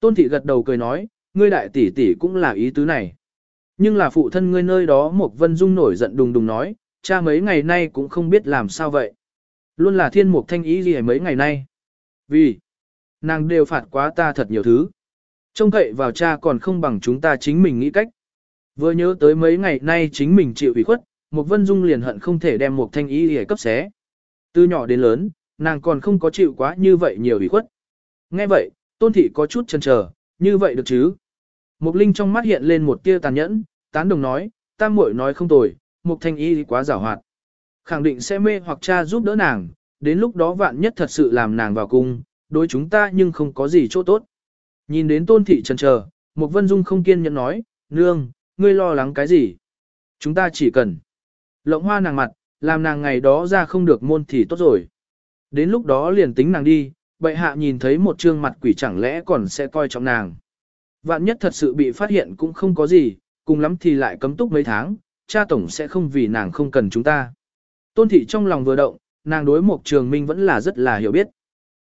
Tôn thị gật đầu cười nói, ngươi đại tỷ tỷ cũng là ý tứ này. Nhưng là phụ thân ngươi nơi đó một vân dung nổi giận đùng đùng nói, cha mấy ngày nay cũng không biết làm sao vậy. Luôn là thiên mục thanh ý gì mấy ngày nay. Vì, nàng đều phạt quá ta thật nhiều thứ. Trông cậy vào cha còn không bằng chúng ta chính mình nghĩ cách. Vừa nhớ tới mấy ngày nay chính mình chịu ủy khuất, một vân dung liền hận không thể đem một thanh ý gì cấp xé. Từ nhỏ đến lớn, nàng còn không có chịu quá như vậy nhiều ủy khuất. Nghe vậy, tôn thị có chút chần chờ, như vậy được chứ? Mục linh trong mắt hiện lên một tia tàn nhẫn, tán đồng nói, tam muội nói không tồi, mục thanh y quá giảo hoạt. Khẳng định sẽ mê hoặc cha giúp đỡ nàng, đến lúc đó vạn nhất thật sự làm nàng vào cung, đối chúng ta nhưng không có gì chỗ tốt. Nhìn đến tôn thị chần chờ, mục vân dung không kiên nhẫn nói, nương, ngươi lo lắng cái gì? Chúng ta chỉ cần lộng hoa nàng mặt, làm nàng ngày đó ra không được môn thì tốt rồi. Đến lúc đó liền tính nàng đi, bệ hạ nhìn thấy một trương mặt quỷ chẳng lẽ còn sẽ coi trọng nàng. Vạn nhất thật sự bị phát hiện cũng không có gì, cùng lắm thì lại cấm túc mấy tháng, cha tổng sẽ không vì nàng không cần chúng ta. Tôn thị trong lòng vừa động, nàng đối một trường minh vẫn là rất là hiểu biết.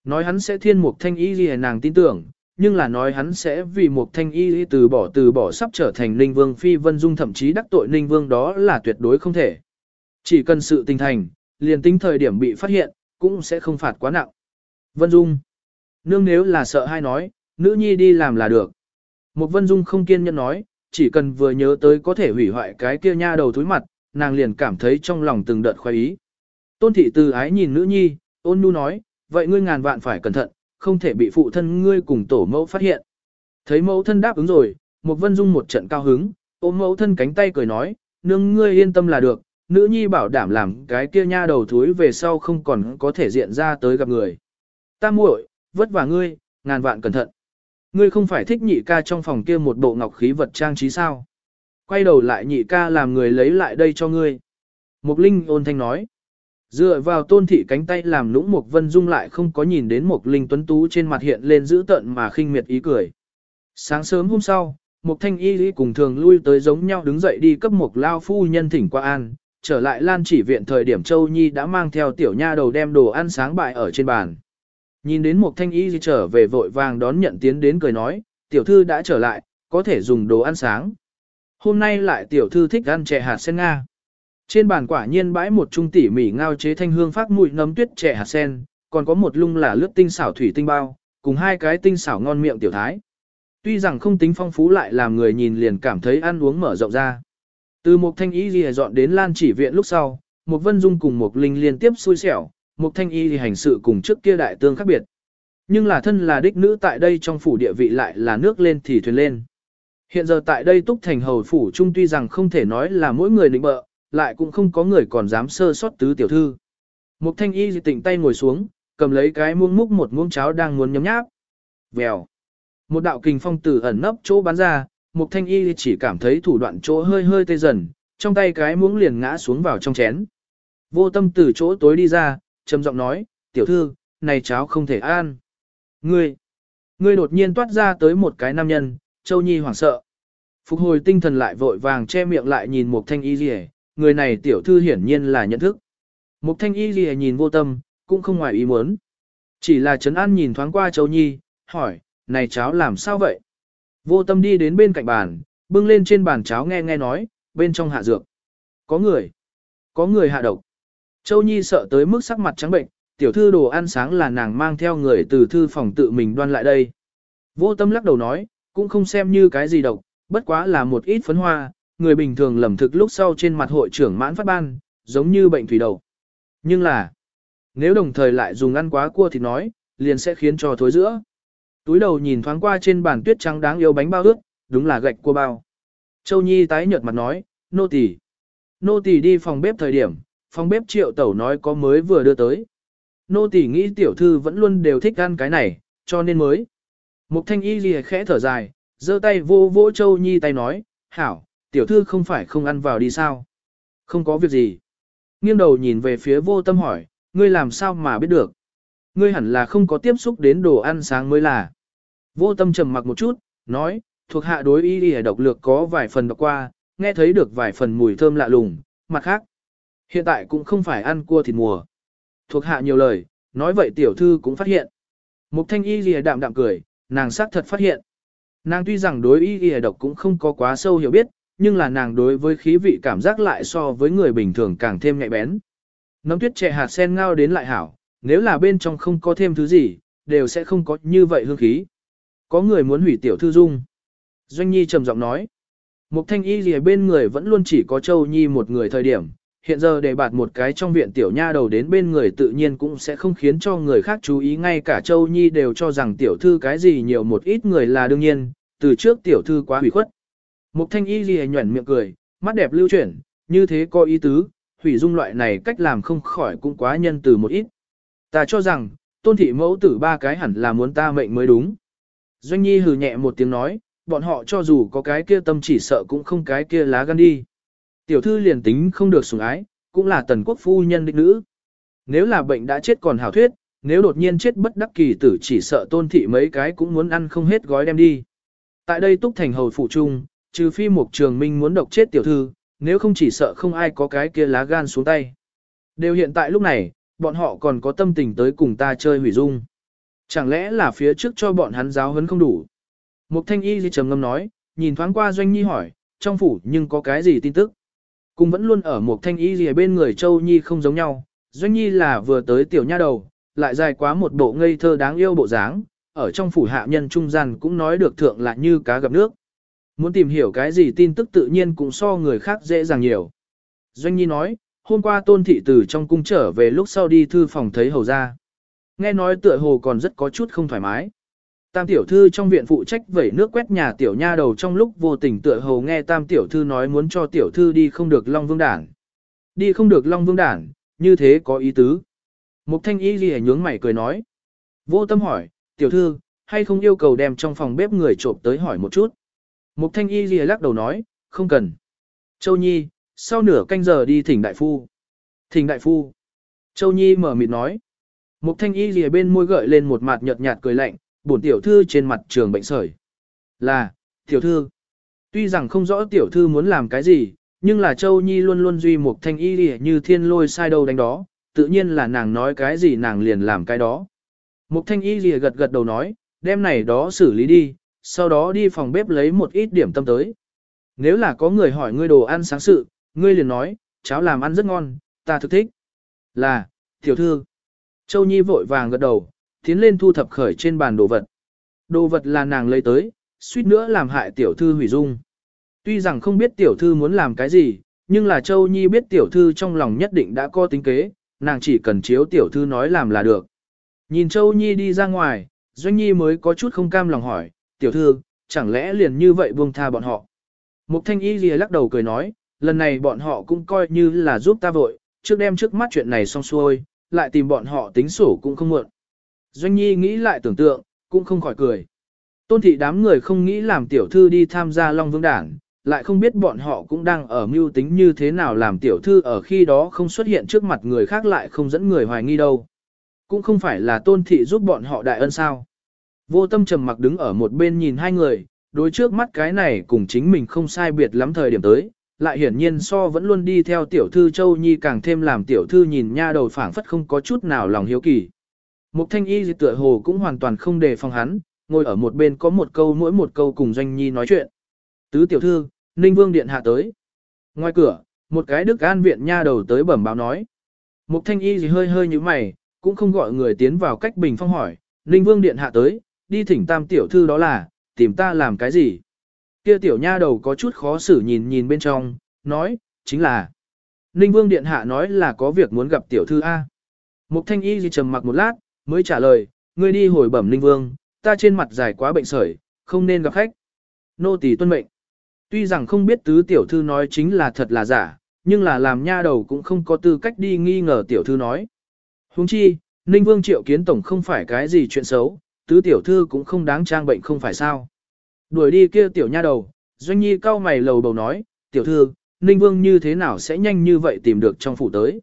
Nói hắn sẽ thiên mục thanh y gì nàng tin tưởng, nhưng là nói hắn sẽ vì một thanh y từ bỏ từ bỏ sắp trở thành ninh vương phi vân dung thậm chí đắc tội ninh vương đó là tuyệt đối không thể. Chỉ cần sự tinh thành, liền tính thời điểm bị phát hiện, cũng sẽ không phạt quá nặng. Vân Dung. Nương nếu là sợ hay nói, nữ nhi đi làm là được. Một Vân Dung không kiên nhẫn nói, chỉ cần vừa nhớ tới có thể hủy hoại cái kia nha đầu túi mặt, nàng liền cảm thấy trong lòng từng đợt khoái ý. Tôn thị từ ái nhìn nữ nhi, ôn nhu nói, vậy ngươi ngàn vạn phải cẩn thận, không thể bị phụ thân ngươi cùng tổ mẫu phát hiện. Thấy mẫu thân đáp ứng rồi, một Vân Dung một trận cao hứng, ôm mẫu thân cánh tay cười nói, nương ngươi yên tâm là được, nữ nhi bảo đảm làm cái kia nha đầu thúi về sau không còn có thể diện ra tới gặp người. Ta muội, vất vả ngươi, ngàn vạn cẩn thận. Ngươi không phải thích nhị ca trong phòng kia một bộ ngọc khí vật trang trí sao? Quay đầu lại nhị ca làm người lấy lại đây cho ngươi. Mục Linh ôn thanh nói. Dựa vào tôn thị cánh tay làm lũng Mục Vân Dung lại không có nhìn đến Mục Linh tuấn tú trên mặt hiện lên dữ tợn mà khinh miệt ý cười. Sáng sớm hôm sau, Mục Thanh Y cùng thường lui tới giống nhau đứng dậy đi cấp Mục Lao Phu nhân thỉnh qua an, trở lại Lan chỉ viện thời điểm Châu Nhi đã mang theo tiểu nha đầu đem đồ ăn sáng bại ở trên bàn. Nhìn đến một thanh y trở về vội vàng đón nhận tiến đến cười nói, tiểu thư đã trở lại, có thể dùng đồ ăn sáng. Hôm nay lại tiểu thư thích ăn chè hạt sen Nga. Trên bàn quả nhiên bãi một trung tỉ mỉ ngao chế thanh hương phát mùi nấm tuyết chè hạt sen, còn có một lung là lướt tinh xảo thủy tinh bao, cùng hai cái tinh xảo ngon miệng tiểu thái. Tuy rằng không tính phong phú lại làm người nhìn liền cảm thấy ăn uống mở rộng ra. Từ một thanh ý gì dọn đến Lan chỉ viện lúc sau, một vân dung cùng một linh liên tiếp xui xẻo, một thanh y thì hành sự cùng trước kia đại tương khác biệt. Nhưng là thân là đích nữ tại đây trong phủ địa vị lại là nước lên thì thuyền lên. Hiện giờ tại đây túc thành hầu phủ trung tuy rằng không thể nói là mỗi người định bợ, lại cũng không có người còn dám sơ sót tứ tiểu thư. Một thanh y thì tỉnh tay ngồi xuống, cầm lấy cái muỗng múc một muỗng cháo đang muốn nhấm nháp. Vèo. Một đạo kình phong tử ẩn nấp chỗ bắn ra, Mục thanh y chỉ cảm thấy thủ đoạn chỗ hơi hơi tê dần, trong tay cái muỗng liền ngã xuống vào trong chén. Vô tâm từ chỗ tối đi ra, trầm giọng nói, tiểu thư, này cháo không thể ăn. Ngươi, ngươi đột nhiên toát ra tới một cái nam nhân, châu nhi hoảng sợ. Phục hồi tinh thần lại vội vàng che miệng lại nhìn một thanh y rìa, người này tiểu thư hiển nhiên là nhận thức. một thanh y rìa nhìn vô tâm, cũng không ngoài ý muốn. Chỉ là Trấn An nhìn thoáng qua Châu Nhi, hỏi, này cháo làm sao vậy? Vô tâm đi đến bên cạnh bàn, bưng lên trên bàn cháo nghe nghe nói, bên trong hạ dược. Có người. Có người hạ độc. Châu Nhi sợ tới mức sắc mặt trắng bệnh, tiểu thư đồ ăn sáng là nàng mang theo người từ thư phòng tự mình đoan lại đây. Vô tâm lắc đầu nói, cũng không xem như cái gì độc, bất quá là một ít phấn hoa, người bình thường lầm thực lúc sau trên mặt hội trưởng mãn phát ban, giống như bệnh thủy đầu. Nhưng là, nếu đồng thời lại dùng ăn quá cua thì nói, liền sẽ khiến cho thối giữa. Túi đầu nhìn thoáng qua trên bàn tuyết trắng đáng yêu bánh bao ướt, đúng là gạch cua bao. Châu Nhi tái nhợt mặt nói, nô tỳ, Nô tỳ đi phòng bếp thời điểm, phòng bếp triệu tẩu nói có mới vừa đưa tới. Nô tỳ nghĩ tiểu thư vẫn luôn đều thích ăn cái này, cho nên mới. Mục thanh y lìa khẽ thở dài, giơ tay vô vỗ Châu Nhi tay nói, hảo, tiểu thư không phải không ăn vào đi sao? Không có việc gì. Nghiêng đầu nhìn về phía vô tâm hỏi, ngươi làm sao mà biết được? Ngươi hẳn là không có tiếp xúc đến đồ ăn sáng mới là. Vô tâm trầm mặc một chút, nói, thuộc hạ đối y y độc lược có vài phần đọc qua, nghe thấy được vài phần mùi thơm lạ lùng, mặt khác. Hiện tại cũng không phải ăn cua thịt mùa. Thuộc hạ nhiều lời, nói vậy tiểu thư cũng phát hiện. Mục thanh y lìa đạm đạm cười, nàng xác thật phát hiện. Nàng tuy rằng đối y y độc cũng không có quá sâu hiểu biết, nhưng là nàng đối với khí vị cảm giác lại so với người bình thường càng thêm nhạy bén. Nấm tuyết trẻ hạt sen ngao đến lại hảo, nếu là bên trong không có thêm thứ gì, đều sẽ không có như vậy hương khí. Có người muốn hủy tiểu thư dung. Doanh Nhi trầm giọng nói. Mục thanh y gì bên người vẫn luôn chỉ có Châu Nhi một người thời điểm, hiện giờ để bạt một cái trong viện tiểu nha đầu đến bên người tự nhiên cũng sẽ không khiến cho người khác chú ý ngay cả Châu Nhi đều cho rằng tiểu thư cái gì nhiều một ít người là đương nhiên, từ trước tiểu thư quá hủy khuất. Mục thanh y gì nhuẩn miệng cười, mắt đẹp lưu chuyển, như thế có ý tứ, hủy dung loại này cách làm không khỏi cũng quá nhân từ một ít. Ta cho rằng, tôn thị mẫu tử ba cái hẳn là muốn ta mệnh mới đúng. Doanh Nhi hừ nhẹ một tiếng nói, bọn họ cho dù có cái kia tâm chỉ sợ cũng không cái kia lá gan đi. Tiểu thư liền tính không được sủng ái, cũng là tần quốc phu nhân đích nữ. Nếu là bệnh đã chết còn hảo thuyết, nếu đột nhiên chết bất đắc kỳ tử chỉ sợ tôn thị mấy cái cũng muốn ăn không hết gói đem đi. Tại đây túc thành hầu phụ trung, trừ phi một trường minh muốn độc chết tiểu thư, nếu không chỉ sợ không ai có cái kia lá gan xuống tay. Đều hiện tại lúc này, bọn họ còn có tâm tình tới cùng ta chơi hủy dung. Chẳng lẽ là phía trước cho bọn hắn giáo huấn không đủ? Mục thanh y gì trầm ngâm nói, nhìn thoáng qua doanh nhi hỏi, trong phủ nhưng có cái gì tin tức? Cùng vẫn luôn ở một thanh y gì bên người châu nhi không giống nhau, doanh nhi là vừa tới tiểu nha đầu, lại dài quá một bộ ngây thơ đáng yêu bộ dáng, ở trong phủ hạ nhân trung gian cũng nói được thượng là như cá gặp nước. Muốn tìm hiểu cái gì tin tức tự nhiên cũng so người khác dễ dàng nhiều. Doanh nhi nói, hôm qua tôn thị từ trong cung trở về lúc sau đi thư phòng thấy hầu ra. Nghe nói tựa hồ còn rất có chút không thoải mái. Tam tiểu thư trong viện phụ trách vẩy nước quét nhà tiểu nha đầu trong lúc vô tình tựa hồ nghe tam tiểu thư nói muốn cho tiểu thư đi không được Long Vương Đản. Đi không được Long Vương Đản, như thế có ý tứ. Mục thanh y ghi nhướng mày cười nói. Vô tâm hỏi, tiểu thư, hay không yêu cầu đem trong phòng bếp người trộm tới hỏi một chút. Mục thanh y ghi lắc đầu nói, không cần. Châu Nhi, sau nửa canh giờ đi thỉnh đại phu. Thỉnh đại phu. Châu Nhi mở mịt nói. Mục thanh y ghi bên môi gợi lên một mặt nhợt nhạt cười lạnh, bổn tiểu thư trên mặt trường bệnh sởi. Là, tiểu thư. Tuy rằng không rõ tiểu thư muốn làm cái gì, nhưng là Châu Nhi luôn luôn duy một thanh y lìa như thiên lôi sai đâu đánh đó, tự nhiên là nàng nói cái gì nàng liền làm cái đó. Mục thanh y lìa gật gật đầu nói, đem này đó xử lý đi, sau đó đi phòng bếp lấy một ít điểm tâm tới. Nếu là có người hỏi ngươi đồ ăn sáng sự, ngươi liền nói, cháo làm ăn rất ngon, ta thực thích. Là, tiểu thư. Châu Nhi vội vàng gật đầu, tiến lên thu thập khởi trên bàn đồ vật. Đồ vật là nàng lấy tới, suýt nữa làm hại tiểu thư hủy dung. Tuy rằng không biết tiểu thư muốn làm cái gì, nhưng là Châu Nhi biết tiểu thư trong lòng nhất định đã có tính kế, nàng chỉ cần chiếu tiểu thư nói làm là được. Nhìn Châu Nhi đi ra ngoài, Doanh Nhi mới có chút không cam lòng hỏi, tiểu thư, chẳng lẽ liền như vậy buông tha bọn họ. Mục Thanh Y lìa lắc đầu cười nói, lần này bọn họ cũng coi như là giúp ta vội, trước đem trước mắt chuyện này xong xuôi, lại tìm bọn họ tính sổ cũng không muộn. Doanh Nhi nghĩ lại tưởng tượng, cũng không khỏi cười. Tôn thị đám người không nghĩ làm tiểu thư đi tham gia Long Vương Đảng, lại không biết bọn họ cũng đang ở mưu tính như thế nào làm tiểu thư ở khi đó không xuất hiện trước mặt người khác lại không dẫn người hoài nghi đâu. Cũng không phải là tôn thị giúp bọn họ đại ân sao. Vô tâm trầm mặc đứng ở một bên nhìn hai người, đối trước mắt cái này cùng chính mình không sai biệt lắm thời điểm tới, lại hiển nhiên so vẫn luôn đi theo tiểu thư Châu Nhi càng thêm làm tiểu thư nhìn nha đầu phảng phất không có chút nào lòng hiếu kỳ. Mục thanh y tựa hồ cũng hoàn toàn không đề phòng hắn, ngồi ở một bên có một câu mỗi một câu cùng doanh nhi nói chuyện. Tứ tiểu thư, Ninh Vương Điện hạ tới. Ngoài cửa, một cái đức an viện nha đầu tới bẩm báo nói. Mục thanh y gì hơi hơi như mày, cũng không gọi người tiến vào cách bình phong hỏi, Ninh Vương Điện hạ tới, đi thỉnh tam tiểu thư đó là, tìm ta làm cái gì? Kia tiểu nha đầu có chút khó xử nhìn nhìn bên trong, nói, chính là. Ninh Vương Điện hạ nói là có việc muốn gặp tiểu thư A. Mục thanh y gì trầm mặc một lát, mới trả lời, ngươi đi hồi bẩm Ninh Vương, ta trên mặt dài quá bệnh sởi, không nên gặp khách. Nô tỳ tuân mệnh. Tuy rằng không biết tứ tiểu thư nói chính là thật là giả, nhưng là làm nha đầu cũng không có tư cách đi nghi ngờ tiểu thư nói. Huống chi, Ninh Vương triệu kiến tổng không phải cái gì chuyện xấu, tứ tiểu thư cũng không đáng trang bệnh không phải sao. Đuổi đi kia tiểu nha đầu, doanh nhi cao mày lầu bầu nói, tiểu thư, Ninh Vương như thế nào sẽ nhanh như vậy tìm được trong phủ tới.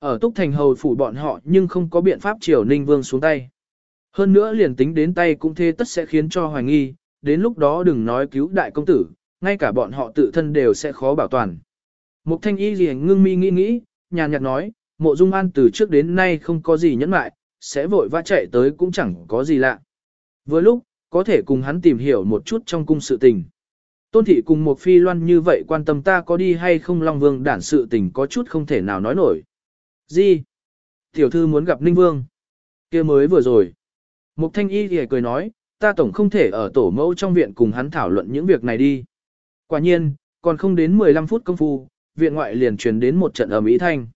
Ở Túc Thành Hầu phủ bọn họ nhưng không có biện pháp chiều Ninh Vương xuống tay. Hơn nữa liền tính đến tay cũng thế tất sẽ khiến cho hoài nghi, đến lúc đó đừng nói cứu đại công tử, ngay cả bọn họ tự thân đều sẽ khó bảo toàn. Mục thanh y gì ngưng mi nghĩ nghĩ, nhàn nhạt nói, mộ dung an từ trước đến nay không có gì nhẫn mại, sẽ vội vã chạy tới cũng chẳng có gì lạ. Vừa lúc, có thể cùng hắn tìm hiểu một chút trong cung sự tình. Tôn thị cùng một phi loan như vậy quan tâm ta có đi hay không Long Vương đản sự tình có chút không thể nào nói nổi. Gì? Tiểu thư muốn gặp Ninh Vương. kia mới vừa rồi. Mục thanh y thì cười nói, ta tổng không thể ở tổ mẫu trong viện cùng hắn thảo luận những việc này đi. Quả nhiên, còn không đến 15 phút công phu, viện ngoại liền truyền đến một trận ầm ĩ thanh.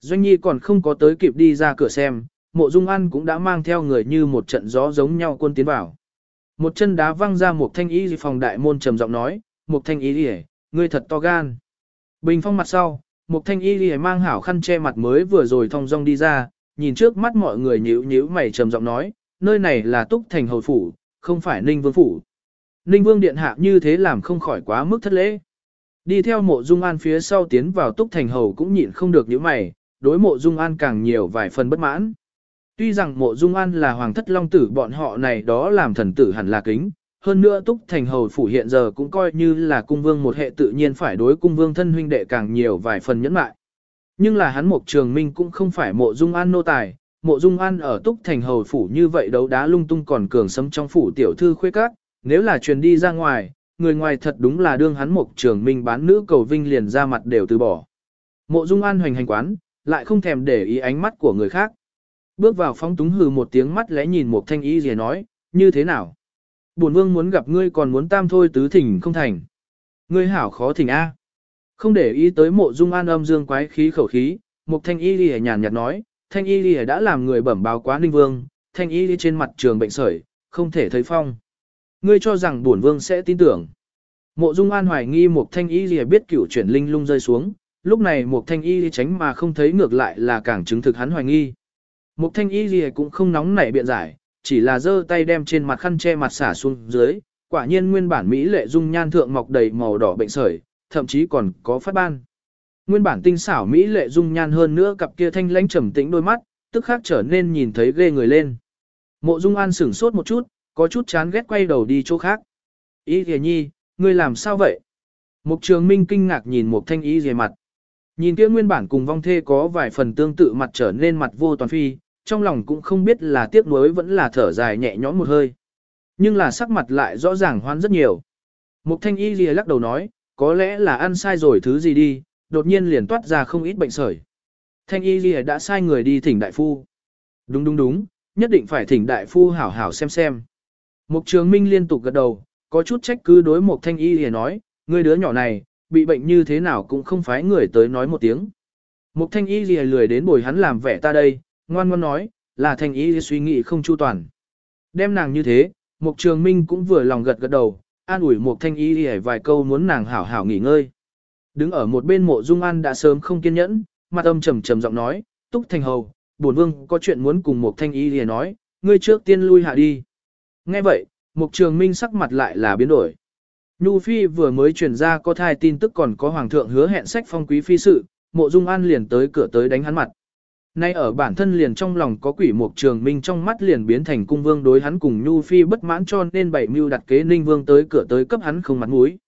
Doanh Nhi còn không có tới kịp đi ra cửa xem, mộ dung ăn cũng đã mang theo người như một trận gió giống nhau quân tiến vào. Một chân đá văng ra một thanh y phòng đại môn trầm giọng nói, một thanh y đi ngươi thật to gan. Bình phong mặt sau, một thanh y đi mang hảo khăn che mặt mới vừa rồi thong dong đi ra, nhìn trước mắt mọi người nhíu nhíu mày trầm giọng nói, nơi này là túc thành hầu phủ, không phải ninh vương phủ. Ninh vương điện hạ như thế làm không khỏi quá mức thất lễ. Đi theo mộ dung an phía sau tiến vào túc thành hầu cũng nhịn không được những mày, đối mộ dung an càng nhiều vài phần bất mãn. Tuy rằng mộ dung an là hoàng thất long tử bọn họ này đó làm thần tử hẳn là kính, hơn nữa túc thành hầu phủ hiện giờ cũng coi như là cung vương một hệ tự nhiên phải đối cung vương thân huynh đệ càng nhiều vài phần nhẫn mại. Nhưng là hắn mục trường minh cũng không phải mộ dung an nô tài, mộ dung an ở túc thành hầu phủ như vậy đấu đá lung tung còn cường sấm trong phủ tiểu thư khuê các, nếu là truyền đi ra ngoài, người ngoài thật đúng là đương hắn mục trường minh bán nữ cầu vinh liền ra mặt đều từ bỏ. Mộ dung an hoành hành quán, lại không thèm để ý ánh mắt của người khác. Bước vào phóng túng hừ một tiếng mắt lẽ nhìn một thanh ý gì nói, như thế nào? Bổn vương muốn gặp ngươi còn muốn tam thôi tứ thỉnh không thành. Ngươi hảo khó thỉnh A. Không để ý tới mộ dung an âm dương quái khí khẩu khí, Mục thanh y Lì nhàn nhạt nói, thanh y Lì đã làm người bẩm báo quá ninh vương, thanh y Lì trên mặt trường bệnh sởi, không thể thấy phong. Ngươi cho rằng bổn vương sẽ tin tưởng. Mộ dung an hoài nghi Mục thanh y Lì biết cửu chuyển linh lung rơi xuống, lúc này Mục thanh y tránh mà không thấy ngược lại là càng chứng thực hắn hoài nghi. Mục thanh y Lì cũng không nóng nảy biện giải, chỉ là giơ tay đem trên mặt khăn che mặt xả xuống dưới, quả nhiên nguyên bản Mỹ lệ dung nhan thượng mọc đầy màu đỏ bệnh sởi, thậm chí còn có phát ban. Nguyên bản tinh xảo Mỹ lệ dung nhan hơn nữa cặp kia thanh lãnh trầm tĩnh đôi mắt, tức khác trở nên nhìn thấy ghê người lên. Mộ Dung An sửng sốt một chút, có chút chán ghét quay đầu đi chỗ khác. Ý kìa nhi, ngươi làm sao vậy? Mục trường minh kinh ngạc nhìn một thanh ý dề mặt. Nhìn kia nguyên bản cùng vong thê có vài phần tương tự mặt trở nên mặt vô toàn phi, trong lòng cũng không biết là tiếc nuối vẫn là thở dài nhẹ nhõm một hơi. Nhưng là sắc mặt lại rõ ràng hoan rất nhiều. Mục thanh y lìa lắc đầu nói, có lẽ là ăn sai rồi thứ gì đi, đột nhiên liền toát ra không ít bệnh sởi. Thanh y lìa đã sai người đi thỉnh đại phu. Đúng đúng đúng, nhất định phải thỉnh đại phu hảo hảo xem xem. Mục trường minh liên tục gật đầu, có chút trách cứ đối mục thanh y lìa nói, ngươi đứa nhỏ này, bị bệnh như thế nào cũng không phải người tới nói một tiếng. Mục thanh y lìa lười đến bồi hắn làm vẻ ta đây, ngoan ngoan nói, là thanh y suy nghĩ không chu toàn. Đem nàng như thế, mục trường minh cũng vừa lòng gật gật đầu, an ủi mục thanh y hề vài câu muốn nàng hảo hảo nghỉ ngơi. Đứng ở một bên mộ dung an đã sớm không kiên nhẫn, mặt âm trầm trầm giọng nói, túc Thành hầu, bổn vương có chuyện muốn cùng mục thanh y hề nói, ngươi trước tiên lui hạ đi. Nghe vậy, mục trường minh sắc mặt lại là biến đổi. Nhu Phi vừa mới truyền ra có thai tin tức còn có hoàng thượng hứa hẹn sách phong quý phi sự, mộ dung an liền tới cửa tới đánh hắn mặt. Nay ở bản thân liền trong lòng có quỷ mục trường minh trong mắt liền biến thành cung vương đối hắn cùng Nhu Phi bất mãn cho nên bảy mưu đặt kế ninh vương tới cửa tới cấp hắn không mặt mũi.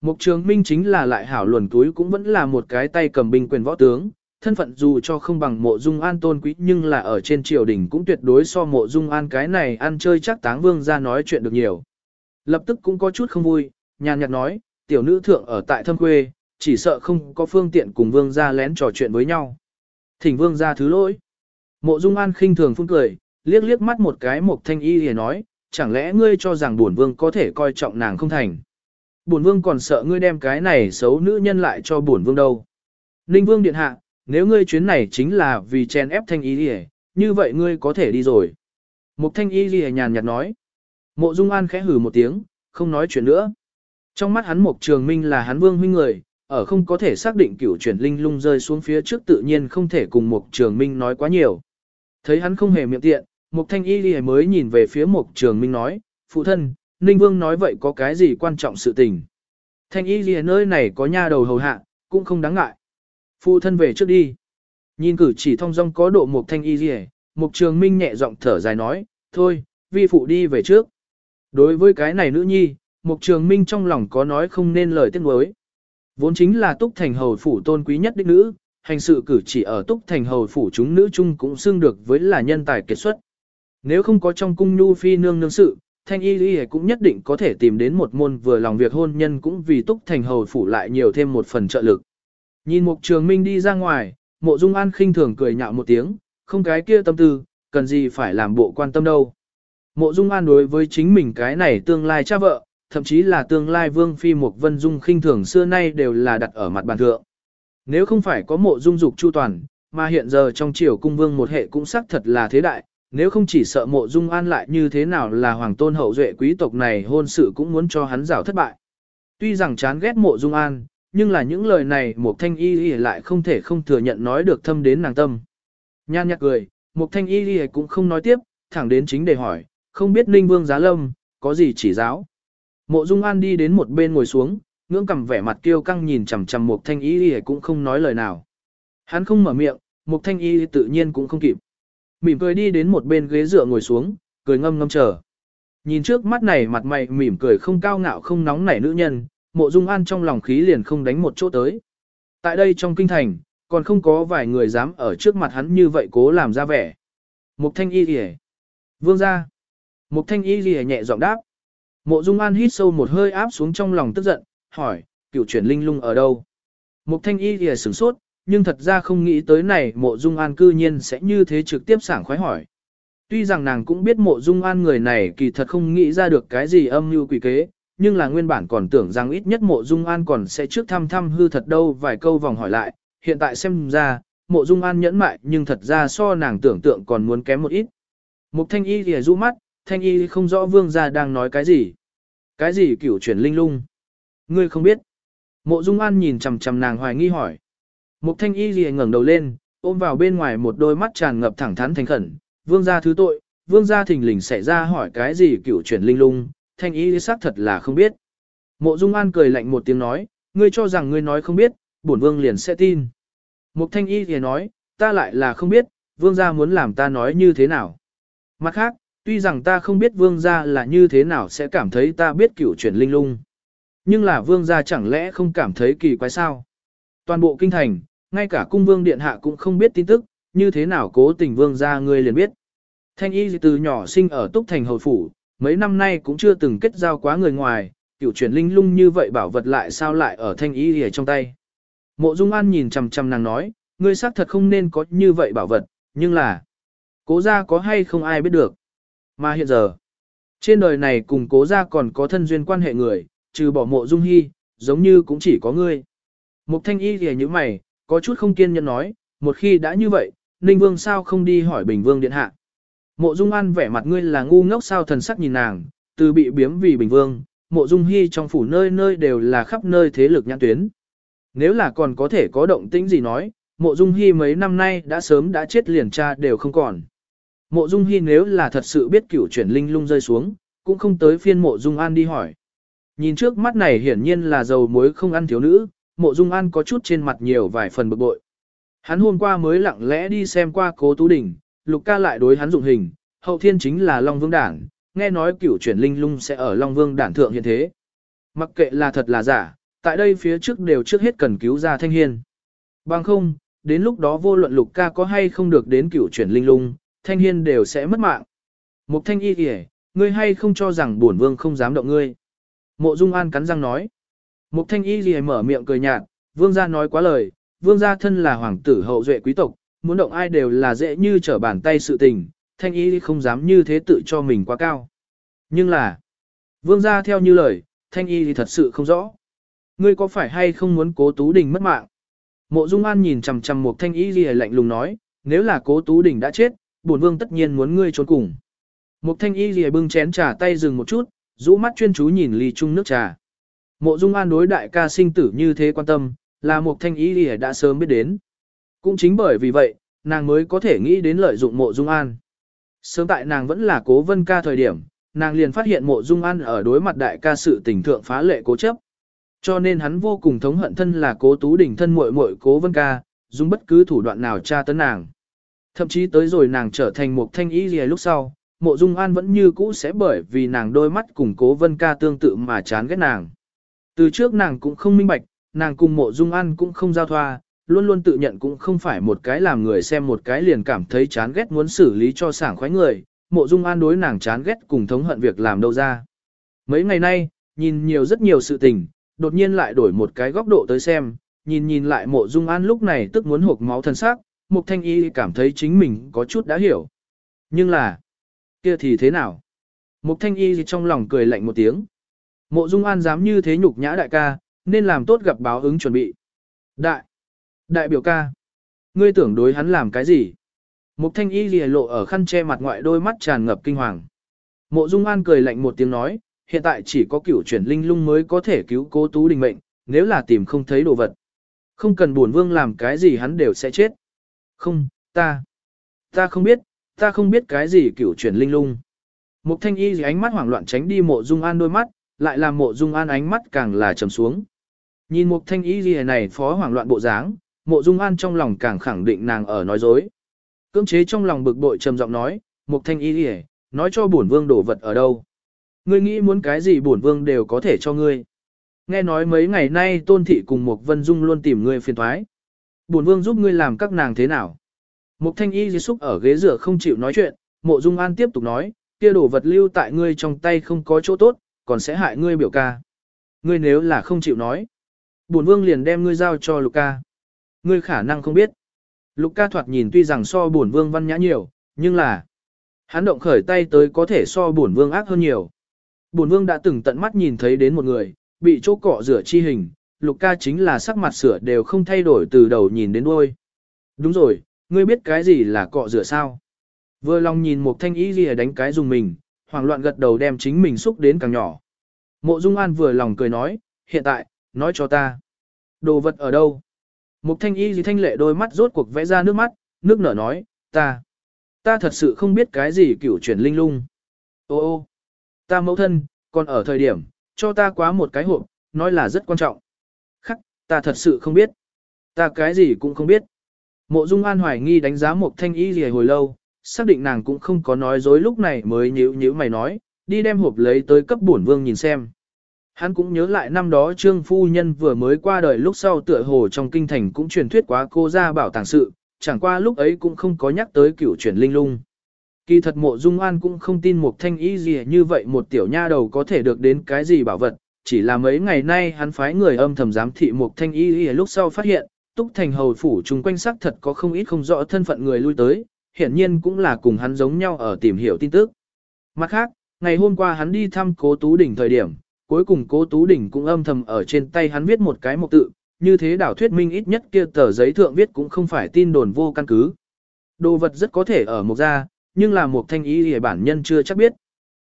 Mục trường minh chính là lại hảo luồn túi cũng vẫn là một cái tay cầm binh quyền võ tướng, thân phận dù cho không bằng mộ dung an tôn quý nhưng là ở trên triều đình cũng tuyệt đối so mộ dung an cái này ăn chơi chắc táng vương ra nói chuyện được nhiều. Lập tức cũng có chút không vui, nhàn nhạt nói, tiểu nữ thượng ở tại thâm quê, chỉ sợ không có phương tiện cùng vương gia lén trò chuyện với nhau. Thỉnh vương ra thứ lỗi. Mộ Dung An khinh thường phun cười, liếc liếc mắt một cái mục thanh y liền nói, chẳng lẽ ngươi cho rằng bổn vương có thể coi trọng nàng không thành. Bổn vương còn sợ ngươi đem cái này xấu nữ nhân lại cho bổn vương đâu. Ninh vương điện hạ, nếu ngươi chuyến này chính là vì chen ép thanh y liền, như vậy ngươi có thể đi rồi. mục thanh y liền nhàn nhạt nói. Mộ Dung An khẽ hử một tiếng, không nói chuyện nữa. Trong mắt hắn Mục Trường Minh là hắn vương huynh người, ở không có thể xác định cửu chuyển linh lung rơi xuống phía trước tự nhiên không thể cùng Mục Trường Minh nói quá nhiều. Thấy hắn không hề miệng tiện, Mục Thanh Y Lì mới nhìn về phía Mục Trường Minh nói, phụ thân, Ninh Vương nói vậy có cái gì quan trọng sự tình. Thanh Y Lì nơi này có nha đầu hầu hạ, cũng không đáng ngại. Phụ thân về trước đi. Nhìn cử chỉ thông dong có độ Mục Thanh Y Lì, Mục Trường Minh nhẹ giọng thở dài nói, thôi, vi phụ đi về trước. Đối với cái này nữ nhi, Mục Trường Minh trong lòng có nói không nên lời tiếc nuối. Vốn chính là Túc Thành Hầu phủ tôn quý nhất đích nữ, hành sự cử chỉ ở Túc Thành Hầu phủ chúng nữ chung cũng xưng được với là nhân tài kết xuất. Nếu không có trong cung nhu phi nương nương sự, thanh y Lý cũng nhất định có thể tìm đến một môn vừa lòng việc hôn nhân cũng vì túc thành hầu phủ lại nhiều thêm một phần trợ lực. Nhìn mục trường minh đi ra ngoài, mộ dung an khinh thường cười nhạo một tiếng, không cái kia tâm tư, cần gì phải làm bộ quan tâm đâu. Mộ dung an đối với chính mình cái này tương lai cha vợ, thậm chí là tương lai vương phi một vân dung khinh thường xưa nay đều là đặt ở mặt bàn thượng. Nếu không phải có mộ dung dục chu toàn, mà hiện giờ trong triều cung vương một hệ cũng xác thật là thế đại, nếu không chỉ sợ mộ dung an lại như thế nào là hoàng tôn hậu duệ quý tộc này hôn sự cũng muốn cho hắn rào thất bại. Tuy rằng chán ghét mộ dung an, nhưng là những lời này một thanh y y lại không thể không thừa nhận nói được thâm đến nàng tâm. Nhan nhạc cười, một thanh y y cũng không nói tiếp, thẳng đến chính để hỏi, không biết ninh vương giá lâm, có gì chỉ giáo. Mộ dung an đi đến một bên ngồi xuống, ngưỡng cầm vẻ mặt kiêu căng nhìn chằm chằm Mục thanh y y cũng không nói lời nào. Hắn không mở miệng, Mục thanh y tự nhiên cũng không kịp. Mỉm cười đi đến một bên ghế dựa ngồi xuống, cười ngâm ngâm chờ. Nhìn trước mắt này mặt mày mỉm cười không cao ngạo không nóng nảy nữ nhân, mộ dung an trong lòng khí liền không đánh một chỗ tới. Tại đây trong kinh thành, còn không có vài người dám ở trước mặt hắn như vậy cố làm ra vẻ. Mục thanh y rìa. Vương gia. Mục thanh y rìa nhẹ giọng đáp. Mộ dung an hít sâu một hơi áp xuống trong lòng tức giận, hỏi, cựu chuyển linh lung ở đâu? Mục thanh y thì sửng sốt, nhưng thật ra không nghĩ tới này mộ dung an cư nhiên sẽ như thế trực tiếp sảng khoái hỏi. Tuy rằng nàng cũng biết mộ dung an người này kỳ thật không nghĩ ra được cái gì âm mưu quỷ kế, nhưng là nguyên bản còn tưởng rằng ít nhất mộ dung an còn sẽ trước thăm thăm hư thật đâu vài câu vòng hỏi lại, hiện tại xem ra, mộ dung an nhẫn mại nhưng thật ra so nàng tưởng tượng còn muốn kém một ít. Mục thanh y thì rũ mắt, thanh y không rõ vương gia đang nói cái gì. Cái gì cửu chuyển linh lung? Ngươi không biết. Mộ dung an nhìn chằm chằm nàng hoài nghi hỏi. Mục thanh y gì ngẩng đầu lên, ôm vào bên ngoài một đôi mắt tràn ngập thẳng thắn thành khẩn. Vương gia thứ tội, vương gia thình lình xảy ra hỏi cái gì cửu chuyển linh lung, thanh y xác thật là không biết. Mộ Dung An cười lạnh một tiếng nói, ngươi cho rằng ngươi nói không biết, bổn vương liền sẽ tin. Mục thanh y thì nói, ta lại là không biết, vương gia muốn làm ta nói như thế nào. Mặt khác, tuy rằng ta không biết vương gia là như thế nào sẽ cảm thấy ta biết cửu chuyển linh lung. Nhưng là vương gia chẳng lẽ không cảm thấy kỳ quái sao? Toàn bộ kinh thành, ngay cả cung vương điện hạ cũng không biết tin tức, như thế nào cố tình vương gia ngươi liền biết. Thanh y từ nhỏ sinh ở túc thành hầu phủ, mấy năm nay cũng chưa từng kết giao quá người ngoài, cửu chuyển linh lung như vậy bảo vật lại sao lại ở thanh y ở trong tay. Mộ Dung An nhìn chằm chằm nàng nói, ngươi xác thật không nên có như vậy bảo vật, nhưng là, cố gia có hay không ai biết được. Mà hiện giờ, trên đời này cùng cố gia còn có thân duyên quan hệ người, trừ bỏ mộ Dung Hy, giống như cũng chỉ có ngươi. Mục thanh y thì như mày, có chút không kiên nhẫn nói, một khi đã như vậy, Ninh Vương sao không đi hỏi Bình Vương Điện Hạ. Mộ Dung An vẻ mặt ngươi là ngu ngốc sao thần sắc nhìn nàng, từ bị biếm vì Bình Vương, Mộ Dung Hy trong phủ nơi nơi đều là khắp nơi thế lực nhãn tuyến. Nếu là còn có thể có động tĩnh gì nói, Mộ Dung Hy mấy năm nay đã sớm đã chết liền cha đều không còn. Mộ Dung Hy nếu là thật sự biết cửu chuyển linh lung rơi xuống, cũng không tới phiên Mộ Dung An đi hỏi. Nhìn trước mắt này hiển nhiên là dầu muối không ăn thiếu nữ, Mộ Dung An có chút trên mặt nhiều vài phần bực bội. Hắn hôm qua mới lặng lẽ đi xem qua cố tú đỉnh, lục ca lại đối hắn dụng hình, hậu thiên chính là Long Vương Đản, nghe nói cửu chuyển linh lung sẽ ở Long Vương Đản thượng hiện thế. Mặc kệ là thật là giả, tại đây phía trước đều trước hết cần cứu ra thanh hiên. Bằng không, đến lúc đó vô luận lục ca có hay không được đến cửu chuyển linh lung, thanh hiên đều sẽ mất mạng. Mục thanh y kìa, ngươi hay không cho rằng bổn vương không dám động ngươi. Mộ Dung An cắn răng nói. Mục thanh y kìa mở miệng cười nhạt, vương gia nói quá lời, vương gia thân là hoàng tử hậu duệ quý tộc, muốn động ai đều là dễ như trở bàn tay sự tình, thanh y không dám như thế tự cho mình quá cao. Nhưng là, vương gia theo như lời, thanh y thì thật sự không rõ. Ngươi có phải hay không muốn cố tú đình mất mạng? Mộ Dung An nhìn chằm chằm một thanh y gì lạnh lùng nói, nếu là cố tú đình đã chết, bổn vương tất nhiên muốn ngươi trốn cùng. Mục thanh y lìa bưng chén trà tay dừng một chút, rũ mắt chuyên chú nhìn ly chung nước trà. Mộ Dung An đối đại ca sinh tử như thế quan tâm, là mục thanh y lìa đã sớm biết đến. Cũng chính bởi vì vậy, nàng mới có thể nghĩ đến lợi dụng mộ dung an. Sớm tại nàng vẫn là cố vân ca thời điểm, nàng liền phát hiện mộ dung an ở đối mặt đại ca sự tình thượng phá lệ cố chấp. Cho nên hắn vô cùng thống hận thân là cố tú đỉnh thân muội muội cố vân ca, dùng bất cứ thủ đoạn nào tra tấn nàng. Thậm chí tới rồi nàng trở thành một thanh ý gì lúc sau, mộ dung an vẫn như cũ sẽ bởi vì nàng đôi mắt cùng cố vân ca tương tự mà chán ghét nàng. Từ trước nàng cũng không minh bạch, nàng cùng mộ dung an cũng không giao thoa, luôn luôn tự nhận cũng không phải một cái làm người xem một cái liền cảm thấy chán ghét muốn xử lý cho sảng khoái người, mộ dung an đối nàng chán ghét cùng thống hận việc làm đâu ra. Mấy ngày nay, nhìn nhiều rất nhiều sự tình, đột nhiên lại đổi một cái góc độ tới xem, nhìn nhìn lại mộ dung an lúc này tức muốn hộp máu thân xác, mục thanh y cảm thấy chính mình có chút đã hiểu. Nhưng là, kia thì thế nào? Mục thanh y trong lòng cười lạnh một tiếng. Mộ dung an dám như thế nhục nhã đại ca, nên làm tốt gặp báo ứng chuẩn bị. Đại, đại biểu ca, ngươi tưởng đối hắn làm cái gì? Mục thanh y lìa lộ ở khăn che mặt ngoại đôi mắt tràn ngập kinh hoàng. Mộ dung an cười lạnh một tiếng nói, hiện tại chỉ có cửu chuyển linh lung mới có thể cứu cố tú đình mệnh, nếu là tìm không thấy đồ vật. Không cần buồn vương làm cái gì hắn đều sẽ chết. Không, ta, ta không biết, ta không biết cái gì cửu chuyển linh lung. Mục thanh y gì ánh mắt hoảng loạn tránh đi mộ dung an đôi mắt, lại làm mộ dung an ánh mắt càng là trầm xuống. Nhìn mục thanh y gì này phó hoảng loạn bộ dáng, mộ dung an trong lòng càng khẳng định nàng ở nói dối. Cưỡng chế trong lòng bực bội trầm giọng nói, mục thanh y gì nói cho bổn vương đổ vật ở đâu. Ngươi nghĩ muốn cái gì bổn vương đều có thể cho ngươi. Nghe nói mấy ngày nay tôn thị cùng Mục Vân Dung luôn tìm ngươi phiền thoái. Bổn vương giúp ngươi làm các nàng thế nào? Mục thanh y dì xúc ở ghế rửa không chịu nói chuyện, mộ dung an tiếp tục nói, kia đổ vật lưu tại ngươi trong tay không có chỗ tốt, còn sẽ hại ngươi biểu ca. Ngươi nếu là không chịu nói, bổn vương liền đem ngươi giao cho lục ca. Ngươi khả năng không biết. Lục ca thoạt nhìn tuy rằng so bổn vương văn nhã nhiều, nhưng là hắn động khởi tay tới có thể so bổn vương ác hơn nhiều. Bổn vương đã từng tận mắt nhìn thấy đến một người, bị chỗ cọ rửa chi hình, lục ca chính là sắc mặt sửa đều không thay đổi từ đầu nhìn đến đuôi. Đúng rồi, ngươi biết cái gì là cọ rửa sao? Vừa lòng nhìn một thanh ý gì đánh cái dùng mình, hoảng loạn gật đầu đem chính mình xúc đến càng nhỏ. Mộ Dung An vừa lòng cười nói, hiện tại, nói cho ta. Đồ vật ở đâu? Mục thanh y gì thanh lệ đôi mắt rốt cuộc vẽ ra nước mắt, nước nở nói, ta. Ta thật sự không biết cái gì cửu chuyển linh lung. Ô ô, ta mẫu thân, còn ở thời điểm, cho ta quá một cái hộp, nói là rất quan trọng. Ta thật sự không biết. Ta cái gì cũng không biết. Mộ Dung An hoài nghi đánh giá một thanh y gì hồi lâu, xác định nàng cũng không có nói dối lúc này mới nhíu nhíu mày nói, đi đem hộp lấy tới cấp bổn vương nhìn xem. Hắn cũng nhớ lại năm đó Trương Phu Nhân vừa mới qua đời lúc sau tựa hồ trong kinh thành cũng truyền thuyết quá cô ra bảo tàng sự, chẳng qua lúc ấy cũng không có nhắc tới cửu chuyển linh lung. Kỳ thật mộ dung an cũng không tin một thanh y gì như vậy một tiểu nha đầu có thể được đến cái gì bảo vật, chỉ là mấy ngày nay hắn phái người âm thầm giám thị một thanh y y lúc sau phát hiện, túc thành hầu phủ chung quanh sắc thật có không ít không rõ thân phận người lui tới, hiển nhiên cũng là cùng hắn giống nhau ở tìm hiểu tin tức. Mặt khác, ngày hôm qua hắn đi thăm cố Tú Đỉnh thời điểm, cuối cùng cố Tú Đỉnh cũng âm thầm ở trên tay hắn viết một cái mục tự, như thế đảo thuyết minh ít nhất kia tờ giấy thượng viết cũng không phải tin đồn vô căn cứ. Đồ vật rất có thể ở một gia, nhưng là một thanh y hề bản nhân chưa chắc biết.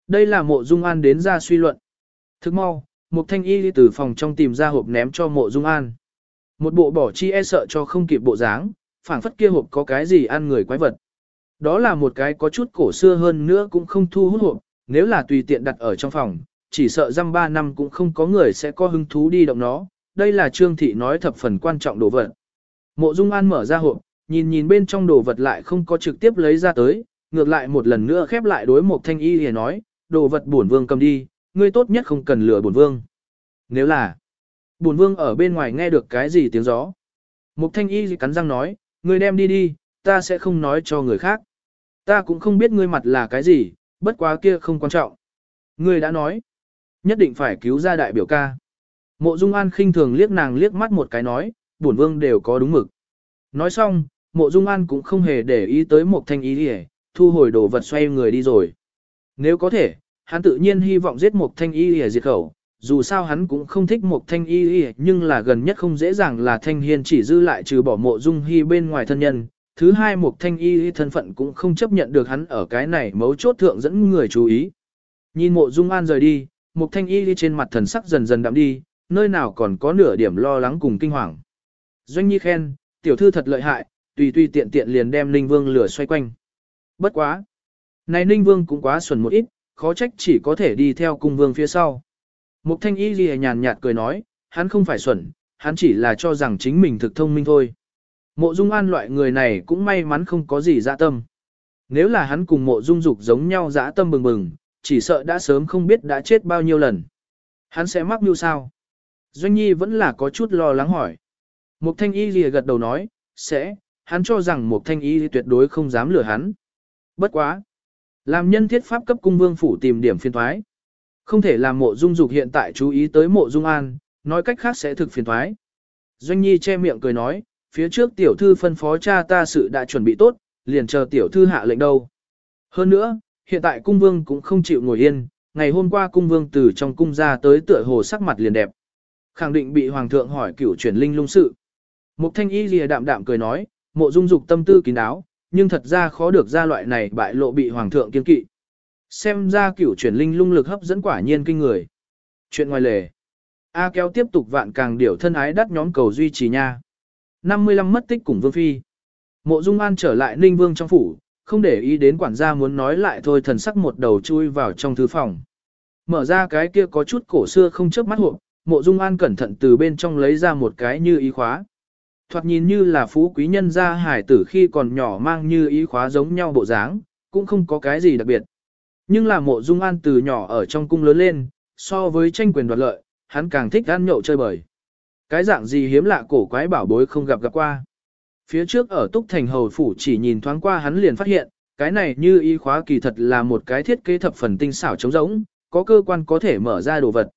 Đây là mộ dung an đến ra suy luận. Thức mau, một thanh y từ phòng trong tìm ra hộp ném cho mộ dung an. Một bộ bỏ chi e sợ cho không kịp bộ dáng, phảng phất kia hộp có cái gì ăn người quái vật. Đó là một cái có chút cổ xưa hơn nữa cũng không thu hút hộp, nếu là tùy tiện đặt ở trong phòng, chỉ sợ răm ba năm cũng không có người sẽ có hứng thú đi động nó. Đây là Trương Thị nói thập phần quan trọng đồ vật. Mộ Dung An mở ra hộp, nhìn nhìn bên trong đồ vật lại không có trực tiếp lấy ra tới, ngược lại một lần nữa khép lại đối một thanh y thì nói, đồ vật bổn vương cầm đi, ngươi tốt nhất không cần lừa bổn vương. Nếu là, bổn vương ở bên ngoài nghe được cái gì tiếng gió. Mục thanh y cắn răng nói, ngươi đem đi đi, ta sẽ không nói cho người khác. Ta cũng không biết ngươi mặt là cái gì, bất quá kia không quan trọng. Ngươi đã nói, nhất định phải cứu ra đại biểu ca. Mộ Dung An khinh thường liếc nàng liếc mắt một cái nói, bổn vương đều có đúng mực. Nói xong, Mộ Dung An cũng không hề để ý tới Mục thanh y Lệ, thu hồi đồ vật xoay người đi rồi. Nếu có thể, hắn tự nhiên hy vọng giết một thanh y y diệt khẩu, dù sao hắn cũng không thích một thanh y nhưng là gần nhất không dễ dàng là thanh hiên chỉ dư lại trừ bỏ mộ dung hy bên ngoài thân nhân. Thứ hai một thanh y thân phận cũng không chấp nhận được hắn ở cái này mấu chốt thượng dẫn người chú ý. Nhìn mộ dung an rời đi, một thanh y trên mặt thần sắc dần dần đậm đi, nơi nào còn có nửa điểm lo lắng cùng kinh hoàng. Doanh nhi khen, tiểu thư thật lợi hại, tùy tùy tiện tiện liền đem ninh vương lửa xoay quanh. Bất quá. Này Ninh Vương cũng quá xuẩn một ít, khó trách chỉ có thể đi theo cung vương phía sau. Mục thanh y ghi nhàn nhạt cười nói, hắn không phải xuẩn, hắn chỉ là cho rằng chính mình thực thông minh thôi. Mộ dung an loại người này cũng may mắn không có gì dạ tâm. Nếu là hắn cùng mộ dung dục giống nhau dã tâm bừng bừng, chỉ sợ đã sớm không biết đã chết bao nhiêu lần. Hắn sẽ mắc mưu sao? Doanh Nhi vẫn là có chút lo lắng hỏi. Mục thanh y lìa gật đầu nói, sẽ, hắn cho rằng mục thanh y tuyệt đối không dám lừa hắn. Bất quá. Làm nhân thiết pháp cấp cung vương phủ tìm điểm phiên thoái. Không thể làm mộ dung dục hiện tại chú ý tới mộ dung an, nói cách khác sẽ thực phiền thoái. Doanh Nhi che miệng cười nói, phía trước tiểu thư phân phó cha ta sự đã chuẩn bị tốt, liền chờ tiểu thư hạ lệnh đâu. Hơn nữa, hiện tại cung vương cũng không chịu ngồi yên, ngày hôm qua cung vương từ trong cung ra tới tựa hồ sắc mặt liền đẹp. Khẳng định bị hoàng thượng hỏi cửu chuyển linh lung sự. Mục thanh y lìa đạm đạm cười nói, mộ dung dục tâm tư kín đáo, nhưng thật ra khó được ra loại này bại lộ bị hoàng thượng kiên kỵ. Xem ra cửu chuyển linh lung lực hấp dẫn quả nhiên kinh người. Chuyện ngoài lề. A kéo tiếp tục vạn càng điểu thân ái đắt nhóm cầu duy trì nha. 55 mất tích cùng Vương Phi. Mộ Dung An trở lại Ninh Vương trong phủ, không để ý đến quản gia muốn nói lại thôi thần sắc một đầu chui vào trong thư phòng. Mở ra cái kia có chút cổ xưa không chớp mắt hộp, Mộ Dung An cẩn thận từ bên trong lấy ra một cái như ý khóa. Thoạt nhìn như là phú quý nhân gia hải tử khi còn nhỏ mang như ý khóa giống nhau bộ dáng, cũng không có cái gì đặc biệt. Nhưng là Mộ Dung An từ nhỏ ở trong cung lớn lên, so với tranh quyền đoạt lợi, hắn càng thích ăn nhậu chơi bời. Cái dạng gì hiếm lạ cổ quái bảo bối không gặp gặp qua. Phía trước ở Túc Thành Hầu Phủ chỉ nhìn thoáng qua hắn liền phát hiện, cái này như y khóa kỳ thật là một cái thiết kế thập phần tinh xảo trống rỗng, có cơ quan có thể mở ra đồ vật.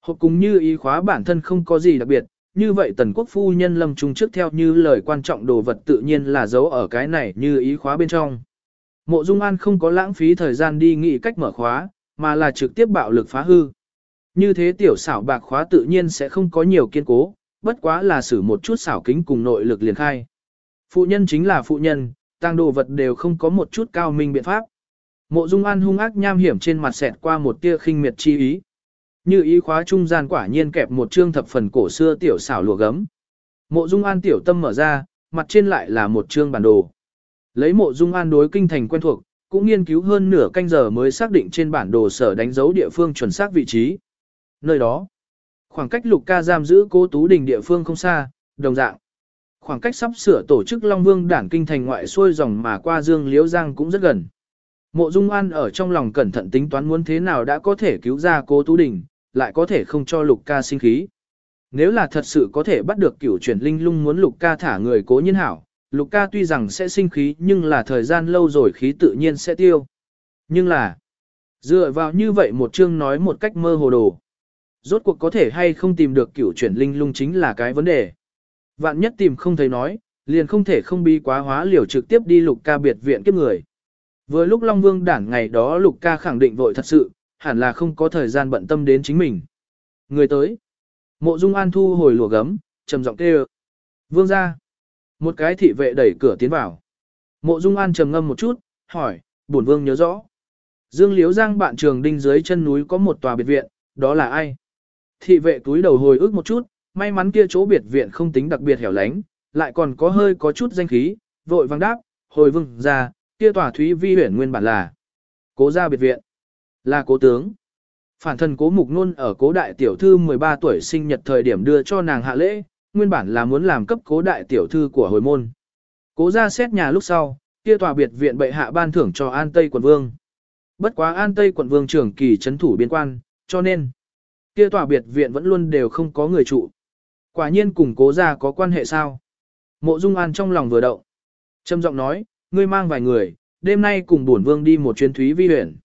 Hộp cùng như y khóa bản thân không có gì đặc biệt, như vậy tần quốc phu nhân lâm trung trước theo như lời quan trọng đồ vật tự nhiên là giấu ở cái này như ý khóa bên trong. Mộ Dung An không có lãng phí thời gian đi nghĩ cách mở khóa, mà là trực tiếp bạo lực phá hư. Như thế tiểu xảo bạc khóa tự nhiên sẽ không có nhiều kiên cố, bất quá là sử một chút xảo kính cùng nội lực liền khai. Phụ nhân chính là phụ nhân, tăng đồ vật đều không có một chút cao minh biện pháp. Mộ Dung An hung ác nham hiểm trên mặt xẹt qua một tia khinh miệt chi ý. Như ý khóa trung gian quả nhiên kẹp một trương thập phần cổ xưa tiểu xảo lụa gấm. Mộ Dung An tiểu tâm mở ra, mặt trên lại là một trương bản đồ. Lấy Mộ Dung An đối kinh thành quen thuộc, cũng nghiên cứu hơn nửa canh giờ mới xác định trên bản đồ sở đánh dấu địa phương chuẩn xác vị trí. Nơi đó, khoảng cách Lục Ca giam giữ Cố Tú Đình địa phương không xa, đồng dạng. Khoảng cách sắp sửa tổ chức Long Vương đảng kinh thành ngoại xuôi dòng mà qua Dương Liễu Giang cũng rất gần. Mộ Dung An ở trong lòng cẩn thận tính toán muốn thế nào đã có thể cứu ra Cố Tú Đình, lại có thể không cho Lục Ca sinh khí. Nếu là thật sự có thể bắt được cửu chuyển linh lung muốn Lục Ca thả người cố nhiên hảo, Lục Ca tuy rằng sẽ sinh khí nhưng là thời gian lâu rồi khí tự nhiên sẽ tiêu. Nhưng là, dựa vào như vậy một chương nói một cách mơ hồ đồ. Rốt cuộc có thể hay không tìm được cửu chuyển linh lung chính là cái vấn đề. Vạn nhất tìm không thấy nói, liền không thể không bi quá hóa liều trực tiếp đi lục ca biệt viện kiếp người. Vừa lúc Long Vương đảng ngày đó lục ca khẳng định vội thật sự, hẳn là không có thời gian bận tâm đến chính mình. Người tới. Mộ Dung An thu hồi lùa gấm, trầm giọng kêu. Vương ra. Một cái thị vệ đẩy cửa tiến vào. Mộ Dung An trầm ngâm một chút, hỏi, bổn vương nhớ rõ. Dương Liếu Giang bạn trường đinh dưới chân núi có một tòa biệt viện, đó là ai? Thị vệ túi đầu hồi ức một chút, may mắn kia chỗ biệt viện không tính đặc biệt hẻo lánh, lại còn có hơi có chút danh khí, vội vang đáp, hồi vương ra, kia tòa thúy vi huyển nguyên bản là. Cố ra biệt viện, là cố tướng. Phản thân cố mục nôn ở cố đại tiểu thư 13 tuổi sinh nhật thời điểm đưa cho nàng hạ lễ, nguyên bản là muốn làm cấp cố đại tiểu thư của hồi môn. Cố ra xét nhà lúc sau, kia tòa biệt viện bệ hạ ban thưởng cho An Tây quận vương. Bất quá An Tây quận vương trưởng kỳ chấn thủ biên quan, cho nên kia tòa biệt viện vẫn luôn đều không có người trụ. Quả nhiên cùng cố ra có quan hệ sao? Mộ Dung An trong lòng vừa động. Trâm giọng nói, ngươi mang vài người, đêm nay cùng bổn vương đi một chuyến thúy vi huyện.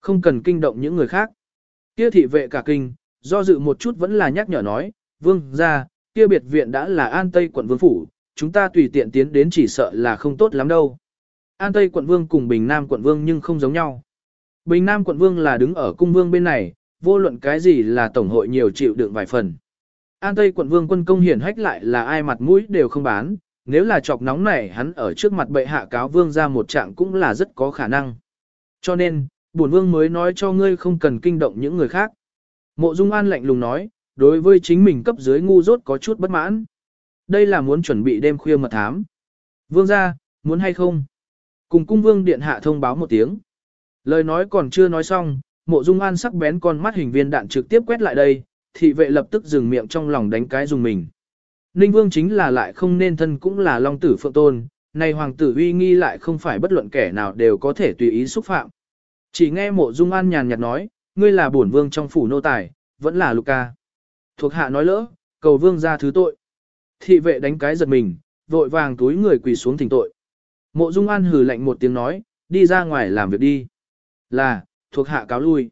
Không cần kinh động những người khác. Kia thị vệ cả kinh, do dự một chút vẫn là nhắc nhở nói, vương ra, kia biệt viện đã là An Tây quận vương phủ, chúng ta tùy tiện tiến đến chỉ sợ là không tốt lắm đâu. An Tây quận vương cùng Bình Nam quận vương nhưng không giống nhau. Bình Nam quận vương là đứng ở cung vương bên này, vô luận cái gì là tổng hội nhiều chịu đựng vài phần. An Tây quận vương quân công hiển hách lại là ai mặt mũi đều không bán, nếu là chọc nóng này hắn ở trước mặt bệ hạ cáo vương ra một trạng cũng là rất có khả năng. Cho nên, bổn vương mới nói cho ngươi không cần kinh động những người khác. Mộ Dung An lạnh lùng nói, đối với chính mình cấp dưới ngu dốt có chút bất mãn. Đây là muốn chuẩn bị đêm khuya mật thám. Vương ra, muốn hay không? Cùng cung vương điện hạ thông báo một tiếng. Lời nói còn chưa nói xong, mộ dung an sắc bén con mắt hình viên đạn trực tiếp quét lại đây, thị vệ lập tức dừng miệng trong lòng đánh cái dùng mình. Ninh vương chính là lại không nên thân cũng là long tử phượng tôn, này hoàng tử uy nghi lại không phải bất luận kẻ nào đều có thể tùy ý xúc phạm. Chỉ nghe mộ dung an nhàn nhạt nói, ngươi là bổn vương trong phủ nô tài, vẫn là lục ca. Thuộc hạ nói lỡ, cầu vương ra thứ tội. Thị vệ đánh cái giật mình, vội vàng túi người quỳ xuống thỉnh tội. Mộ dung an hừ lạnh một tiếng nói, đi ra ngoài làm việc đi. Là, thuộc hạ cáo lui.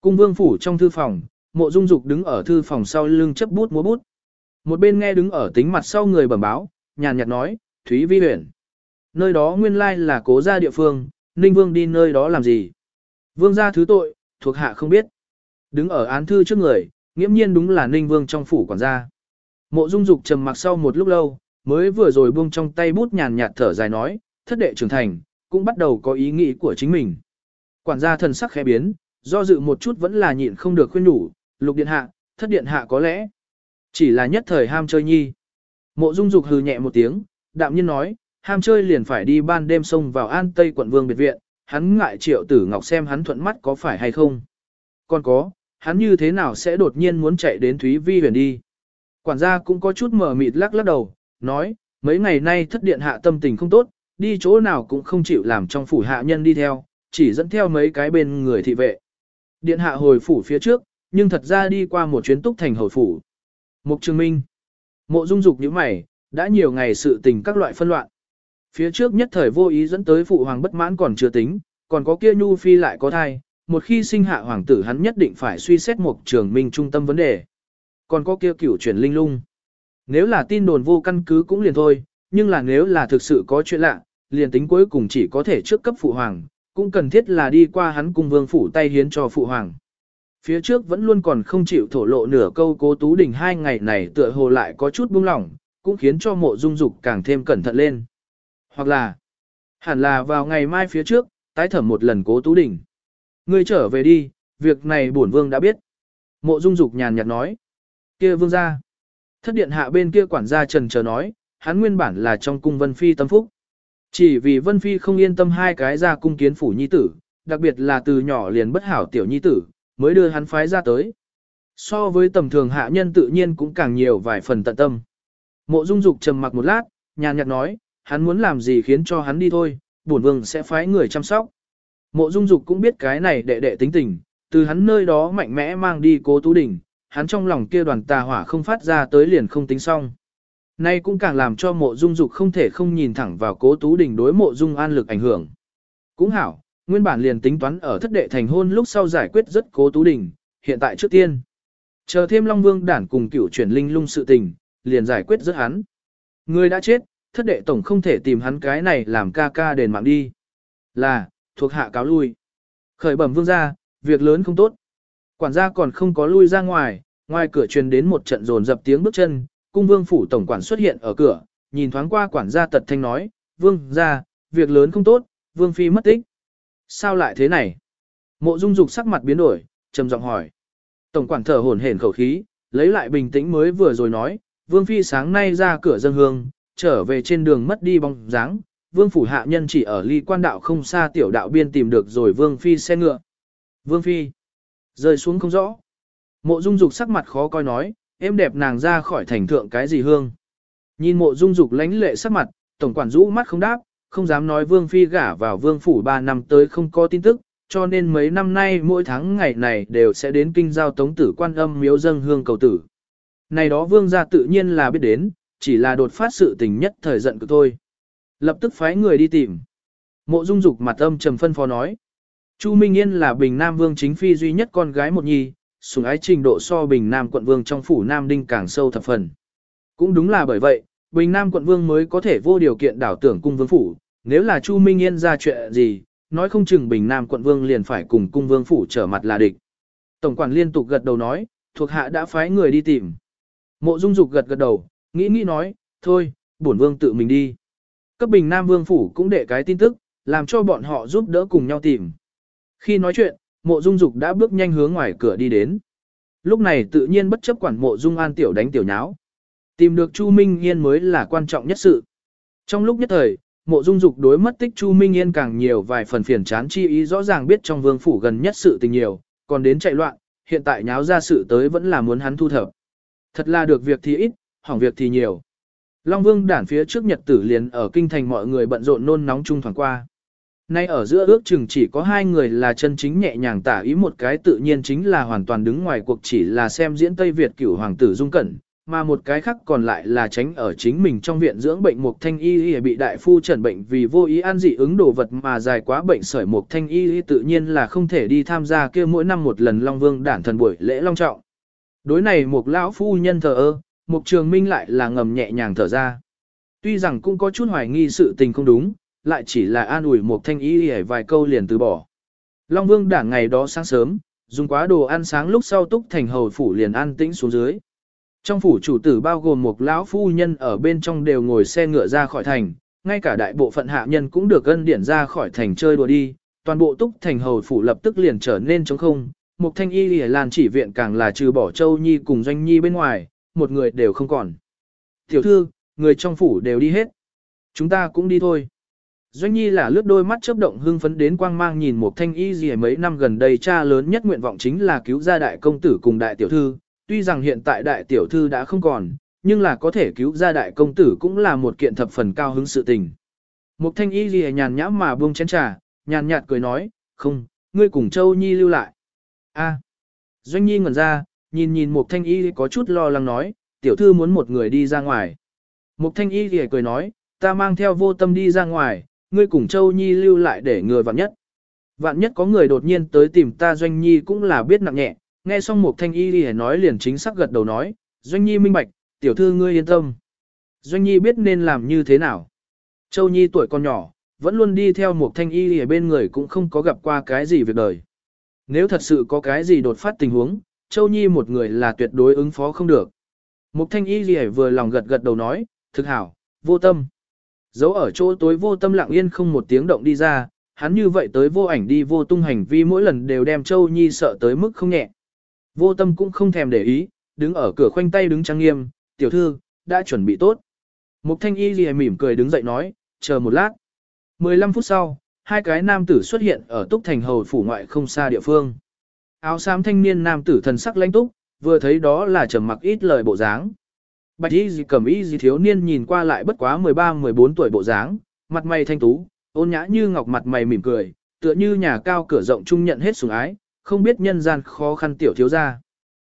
Cung vương phủ trong thư phòng, mộ dung dục đứng ở thư phòng sau lưng chấp bút múa bút. Một bên nghe đứng ở tính mặt sau người bẩm báo, nhàn nhạt nói, Thúy Vi huyện. Nơi đó nguyên lai là cố gia địa phương, Ninh Vương đi nơi đó làm gì? Vương gia thứ tội, thuộc hạ không biết. Đứng ở án thư trước người, nghiễm nhiên đúng là Ninh Vương trong phủ quản gia. Mộ Dung Dục trầm mặc sau một lúc lâu, mới vừa rồi buông trong tay bút nhàn nhạt thở dài nói, thất đệ trưởng thành, cũng bắt đầu có ý nghĩ của chính mình. Quản gia thần sắc khẽ biến, do dự một chút vẫn là nhịn không được khuyên nhủ, lục điện hạ, thất điện hạ có lẽ chỉ là nhất thời ham chơi nhi. Mộ Dung Dục hừ nhẹ một tiếng, đạm nhiên nói, ham chơi liền phải đi ban đêm xông vào An Tây quận Vương biệt viện, hắn ngại Triệu Tử Ngọc xem hắn thuận mắt có phải hay không. Còn có, hắn như thế nào sẽ đột nhiên muốn chạy đến Thúy Vi huyền đi. Quản gia cũng có chút mở mịt lắc lắc đầu, nói, mấy ngày nay thất điện hạ tâm tình không tốt, đi chỗ nào cũng không chịu làm trong phủ hạ nhân đi theo, chỉ dẫn theo mấy cái bên người thị vệ. Điện hạ hồi phủ phía trước, nhưng thật ra đi qua một chuyến túc thành hồi phủ. Mục Trường Minh. Mộ Dung Dục như mày, đã nhiều ngày sự tình các loại phân loạn. Phía trước nhất thời vô ý dẫn tới phụ hoàng bất mãn còn chưa tính, còn có kia Nhu Phi lại có thai, một khi sinh hạ hoàng tử hắn nhất định phải suy xét một Trường Minh trung tâm vấn đề. Còn có kia cửu chuyển linh lung. Nếu là tin đồn vô căn cứ cũng liền thôi, nhưng là nếu là thực sự có chuyện lạ, liền tính cuối cùng chỉ có thể trước cấp phụ hoàng, cũng cần thiết là đi qua hắn cung vương phủ tay hiến cho phụ hoàng. Phía trước vẫn luôn còn không chịu thổ lộ nửa câu cố tú đình hai ngày này tựa hồ lại có chút buông lỏng, cũng khiến cho mộ dung dục càng thêm cẩn thận lên. Hoặc là, hẳn là vào ngày mai phía trước, tái thẩm một lần cố tú đỉnh Ngươi trở về đi, việc này bổn vương đã biết. Mộ dung dục nhàn nhạt nói. kia vương gia Thất điện hạ bên kia quản gia trần chờ nói, hắn nguyên bản là trong cung Vân Phi tâm phúc. Chỉ vì Vân Phi không yên tâm hai cái ra cung kiến phủ nhi tử, đặc biệt là từ nhỏ liền bất hảo tiểu nhi tử, mới đưa hắn phái ra tới. So với tầm thường hạ nhân tự nhiên cũng càng nhiều vài phần tận tâm. Mộ Dung Dục trầm mặc một lát, nhàn nhạt nói, hắn muốn làm gì khiến cho hắn đi thôi, bổn vương sẽ phái người chăm sóc. Mộ Dung Dục cũng biết cái này đệ đệ tính tình, từ hắn nơi đó mạnh mẽ mang đi cố tú đỉnh, hắn trong lòng kia đoàn tà hỏa không phát ra tới liền không tính xong. Nay cũng càng làm cho mộ dung dục không thể không nhìn thẳng vào cố tú đình đối mộ dung an lực ảnh hưởng. Cũng hảo, nguyên bản liền tính toán ở thất đệ thành hôn lúc sau giải quyết rất cố tú đình, hiện tại trước tiên. Chờ thêm Long Vương đản cùng cửu chuyển linh lung sự tình, liền giải quyết rất hắn. Người đã chết, thất đệ tổng không thể tìm hắn cái này làm ca ca đền mạng đi. Là, thuộc hạ cáo lui. Khởi bẩm vương ra, việc lớn không tốt. Quản gia còn không có lui ra ngoài, ngoài cửa truyền đến một trận rồn dập tiếng bước chân, cung vương phủ tổng quản xuất hiện ở cửa, nhìn thoáng qua quản gia tật thanh nói, vương ra, việc lớn không tốt, vương phi mất tích. Sao lại thế này? Mộ dung dục sắc mặt biến đổi, trầm giọng hỏi. Tổng quản thở hổn hển khẩu khí, lấy lại bình tĩnh mới vừa rồi nói, vương phi sáng nay ra cửa dân hương, trở về trên đường mất đi bóng dáng, vương phủ hạ nhân chỉ ở ly quan đạo không xa tiểu đạo biên tìm được rồi vương phi xe ngựa. Vương phi, rơi xuống không rõ. Mộ dung dục sắc mặt khó coi nói, em đẹp nàng ra khỏi thành thượng cái gì hương. Nhìn mộ dung dục lánh lệ sắc mặt, tổng quản rũ mắt không đáp, không dám nói vương phi gả vào vương phủ 3 năm tới không có tin tức, cho nên mấy năm nay mỗi tháng ngày này đều sẽ đến kinh giao tống tử quan âm miếu dâng hương cầu tử. Này đó vương gia tự nhiên là biết đến, chỉ là đột phát sự tình nhất thời giận của tôi. Lập tức phái người đi tìm. Mộ dung dục mặt âm trầm phân phó nói. Chu Minh Yên là Bình Nam Vương chính phi duy nhất con gái một nhi, sủng ái trình độ so Bình Nam quận vương trong phủ Nam Đinh càng sâu thập phần. Cũng đúng là bởi vậy, Bình Nam quận vương mới có thể vô điều kiện đảo tưởng cung vương phủ, nếu là Chu Minh Yên ra chuyện gì, nói không chừng Bình Nam quận vương liền phải cùng cung vương phủ trở mặt là địch. Tổng quản liên tục gật đầu nói, thuộc hạ đã phái người đi tìm. Mộ Dung Dục gật gật đầu, nghĩ nghĩ nói, thôi, bổn vương tự mình đi. Cấp Bình Nam vương phủ cũng để cái tin tức, làm cho bọn họ giúp đỡ cùng nhau tìm. Khi nói chuyện, mộ dung dục đã bước nhanh hướng ngoài cửa đi đến. Lúc này tự nhiên bất chấp quản mộ dung an tiểu đánh tiểu nháo. Tìm được Chu Minh Yên mới là quan trọng nhất sự. Trong lúc nhất thời, mộ dung dục đối mất tích Chu Minh Yên càng nhiều vài phần phiền chán chi ý rõ ràng biết trong vương phủ gần nhất sự tình nhiều, còn đến chạy loạn, hiện tại nháo ra sự tới vẫn là muốn hắn thu thập. Thật là được việc thì ít, hỏng việc thì nhiều. Long Vương đản phía trước nhật tử liền ở kinh thành mọi người bận rộn nôn nóng chung thoảng qua. Nay ở giữa ước chừng chỉ có hai người là chân chính nhẹ nhàng tả ý một cái tự nhiên chính là hoàn toàn đứng ngoài cuộc chỉ là xem diễn Tây Việt cửu hoàng tử dung cẩn, mà một cái khác còn lại là tránh ở chính mình trong viện dưỡng bệnh Mục Thanh Y Y bị đại phu trần bệnh vì vô ý ăn dị ứng đồ vật mà dài quá bệnh sởi Mục Thanh Y Y tự nhiên là không thể đi tham gia kia mỗi năm một lần Long Vương đản thần buổi lễ long trọng. Đối này một lão phu nhân thờ ơ, Mục Trường Minh lại là ngầm nhẹ nhàng thở ra. Tuy rằng cũng có chút hoài nghi sự tình không đúng, lại chỉ là an ủi Mục Thanh Y Y vài câu liền từ bỏ. Long Vương đảng ngày đó sáng sớm, dùng quá đồ ăn sáng lúc sau túc thành hầu phủ liền an tĩnh xuống dưới. Trong phủ chủ tử bao gồm một lão phu nhân ở bên trong đều ngồi xe ngựa ra khỏi thành, ngay cả đại bộ phận hạ nhân cũng được ân điển ra khỏi thành chơi đùa đi, toàn bộ túc thành hầu phủ lập tức liền trở nên trống không. Mục thanh y lìa lan chỉ viện càng là trừ bỏ châu nhi cùng doanh nhi bên ngoài, một người đều không còn. Tiểu thư, người trong phủ đều đi hết. Chúng ta cũng đi thôi. Doanh Nhi là lướt đôi mắt chớp động hưng phấn đến quang mang nhìn một thanh y gì mấy năm gần đây cha lớn nhất nguyện vọng chính là cứu ra đại công tử cùng đại tiểu thư, tuy rằng hiện tại đại tiểu thư đã không còn, nhưng là có thể cứu ra đại công tử cũng là một kiện thập phần cao hứng sự tình. Một thanh y gì nhàn nhã mà buông chén trà, nhàn nhạt cười nói, không, ngươi cùng Châu Nhi lưu lại. a Doanh Nhi ngẩn ra, nhìn nhìn Mục thanh y có chút lo lắng nói, tiểu thư muốn một người đi ra ngoài. Mục thanh y thì cười nói, ta mang theo vô tâm đi ra ngoài, ngươi cùng Châu Nhi lưu lại để người vạn nhất. Vạn nhất có người đột nhiên tới tìm ta Doanh Nhi cũng là biết nặng nhẹ, nghe xong Mục thanh y thì nói liền chính xác gật đầu nói, Doanh Nhi minh bạch, tiểu thư ngươi yên tâm. Doanh Nhi biết nên làm như thế nào. Châu Nhi tuổi còn nhỏ, vẫn luôn đi theo Mục thanh y thì bên người cũng không có gặp qua cái gì việc đời. Nếu thật sự có cái gì đột phát tình huống, Châu Nhi một người là tuyệt đối ứng phó không được. Mục thanh y gì vừa lòng gật gật đầu nói, thực hảo, vô tâm. Giấu ở chỗ tối vô tâm lặng yên không một tiếng động đi ra, hắn như vậy tới vô ảnh đi vô tung hành vi mỗi lần đều đem Châu Nhi sợ tới mức không nhẹ. Vô tâm cũng không thèm để ý, đứng ở cửa khoanh tay đứng trang nghiêm, tiểu thư, đã chuẩn bị tốt. Mục thanh y gì mỉm cười đứng dậy nói, chờ một lát. 15 phút sau, hai cái nam tử xuất hiện ở túc thành hầu phủ ngoại không xa địa phương. Áo xám thanh niên nam tử thần sắc lãnh túc, vừa thấy đó là trầm mặc ít lời bộ dáng. Bạch y gì cầm y gì thiếu niên nhìn qua lại bất quá 13-14 tuổi bộ dáng, mặt mày thanh tú, ôn nhã như ngọc mặt mày mỉm cười, tựa như nhà cao cửa rộng trung nhận hết sủng ái, không biết nhân gian khó khăn tiểu thiếu ra.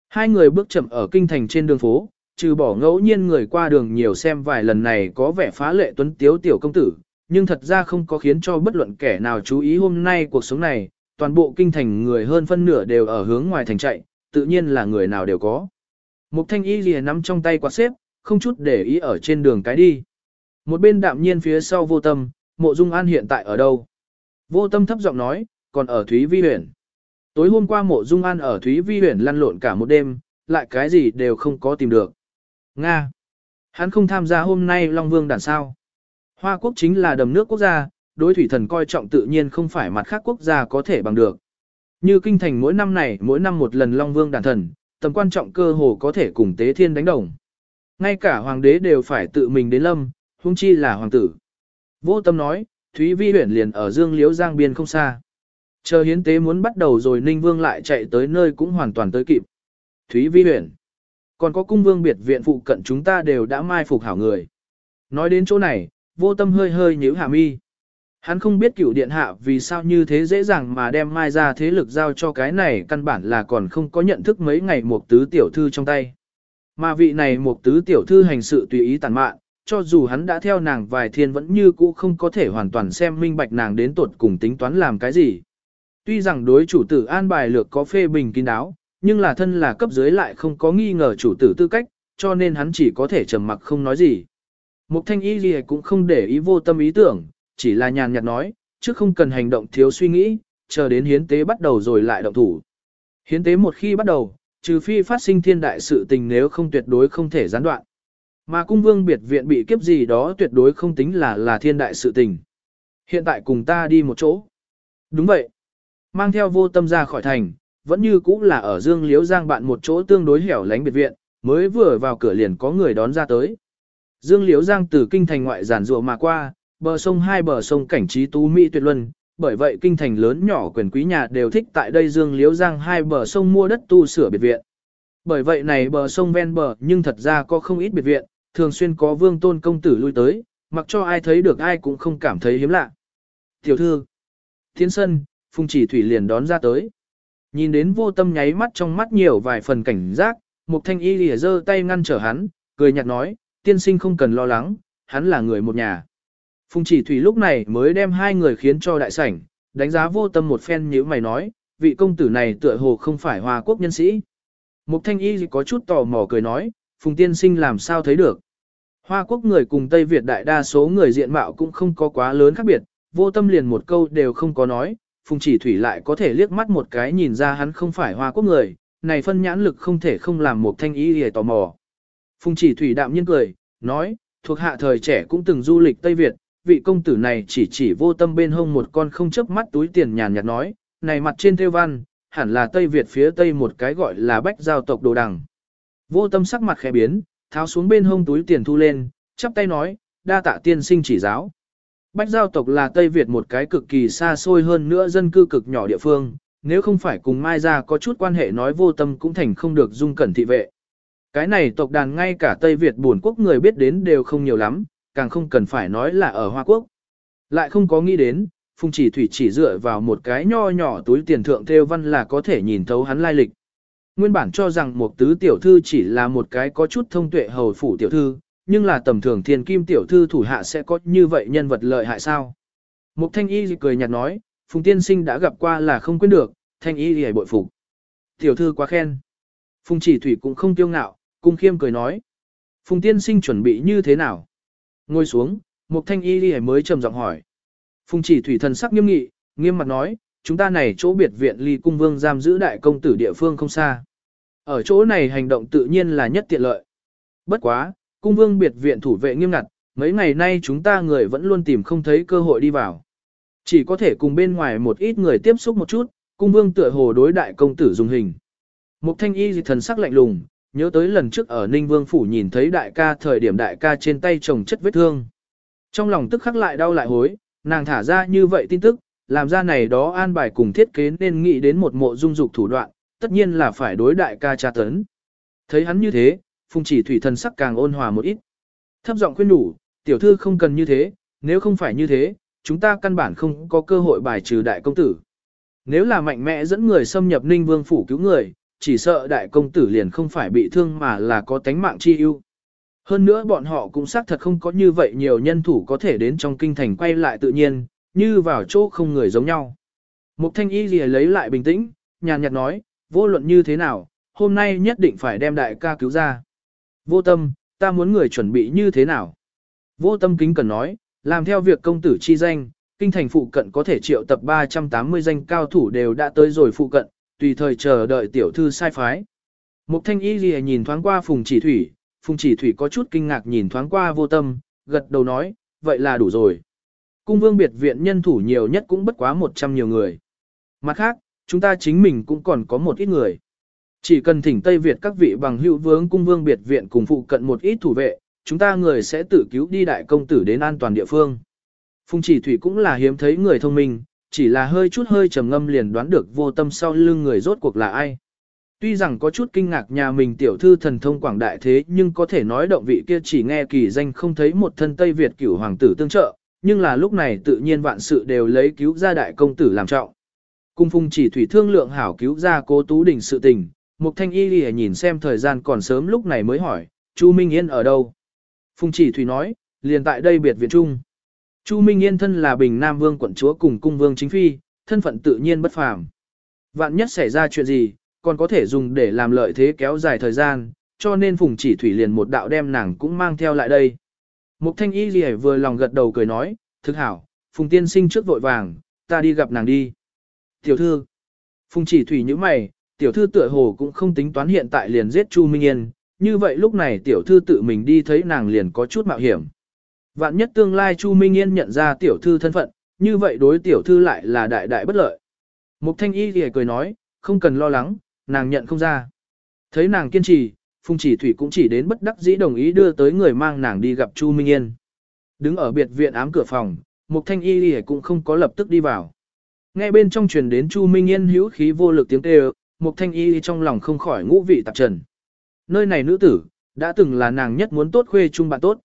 Hai người bước chậm ở kinh thành trên đường phố, trừ bỏ ngẫu nhiên người qua đường nhiều xem vài lần này có vẻ phá lệ tuấn tiếu tiểu công tử, nhưng thật ra không có khiến cho bất luận kẻ nào chú ý hôm nay cuộc sống này, toàn bộ kinh thành người hơn phân nửa đều ở hướng ngoài thành chạy, tự nhiên là người nào đều có. Mục thanh y lìa nắm trong tay quạt xếp, không chút để ý ở trên đường cái đi. Một bên đạm nhiên phía sau vô tâm, mộ dung an hiện tại ở đâu? Vô tâm thấp giọng nói, còn ở Thúy Vi Huyền. Tối hôm qua mộ dung an ở Thúy Vi Huyền lăn lộn cả một đêm, lại cái gì đều không có tìm được. Nga. Hắn không tham gia hôm nay Long Vương đàn sao. Hoa quốc chính là đầm nước quốc gia, đối thủy thần coi trọng tự nhiên không phải mặt khác quốc gia có thể bằng được. Như kinh thành mỗi năm này mỗi năm một lần Long Vương đàn thần, tầm quan trọng cơ hồ có thể cùng tế thiên đánh đồng. Ngay cả hoàng đế đều phải tự mình đến lâm, huống chi là hoàng tử. Vô tâm nói, Thúy Vi huyện liền ở Dương Liễu Giang biên không xa. Chờ hiến tế muốn bắt đầu rồi Ninh Vương lại chạy tới nơi cũng hoàn toàn tới kịp. Thúy Vi huyện. Còn có cung vương biệt viện phụ cận chúng ta đều đã mai phục hảo người. Nói đến chỗ này, vô tâm hơi hơi nhíu hạ mi. Hắn không biết cửu điện hạ vì sao như thế dễ dàng mà đem mai ra thế lực giao cho cái này căn bản là còn không có nhận thức mấy ngày một tứ tiểu thư trong tay. Mà vị này một tứ tiểu thư hành sự tùy ý tàn mạn, cho dù hắn đã theo nàng vài thiên vẫn như cũ không có thể hoàn toàn xem minh bạch nàng đến tột cùng tính toán làm cái gì. Tuy rằng đối chủ tử an bài lược có phê bình kín đáo, nhưng là thân là cấp dưới lại không có nghi ngờ chủ tử tư cách, cho nên hắn chỉ có thể trầm mặc không nói gì. Mục thanh y gì cũng không để ý vô tâm ý tưởng, chỉ là nhàn nhạt nói, chứ không cần hành động thiếu suy nghĩ, chờ đến hiến tế bắt đầu rồi lại động thủ. Hiến tế một khi bắt đầu, trừ phi phát sinh thiên đại sự tình nếu không tuyệt đối không thể gián đoạn. Mà cung vương biệt viện bị kiếp gì đó tuyệt đối không tính là là thiên đại sự tình. Hiện tại cùng ta đi một chỗ. Đúng vậy. Mang theo vô tâm ra khỏi thành, vẫn như cũ là ở Dương Liễu Giang bạn một chỗ tương đối hẻo lánh biệt viện, mới vừa vào cửa liền có người đón ra tới. Dương Liễu Giang từ kinh thành ngoại giản rùa mà qua, bờ sông hai bờ sông cảnh trí tú mỹ tuyệt luân, bởi vậy kinh thành lớn nhỏ quyền quý nhà đều thích tại đây Dương Liễu Giang hai bờ sông mua đất tu sửa biệt viện. Bởi vậy này bờ sông ven bờ nhưng thật ra có không ít biệt viện, thường xuyên có vương tôn công tử lui tới, mặc cho ai thấy được ai cũng không cảm thấy hiếm lạ. Tiểu thư, thiên sân, phùng chỉ thủy liền đón ra tới. Nhìn đến vô tâm nháy mắt trong mắt nhiều vài phần cảnh giác, Mục thanh y lìa giơ tay ngăn trở hắn, cười nhạt nói, tiên sinh không cần lo lắng, hắn là người một nhà. Phùng chỉ thủy lúc này mới đem hai người khiến cho đại sảnh, đánh giá vô tâm một phen như mày nói, vị công tử này tựa hồ không phải hòa quốc nhân sĩ. Mục thanh y có chút tò mò cười nói, phùng tiên sinh làm sao thấy được. Hoa quốc người cùng Tây Việt đại đa số người diện mạo cũng không có quá lớn khác biệt, vô tâm liền một câu đều không có nói, phùng chỉ thủy lại có thể liếc mắt một cái nhìn ra hắn không phải hoa quốc người, này phân nhãn lực không thể không làm một thanh y hề tò mò. Phùng chỉ thủy đạm nhiên cười, nói, thuộc hạ thời trẻ cũng từng du lịch Tây Việt, vị công tử này chỉ chỉ vô tâm bên hông một con không chớp mắt túi tiền nhàn nhạt nói, này mặt trên theo văn, hẳn là Tây Việt phía Tây một cái gọi là bách giao tộc đồ đằng. Vô tâm sắc mặt khẽ biến, tháo xuống bên hông túi tiền thu lên, chắp tay nói, đa tạ tiên sinh chỉ giáo. Bách giao tộc là Tây Việt một cái cực kỳ xa xôi hơn nữa dân cư cực nhỏ địa phương, nếu không phải cùng Mai Gia có chút quan hệ nói vô tâm cũng thành không được dung cẩn thị vệ. Cái này tộc đàn ngay cả Tây Việt buồn quốc người biết đến đều không nhiều lắm, càng không cần phải nói là ở Hoa Quốc. Lại không có nghĩ đến, Phùng Chỉ Thủy chỉ dựa vào một cái nho nhỏ túi tiền thượng theo văn là có thể nhìn thấu hắn lai lịch. Nguyên bản cho rằng một tứ tiểu thư chỉ là một cái có chút thông tuệ hầu phủ tiểu thư, nhưng là tầm thường thiên kim tiểu thư thủ hạ sẽ có như vậy nhân vật lợi hại sao? Mục thanh y cười nhạt nói, Phùng tiên sinh đã gặp qua là không quên được, thanh y hề bội phục. Tiểu thư quá khen. Phùng chỉ thủy cũng không tiêu ngạo, cung khiêm cười nói. Phùng tiên sinh chuẩn bị như thế nào? Ngồi xuống, mục thanh y hề mới trầm giọng hỏi. Phùng chỉ thủy thần sắc nghiêm nghị, nghiêm mặt nói, chúng ta này chỗ biệt viện ly cung vương giam giữ đại công tử địa phương không xa. Ở chỗ này hành động tự nhiên là nhất tiện lợi. Bất quá, cung vương biệt viện thủ vệ nghiêm ngặt, mấy ngày nay chúng ta người vẫn luôn tìm không thấy cơ hội đi vào. Chỉ có thể cùng bên ngoài một ít người tiếp xúc một chút, cung vương tựa hồ đối đại công tử dùng hình. Mục thanh y thần sắc lạnh lùng, nhớ tới lần trước ở Ninh Vương Phủ nhìn thấy đại ca thời điểm đại ca trên tay chồng chất vết thương. Trong lòng tức khắc lại đau lại hối, nàng thả ra như vậy tin tức, làm ra này đó an bài cùng thiết kế nên nghĩ đến một mộ dung dục thủ đoạn, tất nhiên là phải đối đại ca tra tấn. Thấy hắn như thế, phùng chỉ thủy thần sắc càng ôn hòa một ít. Thấp giọng khuyên đủ, tiểu thư không cần như thế, nếu không phải như thế, chúng ta căn bản không có cơ hội bài trừ đại công tử. Nếu là mạnh mẽ dẫn người xâm nhập ninh vương phủ cứu người, chỉ sợ đại công tử liền không phải bị thương mà là có tánh mạng chi ưu. Hơn nữa bọn họ cũng xác thật không có như vậy nhiều nhân thủ có thể đến trong kinh thành quay lại tự nhiên, như vào chỗ không người giống nhau. Mục thanh y gì lấy lại bình tĩnh, nhàn nhạt nói, vô luận như thế nào, hôm nay nhất định phải đem đại ca cứu ra. Vô tâm, ta muốn người chuẩn bị như thế nào? Vô tâm kính cần nói, làm theo việc công tử chi danh, kinh thành phụ cận có thể triệu tập 380 danh cao thủ đều đã tới rồi phụ cận, tùy thời chờ đợi tiểu thư sai phái. Mục thanh y gì nhìn thoáng qua phùng chỉ thủy, phùng chỉ thủy có chút kinh ngạc nhìn thoáng qua vô tâm, gật đầu nói, vậy là đủ rồi. Cung vương biệt viện nhân thủ nhiều nhất cũng bất quá 100 nhiều người. Mặt khác, chúng ta chính mình cũng còn có một ít người. Chỉ cần thỉnh Tây Việt các vị bằng hữu vướng cung vương biệt viện cùng phụ cận một ít thủ vệ, chúng ta người sẽ tự cứu đi đại công tử đến an toàn địa phương. Phùng chỉ thủy cũng là hiếm thấy người thông minh, chỉ là hơi chút hơi trầm ngâm liền đoán được vô tâm sau lưng người rốt cuộc là ai. Tuy rằng có chút kinh ngạc nhà mình tiểu thư thần thông quảng đại thế nhưng có thể nói động vị kia chỉ nghe kỳ danh không thấy một thân Tây Việt cửu hoàng tử tương trợ, nhưng là lúc này tự nhiên vạn sự đều lấy cứu gia đại công tử làm trọng. Cung phung chỉ thủy thương lượng hảo cứu gia cố tú đình sự tình, Mục thanh y lìa nhìn xem thời gian còn sớm lúc này mới hỏi, Chu Minh Yên ở đâu? phung chỉ thủy nói, liền tại đây biệt viện trung. Chu Minh Yên thân là Bình Nam Vương quận chúa cùng cung vương chính phi, thân phận tự nhiên bất phàm. Vạn nhất xảy ra chuyện gì, còn có thể dùng để làm lợi thế kéo dài thời gian, cho nên Phùng chỉ thủy liền một đạo đem nàng cũng mang theo lại đây. Mục thanh y lìa vừa lòng gật đầu cười nói, thực hảo, Phùng tiên sinh trước vội vàng, ta đi gặp nàng đi. Tiểu thư, Phùng chỉ thủy như mày, tiểu thư tựa hồ cũng không tính toán hiện tại liền giết Chu Minh Yên, như vậy lúc này tiểu thư tự mình đi thấy nàng liền có chút mạo hiểm. Vạn nhất tương lai Chu Minh Yên nhận ra tiểu thư thân phận, như vậy đối tiểu thư lại là đại đại bất lợi. Mục thanh y thì cười nói, không cần lo lắng, nàng nhận không ra. Thấy nàng kiên trì, Phùng chỉ thủy cũng chỉ đến bất đắc dĩ đồng ý đưa tới người mang nàng đi gặp Chu Minh Yên. Đứng ở biệt viện ám cửa phòng, Mục thanh y thì cũng không có lập tức đi vào. Nghe bên trong truyền đến Chu Minh Yên hữu khí vô lực tiếng kêu, Mục thanh y trong lòng không khỏi ngũ vị tạp trần. Nơi này nữ tử, đã từng là nàng nhất muốn tốt khuê chung bạn tốt.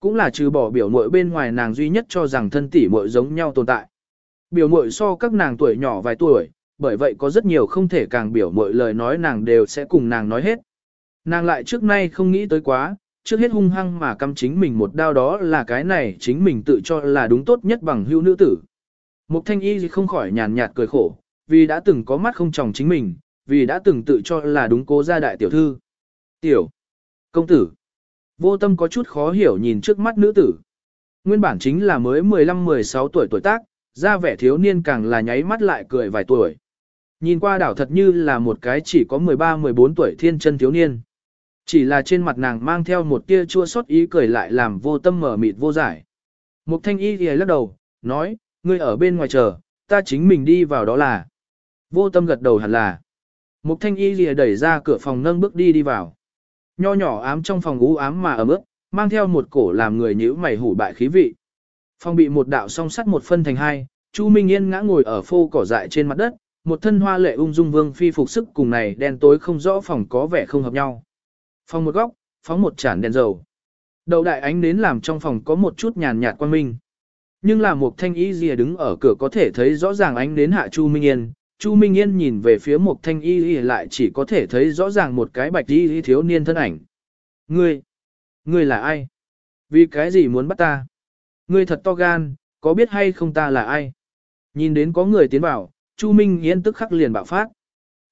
Cũng là trừ bỏ biểu muội bên ngoài nàng duy nhất cho rằng thân tỷ muội giống nhau tồn tại. Biểu muội so các nàng tuổi nhỏ vài tuổi, bởi vậy có rất nhiều không thể càng biểu muội lời nói nàng đều sẽ cùng nàng nói hết. Nàng lại trước nay không nghĩ tới quá, trước hết hung hăng mà căm chính mình một đao đó là cái này chính mình tự cho là đúng tốt nhất bằng hữu nữ tử. Mục thanh y không khỏi nhàn nhạt cười khổ, vì đã từng có mắt không tròng chính mình, vì đã từng tự cho là đúng cố gia đại tiểu thư. Tiểu, công tử, vô tâm có chút khó hiểu nhìn trước mắt nữ tử. Nguyên bản chính là mới 15-16 tuổi tuổi tác, ra vẻ thiếu niên càng là nháy mắt lại cười vài tuổi. Nhìn qua đảo thật như là một cái chỉ có 13-14 tuổi thiên chân thiếu niên. Chỉ là trên mặt nàng mang theo một tia chua xót ý cười lại làm vô tâm mở mịt vô giải. Mục thanh y thì lắc đầu, nói, ngươi ở bên ngoài chờ, ta chính mình đi vào đó là. Vô tâm gật đầu hẳn là. Mục thanh y thì đẩy ra cửa phòng nâng bước đi đi vào. Nho nhỏ ám trong phòng ú ám mà ấm ướt, mang theo một cổ làm người nhíu mày hủ bại khí vị. Phòng bị một đạo song sắt một phân thành hai, Chu Minh Yên ngã ngồi ở phô cỏ dại trên mặt đất, một thân hoa lệ ung dung vương phi phục sức cùng này đen tối không rõ phòng có vẻ không hợp nhau. Phòng một góc, phóng một chản đèn dầu. Đầu đại ánh nến làm trong phòng có một chút nhàn nhạt quan minh. Nhưng là một thanh ý gì đứng ở cửa có thể thấy rõ ràng ánh nến hạ Chu Minh Yên. Chu Minh Yên nhìn về phía một thanh y y lại chỉ có thể thấy rõ ràng một cái bạch y thiếu niên thân ảnh. Ngươi, ngươi là ai? Vì cái gì muốn bắt ta? Ngươi thật to gan, có biết hay không ta là ai? Nhìn đến có người tiến vào, Chu Minh Yên tức khắc liền bạo phát.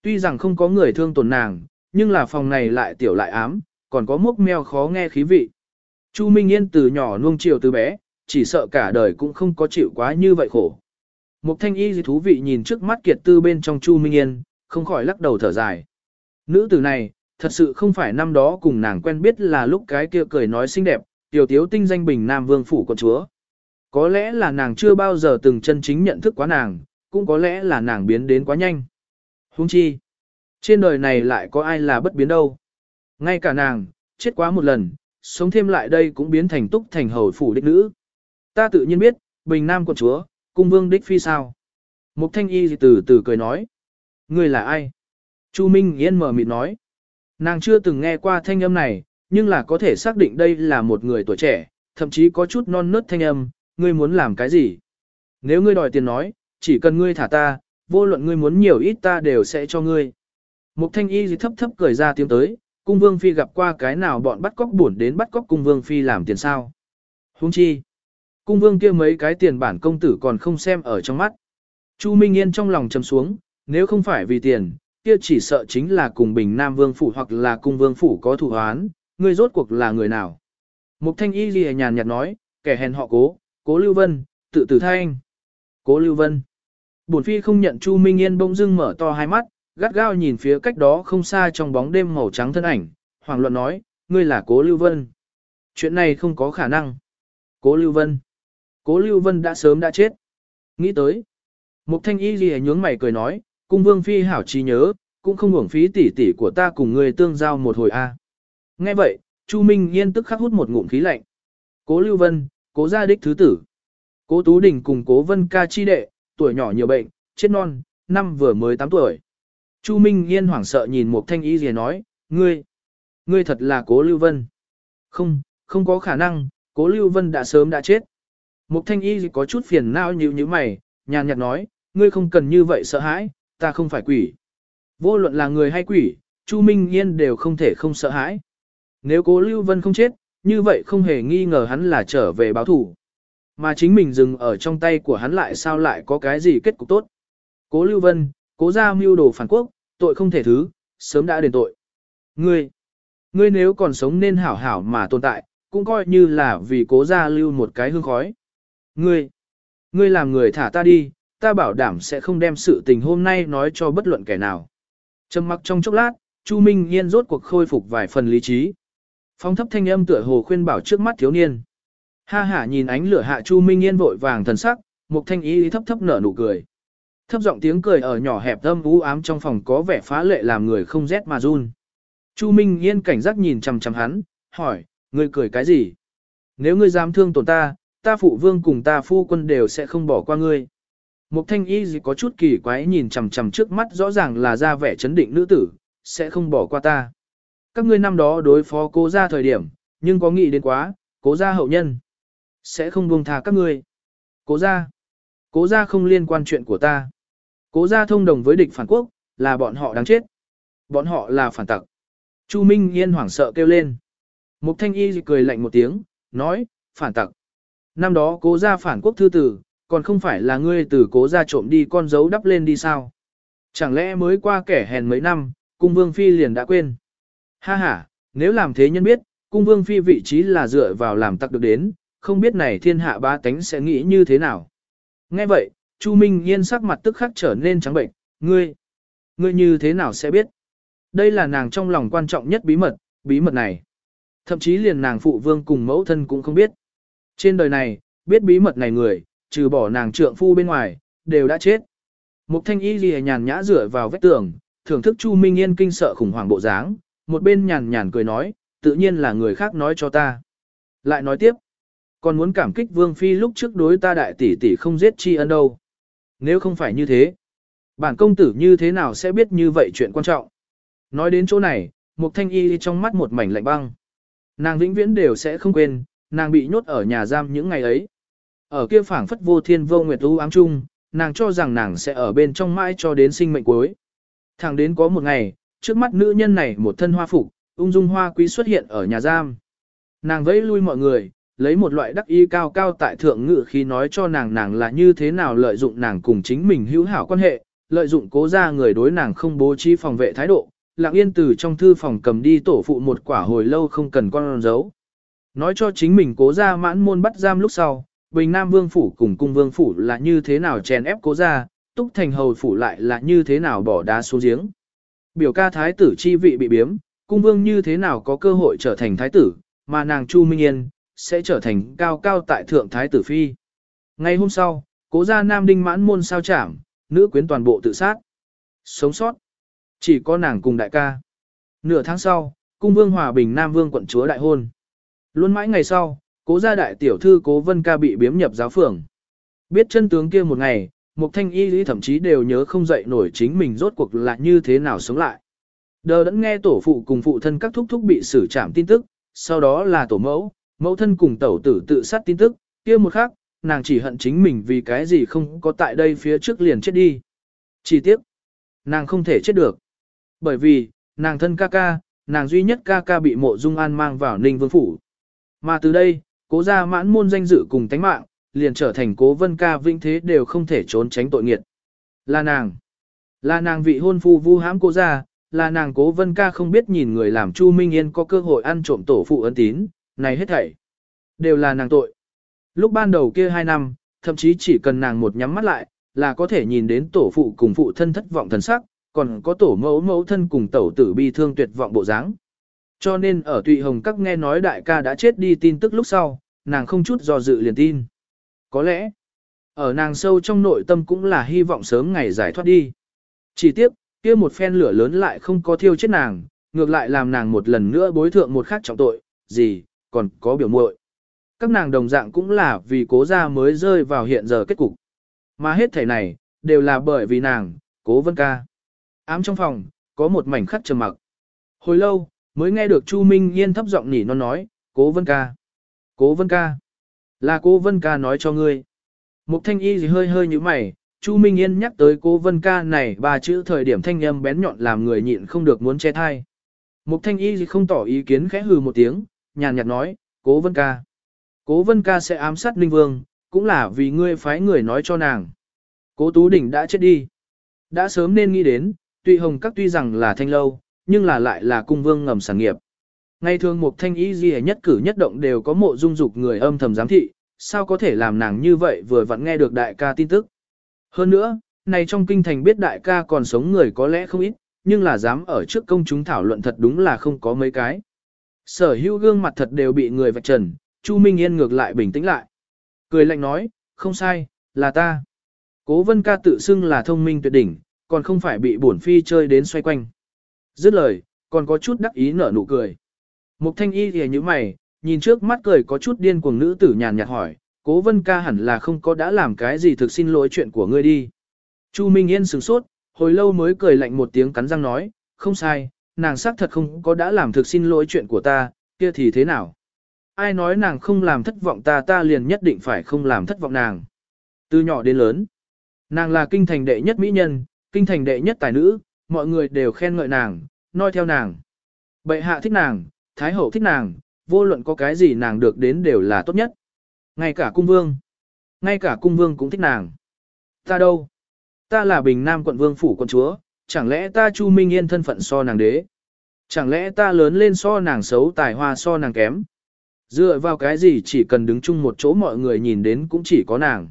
Tuy rằng không có người thương tổn nàng, nhưng là phòng này lại tiểu lại ám, còn có mốc meo khó nghe khí vị. Chu Minh Yên từ nhỏ nuông chiều từ bé, chỉ sợ cả đời cũng không có chịu quá như vậy khổ. Mục thanh y gì thú vị nhìn trước mắt kiệt tư bên trong Chu Minh Yên, không khỏi lắc đầu thở dài. Nữ tử này, thật sự không phải năm đó cùng nàng quen biết là lúc cái kia cười nói xinh đẹp, tiểu tiếu tinh danh bình Nam Vương Phủ con chúa. Có lẽ là nàng chưa bao giờ từng chân chính nhận thức quá nàng, cũng có lẽ là nàng biến đến quá nhanh. Hung chi, trên đời này lại có ai là bất biến đâu. Ngay cả nàng, chết quá một lần, sống thêm lại đây cũng biến thành túc thành hầu phủ đích nữ. Ta tự nhiên biết, bình nam quận chúa, cung vương đích phi sao. Mục thanh y từ từ cười nói. Người là ai? Chu Minh Yên mở mịt nói. Nàng chưa từng nghe qua thanh âm này, nhưng là có thể xác định đây là một người tuổi trẻ, thậm chí có chút non nớt thanh âm, ngươi muốn làm cái gì? Nếu ngươi đòi tiền nói, chỉ cần ngươi thả ta, vô luận ngươi muốn nhiều ít ta đều sẽ cho ngươi. Mục thanh y gì thấp thấp cười ra tiếng tới, cung vương phi gặp qua cái nào bọn bắt cóc buồn đến bắt cóc cung vương phi làm tiền sao. Hung chi, cung vương kia mấy cái tiền bản công tử còn không xem ở trong mắt. Chu Minh Yên trong lòng trầm xuống, nếu không phải vì tiền, kia chỉ sợ chính là cùng bình nam vương phủ hoặc là cung vương phủ có thủ hoán, ngươi rốt cuộc là người nào. Mục thanh y lìa nhàn nhạt nói, kẻ hèn họ cố, cố lưu vân, tự tử thanh. Cố lưu vân. Bổn phi không nhận Chu Minh Yên bỗng dưng mở to hai mắt, gắt gao nhìn phía cách đó không xa trong bóng đêm màu trắng thân ảnh, hoàng luận nói, ngươi là Cố Lưu Vân. Chuyện này không có khả năng. Cố Lưu Vân. Cố Lưu Vân đã sớm đã chết. Nghĩ tới. Mục thanh y Lìa nhướng mày cười nói, cung vương phi hảo trí nhớ, cũng không hưởng phí tỷ tỷ của ta cùng người tương giao một hồi a. Nghe vậy, Chu Minh Yên tức khắc hút một ngụm khí lạnh. Cố Lưu Vân, cố gia đích thứ tử. Cố Tú Đình cùng cố Vân ca chi đệ, tuổi nhỏ nhiều bệnh, chết non, năm vừa mới 8 tuổi. Chu Minh Yên hoảng sợ nhìn một thanh y Lìa nói, ngươi, ngươi thật là cố Lưu Vân. Không, không có khả năng, cố Lưu Vân đã sớm đã chết. Mục thanh y có chút phiền não như như mày, nhàn nhạt nói, ngươi không cần như vậy sợ hãi, ta không phải quỷ. Vô luận là người hay quỷ, Chu Minh Yên đều không thể không sợ hãi. Nếu cố Lưu Vân không chết, như vậy không hề nghi ngờ hắn là trở về báo thủ. Mà chính mình dừng ở trong tay của hắn lại sao lại có cái gì kết cục tốt. Cố Lưu Vân, cố ra mưu đồ phản quốc, tội không thể thứ, sớm đã đền tội. Ngươi, ngươi nếu còn sống nên hảo hảo mà tồn tại, cũng coi như là vì cố ra lưu một cái hương khói. Ngươi, ngươi làm người thả ta đi, ta bảo đảm sẽ không đem sự tình hôm nay nói cho bất luận kẻ nào. Trầm mặc trong chốc lát, Chu Minh Nhiên rốt cuộc khôi phục vài phần lý trí. Phong thấp thanh âm tựa hồ khuyên bảo trước mắt thiếu niên. Ha ha nhìn ánh lửa hạ Chu Minh Nhiên vội vàng thần sắc, một thanh ý thấp thấp nở nụ cười. Thấp giọng tiếng cười ở nhỏ hẹp âm u ám trong phòng có vẻ phá lệ làm người không rét mà run. Chu Minh Nhiên cảnh giác nhìn chằm chằm hắn, hỏi, ngươi cười cái gì? Nếu ngươi dám thương tổn ta, ta phụ vương cùng ta phu quân đều sẽ không bỏ qua ngươi. Mục thanh y gì có chút kỳ quái nhìn chằm chằm trước mắt rõ ràng là ra vẻ chấn định nữ tử, sẽ không bỏ qua ta. Các ngươi năm đó đối phó cố ra thời điểm, nhưng có nghĩ đến quá, cố ra hậu nhân. Sẽ không buông tha các ngươi. Cố ra. Cố ra không liên quan chuyện của ta. Cố gia thông đồng với địch phản quốc, là bọn họ đáng chết. Bọn họ là phản tặc. Chu Minh Yên hoảng sợ kêu lên. Mục Thanh Y cười lạnh một tiếng, nói, phản tặc. Năm đó cố gia phản quốc thư tử, còn không phải là ngươi từ cố gia trộm đi con dấu đắp lên đi sao? Chẳng lẽ mới qua kẻ hèn mấy năm, cung vương phi liền đã quên? Ha ha, nếu làm thế nhân biết, cung vương phi vị trí là dựa vào làm tặc được đến, không biết này thiên hạ ba tánh sẽ nghĩ như thế nào? Nghe vậy, Chu Minh Yên sắc mặt tức khắc trở nên trắng bệnh, ngươi, ngươi như thế nào sẽ biết? Đây là nàng trong lòng quan trọng nhất bí mật, bí mật này. Thậm chí liền nàng phụ vương cùng mẫu thân cũng không biết. Trên đời này, biết bí mật này người, trừ bỏ nàng trượng phu bên ngoài, đều đã chết. Mục thanh y ghi nhàn nhã rửa vào vách tường, thưởng thức Chu Minh Yên kinh sợ khủng hoảng bộ dáng, một bên nhàn nhàn cười nói, tự nhiên là người khác nói cho ta. Lại nói tiếp, còn muốn cảm kích Vương Phi lúc trước đối ta đại tỷ tỷ không giết chi ân đâu. Nếu không phải như thế, bản công tử như thế nào sẽ biết như vậy chuyện quan trọng. Nói đến chỗ này, Mục Thanh Y trong mắt một mảnh lạnh băng. Nàng vĩnh viễn đều sẽ không quên, nàng bị nhốt ở nhà giam những ngày ấy. Ở kia phảng phất vô thiên vô nguyệt u ám chung, nàng cho rằng nàng sẽ ở bên trong mãi cho đến sinh mệnh cuối. Thẳng đến có một ngày, trước mắt nữ nhân này một thân hoa phục, ung dung hoa quý xuất hiện ở nhà giam. Nàng vẫy lui mọi người, lấy một loại đắc y cao cao tại thượng ngự khi nói cho nàng nàng là như thế nào lợi dụng nàng cùng chính mình hữu hảo quan hệ, lợi dụng cố ra người đối nàng không bố trí phòng vệ thái độ, lặng yên từ trong thư phòng cầm đi tổ phụ một quả hồi lâu không cần con dấu. Nói cho chính mình cố ra mãn môn bắt giam lúc sau, Bình Nam Vương Phủ cùng Cung Vương Phủ là như thế nào chèn ép cố ra, Túc Thành Hầu Phủ lại là như thế nào bỏ đá xuống giếng. Biểu ca thái tử chi vị bị biếm, Cung Vương như thế nào có cơ hội trở thành thái tử, mà nàng Chu Minh Yên, sẽ trở thành cao cao tại thượng thái tử phi. Ngày hôm sau, cố gia Nam Đinh mãn môn sao chảm, nữ quyến toàn bộ tự sát. Sống sót. Chỉ có nàng cùng đại ca. Nửa tháng sau, cung vương hòa bình Nam Vương quận chúa đại hôn. Luôn mãi ngày sau, cố gia đại tiểu thư cố vân ca bị biếm nhập giáo phường. Biết chân tướng kia một ngày, một thanh y lý thậm chí đều nhớ không dậy nổi chính mình rốt cuộc là như thế nào sống lại. Đờ đẫn nghe tổ phụ cùng phụ thân các thúc thúc bị xử trảm tin tức, sau đó là tổ mẫu, mẫu thân cùng tẩu tử tự sát tin tức, kia một khác, nàng chỉ hận chính mình vì cái gì không có tại đây phía trước liền chết đi. Chỉ tiếc, nàng không thể chết được. Bởi vì, nàng thân ca ca, nàng duy nhất ca ca bị mộ dung an mang vào ninh vương phủ. Mà từ đây, cố gia mãn môn danh dự cùng tánh mạng, liền trở thành cố vân ca vinh thế đều không thể trốn tránh tội nghiệt. Là nàng. Là nàng vị hôn phu vu hãm cố gia, là nàng cố vân ca không biết nhìn người làm Chu Minh Yên có cơ hội ăn trộm tổ phụ ân tín, này hết thảy. Đều là nàng tội. Lúc ban đầu kia hai năm, thậm chí chỉ cần nàng một nhắm mắt lại, là có thể nhìn đến tổ phụ cùng phụ thân thất vọng thần sắc, còn có tổ mẫu mẫu thân cùng tẩu tử bi thương tuyệt vọng bộ dáng. Cho nên ở Tụy Hồng Các nghe nói đại ca đã chết đi tin tức lúc sau, nàng không chút do dự liền tin. Có lẽ, ở nàng sâu trong nội tâm cũng là hy vọng sớm ngày giải thoát đi. Chỉ tiếc, kia một phen lửa lớn lại không có thiêu chết nàng, ngược lại làm nàng một lần nữa bối thượng một khác trọng tội, gì, còn có biểu muội. Các nàng đồng dạng cũng là vì cố gia mới rơi vào hiện giờ kết cục. Mà hết thể này, đều là bởi vì nàng, cố vân ca. Ám trong phòng, có một mảnh khắc trầm mặc. Hồi lâu, mới nghe được Chu Minh Yên thấp giọng nhỉ nó nói, cố vân ca. Cố vân ca. Là cố vân ca nói cho ngươi. Mục thanh y gì hơi hơi như mày, Chu Minh Yên nhắc tới cố vân ca này ba chữ thời điểm thanh âm bén nhọn làm người nhịn không được muốn che thai. Mục thanh y gì không tỏ ý kiến khẽ hừ một tiếng, nhàn nhạt nói, cố vân ca. Cố vân ca sẽ ám sát Ninh Vương, cũng là vì ngươi phái người nói cho nàng. Cố Tú Đỉnh đã chết đi. Đã sớm nên nghĩ đến, Tụy Hồng Các tuy rằng là thanh lâu, nhưng là lại là cung vương ngầm sản nghiệp. Ngày thường một thanh ý gì nhất cử nhất động đều có mộ dung dục người âm thầm giám thị, sao có thể làm nàng như vậy vừa vặn nghe được đại ca tin tức. Hơn nữa, này trong kinh thành biết đại ca còn sống người có lẽ không ít, nhưng là dám ở trước công chúng thảo luận thật đúng là không có mấy cái. Sở hữu gương mặt thật đều bị người vạch trần, Chu Minh Yên ngược lại bình tĩnh lại. Cười lạnh nói, không sai, là ta. Cố vân ca tự xưng là thông minh tuyệt đỉnh, còn không phải bị bổn phi chơi đến xoay quanh. Dứt lời, còn có chút đắc ý nở nụ cười. Mục thanh y thì như mày, nhìn trước mắt cười có chút điên cuồng nữ tử nhàn nhạt hỏi, cố vân ca hẳn là không có đã làm cái gì thực xin lỗi chuyện của ngươi đi. Chu Minh Yên sửng sốt, hồi lâu mới cười lạnh một tiếng cắn răng nói, không sai, nàng xác thật không có đã làm thực xin lỗi chuyện của ta, kia thì thế nào? Ai nói nàng không làm thất vọng ta ta liền nhất định phải không làm thất vọng nàng. Từ nhỏ đến lớn, nàng là kinh thành đệ nhất mỹ nhân, kinh thành đệ nhất tài nữ, mọi người đều khen ngợi nàng, noi theo nàng. Bệ hạ thích nàng, thái hậu thích nàng, vô luận có cái gì nàng được đến đều là tốt nhất. Ngay cả cung vương. Ngay cả cung vương cũng thích nàng. Ta đâu? Ta là bình nam quận vương phủ quận chúa, chẳng lẽ ta Chu Minh Yên thân phận so nàng đế? Chẳng lẽ ta lớn lên so nàng xấu tài hoa so nàng kém? Dựa vào cái gì chỉ cần đứng chung một chỗ mọi người nhìn đến cũng chỉ có nàng.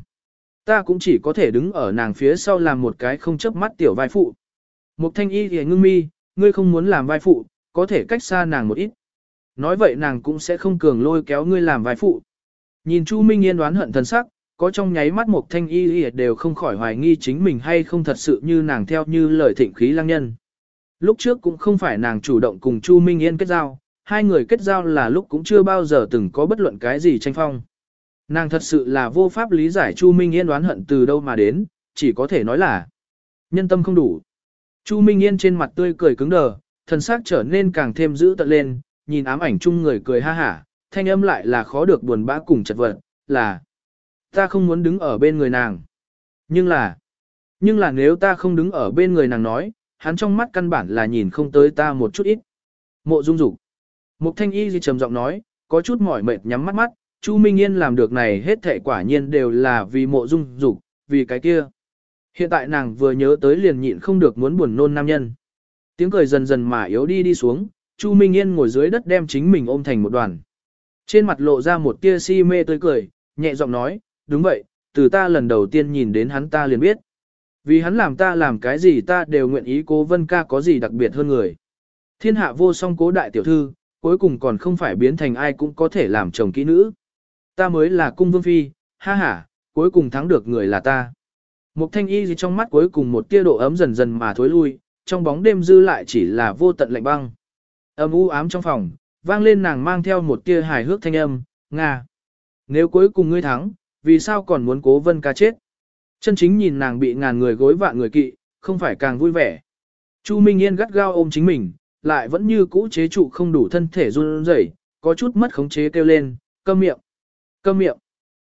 Ta cũng chỉ có thể đứng ở nàng phía sau làm một cái không chấp mắt tiểu vai phụ. Mục thanh y thì ngưng mi, ngươi không muốn làm vai phụ, có thể cách xa nàng một ít. Nói vậy nàng cũng sẽ không cường lôi kéo ngươi làm vai phụ. Nhìn Chu Minh Yên đoán hận thần sắc, có trong nháy mắt một thanh y y đều không khỏi hoài nghi chính mình hay không thật sự như nàng theo như lời thịnh khí lang nhân. Lúc trước cũng không phải nàng chủ động cùng Chu Minh Yên kết giao, hai người kết giao là lúc cũng chưa bao giờ từng có bất luận cái gì tranh phong. Nàng thật sự là vô pháp lý giải Chu Minh Yên đoán hận từ đâu mà đến, chỉ có thể nói là nhân tâm không đủ. Chu Minh Yên trên mặt tươi cười cứng đờ, thần sắc trở nên càng thêm dữ tợn lên, nhìn ám ảnh chung người cười ha hả, thanh âm lại là khó được buồn bã cùng chật vật, là ta không muốn đứng ở bên người nàng. Nhưng là, nhưng là nếu ta không đứng ở bên người nàng nói, hắn trong mắt căn bản là nhìn không tới ta một chút ít. Mộ dung dục Mục thanh y gì trầm giọng nói, có chút mỏi mệt nhắm mắt mắt, Chu Minh Yên làm được này hết thảy quả nhiên đều là vì mộ dung dục, vì cái kia. Hiện tại nàng vừa nhớ tới liền nhịn không được muốn buồn nôn nam nhân. Tiếng cười dần dần mà yếu đi đi xuống, Chu Minh Yên ngồi dưới đất đem chính mình ôm thành một đoàn. Trên mặt lộ ra một tia si mê tươi cười, nhẹ giọng nói, đúng vậy, từ ta lần đầu tiên nhìn đến hắn ta liền biết. Vì hắn làm ta làm cái gì ta đều nguyện ý cố vân ca có gì đặc biệt hơn người. Thiên hạ vô song cố đại tiểu thư, cuối cùng còn không phải biến thành ai cũng có thể làm chồng kỹ nữ. Ta mới là cung vương phi, ha ha, cuối cùng thắng được người là ta. Mục thanh y gì trong mắt cuối cùng một tia độ ấm dần dần mà thối lui, trong bóng đêm dư lại chỉ là vô tận lạnh băng. Âm u ám trong phòng, vang lên nàng mang theo một tia hài hước thanh âm, Nga. Nếu cuối cùng ngươi thắng, vì sao còn muốn cố vân ca chết? Chân chính nhìn nàng bị ngàn người gối vạn người kỵ, không phải càng vui vẻ. Chu Minh Yên gắt gao ôm chính mình, lại vẫn như cũ chế trụ không đủ thân thể run rẩy, có chút mất khống chế kêu lên, câm miệng, câm miệng.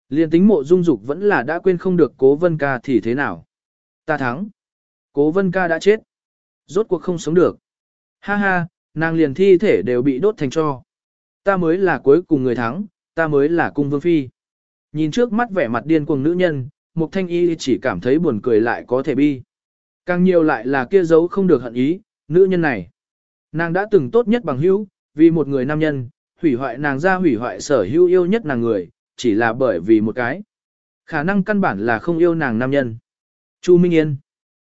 Liên tính mộ dung dục vẫn là đã quên không được cố vân ca thì thế nào. Ta thắng. Cố vân ca đã chết. Rốt cuộc không sống được. Ha ha, nàng liền thi thể đều bị đốt thành cho. Ta mới là cuối cùng người thắng, ta mới là cung vương phi. Nhìn trước mắt vẻ mặt điên cuồng nữ nhân, Mục Thanh Y chỉ cảm thấy buồn cười lại có thể bi. Càng nhiều lại là kia giấu không được hận ý, nữ nhân này. Nàng đã từng tốt nhất bằng hữu, vì một người nam nhân, hủy hoại nàng ra hủy hoại sở hữu yêu nhất nàng người, chỉ là bởi vì một cái. Khả năng căn bản là không yêu nàng nam nhân. Chu Minh Yên.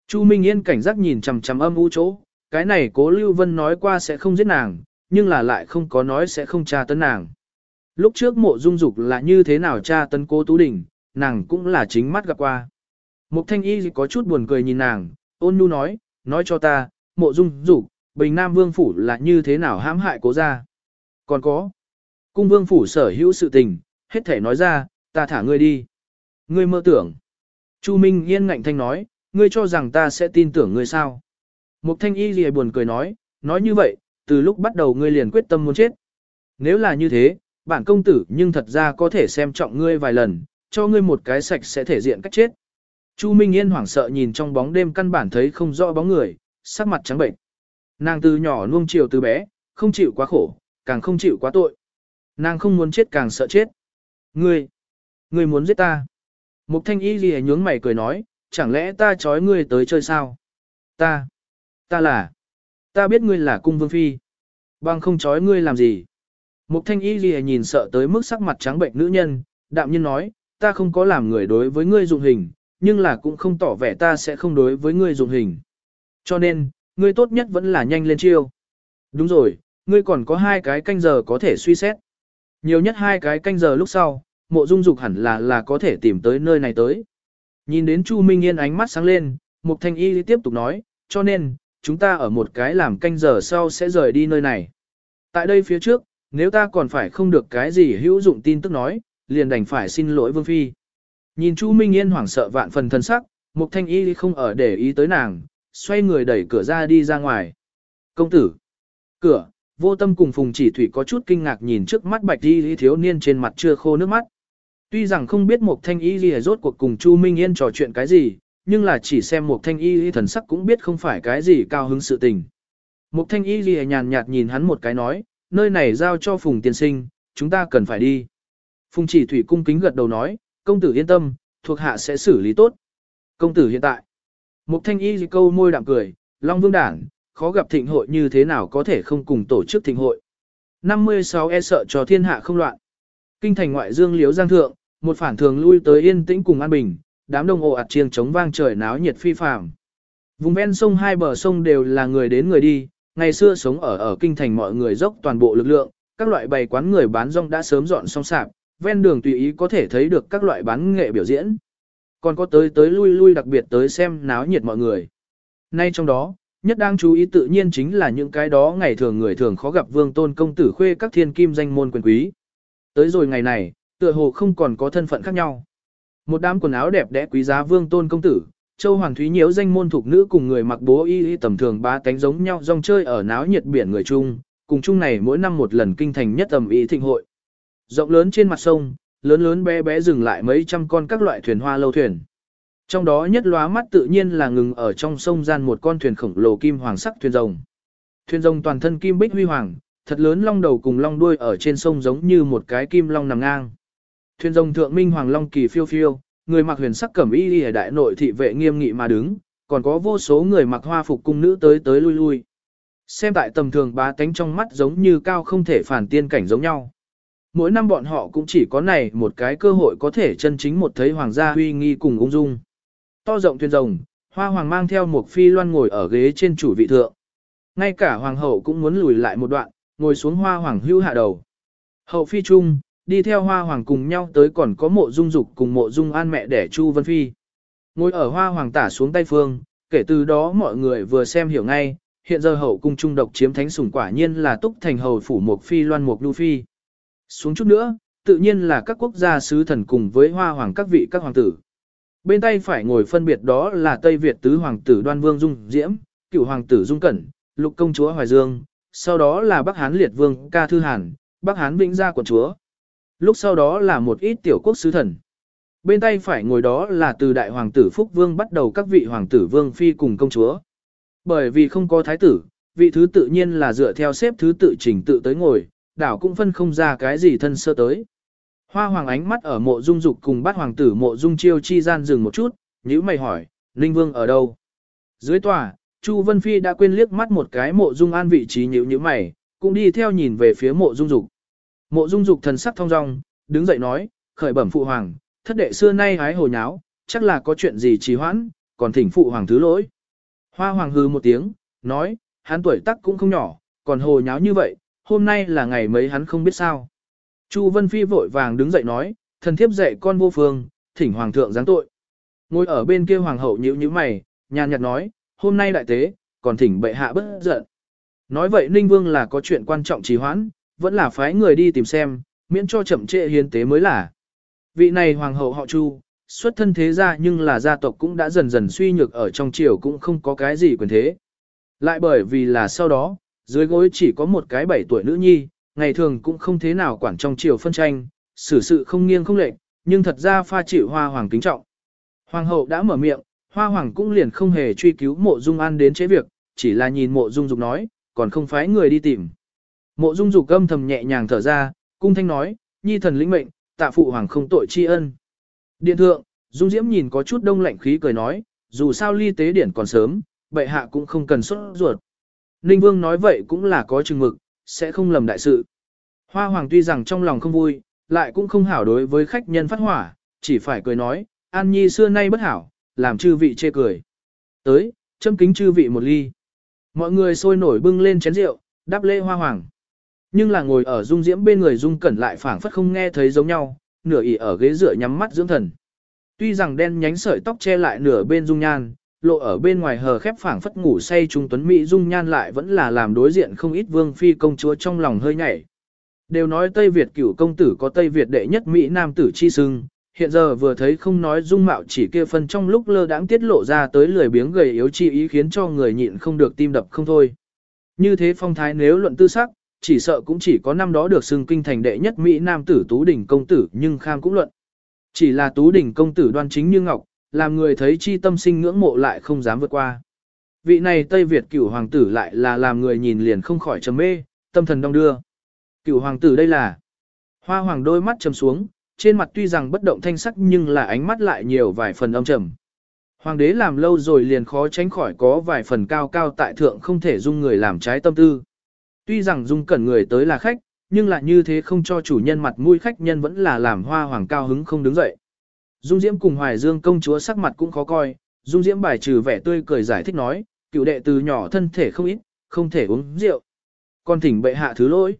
Chu Minh Yên cảnh giác nhìn chằm chằm âm u chỗ, cái này cố Lưu Vân nói qua sẽ không giết nàng, nhưng là lại không có nói sẽ không tra tấn nàng. Lúc trước mộ dung dục là như thế nào tra tấn cố Tú Đình, nàng cũng là chính mắt gặp qua. Mục thanh y có chút buồn cười nhìn nàng, ôn nhu nói, nói cho ta, mộ dung dục, bình nam vương phủ là như thế nào hãm hại cố gia Còn có, cung vương phủ sở hữu sự tình, hết thể nói ra, ta thả ngươi đi. Ngươi mơ tưởng. Chu Minh Yên ngạnh thanh nói, ngươi cho rằng ta sẽ tin tưởng ngươi sao. Mục thanh y gì buồn cười nói, nói như vậy, từ lúc bắt đầu ngươi liền quyết tâm muốn chết. Nếu là như thế, bản công tử nhưng thật ra có thể xem trọng ngươi vài lần, cho ngươi một cái sạch sẽ thể diện cách chết. Chu Minh Yên hoảng sợ nhìn trong bóng đêm căn bản thấy không rõ bóng người, sắc mặt trắng bệnh. Nàng từ nhỏ nuông chiều từ bé, không chịu quá khổ, càng không chịu quá tội. Nàng không muốn chết càng sợ chết. Ngươi, ngươi muốn giết ta. Mục thanh y gì nhướng mày cười nói, chẳng lẽ ta trói ngươi tới chơi sao? Ta, ta là, ta biết ngươi là cung vương phi. Bằng không trói ngươi làm gì? Mục thanh y gì nhìn sợ tới mức sắc mặt trắng bệnh nữ nhân, đạm nhiên nói, ta không có làm người đối với ngươi dụng hình, nhưng là cũng không tỏ vẻ ta sẽ không đối với ngươi dụng hình. Cho nên, ngươi tốt nhất vẫn là nhanh lên chiêu. Đúng rồi, ngươi còn có hai cái canh giờ có thể suy xét. Nhiều nhất hai cái canh giờ lúc sau, mộ dung dục hẳn là là có thể tìm tới nơi này tới. Nhìn đến Chu Minh Yên ánh mắt sáng lên, Mục Thanh Y tiếp tục nói, cho nên, chúng ta ở một cái làm canh giờ sau sẽ rời đi nơi này. Tại đây phía trước, nếu ta còn phải không được cái gì hữu dụng tin tức nói, liền đành phải xin lỗi Vương Phi. Nhìn Chu Minh Yên hoảng sợ vạn phần thân sắc, Mục Thanh Y không ở để ý tới nàng, xoay người đẩy cửa ra đi ra ngoài. Công tử! Cửa! Vô tâm cùng Phùng Chỉ Thủy có chút kinh ngạc nhìn trước mắt bạch y thiếu niên trên mặt chưa khô nước mắt. Tuy rằng không biết một Thanh Y gì rốt cuộc cùng Chu Minh Yên trò chuyện cái gì, nhưng là chỉ xem một Thanh Y thần sắc cũng biết không phải cái gì cao hứng sự tình. một thanh y ghi nhàn nhạt nhìn hắn một cái nói, nơi này giao cho phùng tiên sinh, chúng ta cần phải đi. Phùng chỉ thủy cung kính gật đầu nói, công tử yên tâm, thuộc hạ sẽ xử lý tốt. Công tử hiện tại. Mục thanh y câu môi đạm cười, Long Vương Đảng, khó gặp thịnh hội như thế nào có thể không cùng tổ chức thịnh hội. 56 e sợ cho thiên hạ không loạn. Kinh thành ngoại dương liếu giang thượng, một phản thường lui tới yên tĩnh cùng an bình, đám đông ồ ạt chiêng chống vang trời náo nhiệt phi phàm. Vùng ven sông hai bờ sông đều là người đến người đi, ngày xưa sống ở ở kinh thành mọi người dốc toàn bộ lực lượng, các loại bày quán người bán rong đã sớm dọn xong sạp, ven đường tùy ý có thể thấy được các loại bán nghệ biểu diễn. Còn có tới tới lui lui đặc biệt tới xem náo nhiệt mọi người. Nay trong đó, nhất đang chú ý tự nhiên chính là những cái đó ngày thường người thường khó gặp vương tôn công tử khuê các thiên kim danh môn quyền quý. Tới rồi ngày này, tựa hồ không còn có thân phận khác nhau. Một đám quần áo đẹp đẽ quý giá vương tôn công tử, Châu Hoàng Thúy nhiễu danh môn thuộc nữ cùng người mặc bố y y tầm thường ba cánh giống nhau rong chơi ở náo nhiệt biển người chung, cùng chung này mỗi năm một lần kinh thành nhất tầm y thịnh hội. Rộng lớn trên mặt sông, lớn lớn bé bé dừng lại mấy trăm con các loại thuyền hoa lâu thuyền. Trong đó nhất lóa mắt tự nhiên là ngừng ở trong sông gian một con thuyền khổng lồ kim hoàng sắc thuyền rồng. Thuyền rồng toàn thân kim bích huy hoàng, thật lớn long đầu cùng long đuôi ở trên sông giống như một cái kim long nằm ngang. Thuyền rồng thượng minh hoàng long kỳ phiêu phiêu, người mặc huyền sắc cẩm y ở đại nội thị vệ nghiêm nghị mà đứng, còn có vô số người mặc hoa phục cung nữ tới tới lui lui. Xem tại tầm thường bá tánh trong mắt giống như cao không thể phản tiên cảnh giống nhau. Mỗi năm bọn họ cũng chỉ có này một cái cơ hội có thể chân chính một thấy hoàng gia huy nghi cùng ung dung. To rộng thuyền rồng, hoa hoàng mang theo một phi loan ngồi ở ghế trên chủ vị thượng. Ngay cả hoàng hậu cũng muốn lùi lại một đoạn, ngồi xuống hoa hoàng hưu hạ đầu. Hậu phi trung, đi theo hoa hoàng cùng nhau tới còn có mộ dung dục cùng mộ dung an mẹ đẻ Chu Vân Phi. Ngồi ở hoa hoàng tả xuống tay phương, kể từ đó mọi người vừa xem hiểu ngay, hiện giờ hậu cung trung độc chiếm thánh sủng quả nhiên là túc thành hầu phủ một phi loan một lưu phi. Xuống chút nữa, tự nhiên là các quốc gia sứ thần cùng với hoa hoàng các vị các hoàng tử. Bên tay phải ngồi phân biệt đó là Tây Việt tứ hoàng tử Đoan Vương Dung Diễm, cựu hoàng tử Dung Cẩn, lục công chúa Hoài Dương, sau đó là Bắc Hán Liệt Vương Ca Thư Hàn, Bắc Hán Vĩnh Gia quận chúa. Lúc sau đó là một ít tiểu quốc sứ thần. Bên tay phải ngồi đó là từ đại hoàng tử Phúc Vương bắt đầu các vị hoàng tử Vương Phi cùng công chúa. Bởi vì không có thái tử, vị thứ tự nhiên là dựa theo xếp thứ tự trình tự tới ngồi, đảo cũng phân không ra cái gì thân sơ tới. Hoa hoàng ánh mắt ở mộ dung dục cùng bát hoàng tử mộ dung chiêu chi gian dừng một chút, nhữ mày hỏi, Ninh Vương ở đâu? Dưới tòa, Chu Vân Phi đã quên liếc mắt một cái mộ dung an vị trí nhữ nhữ mày, cũng đi theo nhìn về phía mộ dung dục. Mộ dung dục thần sắc thong dong, đứng dậy nói, khởi bẩm phụ hoàng, thất đệ xưa nay hái hồ nháo, chắc là có chuyện gì trì hoãn, còn thỉnh phụ hoàng thứ lỗi. Hoa hoàng hư một tiếng, nói, hắn tuổi tác cũng không nhỏ, còn hồ nháo như vậy, hôm nay là ngày mấy hắn không biết sao. Chu Vân Phi vội vàng đứng dậy nói, thần thiếp dạy con vô phương, thỉnh hoàng thượng giáng tội. Ngồi ở bên kia hoàng hậu nhíu nhíu mày, nhàn nhạt nói, hôm nay đại tế, còn thỉnh bệ hạ bất giận. Nói vậy Ninh Vương là có chuyện quan trọng trì hoãn, vẫn là phái người đi tìm xem, miễn cho chậm trễ hiến tế mới là. Vị này hoàng hậu họ Chu, xuất thân thế gia nhưng là gia tộc cũng đã dần dần suy nhược ở trong triều cũng không có cái gì quyền thế. Lại bởi vì là sau đó, dưới gối chỉ có một cái bảy tuổi nữ nhi, ngày thường cũng không thế nào quản trong triều phân tranh, xử sự không nghiêng không lệch, nhưng thật ra pha chịu hoa hoàng kính trọng. Hoàng hậu đã mở miệng, hoa hoàng cũng liền không hề truy cứu mộ dung an đến chế việc, chỉ là nhìn mộ dung dục nói, còn không phái người đi tìm. Mộ dung dục âm thầm nhẹ nhàng thở ra, cung thanh nói, nhi thần lĩnh mệnh, tạ phụ hoàng không tội tri ân. Điện thượng, dung diễm nhìn có chút đông lạnh khí cười nói, dù sao ly tế điển còn sớm, bệ hạ cũng không cần xuất ruột. Ninh vương nói vậy cũng là có chừng mực, sẽ không lầm đại sự. Hoa hoàng tuy rằng trong lòng không vui, lại cũng không hảo đối với khách nhân phát hỏa, chỉ phải cười nói, An Nhi xưa nay bất hảo, làm chư vị chê cười. Tới, châm kính chư vị một ly. Mọi người sôi nổi bưng lên chén rượu, đáp lễ hoa hoàng. Nhưng là ngồi ở dung diễm bên người dung cẩn lại phảng phất không nghe thấy giống nhau, nửa ỉ ở ghế dựa nhắm mắt dưỡng thần. Tuy rằng đen nhánh sợi tóc che lại nửa bên dung nhan, lộ ở bên ngoài hờ khép phảng phất ngủ say trung tuấn mỹ dung nhan lại vẫn là làm đối diện không ít vương phi công chúa trong lòng hơi nhảy. Đều nói Tây Việt cửu công tử có Tây Việt đệ nhất Mỹ Nam tử chi sưng, hiện giờ vừa thấy không nói dung mạo chỉ kia phân trong lúc lơ đãng tiết lộ ra tới lười biếng gầy yếu chi ý khiến cho người nhịn không được tim đập không thôi. Như thế phong thái nếu luận tư sắc, chỉ sợ cũng chỉ có năm đó được xưng kinh thành đệ nhất Mỹ Nam tử Tú Đình công tử nhưng kham cũng luận. Chỉ là Tú Đình công tử đoan chính như ngọc, làm người thấy chi tâm sinh ngưỡng mộ lại không dám vượt qua. Vị này Tây Việt cửu hoàng tử lại là làm người nhìn liền không khỏi trầm mê, tâm thần đong đưa. Cửu hoàng tử đây là Hoa hoàng đôi mắt trầm xuống, trên mặt tuy rằng bất động thanh sắc nhưng là ánh mắt lại nhiều vài phần âm trầm. Hoàng đế làm lâu rồi liền khó tránh khỏi có vài phần cao cao tại thượng không thể dung người làm trái tâm tư. Tuy rằng dung cẩn người tới là khách, nhưng lại như thế không cho chủ nhân mặt mũi khách nhân vẫn là làm hoa hoàng cao hứng không đứng dậy. Dung Diễm cùng Hoài Dương công chúa sắc mặt cũng khó coi, Dung Diễm bài trừ vẻ tươi cười giải thích nói, cựu đệ từ nhỏ thân thể không ít, không thể uống rượu. Con thỉnh bệ hạ thứ lỗi.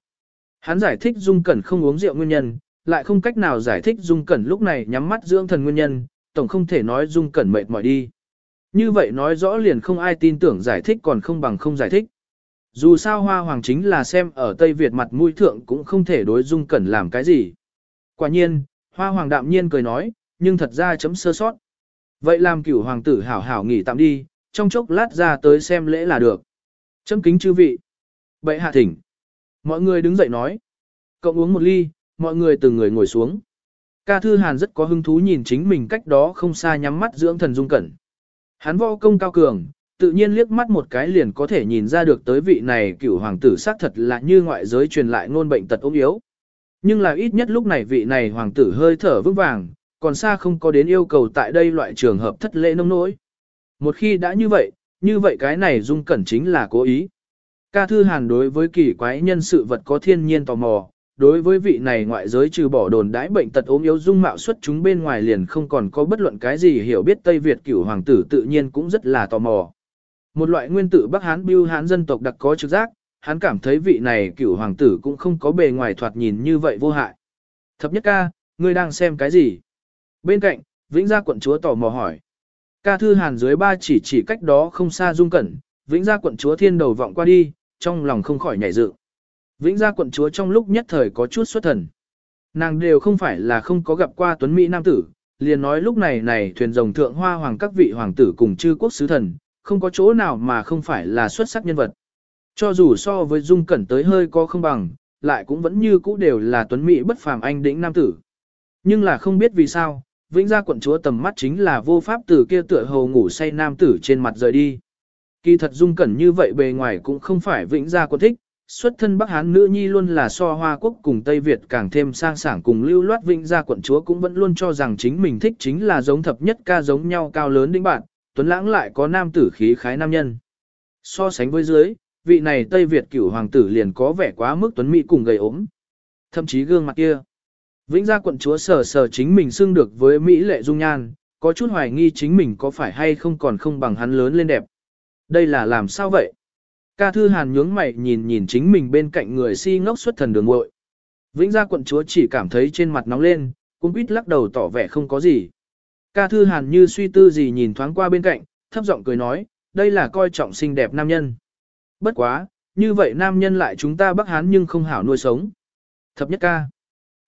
Hắn giải thích Dung Cẩn không uống rượu nguyên nhân, lại không cách nào giải thích Dung Cẩn lúc này nhắm mắt dưỡng thần nguyên nhân, tổng không thể nói Dung Cẩn mệt mỏi đi. Như vậy nói rõ liền không ai tin tưởng giải thích còn không bằng không giải thích. Dù sao Hoa Hoàng chính là xem ở Tây Việt mặt mũi thượng cũng không thể đối Dung Cẩn làm cái gì. Quả nhiên, Hoa Hoàng đạm nhiên cười nói, nhưng thật ra chấm sơ sót. Vậy làm cửu hoàng tử hảo hảo nghỉ tạm đi, trong chốc lát ra tới xem lễ là được. Chấm kính chư vị. Bệ hạ thỉnh. Mọi người đứng dậy nói. Cộng uống một ly, mọi người từng người ngồi xuống. Ca Thư Hàn rất có hứng thú nhìn chính mình cách đó không xa nhắm mắt dưỡng thần dung cẩn. Hắn võ công cao cường, tự nhiên liếc mắt một cái liền có thể nhìn ra được tới vị này cửu hoàng tử xác thật là như ngoại giới truyền lại ngôn bệnh tật ốm yếu. Nhưng là ít nhất lúc này vị này hoàng tử hơi thở vững vàng, còn xa không có đến yêu cầu tại đây loại trường hợp thất lễ nông nỗi. Một khi đã như vậy, như vậy cái này dung cẩn chính là cố ý. Ca Thư Hàn đối với kỳ quái nhân sự vật có thiên nhiên tò mò, đối với vị này ngoại giới trừ bỏ đồn đãi bệnh tật ốm yếu dung mạo xuất chúng bên ngoài liền không còn có bất luận cái gì hiểu biết Tây Việt cửu hoàng tử tự nhiên cũng rất là tò mò. Một loại nguyên tử Bắc Hán biêu Hán dân tộc đặc có trực giác, hắn cảm thấy vị này cửu hoàng tử cũng không có bề ngoài thoạt nhìn như vậy vô hại. Thập nhất ca, ngươi đang xem cái gì? Bên cạnh, Vĩnh Gia quận chúa tò mò hỏi. Ca thư hàn dưới ba chỉ chỉ cách đó không xa dung cẩn, Vĩnh Gia quận chúa thiên đầu vọng qua đi, trong lòng không khỏi nhảy dự. Vĩnh Gia quận chúa trong lúc nhất thời có chút xuất thần. Nàng đều không phải là không có gặp qua tuấn Mỹ nam tử, liền nói lúc này này thuyền rồng thượng hoa hoàng các vị hoàng tử cùng chư quốc sứ thần, không có chỗ nào mà không phải là xuất sắc nhân vật. Cho dù so với dung cẩn tới hơi có không bằng, lại cũng vẫn như cũ đều là tuấn Mỹ bất phàm anh đĩnh nam tử. Nhưng là không biết vì sao, Vĩnh Gia quận chúa tầm mắt chính là vô pháp từ kia tựa hồ ngủ say nam tử trên mặt rời đi. Kỳ thật dung cẩn như vậy bề ngoài cũng không phải Vĩnh Gia quận thích, xuất thân Bắc Hán nữ nhi luôn là so Hoa quốc cùng Tây Việt càng thêm sang sảng cùng lưu loát Vĩnh Gia quận chúa cũng vẫn luôn cho rằng chính mình thích chính là giống thập nhất ca giống nhau cao lớn đỉnh bạn, tuấn lãng lại có nam tử khí khái nam nhân. So sánh với dưới, vị này Tây Việt cửu hoàng tử liền có vẻ quá mức tuấn mỹ cùng gầy ốm. Thậm chí gương mặt kia Vĩnh gia quận chúa sờ sờ chính mình xưng được với Mỹ lệ dung nhan, có chút hoài nghi chính mình có phải hay không còn không bằng hắn lớn lên đẹp. Đây là làm sao vậy? Ca thư hàn nhướng mày nhìn nhìn chính mình bên cạnh người si ngốc xuất thần đường ngội. Vĩnh gia quận chúa chỉ cảm thấy trên mặt nóng lên, cũng quýt lắc đầu tỏ vẻ không có gì. Ca thư hàn như suy tư gì nhìn thoáng qua bên cạnh, thấp giọng cười nói, đây là coi trọng xinh đẹp nam nhân. Bất quá, như vậy nam nhân lại chúng ta bắc hán nhưng không hảo nuôi sống. Thập nhất ca.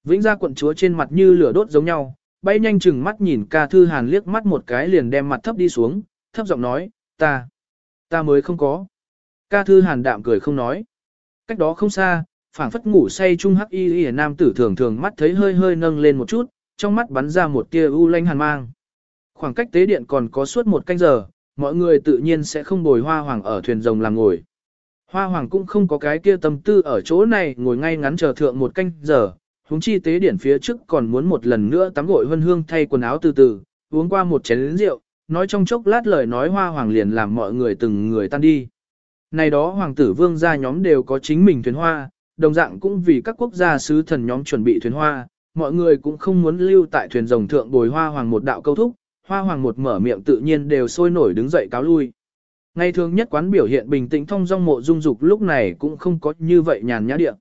Vĩnh gia quận chúa trên mặt như lửa đốt giống nhau, bay nhanh chừng mắt nhìn ca thư hàn liếc mắt một cái liền đem mặt thấp đi xuống, thấp giọng nói, ta, ta mới không có. Ca thư hàn đạm cười không nói. Cách đó không xa, phảng phất ngủ say trung hắc y y nam tử thường thường mắt thấy hơi hơi nâng lên một chút, trong mắt bắn ra một tia u lanh hàn mang. Khoảng cách tế điện còn có suốt một canh giờ, mọi người tự nhiên sẽ không bồi hoa hoàng ở thuyền rồng làm ngồi. Hoa hoàng cũng không có cái kia tâm tư ở chỗ này ngồi ngay ngắn chờ thượng một canh giờ, huống chi tế điển phía trước còn muốn một lần nữa tắm gội vân hương thay quần áo từ từ, uống qua một chén rượu, nói trong chốc lát lời nói hoa hoàng liền làm mọi người từng người tan đi. Này đó hoàng tử vương gia nhóm đều có chính mình thuyền hoa, đồng dạng cũng vì các quốc gia sứ thần nhóm chuẩn bị thuyền hoa, mọi người cũng không muốn lưu tại thuyền rồng thượng bồi hoa hoàng một đạo câu thúc, hoa hoàng một mở miệng tự nhiên đều sôi nổi đứng dậy cáo lui. Ngày thường nhất quán biểu hiện bình tĩnh thông dong mộ dung dục lúc này cũng không có như vậy nhàn nhã địa.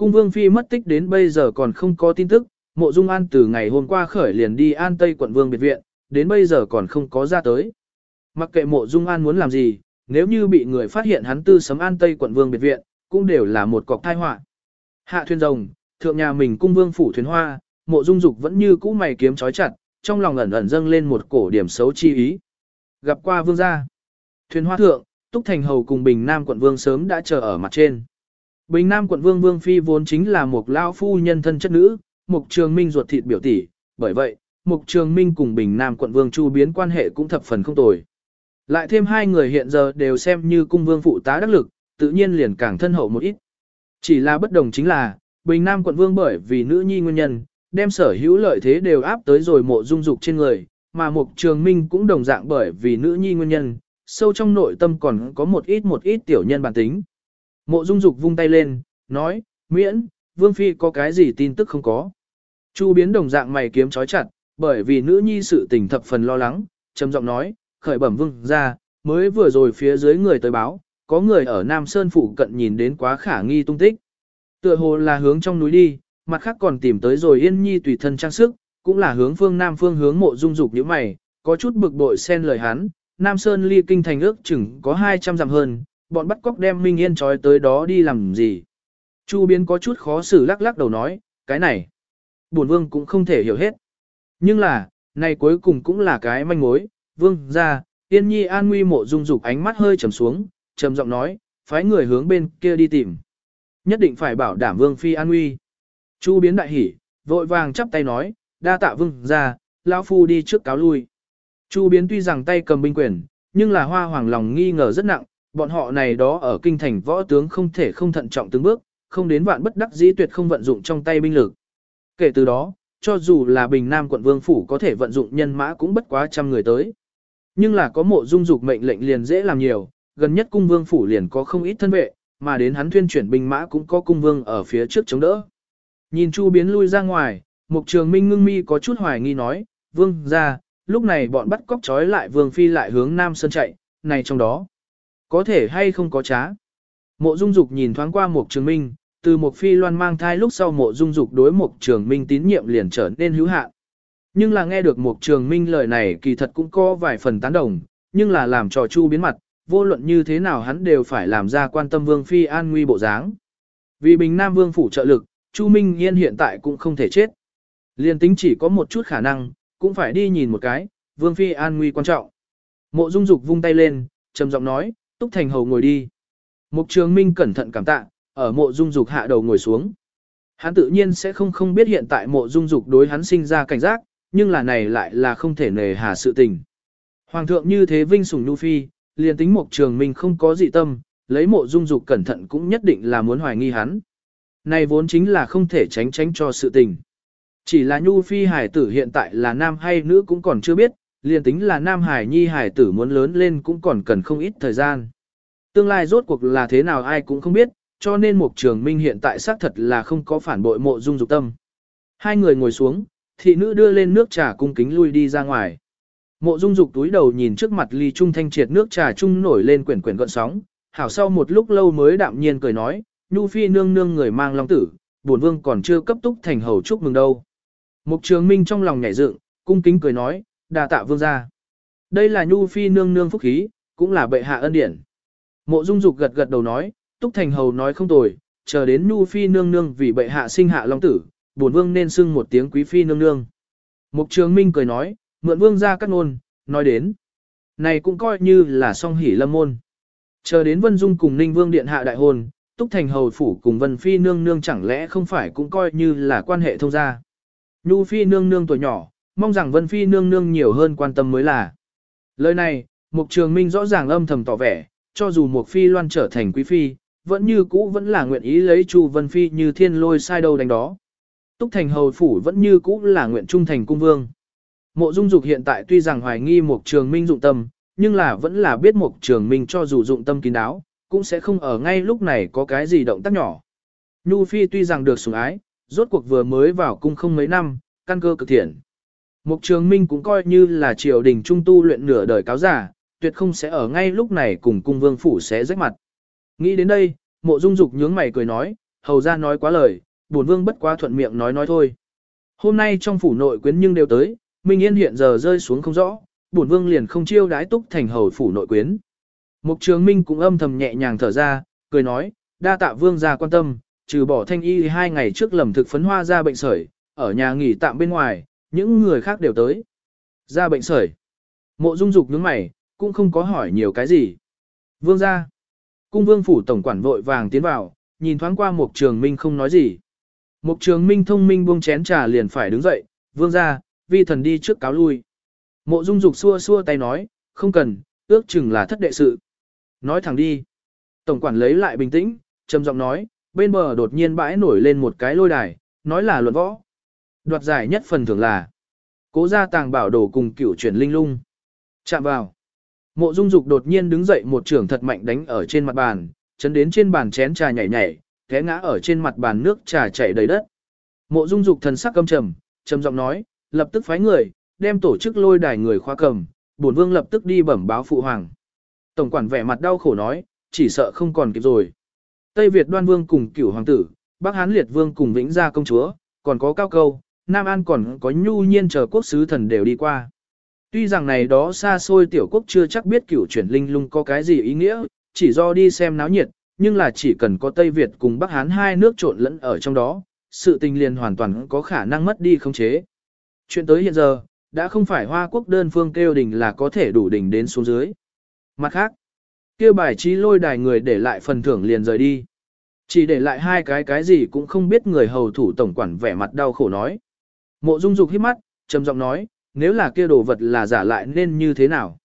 Cung Vương Phi mất tích đến bây giờ còn không có tin tức, mộ dung an từ ngày hôm qua khởi liền đi an Tây quận Vương biệt viện, đến bây giờ còn không có ra tới. Mặc kệ mộ dung an muốn làm gì, nếu như bị người phát hiện hắn tư sấm an Tây quận Vương biệt viện, cũng đều là một cọc tai họa. Hạ thuyền rồng, thượng nhà mình cung vương phủ thuyền hoa, mộ dung dục vẫn như cũ mày kiếm chói chặt, trong lòng ẩn ẩn dâng lên một cổ điểm xấu chi ý. Gặp qua vương gia. Thuyền hoa thượng, Túc Thành Hầu cùng Bình Nam quận vương sớm đã chờ ở mặt trên. Bình Nam quận Vương Vương Phi vốn chính là một lao phu nhân thân chất nữ, Mục Trường Minh ruột thịt biểu tỷ, bởi vậy, Mục Trường Minh cùng Bình Nam quận Vương Chu biến quan hệ cũng thập phần không tồi. Lại thêm hai người hiện giờ đều xem như cung vương phụ tá đắc lực, tự nhiên liền càng thân hậu một ít. Chỉ là bất đồng chính là, Bình Nam quận vương bởi vì nữ nhi nguyên nhân, đem sở hữu lợi thế đều áp tới rồi mộ dung dục trên người, mà Mục Trường Minh cũng đồng dạng bởi vì nữ nhi nguyên nhân, sâu trong nội tâm còn có một ít một ít tiểu nhân bản tính. Mộ dung dục vung tay lên, nói, miễn, Vương Phi có cái gì tin tức không có. Chu biến đồng dạng mày kiếm chói chặt, bởi vì nữ nhi sự tình thập phần lo lắng, trầm giọng nói, khởi bẩm vương ra, mới vừa rồi phía dưới người tới báo, có người ở Nam Sơn Phủ cận nhìn đến quá khả nghi tung tích. Tựa hồ là hướng trong núi đi, mặt khác còn tìm tới rồi yên nhi tùy thân trang sức, cũng là hướng phương Nam phương hướng mộ dung dục như mày, có chút bực bội xen lời hắn, Nam Sơn ly kinh thành ước chừng có 200 dặm hơn, bọn bắt cóc đem Minh Yên trói tới đó đi làm gì. Chu biến có chút khó xử lắc lắc đầu nói, cái này, bổn vương cũng không thể hiểu hết. Nhưng là, này cuối cùng cũng là cái manh mối, vương ra, yên nhi an nguy mộ dung dục ánh mắt hơi trầm xuống, trầm giọng nói, phái người hướng bên kia đi tìm. Nhất định phải bảo đảm vương phi an nguy. Chu biến đại hỉ, vội vàng chắp tay nói, đa tạ vương ra, lão phu đi trước cáo lui. Chu biến tuy rằng tay cầm binh quyền, nhưng là hoa hoàng lòng nghi ngờ rất nặng, bọn họ này đó ở kinh thành võ tướng không thể không thận trọng từng bước, không đến vạn bất đắc dĩ tuyệt không vận dụng trong tay binh lực. Kể từ đó, cho dù là Bình Nam quận vương phủ có thể vận dụng nhân mã cũng bất quá trăm người tới. Nhưng là có mộ dung dục mệnh lệnh liền dễ làm nhiều, gần nhất cung vương phủ liền có không ít thân vệ, mà đến hắn thuyên chuyển binh mã cũng có cung vương ở phía trước chống đỡ. Nhìn Chu biến lui ra ngoài, Mục Trường Minh ngưng mi có chút hoài nghi nói, "Vương gia, lúc này bọn bắt cóc trói lại Vương phi lại hướng Nam Sơn chạy, này trong đó, có thể hay không có trá?" Mộ Dung Dục nhìn thoáng qua Mục Trường Minh, từ Mục phi loan mang thai lúc sau Mộ Dung Dục đối Mục Trường Minh tín nhiệm liền trở nên hữu hạn. Nhưng là nghe được Mục Trường Minh lời này kỳ thật cũng có vài phần tán đồng, nhưng là làm trò Chu biến mặt, vô luận như thế nào hắn đều phải làm ra quan tâm Vương phi an nguy bộ dáng. Vì Bình Nam Vương phủ trợ lực, Chu Minh Yên hiện tại cũng không thể chết. Liên tính chỉ có một chút khả năng, cũng phải đi nhìn một cái, Vương Phi an nguy quan trọng. Mộ Dung Dục vung tay lên, trầm giọng nói, Túc Thành Hầu ngồi đi. Mục Trường Minh cẩn thận cảm tạ, ở Mộ Dung Dục hạ đầu ngồi xuống. Hắn tự nhiên sẽ không không biết hiện tại Mộ Dung Dục đối hắn sinh ra cảnh giác, nhưng là này lại là không thể nề hà sự tình. Hoàng thượng như thế vinh sủng Nhu Phi, liền tính Mục Trường Minh không có dị tâm, lấy Mộ Dung Dục cẩn thận cũng nhất định là muốn hoài nghi hắn. Này vốn chính là không thể tránh tránh cho sự tình. Chỉ là Nhu Phi hải tử hiện tại là nam hay nữ cũng còn chưa biết, liền tính là nam hải nhi hải tử muốn lớn lên cũng còn cần không ít thời gian. Tương lai rốt cuộc là thế nào ai cũng không biết, cho nên Mục Trường Minh hiện tại xác thật là không có phản bội mộ dung dục tâm. Hai người ngồi xuống, thị nữ đưa lên nước trà cung kính lui đi ra ngoài. Mộ dung dục túi đầu nhìn trước mặt ly trung thanh triệt nước trà trung nổi lên quyển quyển gợn sóng, hảo sau một lúc lâu mới đạm nhiên cười nói, Nhu Phi nương nương người mang long tử, bổn vương còn chưa cấp túc thành hầu chúc mừng đâu. Mục Trường Minh trong lòng nhảy dựng, cung kính cười nói, đà tạ vương gia. Đây là Nhu Phi nương nương phúc khí, cũng là bệ hạ ân điển. Mộ Dung Dục gật gật đầu nói, túc thành hầu nói không tồi, chờ đến Nhu Phi nương nương vì bệ hạ sinh hạ long tử, bổn vương nên xưng một tiếng quý phi nương nương. Mục Trường Minh cười nói, mượn vương gia cắt ngôn, nói đến. Này cũng coi như là song hỷ lâm môn. Chờ đến Vân Dung cùng Ninh Vương điện hạ đại hôn, Túc Thành Hầu Phủ cùng Vân Phi Nương Nương chẳng lẽ không phải cũng coi như là quan hệ thông gia. Nhu Phi Nương Nương tuổi nhỏ, mong rằng Vân Phi Nương Nương nhiều hơn quan tâm mới là. Lời này, Mục Trường Minh rõ ràng âm thầm tỏ vẻ, cho dù Mục Phi loan trở thành quý phi, vẫn như cũ vẫn là nguyện ý lấy Chu Vân Phi như thiên lôi sai đầu đánh đó. Túc Thành Hầu Phủ vẫn như cũ là nguyện trung thành cung vương. Mộ Dung Dục hiện tại tuy rằng hoài nghi Mục Trường Minh dụng tâm, nhưng là vẫn là biết Mục Trường Minh cho dù dụng tâm kín đáo, cũng sẽ không ở ngay lúc này có cái gì động tác nhỏ. Nhu Phi tuy rằng được sủng ái, rốt cuộc vừa mới vào cung không mấy năm, căn cơ cực thiện. Mục Trường Minh cũng coi như là triều đình trung tu luyện nửa đời cáo giả, tuyệt không sẽ ở ngay lúc này cùng cung vương phủ sẽ rách mặt. Nghĩ đến đây, mộ dung dục nhướng mày cười nói, hầu ra nói quá lời, bổn vương bất quá thuận miệng nói nói thôi. Hôm nay trong phủ nội quyến nhưng đều tới, Minh Yên hiện giờ rơi xuống không rõ, bổn vương liền không chiêu đái túc thành hầu phủ nội quyến. Mục Trường Minh cũng âm thầm nhẹ nhàng thở ra, cười nói, đa tạ vương gia quan tâm, trừ bỏ thanh y hai ngày trước lầm thực phấn hoa ra bệnh sởi, ở nhà nghỉ tạm bên ngoài, những người khác đều tới. Ra bệnh sởi. Mộ Dung Dục nhướng mày, cũng không có hỏi nhiều cái gì. Vương gia. Cung vương phủ tổng quản vội vàng tiến vào, nhìn thoáng qua Mục Trường Minh không nói gì. Mục Trường Minh thông minh buông chén trà liền phải đứng dậy, vương gia, vi thần đi trước cáo lui. Mộ Dung Dục xua xua tay nói, không cần, ước chừng là thất đệ sự. Nói thẳng đi. Tổng quản lấy lại bình tĩnh, trầm giọng nói, bên bờ đột nhiên bãi nổi lên một cái lôi đài, nói là luận võ. Đoạt giải nhất phần thưởng là cố gia tàng bảo đồ cùng cửu chuyển linh lung. Chạm vào. Mộ dung dục đột nhiên đứng dậy một trường thật mạnh đánh ở trên mặt bàn, chấn đến trên bàn chén trà nhảy nhảy, té ngã ở trên mặt bàn nước trà chảy đầy đất. Mộ dung dục thần sắc căm trầm, trầm giọng nói, lập tức phái người, đem tổ chức lôi đài người khoa cầm, bổn vương lập tức đi bẩm báo phụ hoàng. Tổng quản vẻ mặt đau khổ nói, chỉ sợ không còn kịp rồi. Tây Việt đoan vương cùng cửu hoàng tử, Bắc Hán liệt vương cùng vĩnh gia công chúa, còn có cao câu, Nam An còn có nhu nhiên chờ quốc sứ thần đều đi qua. Tuy rằng này đó xa xôi tiểu quốc chưa chắc biết cửu chuyển linh lung có cái gì ý nghĩa, chỉ do đi xem náo nhiệt, nhưng là chỉ cần có Tây Việt cùng Bắc Hán hai nước trộn lẫn ở trong đó, sự tình liền hoàn toàn có khả năng mất đi không chế. Chuyện tới hiện giờ, đã không phải Hoa Quốc đơn phương kêu đỉnh là có thể đủ đỉnh đến xuống dưới. Mặt khác, kêu bài trí lôi đài người để lại phần thưởng liền rời đi. Chỉ để lại hai cái cái gì cũng không biết người hầu thủ tổng quản vẻ mặt đau khổ nói. Mộ Dung Dục hít mắt, trầm giọng nói, nếu là kia đồ vật là giả lại nên như thế nào?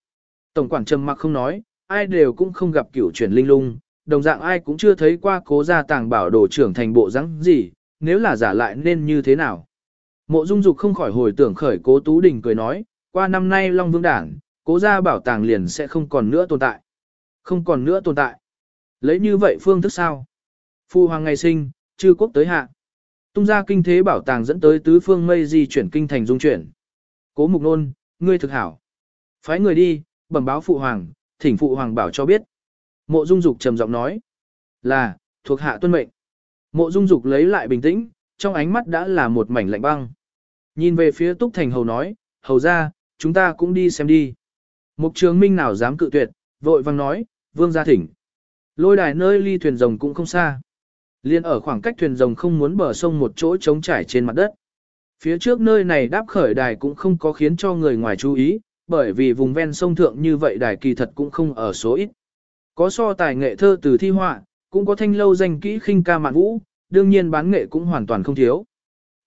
Tổng quản trầm mặc không nói, ai đều cũng không gặp cửu chuyển linh lung, đồng dạng ai cũng chưa thấy qua cố gia tàng bảo đồ trưởng thành bộ rắn gì, nếu là giả lại nên như thế nào? Mộ Dung Dục không khỏi hồi tưởng khởi cố Tú Đình cười nói, qua năm nay Long Vương Đảng, cố gia bảo tàng liền sẽ không còn nữa tồn tại. Không còn nữa tồn tại. Lấy như vậy phương thức sao? Phu hoàng ngày sinh, chư quốc tới hạ. Tung ra kinh thế bảo tàng dẫn tới tứ phương mây di chuyển kinh thành dung chuyển. Cố mục nôn, ngươi thực hảo. Phái người đi, bẩm báo phụ hoàng, thỉnh phụ hoàng bảo cho biết. Mộ dung dục trầm giọng nói. Là, thuộc hạ tuân mệnh. Mộ dung dục lấy lại bình tĩnh, trong ánh mắt đã là một mảnh lạnh băng. Nhìn về phía túc thành hầu nói, hầu ra, chúng ta cũng đi xem đi. Mục trường minh nào dám cự tuyệt, vội vang nói, vương gia thỉnh. Lôi đài nơi ly thuyền rồng cũng không xa. Liên ở khoảng cách thuyền rồng không muốn bờ sông một chỗ trống trải trên mặt đất. Phía trước nơi này đáp khởi đài cũng không có khiến cho người ngoài chú ý, bởi vì vùng ven sông thượng như vậy đài kỳ thật cũng không ở số ít. Có so tài nghệ thơ từ thi họa, cũng có thanh lâu danh kỹ khinh ca mạn vũ, đương nhiên bán nghệ cũng hoàn toàn không thiếu.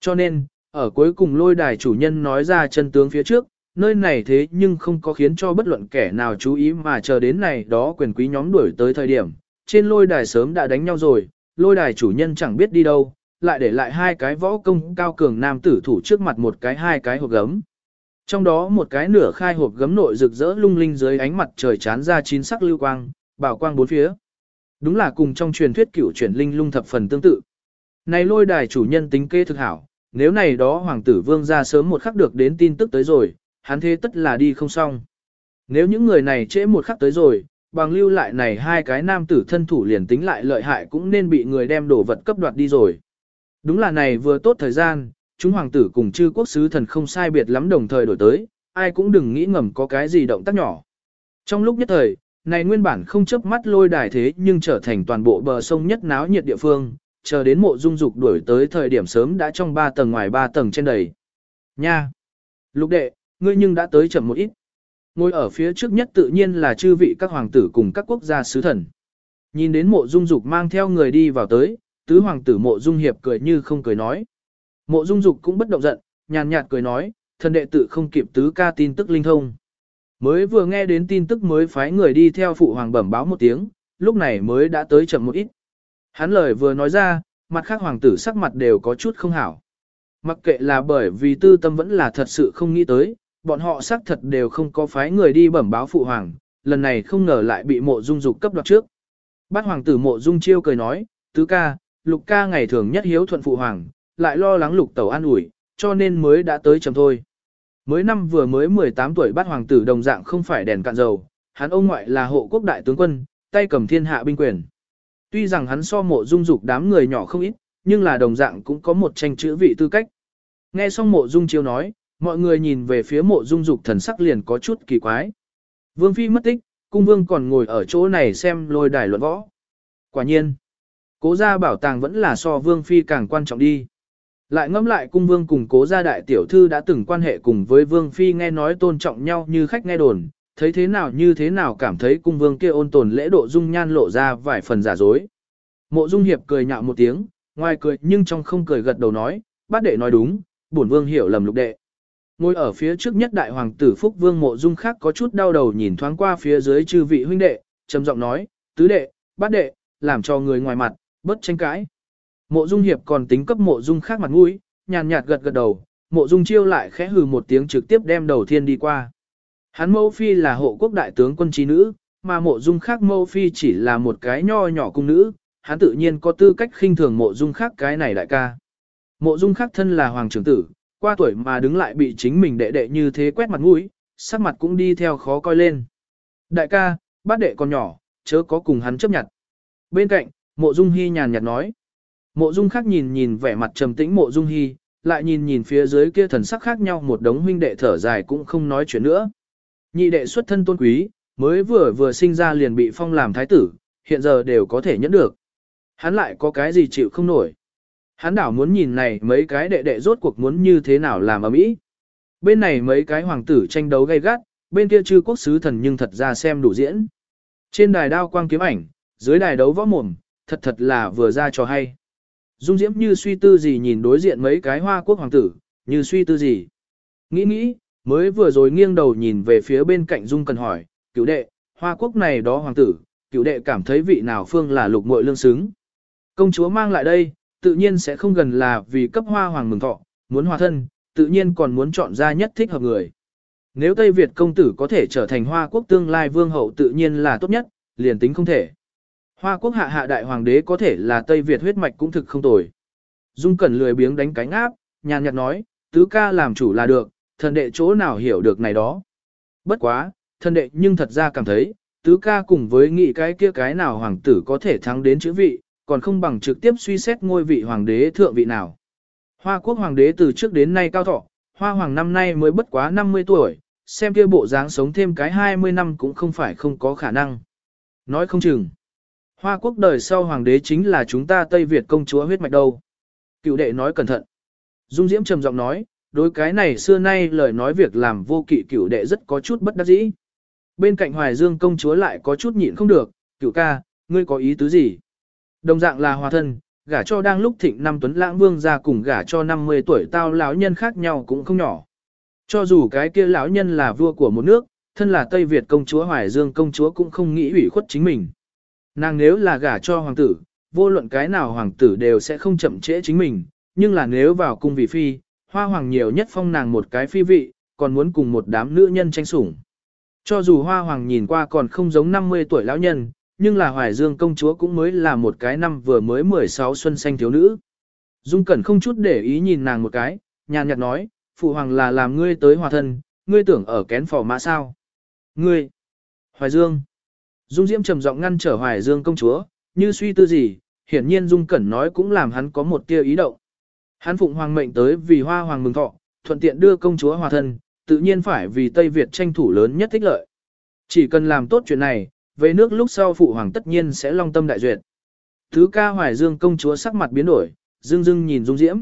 Cho nên, ở cuối cùng lôi đài chủ nhân nói ra chân tướng phía trước, nơi này thế nhưng không có khiến cho bất luận kẻ nào chú ý mà chờ đến này đó quyền quý nhóm đuổi tới thời điểm. Trên lôi đài sớm đã đánh nhau rồi, lôi đài chủ nhân chẳng biết đi đâu, lại để lại hai cái võ công cao cường nam tử thủ trước mặt một cái hai cái hộp gấm. Trong đó một cái nửa khai hộp gấm nội rực rỡ lung linh dưới ánh mặt trời chán ra chín sắc lưu quang, bảo quang bốn phía. Đúng là cùng trong truyền thuyết cửu chuyển linh lung thập phần tương tự. Này lôi đài chủ nhân tính kê thực hảo, nếu này đó hoàng tử vương ra sớm một khắc được đến tin tức tới rồi, hắn thế tất là đi không xong. Nếu những người này trễ một khắc tới rồi, bằng lưu lại này hai cái nam tử thân thủ liền tính lại lợi hại cũng nên bị người đem đổ vật cấp đoạt đi rồi. Đúng là này vừa tốt thời gian, chúng hoàng tử cùng chư quốc sứ thần không sai biệt lắm đồng thời đổi tới, ai cũng đừng nghĩ ngầm có cái gì động tác nhỏ. Trong lúc nhất thời, này nguyên bản không chớp mắt lôi đài thế nhưng trở thành toàn bộ bờ sông nhất náo nhiệt địa phương, chờ đến mộ dung dục đuổi tới thời điểm sớm đã trong ba tầng ngoài ba tầng trên đầy. Nha! Lục đệ, ngươi nhưng đã tới chậm một ít. Ngồi ở phía trước nhất tự nhiên là chư vị các hoàng tử cùng các quốc gia sứ thần. Nhìn đến mộ dung dục mang theo người đi vào tới, tứ hoàng tử mộ dung hiệp cười như không cười nói. Mộ dung dục cũng bất động giận, nhàn nhạt cười nói, thần đệ tử không kịp tứ ca tin tức linh thông. Mới vừa nghe đến tin tức mới phái người đi theo phụ hoàng bẩm báo một tiếng, lúc này mới đã tới chậm một ít. Hắn lời vừa nói ra, mặt khác hoàng tử sắc mặt đều có chút không hảo. Mặc kệ là bởi vì tư tâm vẫn là thật sự không nghĩ tới, bọn họ xác thật đều không có phái người đi bẩm báo phụ hoàng, lần này không ngờ lại bị mộ dung dục cấp đoạt trước. Bát hoàng tử mộ dung chiêu cười nói, tứ ca, lục ca ngày thường nhất hiếu thuận phụ hoàng, lại lo lắng lục tẩu an ủi, cho nên mới đã tới chầm thôi. Mới năm vừa mới 18 tuổi bát hoàng tử đồng dạng không phải đèn cạn dầu, hắn ông ngoại là hộ quốc đại tướng quân, tay cầm thiên hạ binh quyền. Tuy rằng hắn so mộ dung dục đám người nhỏ không ít, nhưng là đồng dạng cũng có một tranh chữ vị tư cách. Nghe xong mộ dung chiêu nói, mọi người nhìn về phía mộ dung dục thần sắc liền có chút kỳ quái. Vương Phi mất tích, cung vương còn ngồi ở chỗ này xem lôi đài luận võ. Quả nhiên, cố gia bảo tàng vẫn là so Vương Phi càng quan trọng đi. Lại ngẫm lại cung vương cùng cố gia đại tiểu thư đã từng quan hệ cùng với Vương Phi nghe nói tôn trọng nhau như khách nghe đồn, thấy thế nào như thế nào cảm thấy cung vương kia ôn tồn lễ độ dung nhan lộ ra vài phần giả dối. Mộ dung hiệp cười nhạo một tiếng, ngoài cười nhưng trong không cười gật đầu nói, bát đệ nói đúng, bổn vương hiểu lầm lục đệ. Ngồi ở phía trước nhất đại hoàng tử Phúc Vương Mộ Dung khác có chút đau đầu nhìn thoáng qua phía dưới chư vị huynh đệ, trầm giọng nói, tứ đệ, bát đệ, làm cho người ngoài mặt, bớt tranh cãi. Mộ Dung Hiệp còn tính cấp Mộ Dung khác mặt mũi, nhàn nhạt gật gật đầu, Mộ Dung Chiêu lại khẽ hừ một tiếng trực tiếp đem đầu thiên đi qua. Hắn mẫu phi là hộ quốc đại tướng quân trí nữ, mà Mộ Dung khác mẫu phi chỉ là một cái nho nhỏ cung nữ, hắn tự nhiên có tư cách khinh thường Mộ Dung khác cái này đại ca. Mộ Dung khác thân là hoàng trưởng tử, qua tuổi mà đứng lại bị chính mình đệ đệ như thế quét mặt mũi, sắc mặt cũng đi theo khó coi lên. Đại ca, bát đệ còn nhỏ, chớ có cùng hắn chấp nhận. Bên cạnh, mộ dung hy nhàn nhạt nói. Mộ dung khác nhìn nhìn vẻ mặt trầm tĩnh mộ dung hy, lại nhìn nhìn phía dưới kia thần sắc khác nhau một đống huynh đệ thở dài cũng không nói chuyện nữa. Nhị đệ xuất thân tôn quý, mới vừa vừa sinh ra liền bị phong làm thái tử, hiện giờ đều có thể nhẫn được. Hắn lại có cái gì chịu không nổi. Hắn đảo muốn nhìn này mấy cái đệ đệ rốt cuộc muốn như thế nào làm ở mỹ. Bên này mấy cái hoàng tử tranh đấu gay gắt, bên kia chư quốc sứ thần nhưng thật ra xem đủ diễn. Trên đài đao quang kiếm ảnh, dưới đài đấu võ mồm, thật thật là vừa ra cho hay. Dung Diễm như suy tư gì nhìn đối diện mấy cái hoa quốc hoàng tử, như suy tư gì. Nghĩ nghĩ, mới vừa rồi nghiêng đầu nhìn về phía bên cạnh Dung cần hỏi, cựu đệ, hoa quốc này đó hoàng tử, cựu đệ cảm thấy vị nào phương là lục muội lương xứng. Công chúa mang lại đây, tự nhiên sẽ không gần là vì cấp hoa hoàng mừng thọ, muốn hòa thân, tự nhiên còn muốn chọn ra nhất thích hợp người. Nếu Tây Việt công tử có thể trở thành hoa quốc tương lai vương hậu tự nhiên là tốt nhất, liền tính không thể. Hoa quốc hạ hạ đại hoàng đế có thể là Tây Việt huyết mạch cũng thực không tồi. Dung Cẩn lười biếng đánh cánh áp, nhàn nhạt nói, tứ ca làm chủ là được, thần đệ chỗ nào hiểu được này đó. Bất quá, thần đệ nhưng thật ra cảm thấy, tứ ca cùng với nghị cái kia cái nào hoàng tử có thể thắng đến chữ vị, còn không bằng trực tiếp suy xét ngôi vị hoàng đế thượng vị nào. Hoa quốc hoàng đế từ trước đến nay cao thọ, hoa hoàng năm nay mới bất quá 50 tuổi, xem kia bộ dáng sống thêm cái 20 năm cũng không phải không có khả năng. Nói không chừng. Hoa quốc đời sau hoàng đế chính là chúng ta Tây Việt công chúa huyết mạch đâu. Cựu đệ nói cẩn thận. Dung Diễm trầm giọng nói, đối cái này xưa nay lời nói việc làm vô kỵ cựu đệ rất có chút bất đắc dĩ. Bên cạnh Hoài Dương công chúa lại có chút nhịn không được, cựu ca, ngươi có ý tứ gì? Đồng dạng là hòa thân, gả cho đang lúc thịnh năm tuấn lãng vương ra cùng gả cho 50 tuổi tao lão nhân khác nhau cũng không nhỏ. Cho dù cái kia lão nhân là vua của một nước, thân là Tây Việt công chúa Hoài Dương công chúa cũng không nghĩ ủy khuất chính mình. Nàng nếu là gả cho hoàng tử, vô luận cái nào hoàng tử đều sẽ không chậm trễ chính mình, nhưng là nếu vào cung vị phi, hoa hoàng nhiều nhất phong nàng một cái phi vị, còn muốn cùng một đám nữ nhân tranh sủng. Cho dù hoa hoàng nhìn qua còn không giống 50 tuổi lão nhân, nhưng là Hoài Dương công chúa cũng mới là một cái năm vừa mới 16 xuân xanh thiếu nữ. Dung Cẩn không chút để ý nhìn nàng một cái, nhàn nhạt nói, phụ hoàng là làm ngươi tới hòa thân, ngươi tưởng ở kén phò mã sao. Ngươi, Hoài Dương. Dung Diễm trầm giọng ngăn trở Hoài Dương công chúa, như suy tư gì, hiển nhiên Dung Cẩn nói cũng làm hắn có một tia ý động. Hắn phụng hoàng mệnh tới vì hoa hoàng mừng thọ, thuận tiện đưa công chúa hòa thân, tự nhiên phải vì Tây Việt tranh thủ lớn nhất thích lợi. Chỉ cần làm tốt chuyện này, về nước lúc sau phụ hoàng tất nhiên sẽ long tâm đại duyệt. Thứ ca Hoài Dương công chúa sắc mặt biến đổi, dưng dưng nhìn Dung Diễm.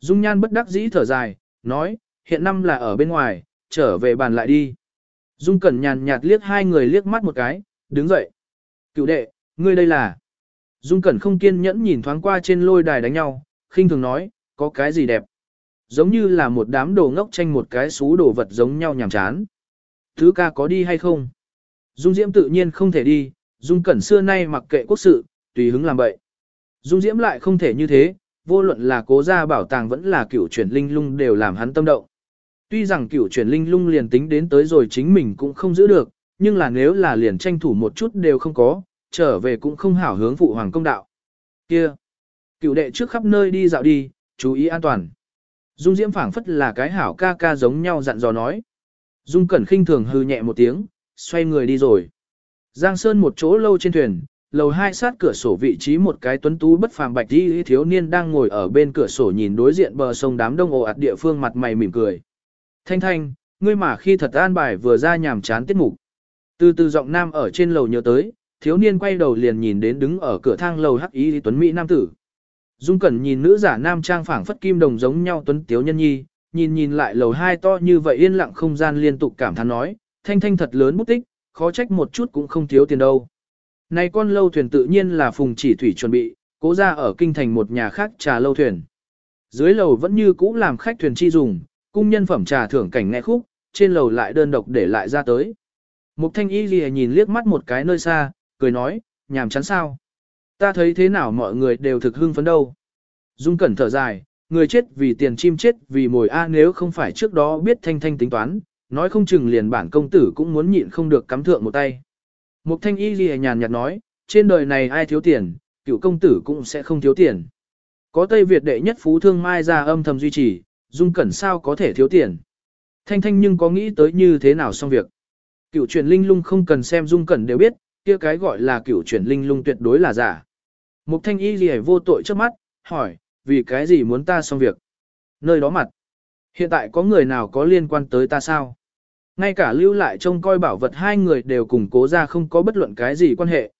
Dung Nhan bất đắc dĩ thở dài, nói, hiện năm là ở bên ngoài, trở về bàn lại đi. Dung Cẩn nhàn nhạt liếc hai người liếc mắt một cái, đứng dậy. Cựu đệ, ngươi đây là... Dung Cẩn không kiên nhẫn nhìn thoáng qua trên lôi đài đánh nhau, khinh thường nói, có cái gì đẹp. Giống như là một đám đồ ngốc tranh một cái xú đồ vật giống nhau nhàm chán. Thứ ca có đi hay không? Dung Diễm tự nhiên không thể đi, Dung Cẩn xưa nay mặc kệ quốc sự, tùy hứng làm bậy. Dung Diễm lại không thể như thế, vô luận là cố gia bảo tàng vẫn là cửu chuyển linh lung đều làm hắn tâm động. Tuy rằng cửu chuyển linh lung liền tính đến tới rồi chính mình cũng không giữ được, nhưng là nếu là liền tranh thủ một chút đều không có, trở về cũng không hảo hướng phụ hoàng công đạo. Kia, cửu đệ trước khắp nơi đi dạo đi, chú ý an toàn. Dung Diễm phảng phất là cái hảo ca ca giống nhau dặn dò nói. Dung Cẩn khinh thường hư nhẹ một tiếng, xoay người đi rồi. Giang Sơn một chỗ lâu trên thuyền, lầu hai sát cửa sổ vị trí một cái tuấn tú bất phàm bạch đi thiếu niên đang ngồi ở bên cửa sổ nhìn đối diện bờ sông đám đông ồ ạt địa phương mặt mày mỉm cười. Thanh thanh, ngươi mà khi thật an bài vừa ra nhàm chán tiết mục. Từ từ giọng nam ở trên lầu nhớ tới, thiếu niên quay đầu liền nhìn đến đứng ở cửa thang lầu hắc ý tuấn mỹ nam tử. Dung Cẩn nhìn nữ giả nam trang phảng phất kim đồng giống nhau tuấn tiếu nhân nhi, nhìn nhìn lại lầu hai to như vậy yên lặng không gian liên tục cảm thán nói, thanh thanh thật lớn bút tích, khó trách một chút cũng không thiếu tiền đâu. Này con lâu thuyền tự nhiên là phùng chỉ thủy chuẩn bị, cố ra ở kinh thành một nhà khác trà lâu thuyền. Dưới lầu vẫn như cũ làm khách thuyền chi dùng, cung nhân phẩm trà thưởng cảnh nghe khúc, trên lầu lại đơn độc để lại ra tới. Mục thanh y lìa nhìn liếc mắt một cái nơi xa, cười nói, nhàm chán sao. Ta thấy thế nào mọi người đều thực hưng phấn đâu. Dung cẩn thở dài, người chết vì tiền chim chết vì mồi A nếu không phải trước đó biết thanh thanh tính toán, nói không chừng liền bản công tử cũng muốn nhịn không được cắm thượng một tay. Mục thanh y ghi nhàn nhạt nói, trên đời này ai thiếu tiền, cựu công tử cũng sẽ không thiếu tiền. Có Tây Việt đệ nhất phú thương mai ra âm thầm duy trì, dung cẩn sao có thể thiếu tiền. Thanh thanh nhưng có nghĩ tới như thế nào xong việc. Cựu truyền linh lung không cần xem dung cẩn đều biết, kia cái gọi là cựu truyền linh lung tuyệt đối là giả. Mục thanh y ghi vô tội trước mắt, hỏi, vì cái gì muốn ta xong việc? Nơi đó mặt. Hiện tại có người nào có liên quan tới ta sao? Ngay cả lưu lại trông coi bảo vật hai người đều cùng cố ra không có bất luận cái gì quan hệ.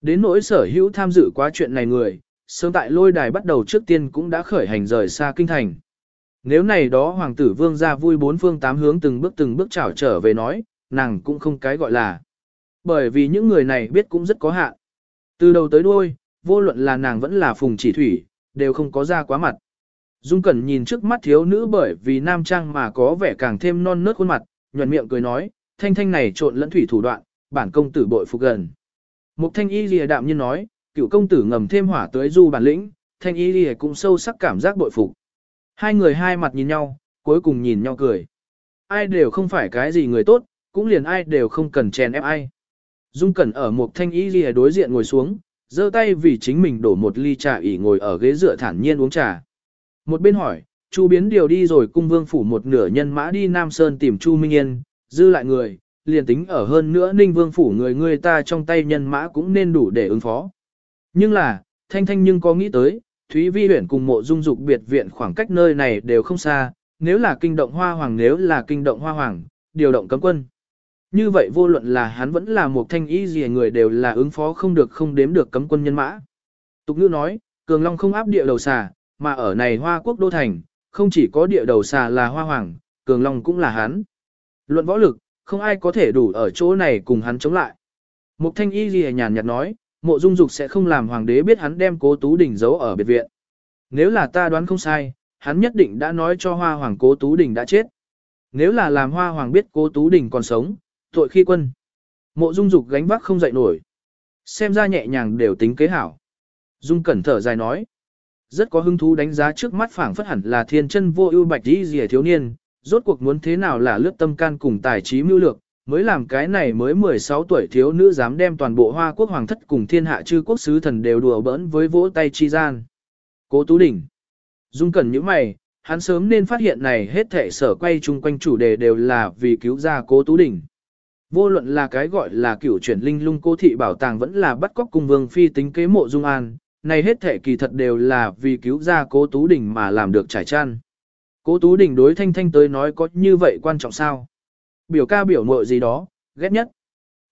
Đến nỗi sở hữu tham dự quá chuyện này người, sớm tại lôi đài bắt đầu trước tiên cũng đã khởi hành rời xa kinh thành. Nếu này đó hoàng tử vương ra vui bốn phương tám hướng từng bước từng bước trảo trở về nói, nàng cũng không cái gọi là. Bởi vì những người này biết cũng rất có hạn. Từ đầu tới đuôi, vô luận là nàng vẫn là phùng chỉ thủy, đều không có ra quá mặt. Dung Cẩn nhìn trước mắt thiếu nữ bởi vì nam trang mà có vẻ càng thêm non nớt khuôn mặt, nhuận miệng cười nói, thanh thanh này trộn lẫn thủy thủ đoạn, bản công tử bội phục gần. Mục thanh y lìa đạm nhiên nói, cựu công tử ngầm thêm hỏa tới du bản lĩnh, thanh y lìa cũng sâu sắc cảm giác bội phục. Hai người hai mặt nhìn nhau, cuối cùng nhìn nhau cười. Ai đều không phải cái gì người tốt, cũng liền ai đều không cần chèn ép ai. Dung Cẩn ở một thanh y lìa đối diện ngồi xuống, giơ tay vì chính mình đổ một ly trà ỉ ngồi ở ghế dựa thản nhiên uống trà. Một bên hỏi, Chu biến điều đi rồi cung vương phủ một nửa nhân mã đi Nam Sơn tìm Chu Minh Yên, dư lại người, liền tính ở hơn nữa ninh vương phủ người người ta trong tay nhân mã cũng nên đủ để ứng phó. Nhưng là, thanh thanh nhưng có nghĩ tới, Thúy Vi huyển cùng mộ dung dục biệt viện khoảng cách nơi này đều không xa, nếu là kinh động hoa hoàng nếu là kinh động hoa hoàng, điều động cấm quân. Như vậy vô luận là hắn vẫn là một thanh ý gì người đều là ứng phó không được không đếm được cấm quân nhân mã. Tục ngữ nói, cường long không áp địa đầu xà, mà ở này hoa quốc đô thành, không chỉ có địa đầu xà là hoa hoàng, cường long cũng là hắn. Luận võ lực, không ai có thể đủ ở chỗ này cùng hắn chống lại. Mục thanh y gì nhàn nhạt nói, mộ dung dục sẽ không làm hoàng đế biết hắn đem cố tú đỉnh giấu ở biệt viện. Nếu là ta đoán không sai, hắn nhất định đã nói cho hoa hoàng cố tú đỉnh đã chết. Nếu là làm hoa hoàng biết cố tú đỉnh còn sống, tội khi quân. Mộ dung dục gánh vác không dậy nổi. Xem ra nhẹ nhàng đều tính kế hảo. Dung cẩn thở dài nói. Rất có hứng thú đánh giá trước mắt phảng phất hẳn là thiên chân vô ưu bạch đi rìa thiếu niên, rốt cuộc muốn thế nào là lướt tâm can cùng tài trí mưu lược, mới làm cái này mới 16 tuổi thiếu nữ dám đem toàn bộ hoa quốc hoàng thất cùng thiên hạ chư quốc sứ thần đều đùa bỡn với vỗ tay chi gian. Cố Tú Đỉnh Dung cẩn những mày, hắn sớm nên phát hiện này hết thể sở quay chung quanh chủ đề đều là vì cứu ra Cố Tú Đỉnh. Vô luận là cái gọi là cửu chuyển linh lung cố thị bảo tàng vẫn là bắt cóc cùng vương phi tính kế mộ dung an, này hết thể kỳ thật đều là vì cứu ra cố Tú Đình mà làm được trải trăn. Cố Tú Đình đối Thanh Thanh tới nói có như vậy quan trọng sao? Biểu ca biểu mội gì đó, ghét nhất.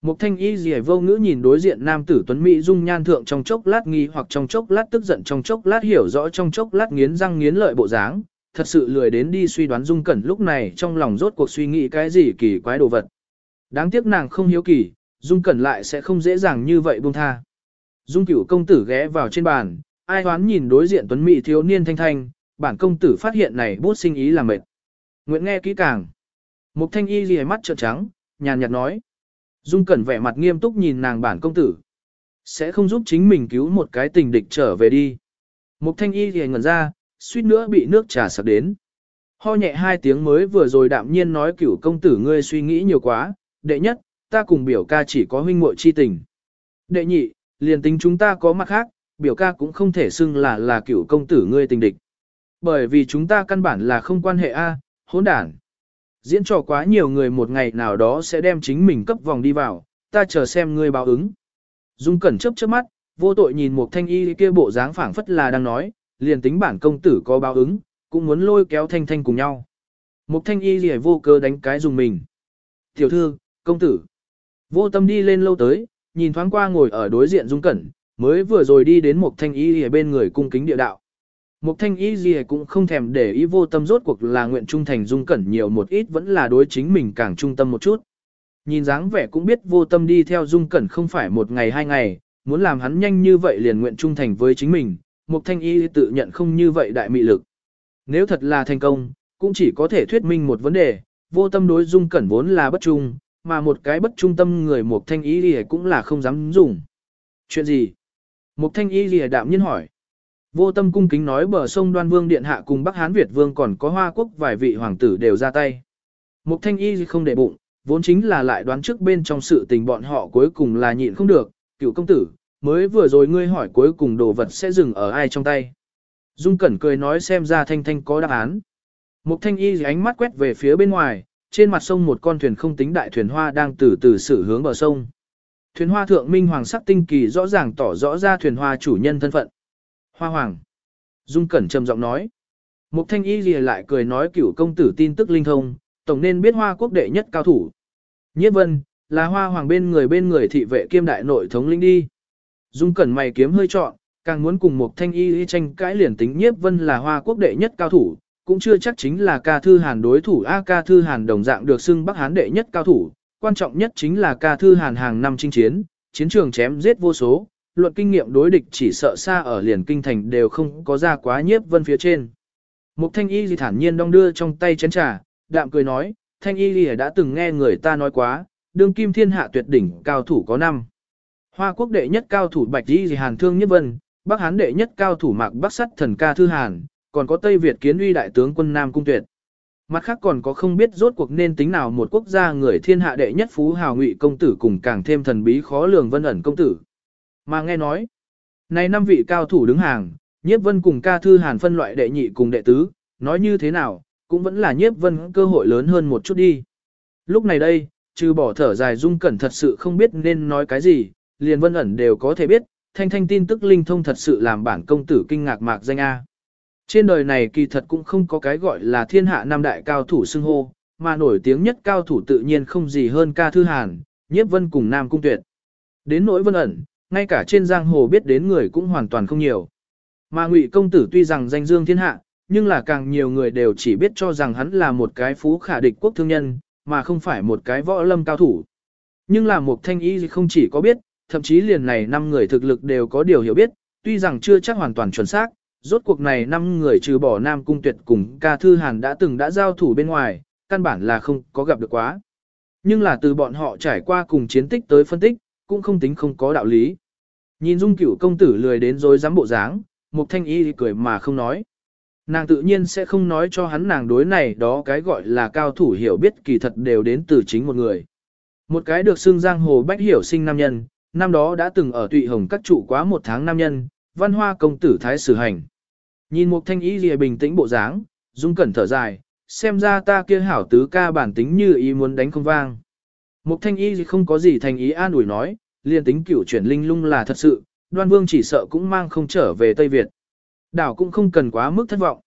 Mục Thanh Y dì vô ngữ nhìn đối diện nam tử Tuấn Mỹ dung nhan thượng trong chốc lát nghi hoặc trong chốc lát tức giận trong chốc lát hiểu rõ trong chốc lát nghiến răng nghiến lợi bộ dáng, thật sự lười đến đi suy đoán dung cẩn lúc này trong lòng rốt cuộc suy nghĩ cái gì kỳ quái đồ vật. Đáng tiếc nàng không hiếu kỳ, dung cẩn lại sẽ không dễ dàng như vậy buông tha. Dung cửu công tử ghé vào trên bàn, ai hoán nhìn đối diện tuấn mỹ thiếu niên thanh thanh, bản công tử phát hiện này bút sinh ý là mệt. Nguyện nghe kỹ càng. Mục thanh y ghi mắt trợn trắng, nhàn nhạt nói. Dung cẩn vẻ mặt nghiêm túc nhìn nàng bản công tử. Sẽ không giúp chính mình cứu một cái tình địch trở về đi. Mục thanh y ghi ngẩn ra, suýt nữa bị nước trà sặc đến. Ho nhẹ hai tiếng mới vừa rồi đạm nhiên nói cửu công tử ngươi suy nghĩ nhiều quá. Đệ nhất, ta cùng biểu ca chỉ có huynh muội chi tình. Đệ nhị, liền tính chúng ta có mặt khác, biểu ca cũng không thể xưng là là cựu công tử ngươi tình địch. Bởi vì chúng ta căn bản là không quan hệ A, hỗn đản. Diễn trò quá nhiều người một ngày nào đó sẽ đem chính mình cấp vòng đi vào, ta chờ xem ngươi báo ứng. Dung cẩn chấp chớp mắt, vô tội nhìn một thanh y kia bộ dáng phảng phất là đang nói, liền tính bản công tử có báo ứng, cũng muốn lôi kéo thanh thanh cùng nhau. Một thanh y lìa vô cơ đánh cái dùng mình. Tiểu thư, công tử. Vô tâm đi lên lâu tới, nhìn thoáng qua ngồi ở đối diện Dung Cẩn, mới vừa rồi đi đến một thanh y ở bên người cung kính địa đạo. Một thanh y gì cũng không thèm để ý vô tâm rốt cuộc là nguyện trung thành Dung Cẩn nhiều một ít vẫn là đối chính mình càng trung tâm một chút. Nhìn dáng vẻ cũng biết vô tâm đi theo Dung Cẩn không phải một ngày hai ngày, muốn làm hắn nhanh như vậy liền nguyện trung thành với chính mình, một thanh y tự nhận không như vậy đại mị lực. Nếu thật là thành công, cũng chỉ có thể thuyết minh một vấn đề, vô tâm đối dung cẩn vốn là bất trung, mà một cái bất trung tâm người Mục thanh Y lìa cũng là không dám dùng. Chuyện gì? Mục thanh Y lìa đạm nhiên hỏi. Vô tâm cung kính nói bờ sông đoan vương điện hạ cùng Bắc Hán Việt vương còn có hoa quốc vài vị hoàng tử đều ra tay. Mục thanh y không để bụng, vốn chính là lại đoán trước bên trong sự tình bọn họ cuối cùng là nhịn không được, cựu công tử, mới vừa rồi ngươi hỏi cuối cùng đồ vật sẽ dừng ở ai trong tay. Dung Cẩn cười nói xem ra thanh thanh có đáp án. Mục thanh y ánh mắt quét về phía bên ngoài, trên mặt sông một con thuyền không tính đại thuyền hoa đang từ từ xử hướng bờ sông. Thuyền hoa thượng minh hoàng sắc tinh kỳ rõ ràng tỏ rõ ra thuyền hoa chủ nhân thân phận. Hoa hoàng. Dung Cẩn trầm giọng nói. Mục thanh y lìa lại cười nói cửu công tử tin tức linh thông, tổng nên biết hoa quốc đệ nhất cao thủ. Nhiếp vân, là hoa hoàng bên người bên người thị vệ kiêm đại nội thống linh đi. Dung Cẩn mày kiếm hơi trọn, càng muốn cùng mục thanh y tranh cãi liền tính nhiếp vân là hoa quốc đệ nhất cao thủ, cũng chưa chắc chính là ca thư hàn đối thủ A ca thư hàn đồng dạng được xưng Bắc Hán đệ nhất cao thủ, quan trọng nhất chính là ca thư hàn hàng năm chinh chiến, chiến trường chém giết vô số, luận kinh nghiệm đối địch chỉ sợ xa ở liền kinh thành đều không có ra quá nhiếp vân phía trên. Mục thanh y gì thản nhiên đong đưa trong tay chén trà, đạm cười nói, thanh y gì đã từng nghe người ta nói quá, đương kim thiên hạ tuyệt đỉnh cao thủ có năm. Hoa quốc đệ nhất cao thủ bạch y gì hàn thương nhiếp vân, Bắc Hán đệ nhất cao thủ mạc Bắc sắt thần ca thư hàn, còn có Tây Việt kiến uy đại tướng quân Nam Cung Tuyệt. Mặt khác còn có không biết rốt cuộc nên tính nào một quốc gia người thiên hạ đệ nhất phú hào ngụy công tử cùng càng thêm thần bí khó lường vân ẩn công tử. Mà nghe nói, này năm vị cao thủ đứng hàng, nhiếp vân cùng ca thư hàn phân loại đệ nhị cùng đệ tứ, nói như thế nào, cũng vẫn là nhiếp vân cơ hội lớn hơn một chút đi. Lúc này đây, trừ bỏ thở dài dung cẩn thật sự không biết nên nói cái gì, liền vân ẩn đều có thể biết, thanh thanh tin tức linh thông thật sự làm bản công tử kinh ngạc mạc danh A. Trên đời này kỳ thật cũng không có cái gọi là thiên hạ nam đại cao thủ xưng hô, mà nổi tiếng nhất cao thủ tự nhiên không gì hơn ca thư hàn, nhiếp vân cùng nam cung tuyệt. Đến nỗi vân ẩn, ngay cả trên giang hồ biết đến người cũng hoàn toàn không nhiều. Mà ngụy công tử tuy rằng danh dương thiên hạ, nhưng là càng nhiều người đều chỉ biết cho rằng hắn là một cái phú khả địch quốc thương nhân, mà không phải một cái võ lâm cao thủ. Nhưng là một thanh ý không chỉ có biết, thậm chí liền này năm người thực lực đều có điều hiểu biết, tuy rằng chưa chắc hoàn toàn chuẩn xác, rốt cuộc này năm người trừ bỏ Nam Cung Tuyệt cùng ca thư hàn đã từng đã giao thủ bên ngoài, căn bản là không có gặp được quá. Nhưng là từ bọn họ trải qua cùng chiến tích tới phân tích, cũng không tính không có đạo lý. Nhìn dung cửu công tử lười đến rồi dám bộ dáng, Mục Thanh Y cười mà không nói. Nàng tự nhiên sẽ không nói cho hắn nàng đối này đó cái gọi là cao thủ hiểu biết kỳ thật đều đến từ chính một người. Một cái được xưng giang hồ bách hiểu sinh nam nhân, năm đó đã từng ở tụy hồng các trụ quá một tháng nam nhân, văn hoa công tử thái sử hành. Nhìn một thanh ý lìa bình tĩnh bộ dáng, dung cẩn thở dài, xem ra ta kia hảo tứ ca bản tính như ý muốn đánh không vang. Một thanh ý không có gì thành ý an ủi nói, liền tính cửu chuyển linh lung là thật sự, đoan vương chỉ sợ cũng mang không trở về Tây Việt. Đảo cũng không cần quá mức thất vọng.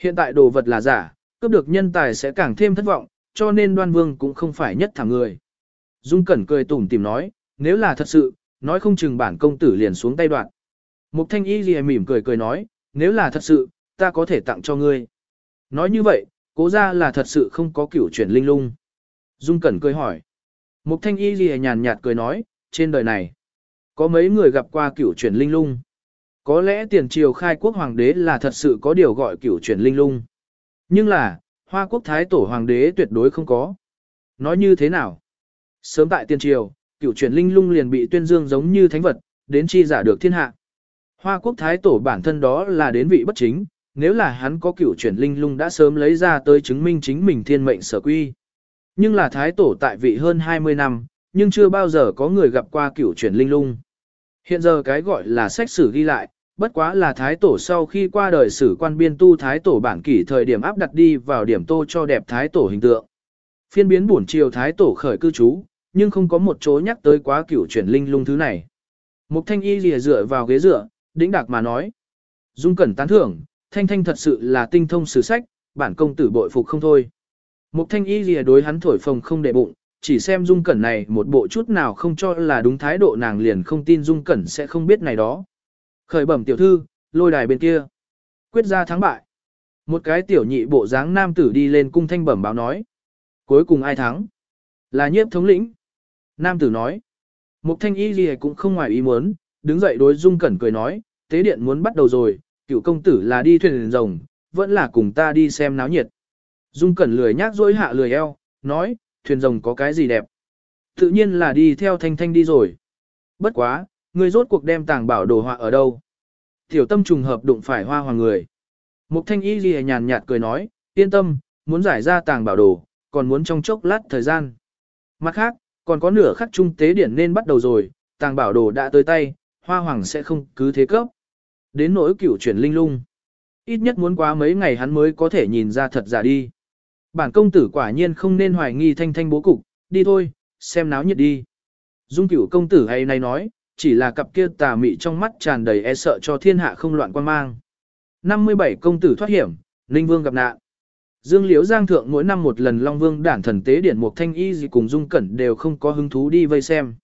Hiện tại đồ vật là giả, cướp được nhân tài sẽ càng thêm thất vọng, cho nên đoan vương cũng không phải nhất thẳng người. Dung Cẩn cười tủm tìm nói, nếu là thật sự, nói không chừng bản công tử liền xuống tay đoạn. Mục thanh y gì mỉm cười cười nói, nếu là thật sự, ta có thể tặng cho ngươi. Nói như vậy, cố ra là thật sự không có kiểu chuyển linh lung. Dung Cẩn cười hỏi. Mục thanh y gì nhàn nhạt cười nói, trên đời này, có mấy người gặp qua kiểu chuyển linh lung. Có lẽ tiền triều khai quốc hoàng đế là thật sự có điều gọi kiểu chuyển linh lung. Nhưng là, hoa quốc thái tổ hoàng đế tuyệt đối không có. Nói như thế nào? Sớm tại tiền triều, cửu chuyển linh lung liền bị tuyên dương giống như thánh vật, đến chi giả được thiên hạ. Hoa quốc thái tổ bản thân đó là đến vị bất chính, nếu là hắn có cửu chuyển linh lung đã sớm lấy ra tới chứng minh chính mình thiên mệnh sở quy. Nhưng là thái tổ tại vị hơn 20 năm, nhưng chưa bao giờ có người gặp qua cửu chuyển linh lung. Hiện giờ cái gọi là sách sử ghi lại, bất quá là thái tổ sau khi qua đời sử quan biên tu thái tổ bản kỷ thời điểm áp đặt đi vào điểm tô cho đẹp thái tổ hình tượng. Phiên biến bổn triều thái tổ khởi cư trú, nhưng không có một chỗ nhắc tới quá cửu chuyển linh lung thứ này. Mục thanh y lìa dựa vào ghế dựa, đĩnh đạc mà nói. Dung cẩn tán thưởng, thanh thanh thật sự là tinh thông sử sách, bản công tử bội phục không thôi. Mục thanh y lìa đối hắn thổi phồng không để bụng, chỉ xem dung cẩn này một bộ chút nào không cho là đúng thái độ nàng liền không tin dung cẩn sẽ không biết này đó. Khởi bẩm tiểu thư, lôi đài bên kia. Quyết ra thắng bại. Một cái tiểu nhị bộ dáng nam tử đi lên cung thanh bẩm báo nói. Cuối cùng ai thắng? Là nhiếp thống lĩnh. Nam tử nói. Mục thanh y gì cũng không ngoài ý muốn, đứng dậy đối dung cẩn cười nói, tế điện muốn bắt đầu rồi, cựu công tử là đi thuyền rồng, vẫn là cùng ta đi xem náo nhiệt. Dung Cẩn lười nhác dối hạ lười eo, nói, thuyền rồng có cái gì đẹp. Tự nhiên là đi theo Thanh Thanh đi rồi. Bất quá, người rốt cuộc đem tàng bảo đồ họa ở đâu. Tiểu tâm trùng hợp đụng phải hoa hoàng người. Mục Thanh Y ghi nhàn nhạt cười nói, yên tâm, muốn giải ra tàng bảo đồ, còn muốn trong chốc lát thời gian. Mặt khác, còn có nửa khắc trung tế điển nên bắt đầu rồi, tàng bảo đồ đã tới tay, hoa hoàng sẽ không cứ thế cấp. Đến nỗi cửu chuyển linh lung. Ít nhất muốn quá mấy ngày hắn mới có thể nhìn ra thật giả đi. Bản công tử quả nhiên không nên hoài nghi thanh thanh bố cục, đi thôi, xem náo nhiệt đi. Dung cửu công tử hay này nói, chỉ là cặp kia tà mị trong mắt tràn đầy e sợ cho thiên hạ không loạn quan mang. 57 công tử thoát hiểm, Ninh Vương gặp nạn. Dương Liễu Giang thượng mỗi năm một lần Long Vương đản thần tế điển một thanh y gì cùng Dung Cẩn đều không có hứng thú đi vây xem.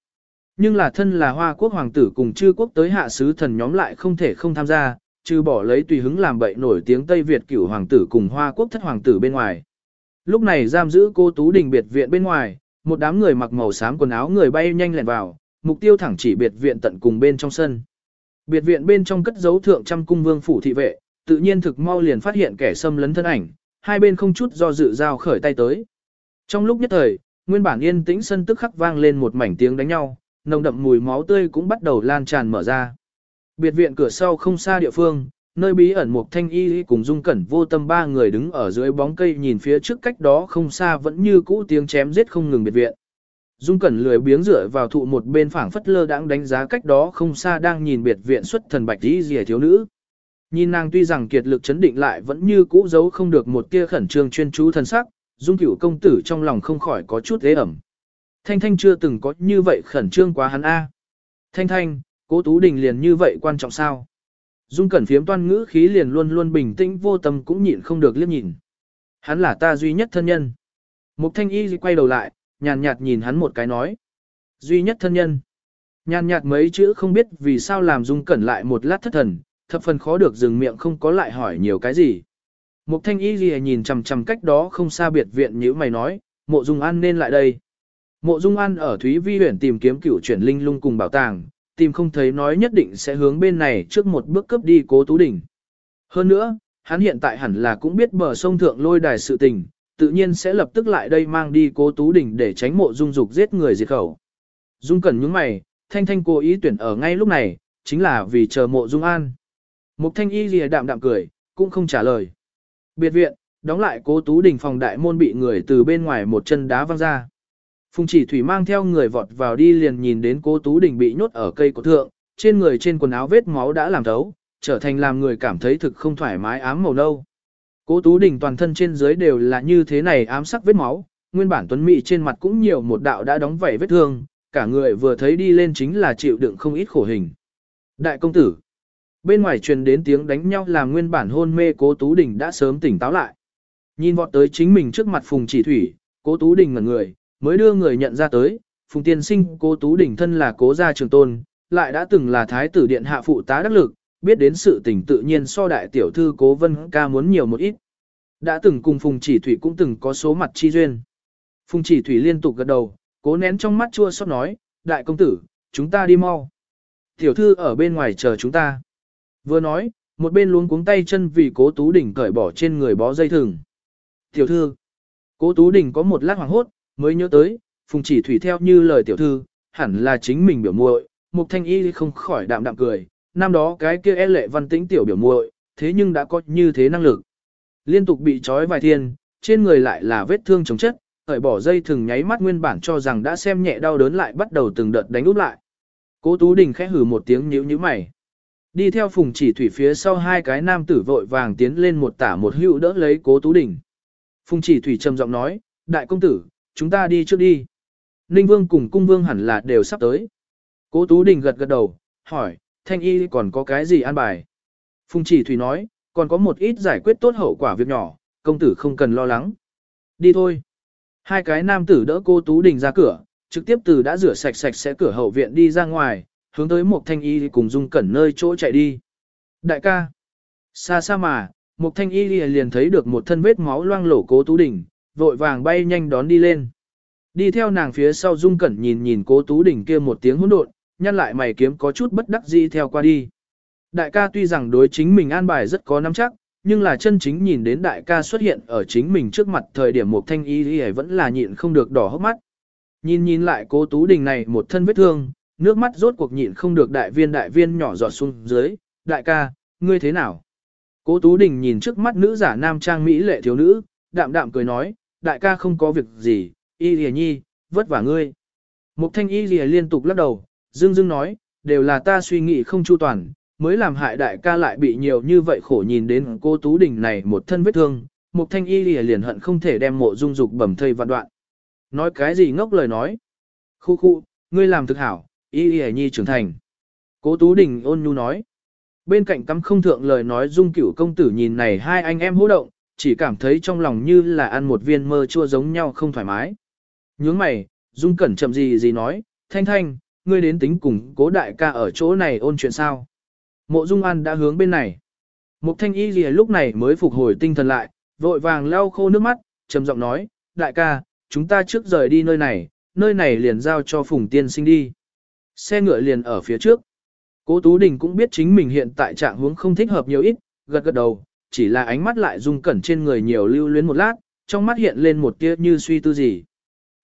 Nhưng là thân là Hoa quốc hoàng tử cùng chư quốc tới hạ sứ thần nhóm lại không thể không tham gia, trừ bỏ lấy tùy hứng làm bậy nổi tiếng Tây Việt cửu hoàng tử cùng Hoa quốc thất hoàng tử bên ngoài. Lúc này giam giữ cô Tú Đình biệt viện bên ngoài, một đám người mặc màu xám quần áo người bay nhanh lẹn vào, mục tiêu thẳng chỉ biệt viện tận cùng bên trong sân. Biệt viện bên trong cất dấu thượng trăm cung vương phủ thị vệ, tự nhiên thực mau liền phát hiện kẻ xâm lấn thân ảnh, hai bên không chút do dự giao khởi tay tới. Trong lúc nhất thời, nguyên bản yên tĩnh sân tức khắc vang lên một mảnh tiếng đánh nhau, nồng đậm mùi máu tươi cũng bắt đầu lan tràn mở ra. Biệt viện cửa sau không xa địa phương, nơi bí ẩn một thanh y cùng dung cẩn vô tâm ba người đứng ở dưới bóng cây nhìn phía trước cách đó không xa vẫn như cũ tiếng chém giết không ngừng biệt viện. Dung cẩn lười biếng rửa vào thụ một bên phảng phất lơ đãng đánh giá cách đó không xa đang nhìn biệt viện xuất thần bạch y rìa thiếu nữ. Nhìn nàng tuy rằng kiệt lực chấn định lại vẫn như cũ giấu không được một tia khẩn trương chuyên chú thần sắc, dung cửu công tử trong lòng không khỏi có chút ế ẩm. Thanh Thanh chưa từng có như vậy khẩn trương quá hắn A. Thanh Thanh, cố Tú Đình liền như vậy quan trọng sao? Dung cẩn phiếm toan ngữ khí liền luôn luôn bình tĩnh vô tâm cũng nhịn không được liếc nhìn. Hắn là ta duy nhất thân nhân. Mục Thanh Y quay đầu lại, nhàn nhạt nhìn hắn một cái nói. Duy nhất thân nhân. Nhàn nhạt mấy chữ không biết vì sao làm Dung cẩn lại một lát thất thần, thập phần khó được dừng miệng không có lại hỏi nhiều cái gì. Mục thanh y gì nhìn chằm chằm cách đó không xa biệt viện như mày nói, mộ dung an nên lại đây. Mộ dung an ở Thúy Vi huyện tìm kiếm cửu chuyển linh lung cùng bảo tàng, tìm không thấy nói nhất định sẽ hướng bên này trước một bước cướp đi cố tú đỉnh. Hơn nữa, hắn hiện tại hẳn là cũng biết bờ sông thượng lôi đài sự tình, tự nhiên sẽ lập tức lại đây mang đi cố tú đỉnh để tránh mộ dung dục giết người diệt khẩu. Dung cẩn những mày, thanh thanh cố ý tuyển ở ngay lúc này, chính là vì chờ mộ dung an. Mục thanh y lìa đạm đạm cười, cũng không trả lời. Biệt viện, đóng lại cố tú đỉnh phòng đại môn bị người từ bên ngoài một chân đá văng ra. Phùng chỉ thủy mang theo người vọt vào đi liền nhìn đến cố tú đình bị nhốt ở cây cổ thượng, trên người trên quần áo vết máu đã làm thấu, trở thành làm người cảm thấy thực không thoải mái ám màu nâu. Cố tú đình toàn thân trên dưới đều là như thế này ám sắc vết máu, nguyên bản tuấn mỹ trên mặt cũng nhiều một đạo đã đóng vảy vết thương, cả người vừa thấy đi lên chính là chịu đựng không ít khổ hình. Đại công tử, Bên ngoài truyền đến tiếng đánh nhau làm nguyên bản hôn mê cố Tú Đình đã sớm tỉnh táo lại. Nhìn vọt tới chính mình trước mặt Phùng Chỉ Thủy, cố Tú Đình ngẩn người, mới đưa người nhận ra tới, Phùng Tiên Sinh cố Tú Đình thân là cố gia trường tôn, lại đã từng là thái tử điện hạ phụ tá đắc lực, biết đến sự tình tự nhiên so đại tiểu thư cố vân ca muốn nhiều một ít. Đã từng cùng Phùng Chỉ Thủy cũng từng có số mặt chi duyên. Phùng Chỉ Thủy liên tục gật đầu, cố nén trong mắt chua xót nói, đại công tử, chúng ta đi mau. Tiểu thư ở bên ngoài chờ chúng ta. Vừa nói, một bên luống cuống tay chân vì cố Tú Đình cởi bỏ trên người bó dây thừng. Tiểu thư, cố Tú Đình có một lát hoảng hốt, mới nhớ tới, phùng chỉ thủy theo như lời tiểu thư, hẳn là chính mình biểu muội. Mục thanh y không khỏi đạm đạm cười, năm đó cái kia e lệ văn tĩnh tiểu biểu muội, thế nhưng đã có như thế năng lực. Liên tục bị trói vài thiên, trên người lại là vết thương chống chất, hởi bỏ dây thường nháy mắt nguyên bản cho rằng đã xem nhẹ đau đớn lại bắt đầu từng đợt đánh úp lại. Cố Tú Đình khẽ hử một tiếng nhíu nhíu mày. Đi theo phùng chỉ thủy phía sau hai cái nam tử vội vàng tiến lên một tả một hữu đỡ lấy cố tú đỉnh. Phùng chỉ thủy trầm giọng nói, đại công tử, chúng ta đi trước đi. Ninh vương cùng cung vương hẳn là đều sắp tới. Cố tú đình gật gật đầu, hỏi, thanh y còn có cái gì an bài? Phùng chỉ thủy nói, còn có một ít giải quyết tốt hậu quả việc nhỏ, công tử không cần lo lắng. Đi thôi. Hai cái nam tử đỡ cô Tú Đình ra cửa, trực tiếp từ đã rửa sạch sạch sẽ cửa hậu viện đi ra ngoài, hướng tới một thanh y cùng dung cẩn nơi chỗ chạy đi. Đại ca, xa xa mà, một thanh y liền thấy được một thân vết máu loang lổ cố tú đình vội vàng bay nhanh đón đi lên. Đi theo nàng phía sau dung cẩn nhìn nhìn cố tú đỉnh kia một tiếng hỗn độn, nhăn lại mày kiếm có chút bất đắc dĩ theo qua đi. Đại ca tuy rằng đối chính mình an bài rất có nắm chắc, nhưng là chân chính nhìn đến đại ca xuất hiện ở chính mình trước mặt thời điểm một thanh y y vẫn là nhịn không được đỏ hốc mắt. Nhìn nhìn lại cố Tú Đình này một thân vết thương, nước mắt rốt cuộc nhịn không được đại viên đại viên nhỏ giọt xuống dưới, đại ca, ngươi thế nào? Cố Tú Đình nhìn trước mắt nữ giả nam trang mỹ lệ thiếu nữ, đạm đạm cười nói, đại ca không có việc gì, y lìa nhi, vất vả ngươi. Mục thanh y lìa liên tục lắc đầu, dương dương nói, đều là ta suy nghĩ không chu toàn, mới làm hại đại ca lại bị nhiều như vậy khổ nhìn đến cô Tú Đình này một thân vết thương, Mục thanh y lìa liền hận không thể đem mộ dung dục bầm thây vạn đoạn. Nói cái gì ngốc lời nói. Khu khu, ngươi làm thực hảo, y lìa nhi trưởng thành. Cố Tú Đình ôn nhu nói. Bên cạnh cắm không thượng lời nói dung cửu công tử nhìn này hai anh em hô động, chỉ cảm thấy trong lòng như là ăn một viên mơ chua giống nhau không thoải mái. Nhướng mày, dung cẩn chậm gì gì nói, thanh thanh, ngươi đến tính cùng cố đại ca ở chỗ này ôn chuyện sao. Mộ dung an đã hướng bên này. Mục thanh y gì lúc này mới phục hồi tinh thần lại, vội vàng lau khô nước mắt, trầm giọng nói, đại ca, chúng ta trước rời đi nơi này, nơi này liền giao cho phùng tiên sinh đi. Xe ngựa liền ở phía trước. Cố Tú Đình cũng biết chính mình hiện tại trạng huống không thích hợp nhiều ít, gật gật đầu, chỉ là ánh mắt lại dung cẩn trên người nhiều lưu luyến một lát, trong mắt hiện lên một tia như suy tư gì.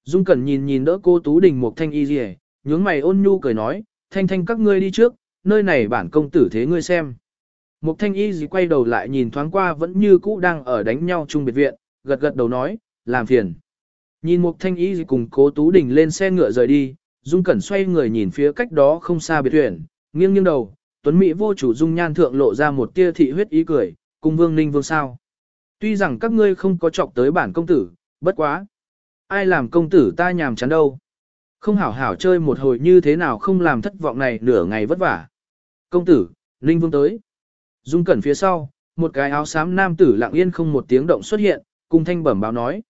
Dung cẩn nhìn nhìn đỡ cô Tú Đình một thanh y rìa, nhướng mày ôn nhu cười nói, thanh thanh các ngươi đi trước, nơi này bản công tử thế ngươi xem. Một thanh y gì quay đầu lại nhìn thoáng qua vẫn như cũ đang ở đánh nhau chung biệt viện, gật gật đầu nói, làm phiền. Nhìn một thanh y gì cùng cố Tú Đình lên xe ngựa rời đi, Dung Cẩn xoay người nhìn phía cách đó không xa biệt viện, nghiêng nghiêng đầu, Tuấn Mỹ vô chủ Dung nhan thượng lộ ra một tia thị huyết ý cười, cung vương ninh vương sao. Tuy rằng các ngươi không có chọc tới bản công tử, bất quá. Ai làm công tử ta nhàm chán đâu. Không hảo hảo chơi một hồi như thế nào không làm thất vọng này nửa ngày vất vả. Công tử, ninh vương tới. Dung cẩn phía sau, một cái áo xám nam tử lặng yên không một tiếng động xuất hiện, cùng thanh bẩm báo nói.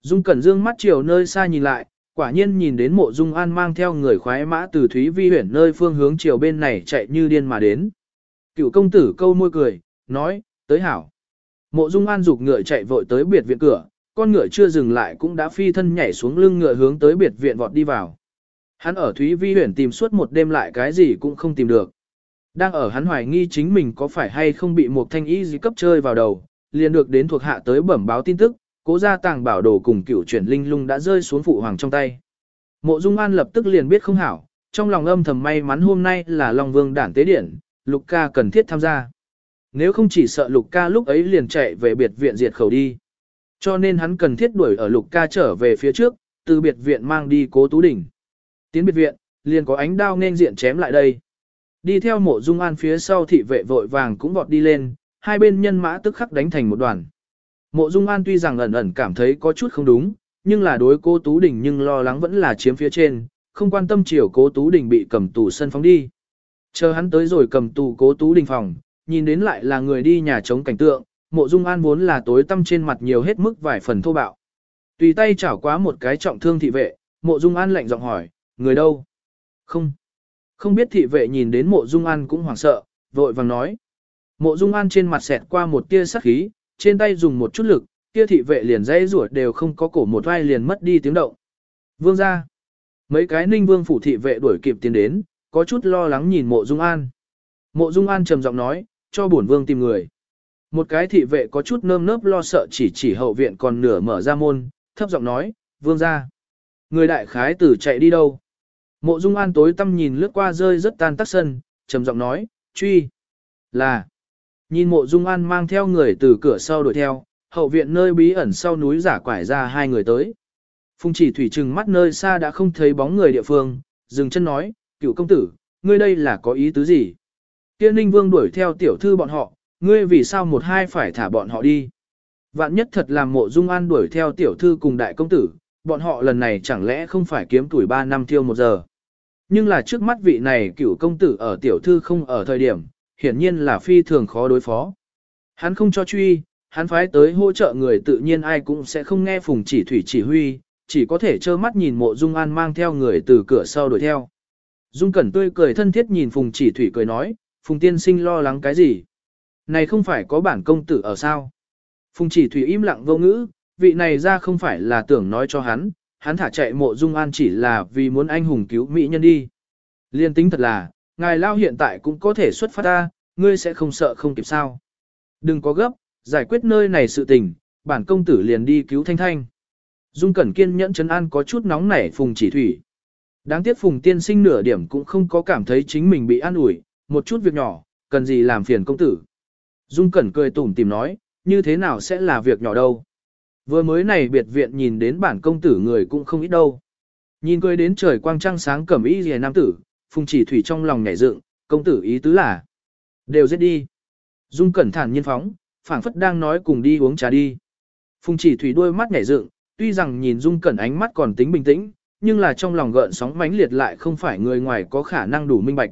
Dung cẩn dương mắt chiều nơi xa nhìn lại, quả nhiên nhìn đến mộ dung an mang theo người khoái mã từ Thúy Vi huyển nơi phương hướng chiều bên này chạy như điên mà đến. Cựu công tử câu môi cười, nói, tới hảo. Mộ dung an dục ngựa chạy vội tới biệt viện cửa, con ngựa chưa dừng lại cũng đã phi thân nhảy xuống lưng ngựa hướng tới biệt viện vọt đi vào. Hắn ở Thúy Vi huyền tìm suốt một đêm lại cái gì cũng không tìm được. Đang ở hắn hoài nghi chính mình có phải hay không bị một thanh ý gì cấp chơi vào đầu, liền được đến thuộc hạ tới bẩm báo tin tức, cố gia tàng bảo đồ cùng cựu chuyển linh lung đã rơi xuống phụ hoàng trong tay. Mộ Dung An lập tức liền biết không hảo, trong lòng âm thầm may mắn hôm nay là Long Vương đản tế điển, Lục ca cần thiết tham gia. Nếu không chỉ sợ Lục ca lúc ấy liền chạy về biệt viện diệt khẩu đi. Cho nên hắn cần thiết đuổi ở Lục ca trở về phía trước, từ biệt viện mang đi cố tú đỉnh. Tiến biệt viện, liền có ánh đao nên diện chém lại đây. Đi theo mộ dung an phía sau thị vệ vội vàng cũng vọt đi lên, hai bên nhân mã tức khắc đánh thành một đoàn. Mộ dung an tuy rằng ẩn ẩn cảm thấy có chút không đúng, nhưng là đối cô Tú Đình nhưng lo lắng vẫn là chiếm phía trên, không quan tâm chiều cố Tú Đình bị cầm tù sân phóng đi. Chờ hắn tới rồi cầm tù cố Tú Đình phòng, nhìn đến lại là người đi nhà chống cảnh tượng, mộ dung an vốn là tối tâm trên mặt nhiều hết mức vài phần thô bạo. Tùy tay chảo quá một cái trọng thương thị vệ, mộ dung an lạnh giọng hỏi, người đâu? Không. Không biết thị vệ nhìn đến mộ dung an cũng hoảng sợ, vội vàng nói. Mộ dung an trên mặt xẹt qua một tia sắc khí, trên tay dùng một chút lực, kia thị vệ liền dây rủa đều không có cổ một vai liền mất đi tiếng động. Vương ra. Mấy cái ninh vương phủ thị vệ đuổi kịp tiến đến, có chút lo lắng nhìn mộ dung an. Mộ dung an trầm giọng nói, cho bổn vương tìm người. Một cái thị vệ có chút nơm nớp lo sợ chỉ chỉ hậu viện còn nửa mở ra môn, thấp giọng nói, vương ra. Người đại khái tử chạy đi đâu? Mộ Dung An tối tâm nhìn lướt qua rơi rất tan tác sân, trầm giọng nói, truy. Là. Nhìn mộ Dung An mang theo người từ cửa sau đuổi theo, hậu viện nơi bí ẩn sau núi giả quải ra hai người tới. Phùng chỉ thủy trừng mắt nơi xa đã không thấy bóng người địa phương, dừng chân nói, cựu công tử, ngươi đây là có ý tứ gì? Tiên ninh vương đuổi theo tiểu thư bọn họ, ngươi vì sao một hai phải thả bọn họ đi? Vạn nhất thật làm mộ dung an đuổi theo tiểu thư cùng đại công tử, bọn họ lần này chẳng lẽ không phải kiếm tuổi ba năm thiêu một giờ? Nhưng là trước mắt vị này cựu công tử ở tiểu thư không ở thời điểm, hiển nhiên là phi thường khó đối phó. Hắn không cho truy, hắn phái tới hỗ trợ người tự nhiên ai cũng sẽ không nghe phùng chỉ thủy chỉ huy, chỉ có thể trơ mắt nhìn mộ dung an mang theo người từ cửa sau đuổi theo. Dung cẩn tươi cười thân thiết nhìn phùng chỉ thủy cười nói, phùng tiên sinh lo lắng cái gì? Này không phải có bản công tử ở sao? Phùng chỉ thủy im lặng vô ngữ, vị này ra không phải là tưởng nói cho hắn, hắn thả chạy mộ dung an chỉ là vì muốn anh hùng cứu mỹ nhân đi. Liên tính thật là, ngài lao hiện tại cũng có thể xuất phát ra, ngươi sẽ không sợ không kịp sao. Đừng có gấp, giải quyết nơi này sự tình, bản công tử liền đi cứu Thanh Thanh. Dung Cẩn kiên nhẫn chấn an có chút nóng nảy Phùng Chỉ Thủy. Đáng tiếc Phùng Tiên Sinh nửa điểm cũng không có cảm thấy chính mình bị an ủi, một chút việc nhỏ, cần gì làm phiền công tử. Dung Cẩn cười tủm tìm nói, như thế nào sẽ là việc nhỏ đâu. Vừa mới này biệt viện nhìn đến bản công tử người cũng không ít đâu. Nhìn cười đến trời quang trăng sáng cẩm y rìa nam tử, Phùng Chỉ Thủy trong lòng nhảy dựng, công tử ý tứ là đều giết đi. Dung Cẩn thản nhiên phóng, phảng phất đang nói cùng đi uống trà đi. Phùng Chỉ Thủy đôi mắt nhảy dựng, tuy rằng nhìn Dung Cẩn ánh mắt còn tính bình tĩnh, nhưng là trong lòng gợn sóng mãnh liệt lại không phải người ngoài có khả năng đủ minh bạch.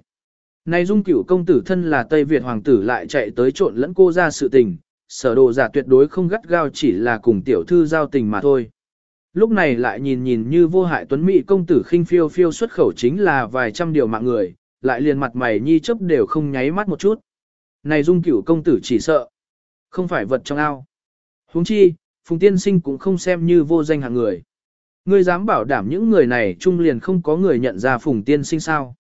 Này Dung Cửu công tử thân là Tây Việt hoàng tử lại chạy tới trộn lẫn cô ra sự tình, sở đồ giả tuyệt đối không gắt gao chỉ là cùng tiểu thư giao tình mà thôi. Lúc này lại nhìn nhìn như vô hại tuấn mỹ công tử khinh phiêu phiêu xuất khẩu chính là vài trăm điều mạng người, lại liền mặt mày nhi chấp đều không nháy mắt một chút. Này Dung Cửu công tử chỉ sợ, không phải vật trong ao. Huống chi, Phùng Tiên Sinh cũng không xem như vô danh hạng người. Ngươi dám bảo đảm những người này chung liền không có người nhận ra Phùng Tiên Sinh sao.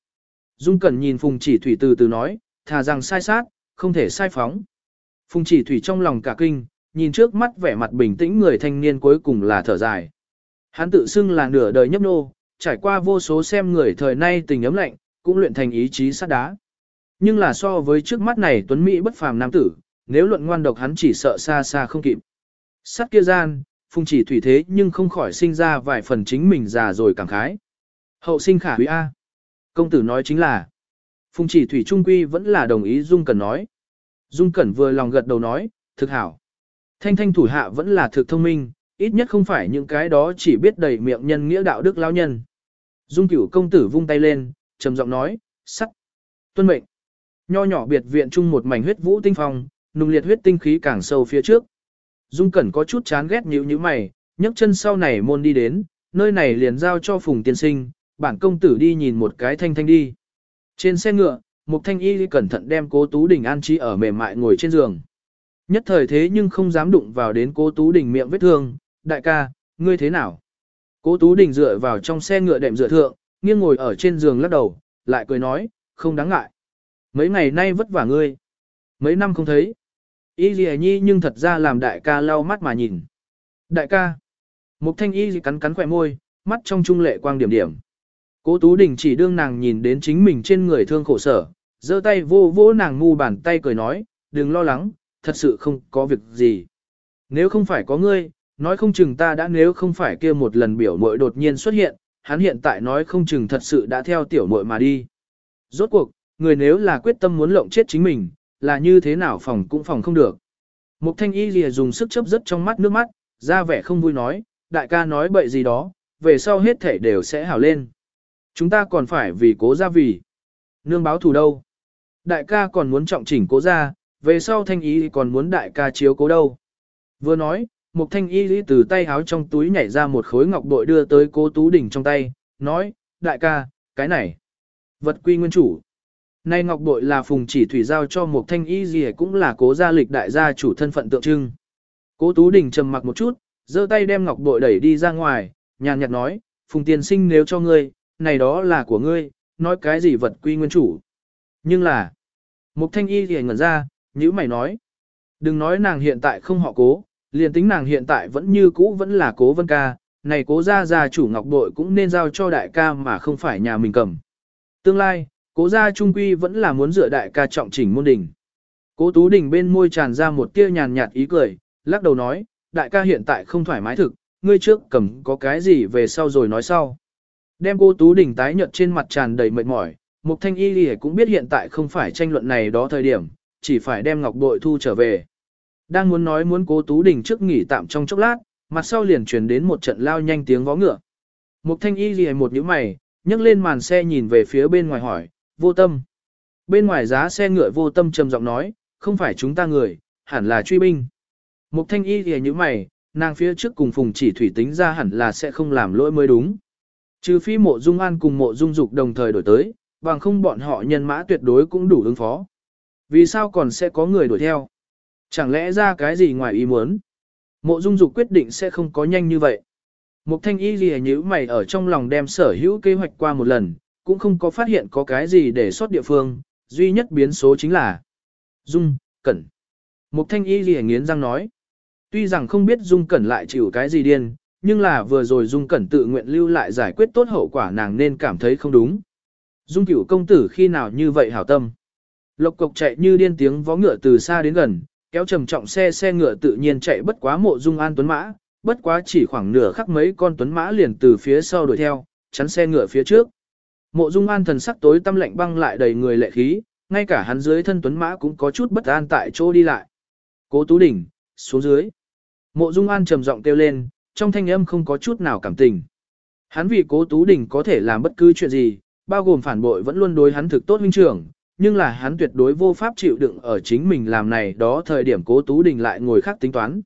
Dung Cẩn nhìn Phùng Chỉ Thủy từ từ nói, thà rằng sai sát, không thể sai phóng. Phùng Chỉ Thủy trong lòng cả kinh, nhìn trước mắt vẻ mặt bình tĩnh người thanh niên cuối cùng là thở dài. Hắn tự xưng là nửa đời nhấp nô, trải qua vô số xem người thời nay tình ấm lạnh, cũng luyện thành ý chí sắt đá. Nhưng là so với trước mắt này tuấn Mỹ bất phàm nam tử, nếu luận ngoan độc hắn chỉ sợ xa xa không kịp. Sắt kia gian, phùng chỉ thủy thế nhưng không khỏi sinh ra vài phần chính mình già rồi cảm khái. Hậu sinh khả quý A. Công tử nói chính là, phùng chỉ thủy trung quy vẫn là đồng ý Dung Cẩn nói. Dung Cẩn vừa lòng gật đầu nói, thực hảo. Thanh thanh thủ hạ vẫn là thực thông minh, ít nhất không phải những cái đó chỉ biết đầy miệng nhân nghĩa đạo đức lao nhân. Dung cửu công tử vung tay lên, trầm giọng nói, sắt. Tuân mệnh. Nho nhỏ biệt viện chung một mảnh huyết vũ tinh phong, nung liệt huyết tinh khí càng sâu phía trước. Dung Cẩn có chút chán ghét nhíu nhíu mày, nhấc chân sau này môn đi đến, nơi này liền giao cho Phùng Tiên Sinh, bản công tử đi nhìn một cái thanh thanh đi. Trên xe ngựa, Mục Thanh Y cẩn thận đem Cố Tú Đình an trí ở mềm mại ngồi trên giường. Nhất thời thế nhưng không dám đụng vào đến Cố Tú Đình miệng vết thương, đại ca, ngươi thế nào? Cố Tú Đình dựa vào trong xe ngựa đệm dựa thượng, nghiêng ngồi ở trên giường lắc đầu, lại cười nói, không đáng ngại. Mấy ngày nay vất vả ngươi. Mấy năm không thấy. Y Ghi Nhi nhưng thật ra làm đại ca lau mắt mà nhìn. Đại ca. Mục thanh y cắn cắn khỏe môi, mắt trong trung lệ quang điểm điểm. Cố Tú Đình chỉ đương nàng nhìn đến chính mình trên người thương khổ sở, giơ tay vô vô nàng ngu bàn tay cười nói, đừng lo lắng, thật sự không có việc gì. Nếu không phải có ngươi, nói không chừng ta đã nếu không phải kia một lần biểu muội đột nhiên xuất hiện, hắn hiện tại nói không chừng thật sự đã theo tiểu muội mà đi. Rốt cuộc, người nếu là quyết tâm muốn lộng chết chính mình, là như thế nào phòng cũng phòng không được. Mục thanh y lìa dùng sức chấp rất trong mắt nước mắt, ra vẻ không vui nói, đại ca nói bậy gì đó, về sau hết thể đều sẽ hảo lên. Chúng ta còn phải vì cố gia vì. Nương báo thù đâu. Đại ca còn muốn trọng chỉnh cố gia, về sau thanh ý còn muốn đại ca chiếu cố đâu. Vừa nói, một thanh y từ tay háo trong túi nhảy ra một khối ngọc bội đưa tới cố tú đỉnh trong tay, nói, đại ca, cái này, vật quy nguyên chủ. Nay ngọc bội là phùng chỉ thủy giao cho một thanh y gì cũng là cố gia lịch đại gia chủ thân phận tượng trưng. Cố tú đỉnh trầm mặc một chút, giơ tay đem ngọc bội đẩy đi ra ngoài, nhàn nhạt nói, phùng tiền sinh nếu cho ngươi, này đó là của ngươi, nói cái gì vật quy nguyên chủ. Nhưng là, một thanh y thì ngẩn ra, như mày nói, đừng nói nàng hiện tại không họ cố, liền tính nàng hiện tại vẫn như cũ vẫn là cố vân ca, này cố gia gia chủ ngọc bội cũng nên giao cho đại ca mà không phải nhà mình cầm. Tương lai, cố gia trung quy vẫn là muốn dựa đại ca trọng chỉnh môn đình. Cố tú đình bên môi tràn ra một tia nhàn nhạt ý cười, lắc đầu nói, đại ca hiện tại không thoải mái thực, ngươi trước cầm có cái gì về sau rồi nói sau. Đem cô tú đình tái nhợt trên mặt tràn đầy mệt mỏi, Mục thanh y lì cũng biết hiện tại không phải tranh luận này đó thời điểm, chỉ phải đem ngọc bội thu trở về. Đang muốn nói muốn cố Tú Đình trước nghỉ tạm trong chốc lát, mặt sau liền truyền đến một trận lao nhanh tiếng vó ngựa. Mục thanh y gì một nhíu mày, nhấc lên màn xe nhìn về phía bên ngoài hỏi, vô tâm. Bên ngoài giá xe ngựa vô tâm trầm giọng nói, không phải chúng ta người, hẳn là truy binh. Mục thanh y gì như mày, nàng phía trước cùng phùng chỉ thủy tính ra hẳn là sẽ không làm lỗi mới đúng. Trừ phi mộ dung an cùng mộ dung dục đồng thời đổi tới, bằng không bọn họ nhân mã tuyệt đối cũng đủ ứng phó. Vì sao còn sẽ có người đuổi theo? Chẳng lẽ ra cái gì ngoài ý muốn? Mộ Dung Dục quyết định sẽ không có nhanh như vậy. Mục Thanh Y lìa nhữ mày ở trong lòng đem sở hữu kế hoạch qua một lần, cũng không có phát hiện có cái gì để sót địa phương, duy nhất biến số chính là Dung, Cẩn. Mục thanh y gì nghiến răng nói. Tuy rằng không biết Dung Cẩn lại chịu cái gì điên, nhưng là vừa rồi Dung Cẩn tự nguyện lưu lại giải quyết tốt hậu quả nàng nên cảm thấy không đúng. Dung cửu công tử khi nào như vậy hảo tâm. Lộc cộc chạy như điên tiếng vó ngựa từ xa đến gần, kéo trầm trọng xe xe ngựa tự nhiên chạy bất quá mộ Dung An Tuấn Mã, bất quá chỉ khoảng nửa khắc mấy con Tuấn Mã liền từ phía sau đuổi theo, chắn xe ngựa phía trước. Mộ Dung An thần sắc tối tâm lạnh băng lại đầy người lệ khí, ngay cả hắn dưới thân Tuấn Mã cũng có chút bất an tại chỗ đi lại. Cố Tú Đỉnh, xuống dưới. Mộ Dung An trầm giọng kêu lên, trong thanh âm không có chút nào cảm tình. Hắn vì Cố Tú Đình có thể làm bất cứ chuyện gì, bao gồm phản bội vẫn luôn đối hắn thực tốt huynh trưởng, nhưng là hắn tuyệt đối vô pháp chịu đựng ở chính mình làm này đó thời điểm Cố Tú Đình lại ngồi khác tính toán.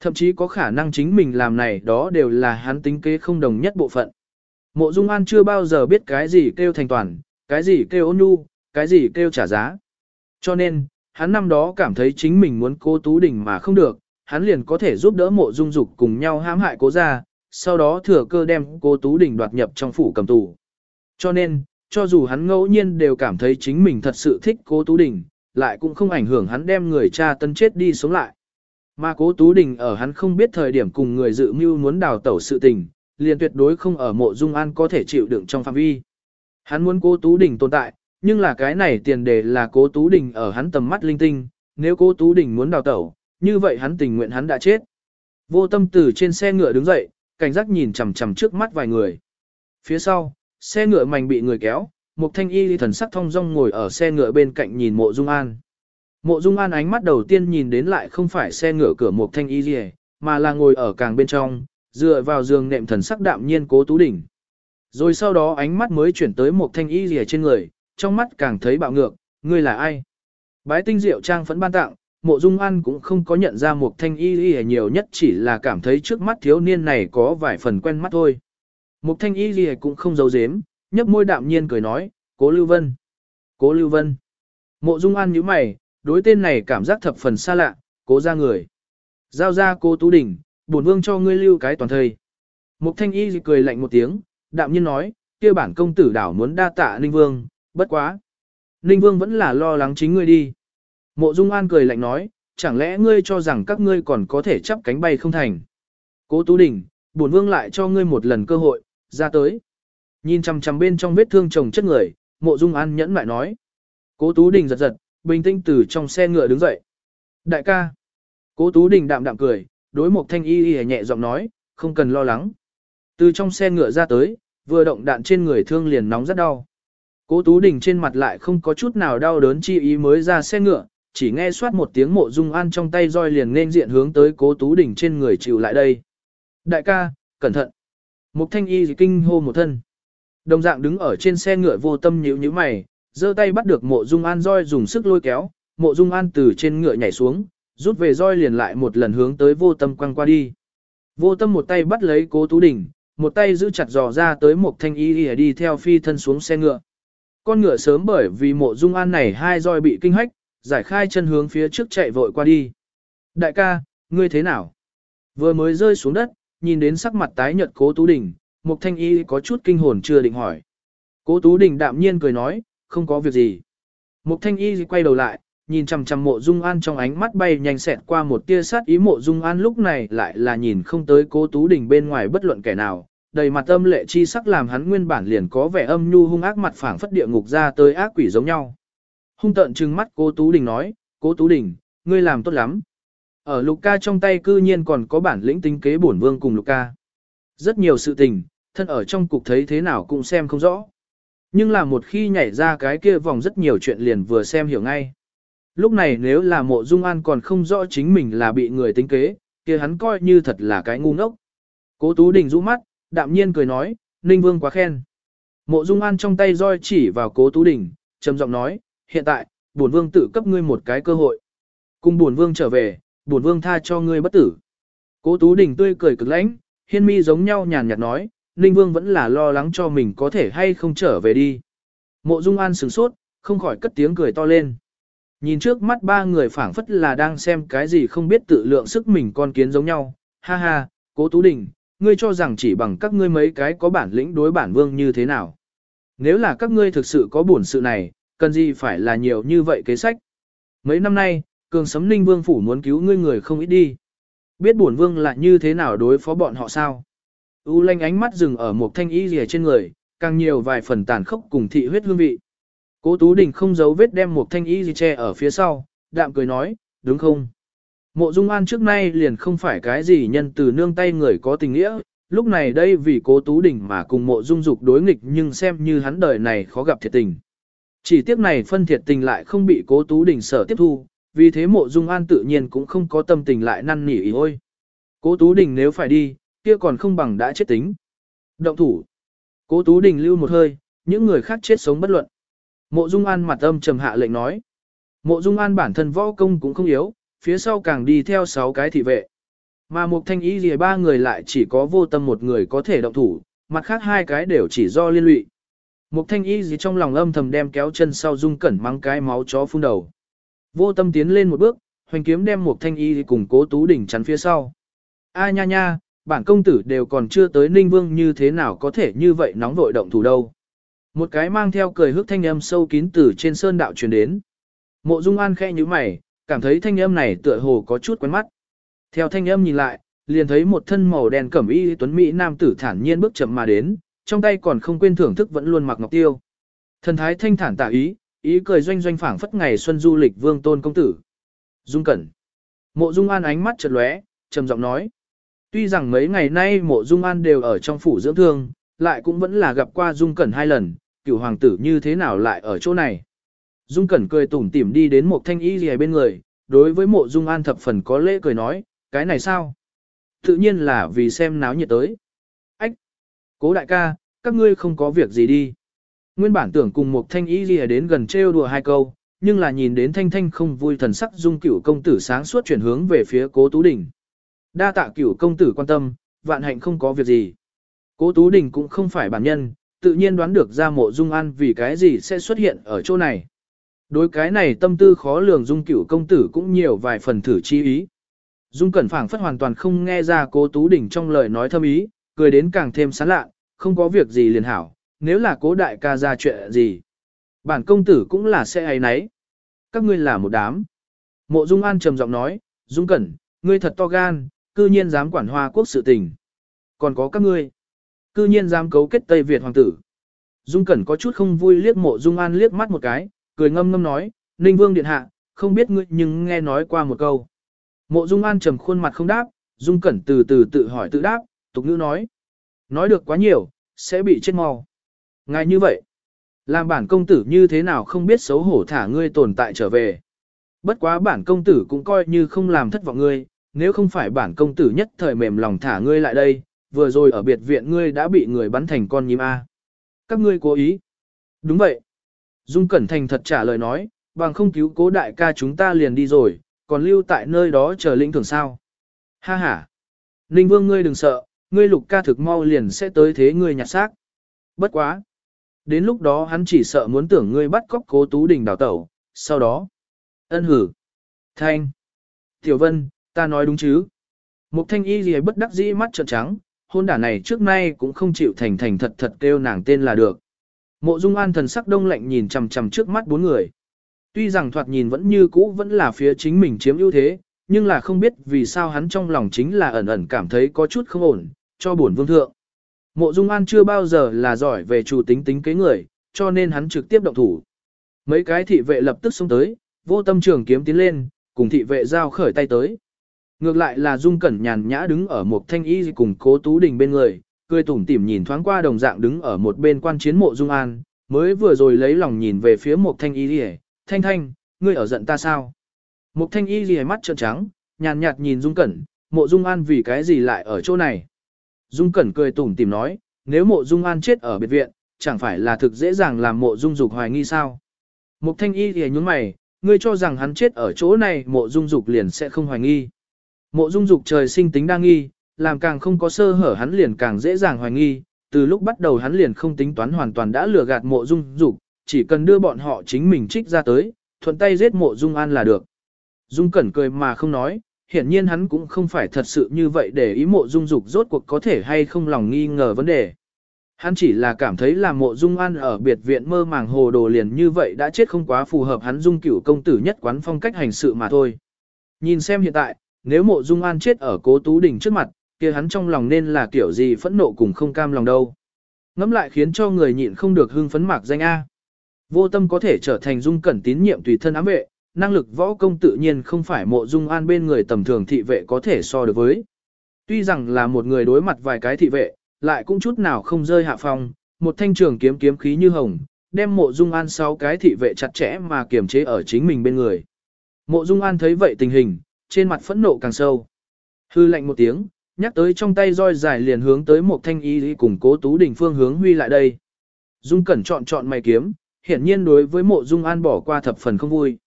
Thậm chí có khả năng chính mình làm này đó đều là hắn tính kế không đồng nhất bộ phận. Mộ Dung An chưa bao giờ biết cái gì kêu thành toàn, cái gì kêu ôn nhu, cái gì kêu trả giá. Cho nên, hắn năm đó cảm thấy chính mình muốn cố Tú Đình mà không được, hắn liền có thể giúp đỡ mộ dung dục cùng nhau hãm hại cố gia, sau đó thừa cơ đem cố Tú Đình đoạt nhập trong phủ cầm tù. Cho nên, cho dù hắn ngẫu nhiên đều cảm thấy chính mình thật sự thích cố Tú Đình, lại cũng không ảnh hưởng hắn đem người cha tân chết đi sống lại. Mà cố Tú Đình ở hắn không biết thời điểm cùng người dự mưu muốn đào tẩu sự tình, liền tuyệt đối không ở mộ dung an có thể chịu đựng trong phạm vi. Hắn muốn cố Tú Đình tồn tại, nhưng là cái này tiền đề là cố Tú Đình ở hắn tầm mắt linh tinh, nếu cố Tú Đình muốn đào tẩu, như vậy hắn tình nguyện hắn đã chết. Vô tâm từ trên xe ngựa đứng dậy, cảnh giác nhìn chằm chằm trước mắt vài người. Phía sau, xe ngựa mảnh bị người kéo, một thanh y thần sắc thông dong ngồi ở xe ngựa bên cạnh nhìn mộ dung an. Mộ dung an ánh mắt đầu tiên nhìn đến lại không phải xe ngựa cửa một thanh y gì, mà là ngồi ở càng bên trong, dựa vào giường nệm thần sắc đạm nhiên cố tú đỉnh. Rồi sau đó ánh mắt mới chuyển tới một thanh y gì trên người, trong mắt càng thấy bạo ngược, ngươi là ai? Bái tinh diệu trang phấn ban tặng, mộ dung an cũng không có nhận ra một thanh y y nhiều nhất chỉ là cảm thấy trước mắt thiếu niên này có vài phần quen mắt thôi. Một thanh y y cũng không giấu giếm, nhấp môi đạm nhiên cười nói, cố Lưu Vân. Cố Lưu Vân. Mộ dung an nhíu mày, đối tên này cảm giác thập phần xa lạ, cố ra người. Giao ra cố Tú Đình, bổn vương cho ngươi lưu cái toàn thời. Một thanh y cười lạnh một tiếng, đạm nhiên nói, kia bản công tử đảo muốn đa tạ Ninh Vương, bất quá. Ninh Vương vẫn là lo lắng chính ngươi đi. Mộ Dung An cười lạnh nói, chẳng lẽ ngươi cho rằng các ngươi còn có thể chắp cánh bay không thành. Cố Tú Đình, bổn vương lại cho ngươi một lần cơ hội, ra tới. Nhìn chằm chằm bên trong vết thương chồng chất người, mộ Dung An nhẫn lại nói. Cố Tú Đình giật giật, bình tĩnh từ trong xe ngựa đứng dậy. Đại ca. Cố Tú Đình đạm đạm cười, đối một thanh y y nhẹ giọng nói, không cần lo lắng. Từ trong xe ngựa ra tới, vừa động đạn trên người thương liền nóng rất đau. Cố Tú Đình trên mặt lại không có chút nào đau đớn chi ý mới ra xe ngựa, chỉ nghe soát một tiếng mộ dung an trong tay roi liền nên diện hướng tới Cố Tú đỉnh trên người chịu lại đây. Đại ca, cẩn thận. Mục thanh y kinh hô một thân. Đồng dạng đứng ở trên xe ngựa vô tâm nhíu nhíu mày, giơ tay bắt được mộ dung an roi dùng sức lôi kéo, mộ dung an từ trên ngựa nhảy xuống, rút về roi liền lại một lần hướng tới vô tâm quăng qua đi. Vô tâm một tay bắt lấy cố tú đỉnh, một tay giữ chặt dò ra tới một thanh y đi theo phi thân xuống xe ngựa. Con ngựa sớm bởi vì mộ dung an này hai roi bị kinh hách, giải khai chân hướng phía trước chạy vội qua đi. Đại ca, ngươi thế nào? Vừa mới rơi xuống đất, nhìn đến sắc mặt tái nhợt cố tú Đình, Mục thanh y có chút kinh hồn chưa định hỏi. Cố tú Đình đạm nhiên cười nói, không có việc gì. Mục thanh y quay đầu lại, nhìn chằm chằm mộ dung an trong ánh mắt bay nhanh xẹt qua một tia sát ý mộ dung an lúc này lại là nhìn không tới cố tú đình bên ngoài bất luận kẻ nào đầy mặt âm lệ chi sắc làm hắn nguyên bản liền có vẻ âm nhu hung ác mặt phảng phất địa ngục ra tới ác quỷ giống nhau hung tợn trừng mắt cố tú đình nói cố tú đình ngươi làm tốt lắm ở lục ca trong tay cư nhiên còn có bản lĩnh tính kế bổn vương cùng lục ca rất nhiều sự tình thân ở trong cục thấy thế nào cũng xem không rõ nhưng là một khi nhảy ra cái kia vòng rất nhiều chuyện liền vừa xem hiểu ngay Lúc này nếu là mộ dung an còn không rõ chính mình là bị người tính kế, kia hắn coi như thật là cái ngu ngốc. Cố Tú Đình rũ mắt, đạm nhiên cười nói, Ninh Vương quá khen. Mộ dung an trong tay roi chỉ vào cố Tú Đình, trầm giọng nói, hiện tại, bổn vương tự cấp ngươi một cái cơ hội. Cùng bổn vương trở về, bổn vương tha cho ngươi bất tử. Cố Tú Đình tươi cười cực lãnh, hiên mi giống nhau nhàn nhạt nói, Ninh Vương vẫn là lo lắng cho mình có thể hay không trở về đi. Mộ Dung An sửng sốt, không khỏi cất tiếng cười to lên. Nhìn trước mắt ba người phảng phất là đang xem cái gì không biết tự lượng sức mình con kiến giống nhau. Ha ha, cố Tú Đình, ngươi cho rằng chỉ bằng các ngươi mấy cái có bản lĩnh đối bản vương như thế nào. Nếu là các ngươi thực sự có bổn sự này, cần gì phải là nhiều như vậy kế sách. Mấy năm nay, Cường sấm ninh vương phủ muốn cứu ngươi người không ít đi. Biết bổn vương là như thế nào đối phó bọn họ sao? U lanh ánh mắt dừng ở một thanh y rìa trên người, càng nhiều vài phần tàn khốc cùng thị huyết hương vị. Cố Tú Đình không giấu vết đem một thanh y rìa che ở phía sau, đạm cười nói, đúng không? Mộ Dung An trước nay liền không phải cái gì nhân từ nương tay người có tình nghĩa, lúc này đây vì cố Tú Đình mà cùng mộ Dung Dục đối nghịch nhưng xem như hắn đời này khó gặp thiệt tình. Chỉ tiếc này phân thiệt tình lại không bị cố Tú Đình sở tiếp thu, vì thế mộ Dung An tự nhiên cũng không có tâm tình lại năn nỉ ý ôi. Cố Tú Đình nếu phải đi, kia còn không bằng đã chết tính. Động thủ. Cố Tú Đình lưu một hơi, những người khác chết sống bất luận. Mộ Dung An mặt âm trầm hạ lệnh nói. Mộ Dung An bản thân võ công cũng không yếu, phía sau càng đi theo 6 cái thị vệ. Mà một thanh ý gì ba người lại chỉ có vô tâm một người có thể động thủ, mặt khác hai cái đều chỉ do liên lụy. Một thanh y gì trong lòng âm thầm đem kéo chân sau dung cẩn mang cái máu chó phun đầu. Vô tâm tiến lên một bước, hoành kiếm đem một thanh y cùng cố tú đỉnh chắn phía sau. A nha nha, bản công tử đều còn chưa tới ninh vương như thế nào có thể như vậy nóng vội động thủ đâu. Một cái mang theo cười hước thanh âm sâu kín từ trên sơn đạo truyền đến. Mộ Dung An khẽ như mày, cảm thấy thanh âm này tựa hồ có chút quen mắt. Theo thanh âm nhìn lại, liền thấy một thân màu đen cẩm y tuấn mỹ nam tử thản nhiên bước chậm mà đến, trong tay còn không quên thưởng thức vẫn luôn mặc ngọc tiêu. Thần thái thanh thản tả ý, ý cười doanh doanh phảng phất ngày xuân du lịch vương tôn công tử. Dung Cẩn. Mộ Dung An ánh mắt chợt lóe, trầm giọng nói: Tuy rằng mấy ngày nay Mộ Dung An đều ở trong phủ dưỡng thương, lại cũng vẫn là gặp qua Dung Cẩn hai lần, cửu hoàng tử như thế nào lại ở chỗ này. Dung Cẩn cười tủm tỉm đi đến một thanh y gì bên người, đối với mộ Dung An thập phần có lễ cười nói, cái này sao? Tự nhiên là vì xem náo nhiệt tới. Cố đại ca, các ngươi không có việc gì đi. Nguyên bản tưởng cùng một thanh ý gì đến gần trêu đùa hai câu, nhưng là nhìn đến thanh thanh không vui thần sắc Dung cửu công tử sáng suốt chuyển hướng về phía cố Tú Đình. Đa tạ cửu công tử quan tâm, vạn hạnh không có việc gì. Cố Tú Đình cũng không phải bản nhân, tự nhiên đoán được ra mộ Dung An vì cái gì sẽ xuất hiện ở chỗ này. Đối cái này tâm tư khó lường dung cửu công tử cũng nhiều vài phần thử chi ý. Dung cẩn phảng phất hoàn toàn không nghe ra cố tú đỉnh trong lời nói thâm ý, cười đến càng thêm sán lạ, không có việc gì liền hảo, nếu là cố đại ca ra chuyện gì. Bản công tử cũng là sẽ ấy nấy. Các ngươi là một đám. Mộ Dung An trầm giọng nói, Dung cẩn, ngươi thật to gan, cư nhiên dám quản hoa quốc sự tình. Còn có các ngươi, cư nhiên dám cấu kết Tây Việt hoàng tử. Dung cẩn có chút không vui liếc mộ Dung An liếc mắt một cái, cười ngâm ngâm nói, Ninh Vương Điện Hạ, không biết ngươi nhưng nghe nói qua một câu. Mộ Dung An trầm khuôn mặt không đáp, Dung Cẩn từ từ tự hỏi tự đáp, tục ngữ nói. Nói được quá nhiều, sẽ bị chết mau. Ngài như vậy, làm bản công tử như thế nào không biết xấu hổ thả ngươi tồn tại trở về. Bất quá bản công tử cũng coi như không làm thất vọng ngươi, nếu không phải bản công tử nhất thời mềm lòng thả ngươi lại đây, vừa rồi ở biệt viện ngươi đã bị người bắn thành con nhím A. Các ngươi cố ý. Đúng vậy. Dung Cẩn Thành thật trả lời nói, bằng không cứu cố đại ca chúng ta liền đi rồi, còn lưu tại nơi đó chờ lĩnh thưởng sao. Ha ha. Ninh Vương ngươi đừng sợ, ngươi lục ca thực mau liền sẽ tới thế ngươi nhặt xác. Bất quá. Đến lúc đó hắn chỉ sợ muốn tưởng ngươi bắt cóc cố tú đình đào tẩu, sau đó. Ân hử. Thanh. Tiểu Vân, ta nói đúng chứ. Mục thanh y gì bất đắc dĩ mắt trợn trắng, hôn đả này trước nay cũng không chịu thành thành thật thật kêu nàng tên là được. Mộ Dung An thần sắc đông lạnh nhìn chằm chằm trước mắt bốn người. Tuy rằng thoạt nhìn vẫn như cũ vẫn là phía chính mình chiếm ưu thế, nhưng là không biết vì sao hắn trong lòng chính là ẩn ẩn cảm thấy có chút không ổn, cho buồn vương thượng. Mộ Dung An chưa bao giờ là giỏi về chủ tính tính kế người, cho nên hắn trực tiếp động thủ. Mấy cái thị vệ lập tức xông tới, vô tâm trường kiếm tiến lên, cùng thị vệ giao khởi tay tới. Ngược lại là Dung Cẩn nhàn nhã đứng ở một thanh y cùng cố tú đình bên người, cười tủm tỉm nhìn thoáng qua đồng dạng đứng ở một bên quan chiến mộ dung an, mới vừa rồi lấy lòng nhìn về phía một thanh y lìa, thanh thanh, ngươi ở giận ta sao? Một thanh y lìa mắt trợn trắng, nhàn nhạt nhìn dung cẩn, mộ dung an vì cái gì lại ở chỗ này? Dung cẩn cười tủm tỉm nói, nếu mộ dung an chết ở biệt viện, chẳng phải là thực dễ dàng làm mộ dung dục hoài nghi sao? Mục thanh y lìa nhún mày, ngươi cho rằng hắn chết ở chỗ này mộ dung dục liền sẽ không hoài nghi. Mộ dung dục trời sinh tính đa nghi, làm càng không có sơ hở hắn liền càng dễ dàng hoài nghi, từ lúc bắt đầu hắn liền không tính toán hoàn toàn đã lừa gạt mộ dung dục, chỉ cần đưa bọn họ chính mình trích ra tới, thuận tay giết mộ dung an là được. Dung cẩn cười mà không nói, hiển nhiên hắn cũng không phải thật sự như vậy để ý mộ dung dục rốt cuộc có thể hay không lòng nghi ngờ vấn đề. Hắn chỉ là cảm thấy là mộ dung an ở biệt viện mơ màng hồ đồ liền như vậy đã chết không quá phù hợp hắn dung cửu công tử nhất quán phong cách hành sự mà thôi. Nhìn xem hiện tại, nếu mộ dung an chết ở cố tú đỉnh trước mặt, kia hắn trong lòng nên là kiểu gì phẫn nộ cùng không cam lòng đâu. Ngắm lại khiến cho người nhịn không được hưng phấn mạc danh A. Vô tâm có thể trở thành dung cẩn tín nhiệm tùy thân ám vệ, năng lực võ công tự nhiên không phải mộ dung an bên người tầm thường thị vệ có thể so được với. Tuy rằng là một người đối mặt vài cái thị vệ, lại cũng chút nào không rơi hạ phong, một thanh trường kiếm kiếm khí như hồng, đem mộ dung an sáu cái thị vệ chặt chẽ mà kiềm chế ở chính mình bên người. Mộ dung an thấy vậy tình hình, trên mặt phẫn nộ càng sâu. Hư lạnh một tiếng, nhắc tới trong tay roi dài liền hướng tới một thanh y cùng cố tú đỉnh phương hướng huy lại đây. Dung cẩn chọn chọn mày kiếm, hiển nhiên đối với mộ dung an bỏ qua thập phần không vui.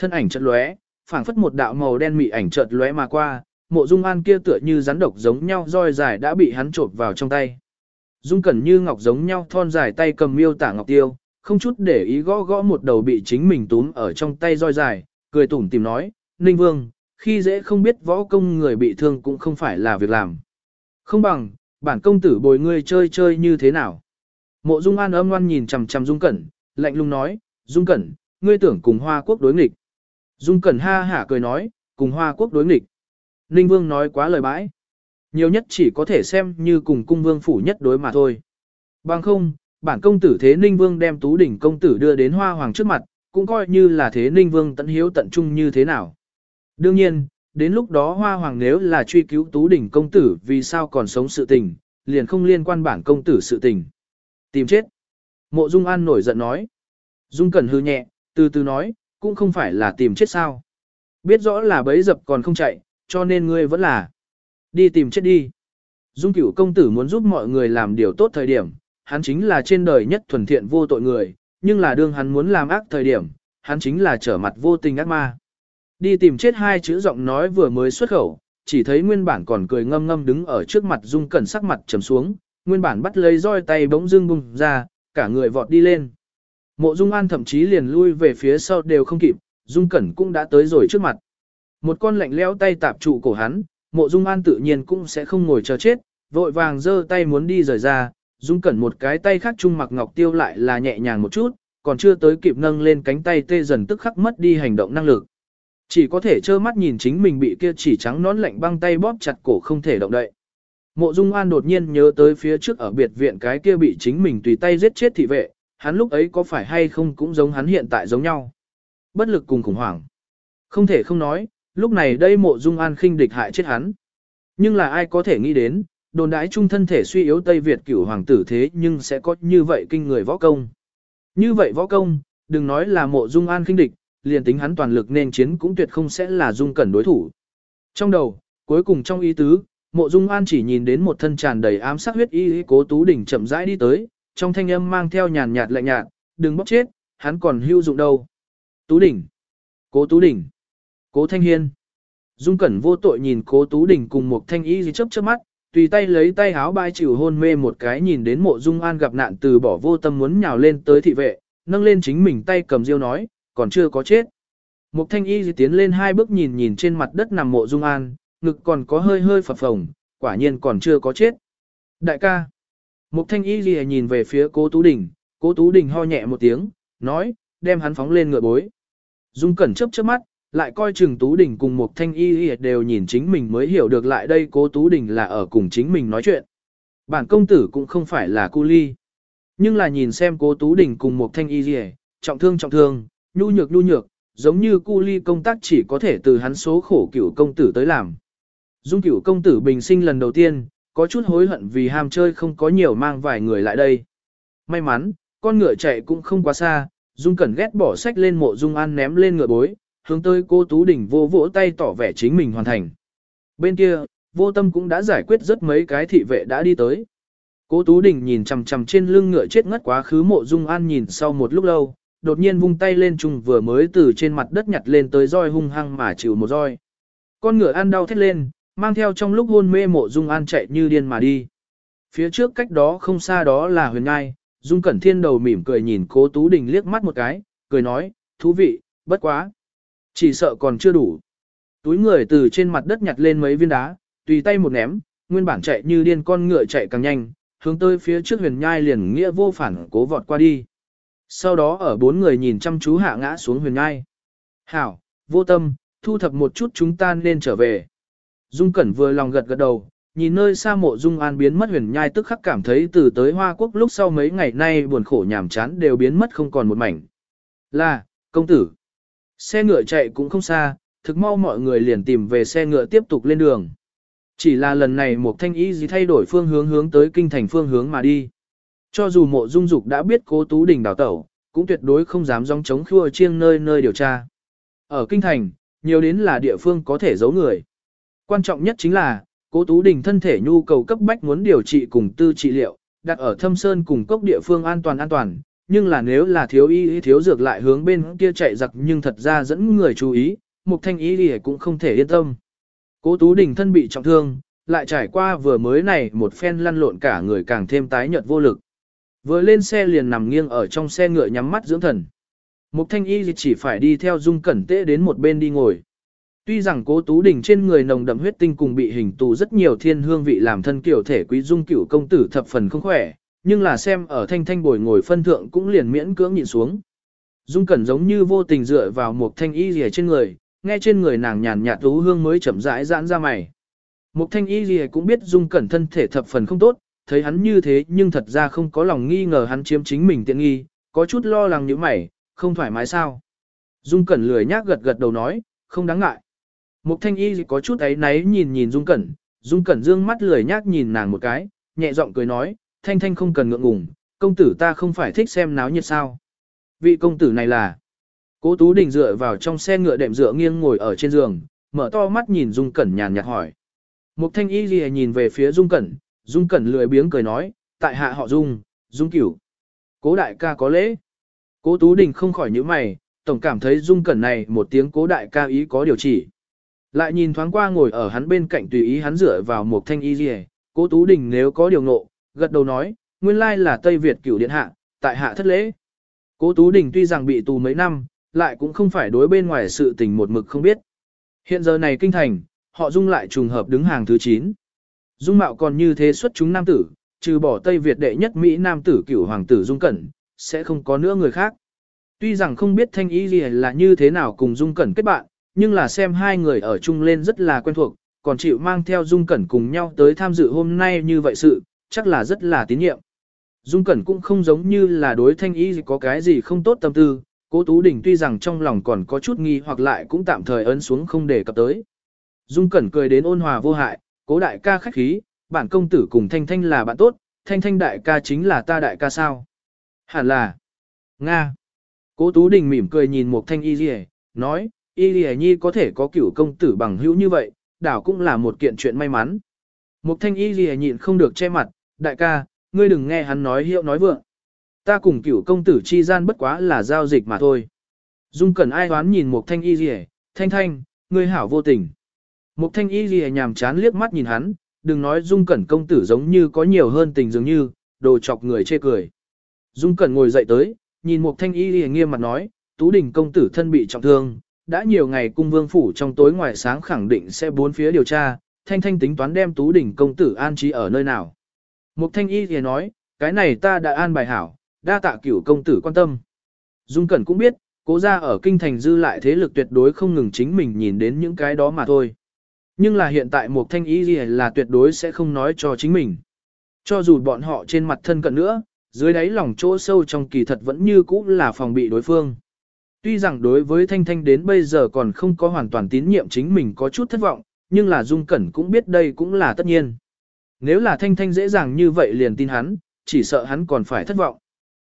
Thân ảnh chợt lóe, phảng phất một đạo màu đen mị ảnh chợt lóe mà qua, mộ dung an kia tựa như rắn độc giống nhau roi dài đã bị hắn trộn vào trong tay. Dung cẩn như ngọc giống nhau thon dài tay cầm miêu tả ngọc tiêu, không chút để ý gõ gõ một đầu bị chính mình túm ở trong tay roi dài, cười tủm tìm nói, Ninh Vương, khi dễ không biết võ công người bị thương cũng không phải là việc làm. Không bằng, bản công tử bồi ngươi chơi chơi như thế nào. Mộ Dung An âm ngoan nhìn chằm chằm Dung Cẩn, lạnh lùng nói, Dung Cẩn, ngươi tưởng cùng Hoa Quốc đối nghịch. Dung Cẩn ha hả cười nói, cùng Hoa Quốc đối nghịch. Ninh Vương nói quá lời bãi. Nhiều nhất chỉ có thể xem như cùng cung vương phủ nhất đối mà thôi. Bằng không, bản công tử Thế Ninh Vương đem Tú Đỉnh công tử đưa đến Hoa Hoàng trước mặt, cũng coi như là Thế Ninh Vương tận hiếu tận trung như thế nào. Đương nhiên, đến lúc đó Hoa Hoàng nếu là truy cứu Tú Đỉnh công tử vì sao còn sống sự tình, liền không liên quan bản công tử sự tình. Tìm chết. Mộ Dung An nổi giận nói. Dung Cẩn hư nhẹ, từ từ nói, cũng không phải là tìm chết sao. Biết rõ là bấy dập còn không chạy, cho nên ngươi vẫn là đi tìm chết đi. Dung cửu công tử muốn giúp mọi người làm điều tốt thời điểm, hắn chính là trên đời nhất thuần thiện vô tội người, nhưng là đương hắn muốn làm ác thời điểm, hắn chính là trở mặt vô tình ác ma. Đi tìm chết hai chữ giọng nói vừa mới xuất khẩu, chỉ thấy nguyên bản còn cười ngâm ngâm đứng ở trước mặt Dung Cẩn sắc mặt trầm xuống, nguyên bản bắt lấy roi tay bỗng dưng bung ra, cả người vọt đi lên. Mộ Dung An thậm chí liền lui về phía sau đều không kịp, Dung Cẩn cũng đã tới rồi trước mặt. Một con lạnh lẽo tay tạp trụ cổ hắn, Mộ Dung An tự nhiên cũng sẽ không ngồi chờ chết, vội vàng giơ tay muốn đi rời ra, Dung Cẩn một cái tay khác trung mặc ngọc tiêu lại là nhẹ nhàng một chút, còn chưa tới kịp nâng lên cánh tay tê dần tức khắc mất đi hành động năng lực. Chỉ có thể trơ mắt nhìn chính mình bị kia chỉ trắng nón lạnh băng tay bóp chặt cổ không thể động đậy. Mộ Dung An đột nhiên nhớ tới phía trước ở biệt viện cái kia bị chính mình tùy tay giết chết thị vệ, hắn lúc ấy có phải hay không cũng giống hắn hiện tại giống nhau. Bất lực cùng khủng hoảng. Không thể không nói, lúc này đây mộ Dung An khinh địch hại chết hắn. Nhưng là ai có thể nghĩ đến, đồn đãi trung thân thể suy yếu Tây Việt cửu hoàng tử thế nhưng sẽ có như vậy kinh người võ công. Như vậy võ công, đừng nói là mộ Dung An khinh địch, liền tính hắn toàn lực nên chiến cũng tuyệt không sẽ là Dung Cẩn đối thủ. Trong đầu, cuối cùng trong ý tứ, Mộ Dung An chỉ nhìn đến một thân tràn đầy ám sát huyết y cố Tú Đỉnh chậm rãi đi tới, trong thanh âm mang theo nhàn nhạt lạnh nhạt, đừng bóc chết, hắn còn hưu dụng đâu. Tú Đỉnh, Cố Tú Đỉnh, Cố Thanh Hiên. Dung Cẩn vô tội nhìn Cố Tú Đỉnh cùng một thanh y chớp chớp mắt, tùy tay lấy tay háo bai chịu hôn mê một cái nhìn đến Mộ Dung An gặp nạn từ bỏ vô tâm muốn nhào lên tới thị vệ, nâng lên chính mình tay cầm diêu nói, còn chưa có chết. Mục thanh y tiến lên hai bước nhìn nhìn trên mặt đất nằm mộ dung an, ngực còn có hơi hơi phập phồng, quả nhiên còn chưa có chết. Đại ca. Mục thanh y gì nhìn về phía cố Tú Đình, cố Tú Đình ho nhẹ một tiếng, nói, đem hắn phóng lên ngựa bối. Dung cẩn chớp chớp mắt, lại coi chừng Tú Đình cùng Mục thanh y đều nhìn chính mình mới hiểu được lại đây cố Tú Đình là ở cùng chính mình nói chuyện. Bản công tử cũng không phải là cu ly. Nhưng là nhìn xem cố Tú Đình cùng Mục thanh y gì, trọng thương trọng thương, nhu nhược nhu nhược, giống như cu ly công tác chỉ có thể từ hắn số khổ cửu công tử tới làm. Dung cửu công tử bình sinh lần đầu tiên, có chút hối hận vì ham chơi không có nhiều mang vài người lại đây. May mắn, con ngựa chạy cũng không quá xa, Dung cẩn ghét bỏ sách lên mộ Dung An ném lên ngựa bối, hướng tới cô Tú Đình vô vỗ tay tỏ vẻ chính mình hoàn thành. Bên kia, vô tâm cũng đã giải quyết rất mấy cái thị vệ đã đi tới. Cố Tú Đình nhìn chằm chằm trên lưng ngựa chết ngất quá khứ mộ Dung An nhìn sau một lúc lâu, đột nhiên vung tay lên trùng vừa mới từ trên mặt đất nhặt lên tới roi hung hăng mà chịu một roi. Con ngựa ăn đau thét lên, mang theo trong lúc hôn mê mộ Dung An chạy như điên mà đi. Phía trước cách đó không xa đó là huyền ngai, Dung Cẩn Thiên đầu mỉm cười nhìn cố Tú Đình liếc mắt một cái, cười nói, thú vị, bất quá. Chỉ sợ còn chưa đủ. Túi người từ trên mặt đất nhặt lên mấy viên đá, tùy tay một ném, nguyên bản chạy như điên con ngựa chạy càng nhanh, hướng tới phía trước huyền nhai liền nghĩa vô phản cố vọt qua đi. Sau đó ở bốn người nhìn chăm chú hạ ngã xuống huyền nhai. Hảo, vô tâm, thu thập một chút chúng ta nên trở về. Dung Cẩn vừa lòng gật gật đầu, nhìn nơi xa mộ Dung An biến mất huyền nhai tức khắc cảm thấy từ tới Hoa Quốc lúc sau mấy ngày nay buồn khổ nhàm chán đều biến mất không còn một mảnh. Là, công tử. Xe ngựa chạy cũng không xa, thực mau mọi người liền tìm về xe ngựa tiếp tục lên đường. Chỉ là lần này một thanh ý gì thay đổi phương hướng hướng tới kinh thành phương hướng mà đi. Cho dù mộ dung dục đã biết cố tú đình đào tẩu, cũng tuyệt đối không dám dòng chống khua chiêng nơi nơi điều tra. Ở kinh thành, nhiều đến là địa phương có thể giấu người. Quan trọng nhất chính là, cố tú đình thân thể nhu cầu cấp bách muốn điều trị cùng tư trị liệu, đặt ở thâm sơn cùng cốc địa phương an toàn an toàn, nhưng là nếu là thiếu y thiếu dược lại hướng bên kia chạy giặc nhưng thật ra dẫn người chú ý, mục thanh y thì cũng không thể yên tâm. Cố tú đình thân bị trọng thương, lại trải qua vừa mới này một phen lăn lộn cả người càng thêm tái nhợt vô lực. Vừa lên xe liền nằm nghiêng ở trong xe ngựa nhắm mắt dưỡng thần. Mục thanh y chỉ phải đi theo dung cẩn tế đến một bên đi ngồi. Tuy rằng cố tú đình trên người nồng đậm huyết tinh cùng bị hình tù rất nhiều thiên hương vị làm thân kiểu thể quý dung cửu công tử thập phần không khỏe, nhưng là xem ở thanh thanh bồi ngồi phân thượng cũng liền miễn cưỡng nhìn xuống. Dung cẩn giống như vô tình dựa vào một thanh y rìa trên người, nghe trên người nàng nhàn nhạt tú hương mới chậm rãi giãn ra mày. Một thanh y rìa cũng biết dung cẩn thân thể thập phần không tốt, thấy hắn như thế nhưng thật ra không có lòng nghi ngờ hắn chiếm chính mình tiện nghi, có chút lo lắng như mày, không thoải mái sao. Dung cẩn lười nhác gật gật đầu nói, không đáng ngại. Mục thanh y có chút ấy náy nhìn nhìn Dung Cẩn, Dung Cẩn dương mắt lười nhác nhìn nàng một cái, nhẹ giọng cười nói, thanh thanh không cần ngượng ngùng, công tử ta không phải thích xem náo nhiệt sao. Vị công tử này là... Cố Tú Đình dựa vào trong xe ngựa đệm dựa nghiêng ngồi ở trên giường, mở to mắt nhìn Dung Cẩn nhàn nhạt hỏi. Mục thanh y gì nhìn về phía Dung Cẩn, Dung Cẩn lười biếng cười nói, tại hạ họ Dung, Dung cửu. Cố đại ca có lễ. Cố Tú Đình không khỏi nhíu mày, tổng cảm thấy Dung Cẩn này một tiếng cố đại ca ý có điều chỉ. Lại nhìn thoáng qua ngồi ở hắn bên cạnh tùy ý hắn dựa vào một thanh y rìa, cố Tú Đình nếu có điều ngộ, gật đầu nói, nguyên lai là Tây Việt cửu điện hạ, tại hạ thất lễ. Cố Tú Đình tuy rằng bị tù mấy năm, lại cũng không phải đối bên ngoài sự tình một mực không biết. Hiện giờ này kinh thành, họ dung lại trùng hợp đứng hàng thứ 9. Dung mạo còn như thế xuất chúng nam tử, trừ bỏ Tây Việt đệ nhất Mỹ nam tử cửu hoàng tử Dung Cẩn, sẽ không có nữa người khác. Tuy rằng không biết thanh ý gì là như thế nào cùng Dung Cẩn kết bạn, nhưng là xem hai người ở chung lên rất là quen thuộc, còn chịu mang theo Dung Cẩn cùng nhau tới tham dự hôm nay như vậy sự, chắc là rất là tín nhiệm. Dung Cẩn cũng không giống như là đối thanh ý có cái gì không tốt tâm tư, cố Tú Đình tuy rằng trong lòng còn có chút nghi hoặc lại cũng tạm thời ấn xuống không để cập tới. Dung Cẩn cười đến ôn hòa vô hại, cố đại ca khách khí, bản công tử cùng Thanh Thanh là bạn tốt, Thanh Thanh đại ca chính là ta đại ca sao. Hẳn là, Nga. Cố Tú Đình mỉm cười nhìn một thanh y gì nói, y lì nhi có thể có cửu công tử bằng hữu như vậy, đảo cũng là một kiện chuyện may mắn. Mục thanh y lì nhịn không được che mặt, đại ca, ngươi đừng nghe hắn nói hiệu nói vượng. Ta cùng cửu công tử chi gian bất quá là giao dịch mà thôi. Dung cẩn ai đoán nhìn mục thanh y lì thanh thanh, ngươi hảo vô tình. Mục thanh y lì nhàm chán liếc mắt nhìn hắn, đừng nói dung cẩn công tử giống như có nhiều hơn tình dường như, đồ chọc người chê cười. Dung cẩn ngồi dậy tới, nhìn mục thanh y lì nghiêm mặt nói, tú đình công tử thân bị trọng thương, đã nhiều ngày cung vương phủ trong tối ngoài sáng khẳng định sẽ bốn phía điều tra, thanh thanh tính toán đem tú đỉnh công tử an trí ở nơi nào. Mục thanh y thì nói, cái này ta đã an bài hảo, đa tạ cửu công tử quan tâm. Dung Cẩn cũng biết, cố ra ở kinh thành dư lại thế lực tuyệt đối không ngừng chính mình nhìn đến những cái đó mà thôi. Nhưng là hiện tại Mục thanh y gì là tuyệt đối sẽ không nói cho chính mình. Cho dù bọn họ trên mặt thân cận nữa, dưới đáy lòng chỗ sâu trong kỳ thật vẫn như cũ là phòng bị đối phương. Tuy rằng đối với Thanh Thanh đến bây giờ còn không có hoàn toàn tín nhiệm chính mình có chút thất vọng, nhưng là Dung Cẩn cũng biết đây cũng là tất nhiên. Nếu là Thanh Thanh dễ dàng như vậy liền tin hắn, chỉ sợ hắn còn phải thất vọng.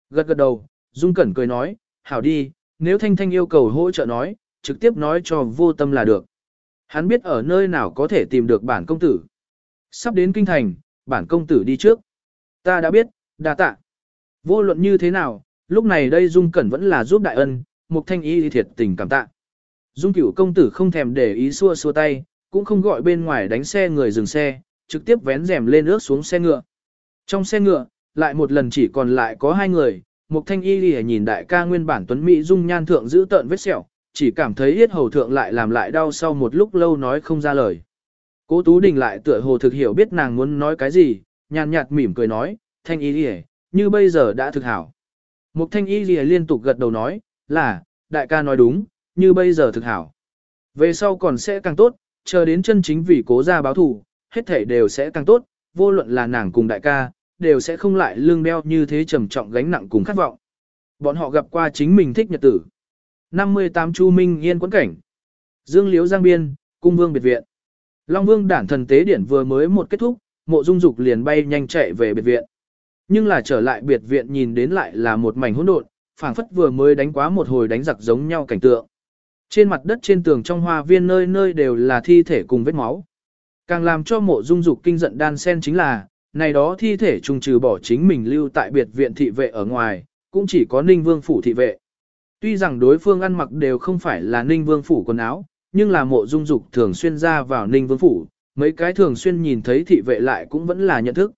Gật gật đầu, Dung Cẩn cười nói, hảo đi, nếu Thanh Thanh yêu cầu hỗ trợ nói, trực tiếp nói cho vô tâm là được. Hắn biết ở nơi nào có thể tìm được bản công tử. Sắp đến kinh thành, bản công tử đi trước. Ta đã biết, đa tạ. Vô luận như thế nào, lúc này đây Dung Cẩn vẫn là giúp đại ân, Mục Thanh Y thiệt tình cảm tạ. Dung Cửu công tử không thèm để ý xua xua tay, cũng không gọi bên ngoài đánh xe người dừng xe, trực tiếp vén rèm lên ước xuống xe ngựa. Trong xe ngựa, lại một lần chỉ còn lại có hai người, Mục Thanh Y lìa nhìn đại ca nguyên bản tuấn mỹ dung nhan thượng giữ tợn vết sẹo, chỉ cảm thấy yết hầu thượng lại làm lại đau sau một lúc lâu nói không ra lời. Cố Tú Đình lại tựa hồ thực hiểu biết nàng muốn nói cái gì, nhàn nhạt mỉm cười nói, Thanh Y lìa, như bây giờ đã thực hảo. Mục Thanh Y lìa liên tục gật đầu nói, là, đại ca nói đúng, như bây giờ thực hảo. Về sau còn sẽ càng tốt, chờ đến chân chính vì cố gia báo thù, hết thể đều sẽ càng tốt, vô luận là nàng cùng đại ca, đều sẽ không lại lương đeo như thế trầm trọng gánh nặng cùng khát vọng. Bọn họ gặp qua chính mình thích nhật tử. 58 Chu Minh Yên quấn cảnh. Dương Liễu Giang Biên, Cung Vương Biệt Viện. Long Vương đản thần tế điển vừa mới một kết thúc, mộ dung dục liền bay nhanh chạy về biệt viện. Nhưng là trở lại biệt viện nhìn đến lại là một mảnh hỗn độn, phảng phất vừa mới đánh quá một hồi đánh giặc giống nhau cảnh tượng. Trên mặt đất trên tường trong hoa viên nơi nơi đều là thi thể cùng vết máu. Càng làm cho mộ dung dục kinh giận đan sen chính là, này đó thi thể trùng trừ bỏ chính mình lưu tại biệt viện thị vệ ở ngoài, cũng chỉ có ninh vương phủ thị vệ. Tuy rằng đối phương ăn mặc đều không phải là ninh vương phủ quần áo, nhưng là mộ dung dục thường xuyên ra vào ninh vương phủ, mấy cái thường xuyên nhìn thấy thị vệ lại cũng vẫn là nhận thức.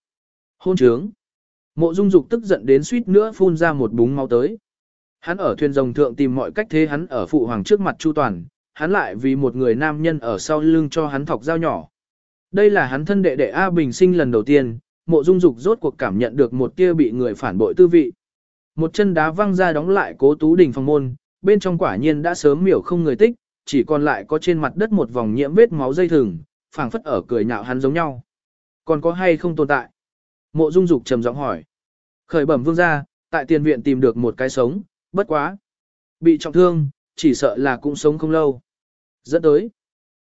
Hôn trướng. Mộ dung dục tức giận đến suýt nữa phun ra một búng máu tới. Hắn ở thuyền rồng thượng tìm mọi cách thế hắn ở phụ hoàng trước mặt chu toàn, hắn lại vì một người nam nhân ở sau lưng cho hắn thọc dao nhỏ. Đây là hắn thân đệ đệ A Bình sinh lần đầu tiên, mộ dung dục rốt cuộc cảm nhận được một tia bị người phản bội tư vị. Một chân đá văng ra đóng lại cố tú đình phòng môn, bên trong quả nhiên đã sớm miểu không người tích, chỉ còn lại có trên mặt đất một vòng nhiễm vết máu dây thừng, phảng phất ở cười nhạo hắn giống nhau. Còn có hay không tồn tại? Mộ Dung Dục trầm giọng hỏi. Khởi bẩm vương gia, tại tiền viện tìm được một cái sống, bất quá. Bị trọng thương, chỉ sợ là cũng sống không lâu. Dẫn tới.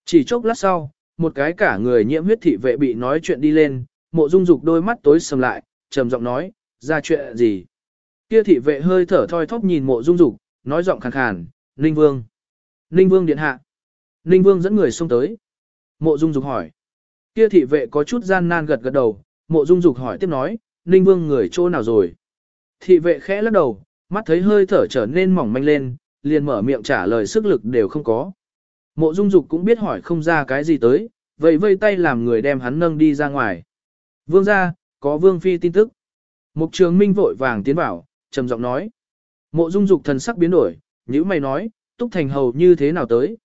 Chỉ chốc lát sau, một cái cả người nhiễm huyết thị vệ bị nói chuyện đi lên, mộ dung dục đôi mắt tối sầm lại, trầm giọng nói, ra chuyện gì? Kia thị vệ hơi thở thoi thóp nhìn mộ dung dục, nói giọng khàn khàn, Ninh Vương. Ninh Vương điện hạ. Ninh Vương dẫn người xông tới. Mộ Dung Dục hỏi. Kia thị vệ có chút gian nan gật gật đầu, Mộ Dung Dục hỏi tiếp nói, Ninh Vương người chỗ nào rồi? Thị vệ khẽ lắc đầu, mắt thấy hơi thở trở nên mỏng manh lên, liền mở miệng trả lời sức lực đều không có. Mộ Dung Dục cũng biết hỏi không ra cái gì tới, vậy vây tay làm người đem hắn nâng đi ra ngoài. Vương gia, có Vương Phi tin tức. Mục Trường Minh vội vàng tiến vào, trầm giọng nói. Mộ Dung Dục thần sắc biến đổi, nhíu mày nói, Túc Thành Hầu như thế nào tới?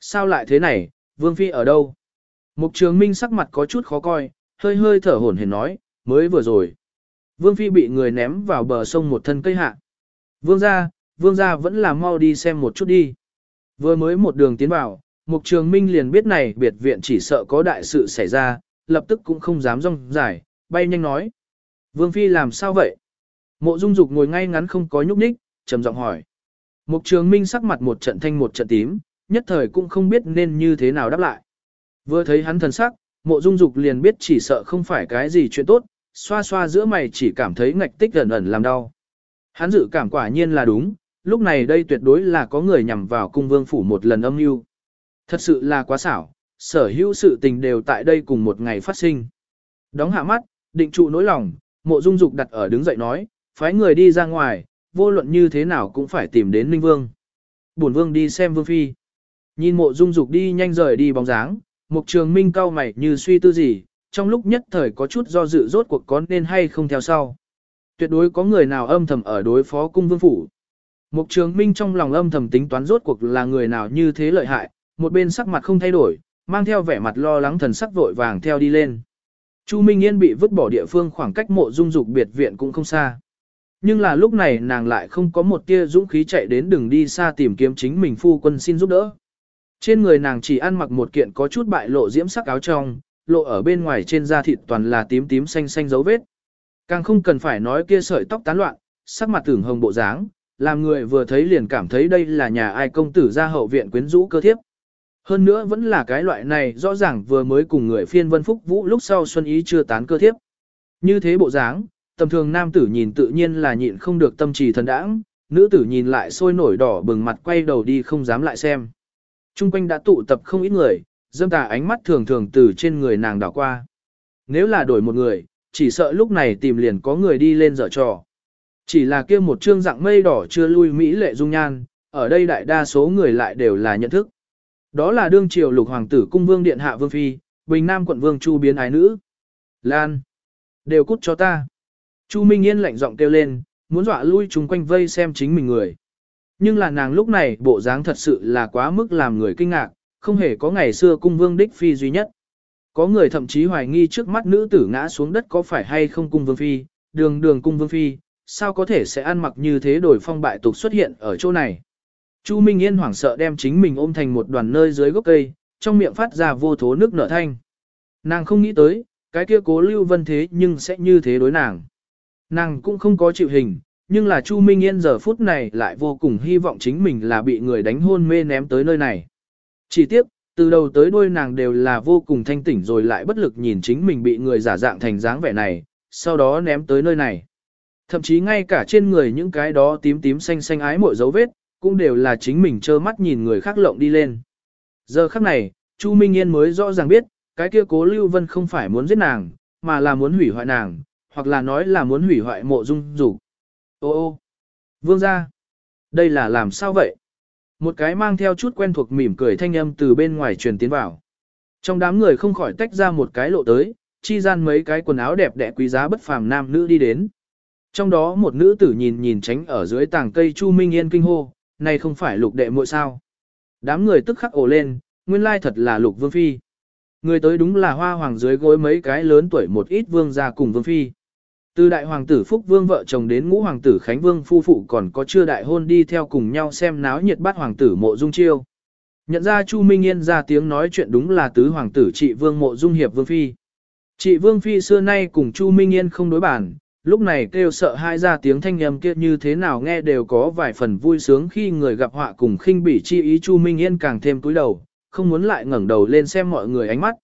Sao lại thế này, Vương Phi ở đâu? Mục Trường Minh sắc mặt có chút khó coi, hơi hơi thở hổn hển nói, mới vừa rồi. Vương Phi bị người ném vào bờ sông một thân cây hạ. Vương gia, Vương gia vẫn là mau đi xem một chút đi. Vừa mới một đường tiến vào, Mục Trường Minh liền biết này biệt viện chỉ sợ có đại sự xảy ra, lập tức cũng không dám rong giải, bay nhanh nói. Vương Phi làm sao vậy? Mộ Dung Dục ngồi ngay ngắn không có nhúc nhích, trầm giọng hỏi. Mục Trường Minh sắc mặt một trận thanh một trận tím, nhất thời cũng không biết nên như thế nào đáp lại. Vừa thấy hắn thần sắc, mộ dung dục liền biết chỉ sợ không phải cái gì chuyện tốt, xoa xoa giữa mày chỉ cảm thấy ngạch tích ẩn ẩn làm đau. Hắn dự cảm quả nhiên là đúng, lúc này đây tuyệt đối là có người nhằm vào cung vương phủ một lần âm mưu. Thật sự là quá xảo, sở hữu sự tình đều tại đây cùng một ngày phát sinh. Đóng hạ mắt, định trụ nỗi lòng, mộ dung dục đặt ở đứng dậy nói, phái người đi ra ngoài, vô luận như thế nào cũng phải tìm đến Ninh Vương. Bổn Vương đi xem Vương Phi. Nhìn mộ dung dục đi nhanh rời đi bóng dáng, mục trường minh cao mày như suy tư gì, trong lúc nhất thời có chút do dự rốt cuộc có nên hay không theo sau. Tuyệt đối có người nào âm thầm ở đối phó cung vương phủ. Mục trường minh trong lòng âm thầm tính toán rốt cuộc là người nào như thế lợi hại, một bên sắc mặt không thay đổi, mang theo vẻ mặt lo lắng thần sắc vội vàng theo đi lên. Chu Minh Yên bị vứt bỏ địa phương khoảng cách mộ dung dục biệt viện cũng không xa. Nhưng là lúc này nàng lại không có một tia dũng khí chạy đến đường đi xa tìm kiếm chính mình phu quân xin giúp đỡ. Trên người nàng chỉ ăn mặc một kiện có chút bại lộ diễm sắc áo trong, lộ ở bên ngoài trên da thịt toàn là tím tím xanh xanh dấu vết. Càng không cần phải nói kia sợi tóc tán loạn, sắc mặt tưởng hồng bộ dáng, làm người vừa thấy liền cảm thấy đây là nhà ai công tử ra hậu viện quyến rũ cơ thiếp. Hơn nữa vẫn là cái loại này rõ ràng vừa mới cùng người phiên vân phúc vũ lúc sau xuân ý chưa tán cơ thiếp. Như thế bộ dáng, tầm thường nam tử nhìn tự nhiên là nhịn không được tâm trì thần đãng, nữ tử nhìn lại sôi nổi đỏ bừng mặt quay đầu đi không dám lại xem. Trung quanh đã tụ tập không ít người, dâm tà ánh mắt thường thường từ trên người nàng đảo qua. Nếu là đổi một người, chỉ sợ lúc này tìm liền có người đi lên dở trò. Chỉ là kia một trương dạng mây đỏ chưa lui Mỹ lệ dung nhan, ở đây đại đa số người lại đều là nhận thức. Đó là đương triều lục hoàng tử cung vương điện hạ vương phi, bình nam quận vương chu biến ái nữ. Lan! Đều cút cho ta! Chu Minh Yên lạnh giọng kêu lên, muốn dọa lui chúng quanh vây xem chính mình người. Nhưng là nàng lúc này bộ dáng thật sự là quá mức làm người kinh ngạc, không hề có ngày xưa cung vương đích phi duy nhất. Có người thậm chí hoài nghi trước mắt nữ tử ngã xuống đất có phải hay không cung vương phi, đường đường cung vương phi, sao có thể sẽ ăn mặc như thế đổi phong bại tục xuất hiện ở chỗ này. Chu Minh Yên hoảng sợ đem chính mình ôm thành một đoàn nơi dưới gốc cây, trong miệng phát ra vô thố nước nở thanh. Nàng không nghĩ tới, cái kia cố lưu vân thế nhưng sẽ như thế đối nàng. Nàng cũng không có chịu hình, nhưng là Chu Minh Yên giờ phút này lại vô cùng hy vọng chính mình là bị người đánh hôn mê ném tới nơi này. Chỉ tiếc, từ đầu tới đuôi nàng đều là vô cùng thanh tỉnh rồi lại bất lực nhìn chính mình bị người giả dạng thành dáng vẻ này, sau đó ném tới nơi này. Thậm chí ngay cả trên người những cái đó tím tím xanh xanh ái mội dấu vết, cũng đều là chính mình trơ mắt nhìn người khác lộng đi lên. Giờ khắc này, Chu Minh Yên mới rõ ràng biết, cái kia cố Lưu Vân không phải muốn giết nàng, mà là muốn hủy hoại nàng, hoặc là nói là muốn hủy hoại mộ dung dục. Ô ô, vương gia, đây là làm sao vậy? Một cái mang theo chút quen thuộc mỉm cười thanh âm từ bên ngoài truyền tiến vào. Trong đám người không khỏi tách ra một cái lộ tới, chi gian mấy cái quần áo đẹp đẽ quý giá bất phàm nam nữ đi đến. Trong đó một nữ tử nhìn nhìn tránh ở dưới tàng cây Chu Minh Yên kinh hô, này không phải lục đệ muội sao. Đám người tức khắc ồ lên, nguyên lai thật là lục vương phi. Người tới đúng là hoa hoàng dưới gối mấy cái lớn tuổi một ít vương gia cùng vương phi. Từ đại hoàng tử Phúc Vương vợ chồng đến ngũ hoàng tử Khánh Vương phu phụ còn có chưa đại hôn đi theo cùng nhau xem náo nhiệt bát hoàng tử mộ dung chiêu. Nhận ra Chu Minh Yên ra tiếng nói chuyện đúng là tứ hoàng tử trị vương mộ dung hiệp vương phi. Chị vương phi xưa nay cùng Chu Minh Yên không đối bản, lúc này kêu sợ hai ra tiếng thanh âm kia như thế nào nghe đều có vài phần vui sướng khi người gặp họa cùng khinh bỉ chi ý Chu Minh Yên càng thêm cúi đầu, không muốn lại ngẩng đầu lên xem mọi người ánh mắt.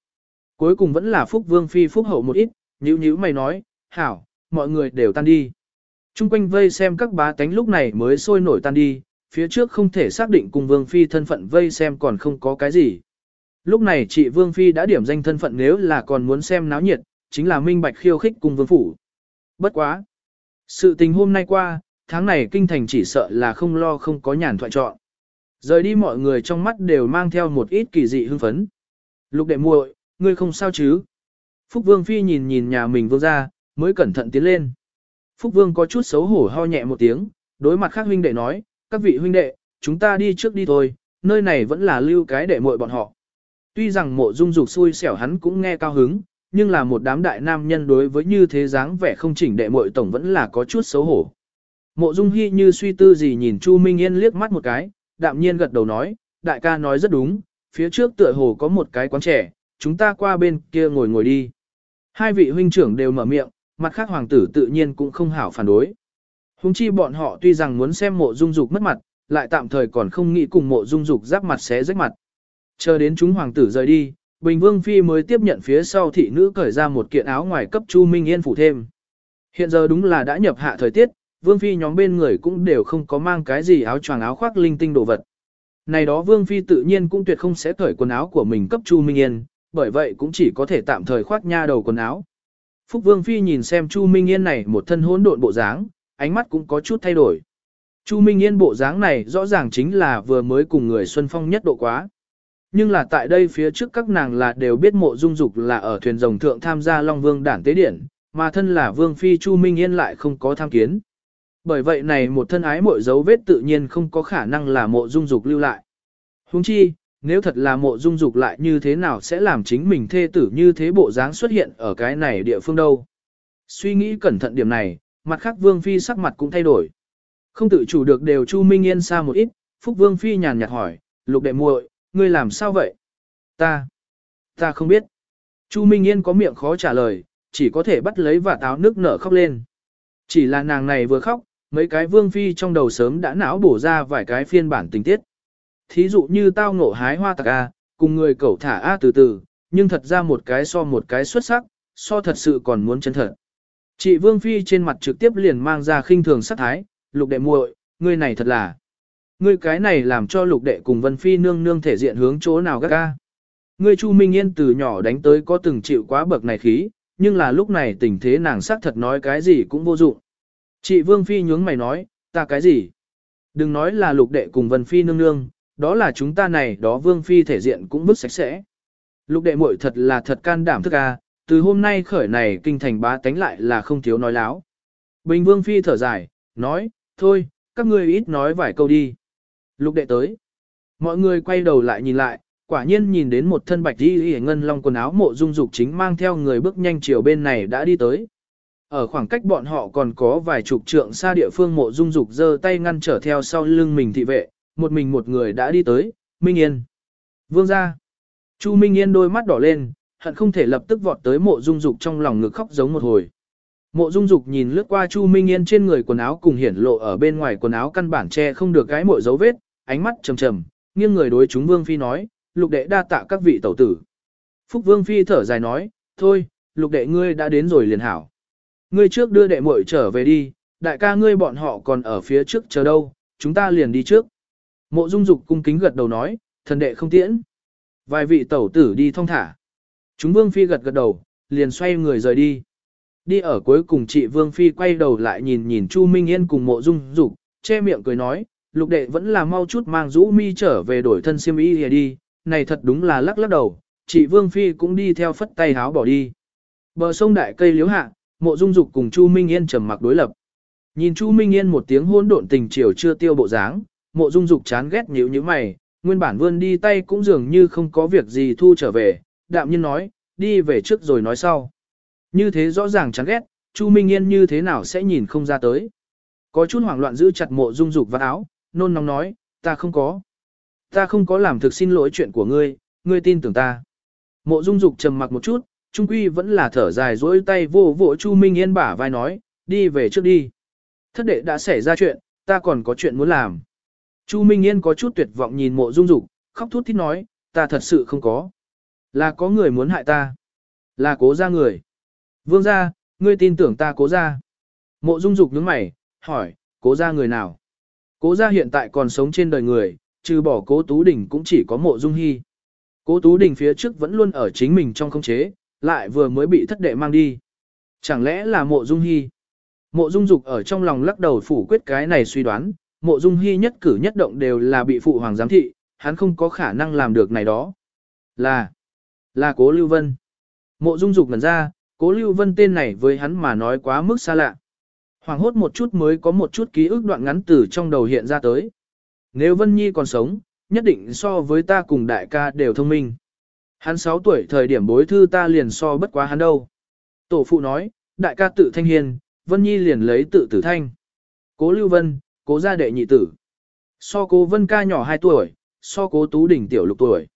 Cuối cùng vẫn là Phúc Vương Phi Phúc Hậu một ít, nhíu nhíu mày nói, hảo, mọi người đều tan đi. Trung quanh vây xem các bá tánh lúc này mới sôi nổi tan đi, phía trước không thể xác định cùng Vương Phi thân phận vây xem còn không có cái gì. Lúc này chị Vương Phi đã điểm danh thân phận nếu là còn muốn xem náo nhiệt, chính là minh bạch khiêu khích cùng Vương Phủ. Bất quá. Sự tình hôm nay qua, tháng này kinh thành chỉ sợ là không lo không có nhàn thoại chọn. Rời đi mọi người trong mắt đều mang theo một ít kỳ dị hưng phấn. Lục đệ muội, ngươi không sao chứ? Phúc Vương Phi nhìn nhìn nhà mình vương ra, mới cẩn thận tiến lên. Phúc Vương có chút xấu hổ ho nhẹ một tiếng, đối mặt khác huynh đệ nói, các vị huynh đệ, chúng ta đi trước đi thôi, nơi này vẫn là lưu cái đệ muội bọn họ. Tuy rằng mộ dung dục xui xẻo hắn cũng nghe cao hứng, nhưng là một đám đại nam nhân đối với như thế dáng vẻ không chỉnh đệ muội tổng vẫn là có chút xấu hổ. Mộ dung hy như suy tư gì nhìn Chu Minh Yên liếc mắt một cái, đạm nhiên gật đầu nói, đại ca nói rất đúng, phía trước tựa hồ có một cái quán trẻ, chúng ta qua bên kia ngồi ngồi đi. Hai vị huynh trưởng đều mở miệng, mặt khác hoàng tử tự nhiên cũng không hảo phản đối. Hùng chi bọn họ tuy rằng muốn xem mộ dung dục mất mặt, lại tạm thời còn không nghĩ cùng mộ dung dục giáp mặt xé rách mặt. Chờ đến chúng hoàng tử rời đi, Bình Vương Phi mới tiếp nhận phía sau thị nữ cởi ra một kiện áo ngoài cấp Chu Minh Yên phủ thêm. Hiện giờ đúng là đã nhập hạ thời tiết, Vương Phi nhóm bên người cũng đều không có mang cái gì áo choàng áo khoác linh tinh đồ vật. Này đó Vương Phi tự nhiên cũng tuyệt không sẽ cởi quần áo của mình cấp Chu Minh Yên, bởi vậy cũng chỉ có thể tạm thời khoác nha đầu quần áo. Phúc Vương Phi nhìn xem Chu Minh Yên này một thân hỗn độn bộ dáng, ánh mắt cũng có chút thay đổi. Chu Minh Yên bộ dáng này rõ ràng chính là vừa mới cùng người Xuân Phong nhất độ quá. Nhưng là tại đây phía trước các nàng là đều biết mộ dung dục là ở thuyền rồng thượng tham gia Long Vương đản tế điển, mà thân là Vương Phi Chu Minh Yên lại không có tham kiến. Bởi vậy này một thân ái mội dấu vết tự nhiên không có khả năng là mộ dung dục lưu lại. Huống chi, nếu thật là mộ dung dục lại như thế nào sẽ làm chính mình thê tử như thế bộ dáng xuất hiện ở cái này địa phương đâu. Suy nghĩ cẩn thận điểm này, mặt khác Vương Phi sắc mặt cũng thay đổi. Không tự chủ được đều Chu Minh Yên xa một ít, Phúc Vương Phi nhàn nhạt hỏi, lục đệ muội, ngươi làm sao vậy? Ta, ta không biết. Chu Minh Yên có miệng khó trả lời, chỉ có thể bắt lấy và táo nước nở khóc lên. Chỉ là nàng này vừa khóc, mấy cái vương phi trong đầu sớm đã não bổ ra vài cái phiên bản tình tiết. Thí dụ như tao ngộ hái hoa tạc A, cùng người cẩu thả A từ từ, nhưng thật ra một cái so một cái xuất sắc, so thật sự còn muốn chân thật. Chị Vương Phi trên mặt trực tiếp liền mang ra khinh thường sắc thái, lục đệ muội, ngươi này thật là. Ngươi cái này làm cho lục đệ cùng Vân Phi nương nương thể diện hướng chỗ nào gác a Ngươi Chu Minh Yên từ nhỏ đánh tới có từng chịu quá bậc này khí, nhưng là lúc này tình thế nàng xác thật nói cái gì cũng vô dụng. Chị Vương Phi nhướng mày nói, ta cái gì? Đừng nói là lục đệ cùng Vân Phi nương nương, đó là chúng ta này đó Vương Phi thể diện cũng bức sạch sẽ. Lục đệ muội thật là thật can đảm thức à, từ hôm nay khởi này kinh thành bá tánh lại là không thiếu nói láo. Bình Vương Phi thở dài, nói, thôi, các ngươi ít nói vài câu đi. Lục đệ tới. Mọi người quay đầu lại nhìn lại, quả nhiên nhìn đến một thân bạch đi hề ngân long quần áo mộ dung dục chính mang theo người bước nhanh chiều bên này đã đi tới. Ở khoảng cách bọn họ còn có vài chục trượng xa địa phương mộ dung dục giơ tay ngăn trở theo sau lưng mình thị vệ, một mình một người đã đi tới, Minh Yên. Vương ra. Chu Minh Yên đôi mắt đỏ lên, hận không thể lập tức vọt tới mộ dung dục trong lòng ngực khóc giống một hồi. Mộ dung dục nhìn lướt qua Chu Minh Yên trên người quần áo cùng hiển lộ ở bên ngoài quần áo căn bản che không được cái mội dấu vết, ánh mắt trầm trầm, nghiêng người đối chúng Vương Phi nói, lục đệ đa tạ các vị tẩu tử. Phúc Vương Phi thở dài nói, thôi, lục đệ ngươi đã đến rồi liền hảo. Ngươi trước đưa đệ muội trở về đi, đại ca ngươi bọn họ còn ở phía trước chờ đâu, chúng ta liền đi trước. Mộ dung dục cung kính gật đầu nói, thần đệ không tiễn. Vài vị tẩu tử đi thong thả. Chúng Vương Phi gật gật đầu, liền xoay người rời đi. Đi ở cuối cùng chị Vương Phi quay đầu lại nhìn nhìn Chu Minh Yên cùng mộ dung dục, che miệng cười nói, lục đệ vẫn là mau chút mang rũ mi trở về đổi thân siêm y đi, này thật đúng là lắc lắc đầu, chị Vương Phi cũng đi theo phất tay háo bỏ đi. Bờ sông đại cây liếu hạ, mộ dung dục cùng Chu Minh Yên trầm mặc đối lập. Nhìn Chu Minh Yên một tiếng hôn độn tình chiều chưa tiêu bộ dáng, mộ dung dục chán ghét nhíu như mày, nguyên bản vươn đi tay cũng dường như không có việc gì thu trở về, đạm nhiên nói, đi về trước rồi nói sau. Như thế rõ ràng chán ghét, Chu Minh Yên như thế nào sẽ nhìn không ra tới. Có chút hoảng loạn giữ chặt mộ dung dục vào áo, nôn nóng nói, ta không có. Ta không có làm thực xin lỗi chuyện của ngươi, ngươi tin tưởng ta. Mộ dung dục trầm mặc một chút, trung quy vẫn là thở dài dỗi tay vô vỗ Chu Minh Yên bả vai nói, đi về trước đi. Thất đệ đã xảy ra chuyện, ta còn có chuyện muốn làm. Chu Minh Yên có chút tuyệt vọng nhìn mộ dung dục, khóc thút thít nói, ta thật sự không có. Là có người muốn hại ta. Là cố ra người. Vương ra, ngươi tin tưởng ta cố ra. Mộ dung dục nhướng mày, hỏi, cố ra người nào? Cố ra hiện tại còn sống trên đời người, trừ bỏ cố Tú Đình cũng chỉ có mộ dung hy. Cố Tú Đình phía trước vẫn luôn ở chính mình trong không chế, lại vừa mới bị thất đệ mang đi. Chẳng lẽ là mộ dung hy? Mộ dung dục ở trong lòng lắc đầu phủ quyết cái này suy đoán, mộ dung hy nhất cử nhất động đều là bị phụ hoàng giám thị, hắn không có khả năng làm được này đó. Là, là cố Lưu Vân. Mộ dung dục ngần ra, cố Lưu Vân tên này với hắn mà nói quá mức xa lạ. Hoàng hốt một chút mới có một chút ký ức đoạn ngắn từ trong đầu hiện ra tới. Nếu Vân Nhi còn sống, nhất định so với ta cùng đại ca đều thông minh. Hắn 6 tuổi thời điểm bối thư ta liền so bất quá hắn đâu. Tổ phụ nói, đại ca tự thanh hiền, Vân Nhi liền lấy tự tử thanh. Cố Lưu Vân, cố gia đệ nhị tử. So cố Vân ca nhỏ 2 tuổi, so cố Tú Đỉnh tiểu lục tuổi.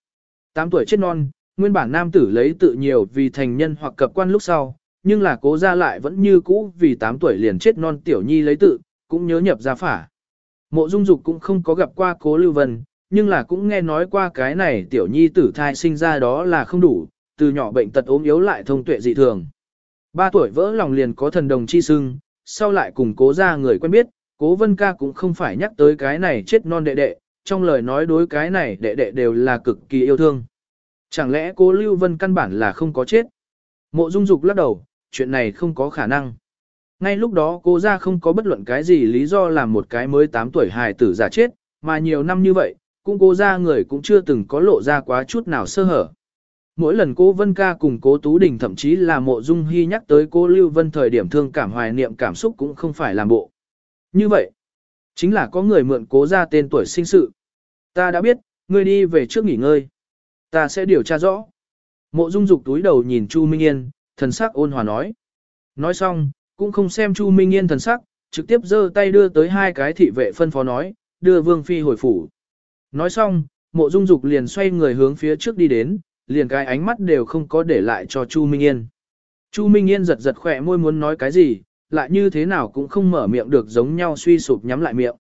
8 tuổi chết non, nguyên bản nam tử lấy tự nhiều vì thành nhân hoặc cập quan lúc sau, nhưng là cố gia lại vẫn như cũ vì 8 tuổi liền chết non tiểu nhi lấy tự, cũng nhớ nhập gia phả. Mộ Dung Dục cũng không có gặp qua cố Lưu Vân, nhưng là cũng nghe nói qua cái này tiểu nhi tử thai sinh ra đó là không đủ, từ nhỏ bệnh tật ốm yếu lại thông tuệ dị thường. Ba tuổi vỡ lòng liền có thần đồng chi sưng, sau lại cùng cố gia người quen biết, cố vân ca cũng không phải nhắc tới cái này chết non đệ đệ, trong lời nói đối cái này đệ đệ đều là cực kỳ yêu thương. Chẳng lẽ cố Lưu Vân căn bản là không có chết? Mộ Dung Dục lắc đầu, chuyện này không có khả năng. Ngay lúc đó cô ra không có bất luận cái gì lý do làm một cái mới 8 tuổi hài tử giả chết, mà nhiều năm như vậy, cũng cô ra người cũng chưa từng có lộ ra quá chút nào sơ hở. Mỗi lần cô Vân Ca cùng cố Tú Đình thậm chí là mộ dung hy nhắc tới cô Lưu Vân thời điểm thương cảm hoài niệm cảm xúc cũng không phải làm bộ. Như vậy, chính là có người mượn cố ra tên tuổi sinh sự. Ta đã biết, ngươi đi về trước nghỉ ngơi. Ta sẽ điều tra rõ. Mộ dung dục túi đầu nhìn Chu Minh Yên, thần sắc ôn hòa nói. Nói xong, cũng không xem Chu Minh Yên thần sắc, trực tiếp giơ tay đưa tới hai cái thị vệ phân phó nói, đưa Vương Phi hồi phủ. Nói xong, mộ dung dục liền xoay người hướng phía trước đi đến, liền cái ánh mắt đều không có để lại cho Chu Minh Yên. Chu Minh Yên giật giật khỏe môi muốn nói cái gì, lại như thế nào cũng không mở miệng được giống nhau suy sụp nhắm lại miệng.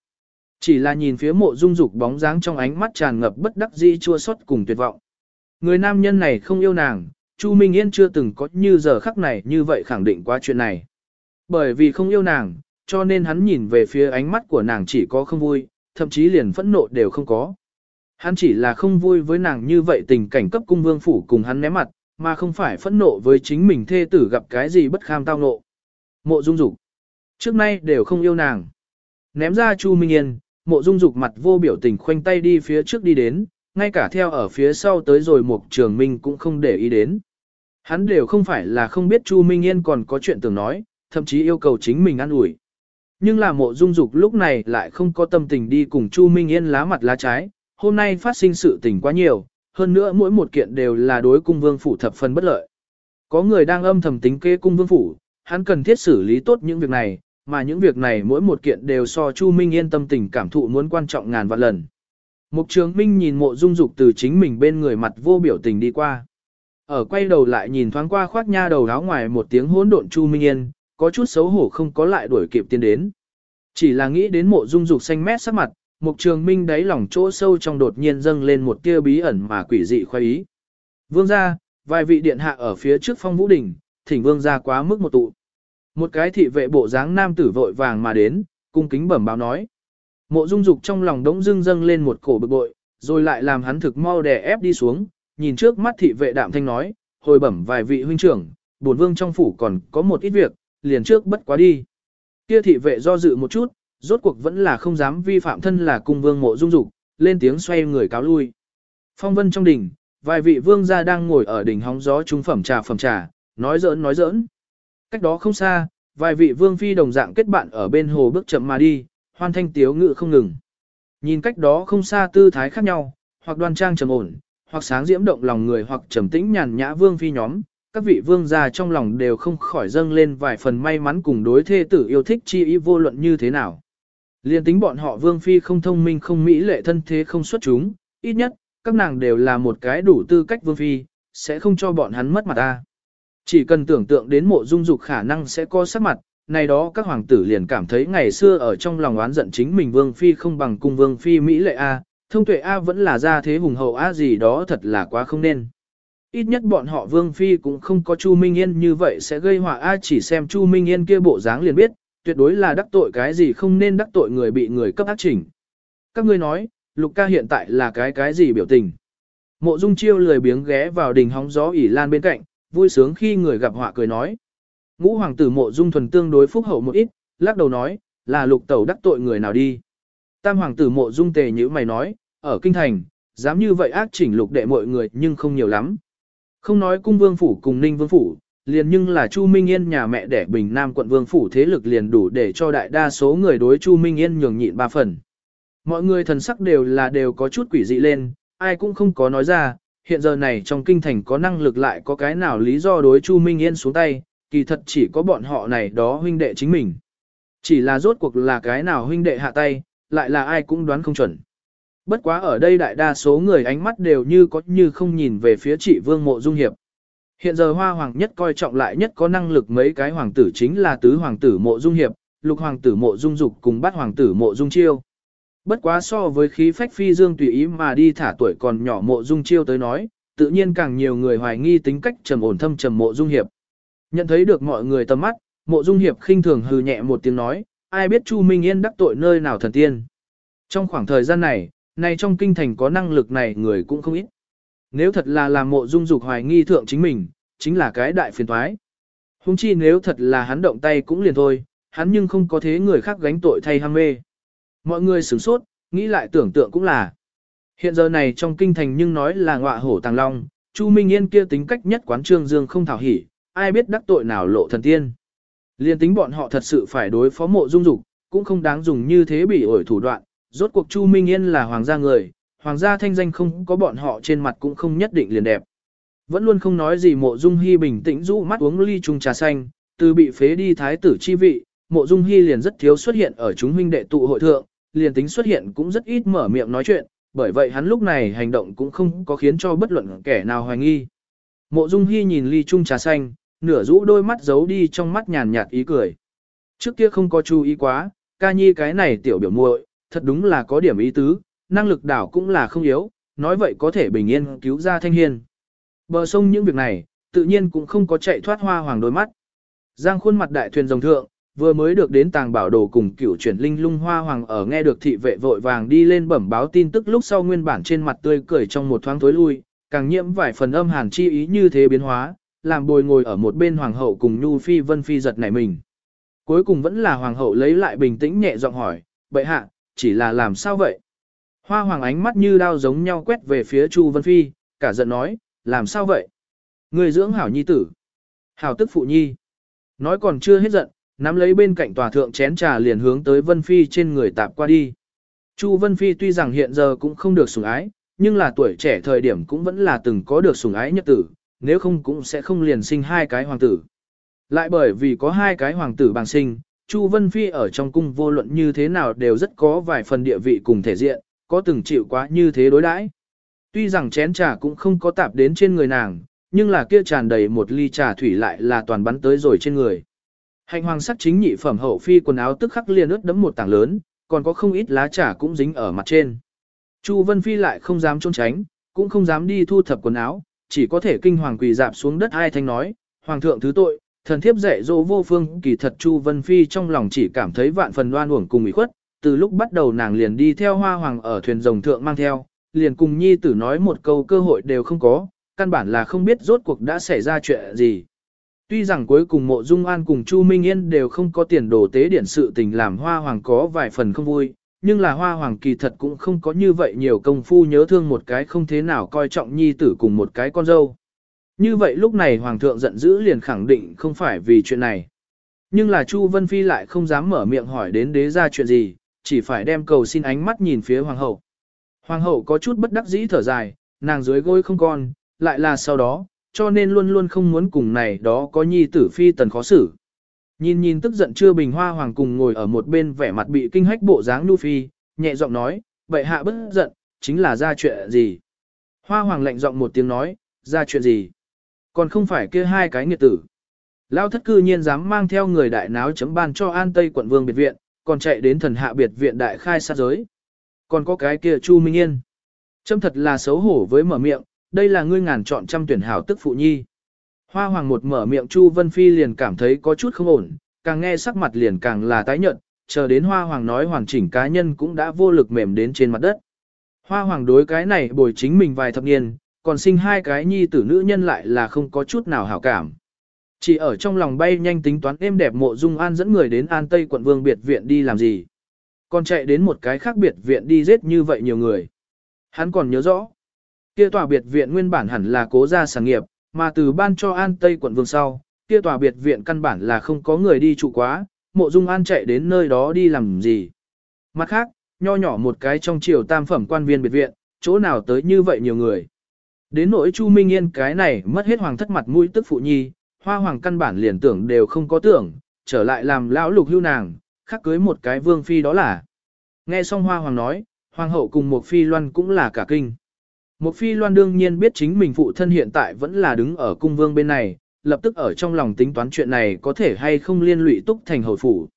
Chỉ là nhìn phía mộ dung dục bóng dáng trong ánh mắt tràn ngập bất đắc dĩ chua xót cùng tuyệt vọng. Người nam nhân này không yêu nàng, Chu Minh Yên chưa từng có như giờ khắc này như vậy khẳng định qua chuyện này. Bởi vì không yêu nàng, cho nên hắn nhìn về phía ánh mắt của nàng chỉ có không vui, thậm chí liền phẫn nộ đều không có. Hắn chỉ là không vui với nàng như vậy tình cảnh cấp cung vương phủ cùng hắn ném mặt, mà không phải phẫn nộ với chính mình thê tử gặp cái gì bất kham tao nộ. Mộ dung dục Trước nay đều không yêu nàng. Ném ra Chu Minh Yên, mộ dung dục mặt vô biểu tình khoanh tay đi phía trước đi đến, ngay cả theo ở phía sau tới rồi một trường minh cũng không để ý đến. Hắn đều không phải là không biết Chu Minh Yên còn có chuyện tưởng nói, thậm chí yêu cầu chính mình ăn ủi. Nhưng là mộ dung dục lúc này lại không có tâm tình đi cùng Chu Minh Yên lá mặt lá trái, hôm nay phát sinh sự tình quá nhiều, hơn nữa mỗi một kiện đều là đối cung vương phủ thập phần bất lợi. Có người đang âm thầm tính kế cung vương phủ, hắn cần thiết xử lý tốt những việc này, mà những việc này mỗi một kiện đều so Chu Minh Yên tâm tình cảm thụ muốn quan trọng ngàn vạn lần. Mục trường minh nhìn mộ dung dục từ chính mình bên người mặt vô biểu tình đi qua. Ở quay đầu lại nhìn thoáng qua khoác nha đầu áo ngoài một tiếng hỗn độn Chu Minh Yên, có chút xấu hổ không có lại đuổi kịp tiến đến. Chỉ là nghĩ đến mộ dung dục xanh mét sắc mặt, mục trường minh đáy lòng chỗ sâu trong đột nhiên dâng lên một tia bí ẩn mà quỷ dị khoái ý. Vương gia, vài vị điện hạ ở phía trước phong vũ đỉnh, thỉnh vương ra quá mức một tụ. Một cái thị vệ bộ dáng nam tử vội vàng mà đến, cung kính bẩm báo nói. Mộ dung dục trong lòng đống dưng dâng lên một cổ bực bội, rồi lại làm hắn thực mau đè ép đi xuống, nhìn trước mắt thị vệ đạm thanh nói, hồi bẩm vài vị huynh trưởng, bổn vương trong phủ còn có một ít việc, liền trước bất quá đi. Kia thị vệ do dự một chút, rốt cuộc vẫn là không dám vi phạm thân là cung vương mộ dung dục, lên tiếng xoay người cáo lui. Phong vân trong đỉnh, vài vị vương gia đang ngồi ở đỉnh hóng gió trung phẩm trà phẩm trà, nói giỡn nói giỡn. Cách đó không xa, vài vị vương phi đồng dạng kết bạn ở bên hồ bước chậm mà đi, hoan thanh tiếu ngự không ngừng. Nhìn cách đó không xa tư thái khác nhau, hoặc đoan trang trầm ổn, hoặc sáng diễm động lòng người hoặc trầm tĩnh nhàn nhã vương phi nhóm, các vị vương gia trong lòng đều không khỏi dâng lên vài phần may mắn cùng đối thê tử yêu thích chi ý vô luận như thế nào. Liên tính bọn họ vương phi không thông minh không mỹ lệ thân thế không xuất chúng, ít nhất, các nàng đều là một cái đủ tư cách vương phi, sẽ không cho bọn hắn mất mặt ta. Chỉ cần tưởng tượng đến mộ dung dục khả năng sẽ có sắc mặt, này đó các hoàng tử liền cảm thấy ngày xưa ở trong lòng oán giận chính mình vương phi không bằng cung vương phi mỹ lệ A, thông tuệ A vẫn là ra thế hùng hậu A gì đó thật là quá không nên. Ít nhất bọn họ vương phi cũng không có Chu Minh Yên như vậy sẽ gây họa A chỉ xem Chu Minh Yên kia bộ dáng liền biết, tuyệt đối là đắc tội cái gì không nên đắc tội người bị người cấp ác chỉnh. Các ngươi nói, Lục ca hiện tại là cái cái gì biểu tình? Mộ Dung Chiêu lười biếng ghé vào đỉnh hóng gió ỉ lan bên cạnh, vui sướng khi người gặp họa cười nói. Ngũ hoàng tử Mộ Dung thuần tương đối phúc hậu một ít, lắc đầu nói, là Lục tẩu đắc tội người nào đi? Tam hoàng tử Mộ Dung tề như mày nói, ở kinh thành, dám như vậy ác chỉnh Lục đệ mọi người nhưng không nhiều lắm. Không nói cung vương phủ cùng ninh vương phủ, liền nhưng là Chu Minh Yên nhà mẹ đẻ Bình Nam quận vương phủ thế lực liền đủ để cho đại đa số người đối Chu Minh Yên nhường nhịn ba phần. Mọi người thần sắc đều là đều có chút quỷ dị lên, ai cũng không có nói ra, hiện giờ này trong kinh thành có năng lực lại có cái nào lý do đối Chu Minh Yên xuống tay, kỳ thật chỉ có bọn họ này đó huynh đệ chính mình. Chỉ là rốt cuộc là cái nào huynh đệ hạ tay, lại là ai cũng đoán không chuẩn. Bất quá ở đây đại đa số người ánh mắt đều như có như không nhìn về phía trị vương mộ dung hiệp. Hiện giờ hoa hoàng nhất coi trọng lại nhất có năng lực mấy cái hoàng tử chính là tứ hoàng tử mộ dung hiệp, lục hoàng tử mộ dung dục cùng bát hoàng tử mộ dung chiêu. Bất quá so với khí phách phi dương tùy ý mà đi thả tuổi còn nhỏ mộ dung chiêu tới nói, tự nhiên càng nhiều người hoài nghi tính cách trầm ổn thâm trầm mộ dung hiệp. Nhận thấy được mọi người tầm mắt, mộ dung hiệp khinh thường hừ nhẹ một tiếng nói, ai biết Chu Minh Yên đắc tội nơi nào thần tiên. Trong khoảng thời gian này, này trong kinh thành có năng lực này người cũng không ít. Nếu thật là làm mộ dung dục hoài nghi thượng chính mình, chính là cái đại phiền toái. Hùng chi nếu thật là hắn động tay cũng liền thôi, hắn nhưng không có thế người khác gánh tội thay ham mê. Mọi người sửng sốt, nghĩ lại tưởng tượng cũng là. Hiện giờ này trong kinh thành nhưng nói là ngọa hổ tàng long, Chu Minh Yên kia tính cách nhất quán trương dương không thảo hỉ, ai biết đắc tội nào lộ thần tiên. Liên tính bọn họ thật sự phải đối phó mộ dung dục, cũng không đáng dùng như thế bị ổi thủ đoạn, rốt cuộc Chu Minh Yên là hoàng gia người, hoàng gia thanh danh không có bọn họ trên mặt cũng không nhất định liền đẹp. Vẫn luôn không nói gì mộ dung hy bình tĩnh rũ mắt uống ly chung trà xanh, từ bị phế đi thái tử chi vị, mộ dung hy liền rất thiếu xuất hiện ở chúng huynh đệ tụ hội thượng, liền tính xuất hiện cũng rất ít mở miệng nói chuyện, bởi vậy hắn lúc này hành động cũng không có khiến cho bất luận kẻ nào hoài nghi. Mộ dung Hi nhìn ly chung trà xanh, nửa rũ đôi mắt giấu đi trong mắt nhàn nhạt ý cười. Trước kia không có chú ý quá, ca nhi cái này tiểu biểu muội, thật đúng là có điểm ý tứ, năng lực đảo cũng là không yếu, nói vậy có thể bình yên cứu ra thanh hiên. Bờ sông những việc này, tự nhiên cũng không có chạy thoát hoa hoàng đôi mắt. Giang khuôn mặt đại thuyền rồng thượng, vừa mới được đến tàng bảo đồ cùng cửu chuyển linh lung hoa hoàng ở nghe được thị vệ vội vàng đi lên bẩm báo tin tức lúc sau nguyên bản trên mặt tươi cười trong một thoáng tối lui, càng nhiễm vài phần âm hàn chi ý như thế biến hóa, làm bồi ngồi ở một bên hoàng hậu cùng nhu phi vân phi giật nảy mình. Cuối cùng vẫn là hoàng hậu lấy lại bình tĩnh nhẹ giọng hỏi, bệ hạ, chỉ là làm sao vậy? Hoa hoàng ánh mắt như đao giống nhau quét về phía Chu Vân Phi, cả giận nói, làm sao vậy? Người dưỡng hảo nhi tử. Hảo tức phụ nhi. Nói còn chưa hết giận, nắm lấy bên cạnh tòa thượng chén trà liền hướng tới Vân Phi trên người tạp qua đi. Chu Vân Phi tuy rằng hiện giờ cũng không được sủng ái, nhưng là tuổi trẻ thời điểm cũng vẫn là từng có được sủng ái nhất tử, nếu không cũng sẽ không liền sinh hai cái hoàng tử. Lại bởi vì có hai cái hoàng tử bằng sinh, Chu Vân Phi ở trong cung vô luận như thế nào đều rất có vài phần địa vị cùng thể diện, có từng chịu quá như thế đối đãi. Tuy rằng chén trà cũng không có tạp đến trên người nàng, nhưng là kia tràn đầy một ly trà thủy lại là toàn bắn tới rồi trên người. Hành hoàng sắc chính nhị phẩm hậu phi quần áo tức khắc liền ướt đẫm một tảng lớn, còn có không ít lá trà cũng dính ở mặt trên. Chu Vân Phi lại không dám trốn tránh, cũng không dám đi thu thập quần áo, chỉ có thể kinh hoàng quỳ dạp xuống đất hai thanh nói, Hoàng thượng thứ tội, thần thiếp dạy dỗ vô phương kỳ thật Chu Vân Phi trong lòng chỉ cảm thấy vạn phần đoan uổng cùng ủy khuất, từ lúc bắt đầu nàng liền đi theo hoa hoàng ở thuyền rồng thượng mang theo, liền cùng nhi tử nói một câu cơ hội đều không có, căn bản là không biết rốt cuộc đã xảy ra chuyện gì. Tuy rằng cuối cùng mộ dung an cùng Chu Minh Yên đều không có tiền đồ tế điển sự tình làm hoa hoàng có vài phần không vui, nhưng là hoa hoàng kỳ thật cũng không có như vậy nhiều công phu nhớ thương một cái không thế nào coi trọng nhi tử cùng một cái con dâu. Như vậy lúc này hoàng thượng giận dữ liền khẳng định không phải vì chuyện này. Nhưng là Chu Vân Phi lại không dám mở miệng hỏi đến đế ra chuyện gì, chỉ phải đem cầu xin ánh mắt nhìn phía hoàng hậu. Hoàng hậu có chút bất đắc dĩ thở dài, nàng dưới gối không con, lại là sau đó, cho nên luôn luôn không muốn cùng này đó có nhi tử phi tần khó xử. Nhìn nhìn tức giận chưa bình hoa hoàng cùng ngồi ở một bên vẻ mặt bị kinh hách bộ dáng nu phi, nhẹ giọng nói, vậy hạ bất giận, chính là ra chuyện gì. Hoa hoàng lạnh giọng một tiếng nói, ra chuyện gì. Còn không phải kia hai cái nghiệt tử. Lao thất cư nhiên dám mang theo người đại náo chấm ban cho an tây quận vương biệt viện, còn chạy đến thần hạ biệt viện đại khai sát giới. Còn có cái kia Chu Minh Yên. Châm thật là xấu hổ với mở miệng, đây là ngươi ngàn chọn trăm tuyển hảo tức phụ nhi. Hoa hoàng một mở miệng Chu Vân Phi liền cảm thấy có chút không ổn, càng nghe sắc mặt liền càng là tái nhợt, chờ đến hoa hoàng nói hoàn chỉnh cá nhân cũng đã vô lực mềm đến trên mặt đất. Hoa hoàng đối cái này bồi chính mình vài thập niên, còn sinh hai cái nhi tử nữ nhân lại là không có chút nào hảo cảm. Chỉ ở trong lòng bay nhanh tính toán êm đẹp mộ dung an dẫn người đến an tây quận vương biệt viện đi làm gì. Còn chạy đến một cái khác biệt viện đi giết như vậy nhiều người. Hắn còn nhớ rõ. Kia tòa biệt viện nguyên bản hẳn là cố gia sản nghiệp, mà từ ban cho an tây quận vương sau, kia tòa biệt viện căn bản là không có người đi trụ quá, mộ dung an chạy đến nơi đó đi làm gì. Mặt khác, nho nhỏ một cái trong triều tam phẩm quan viên biệt viện, chỗ nào tới như vậy nhiều người. Đến nỗi Chu Minh Yên cái này mất hết hoàng thất mặt mũi tức phụ nhi, hoa hoàng căn bản liền tưởng đều không có tưởng, trở lại làm lão lục hưu nàng, khắc cưới một cái vương phi đó là. Nghe xong hoa hoàng nói, hoàng hậu cùng một phi loan cũng là cả kinh. Một phi loan đương nhiên biết chính mình phụ thân hiện tại vẫn là đứng ở cung vương bên này, lập tức ở trong lòng tính toán chuyện này có thể hay không liên lụy túc thành hầu phủ.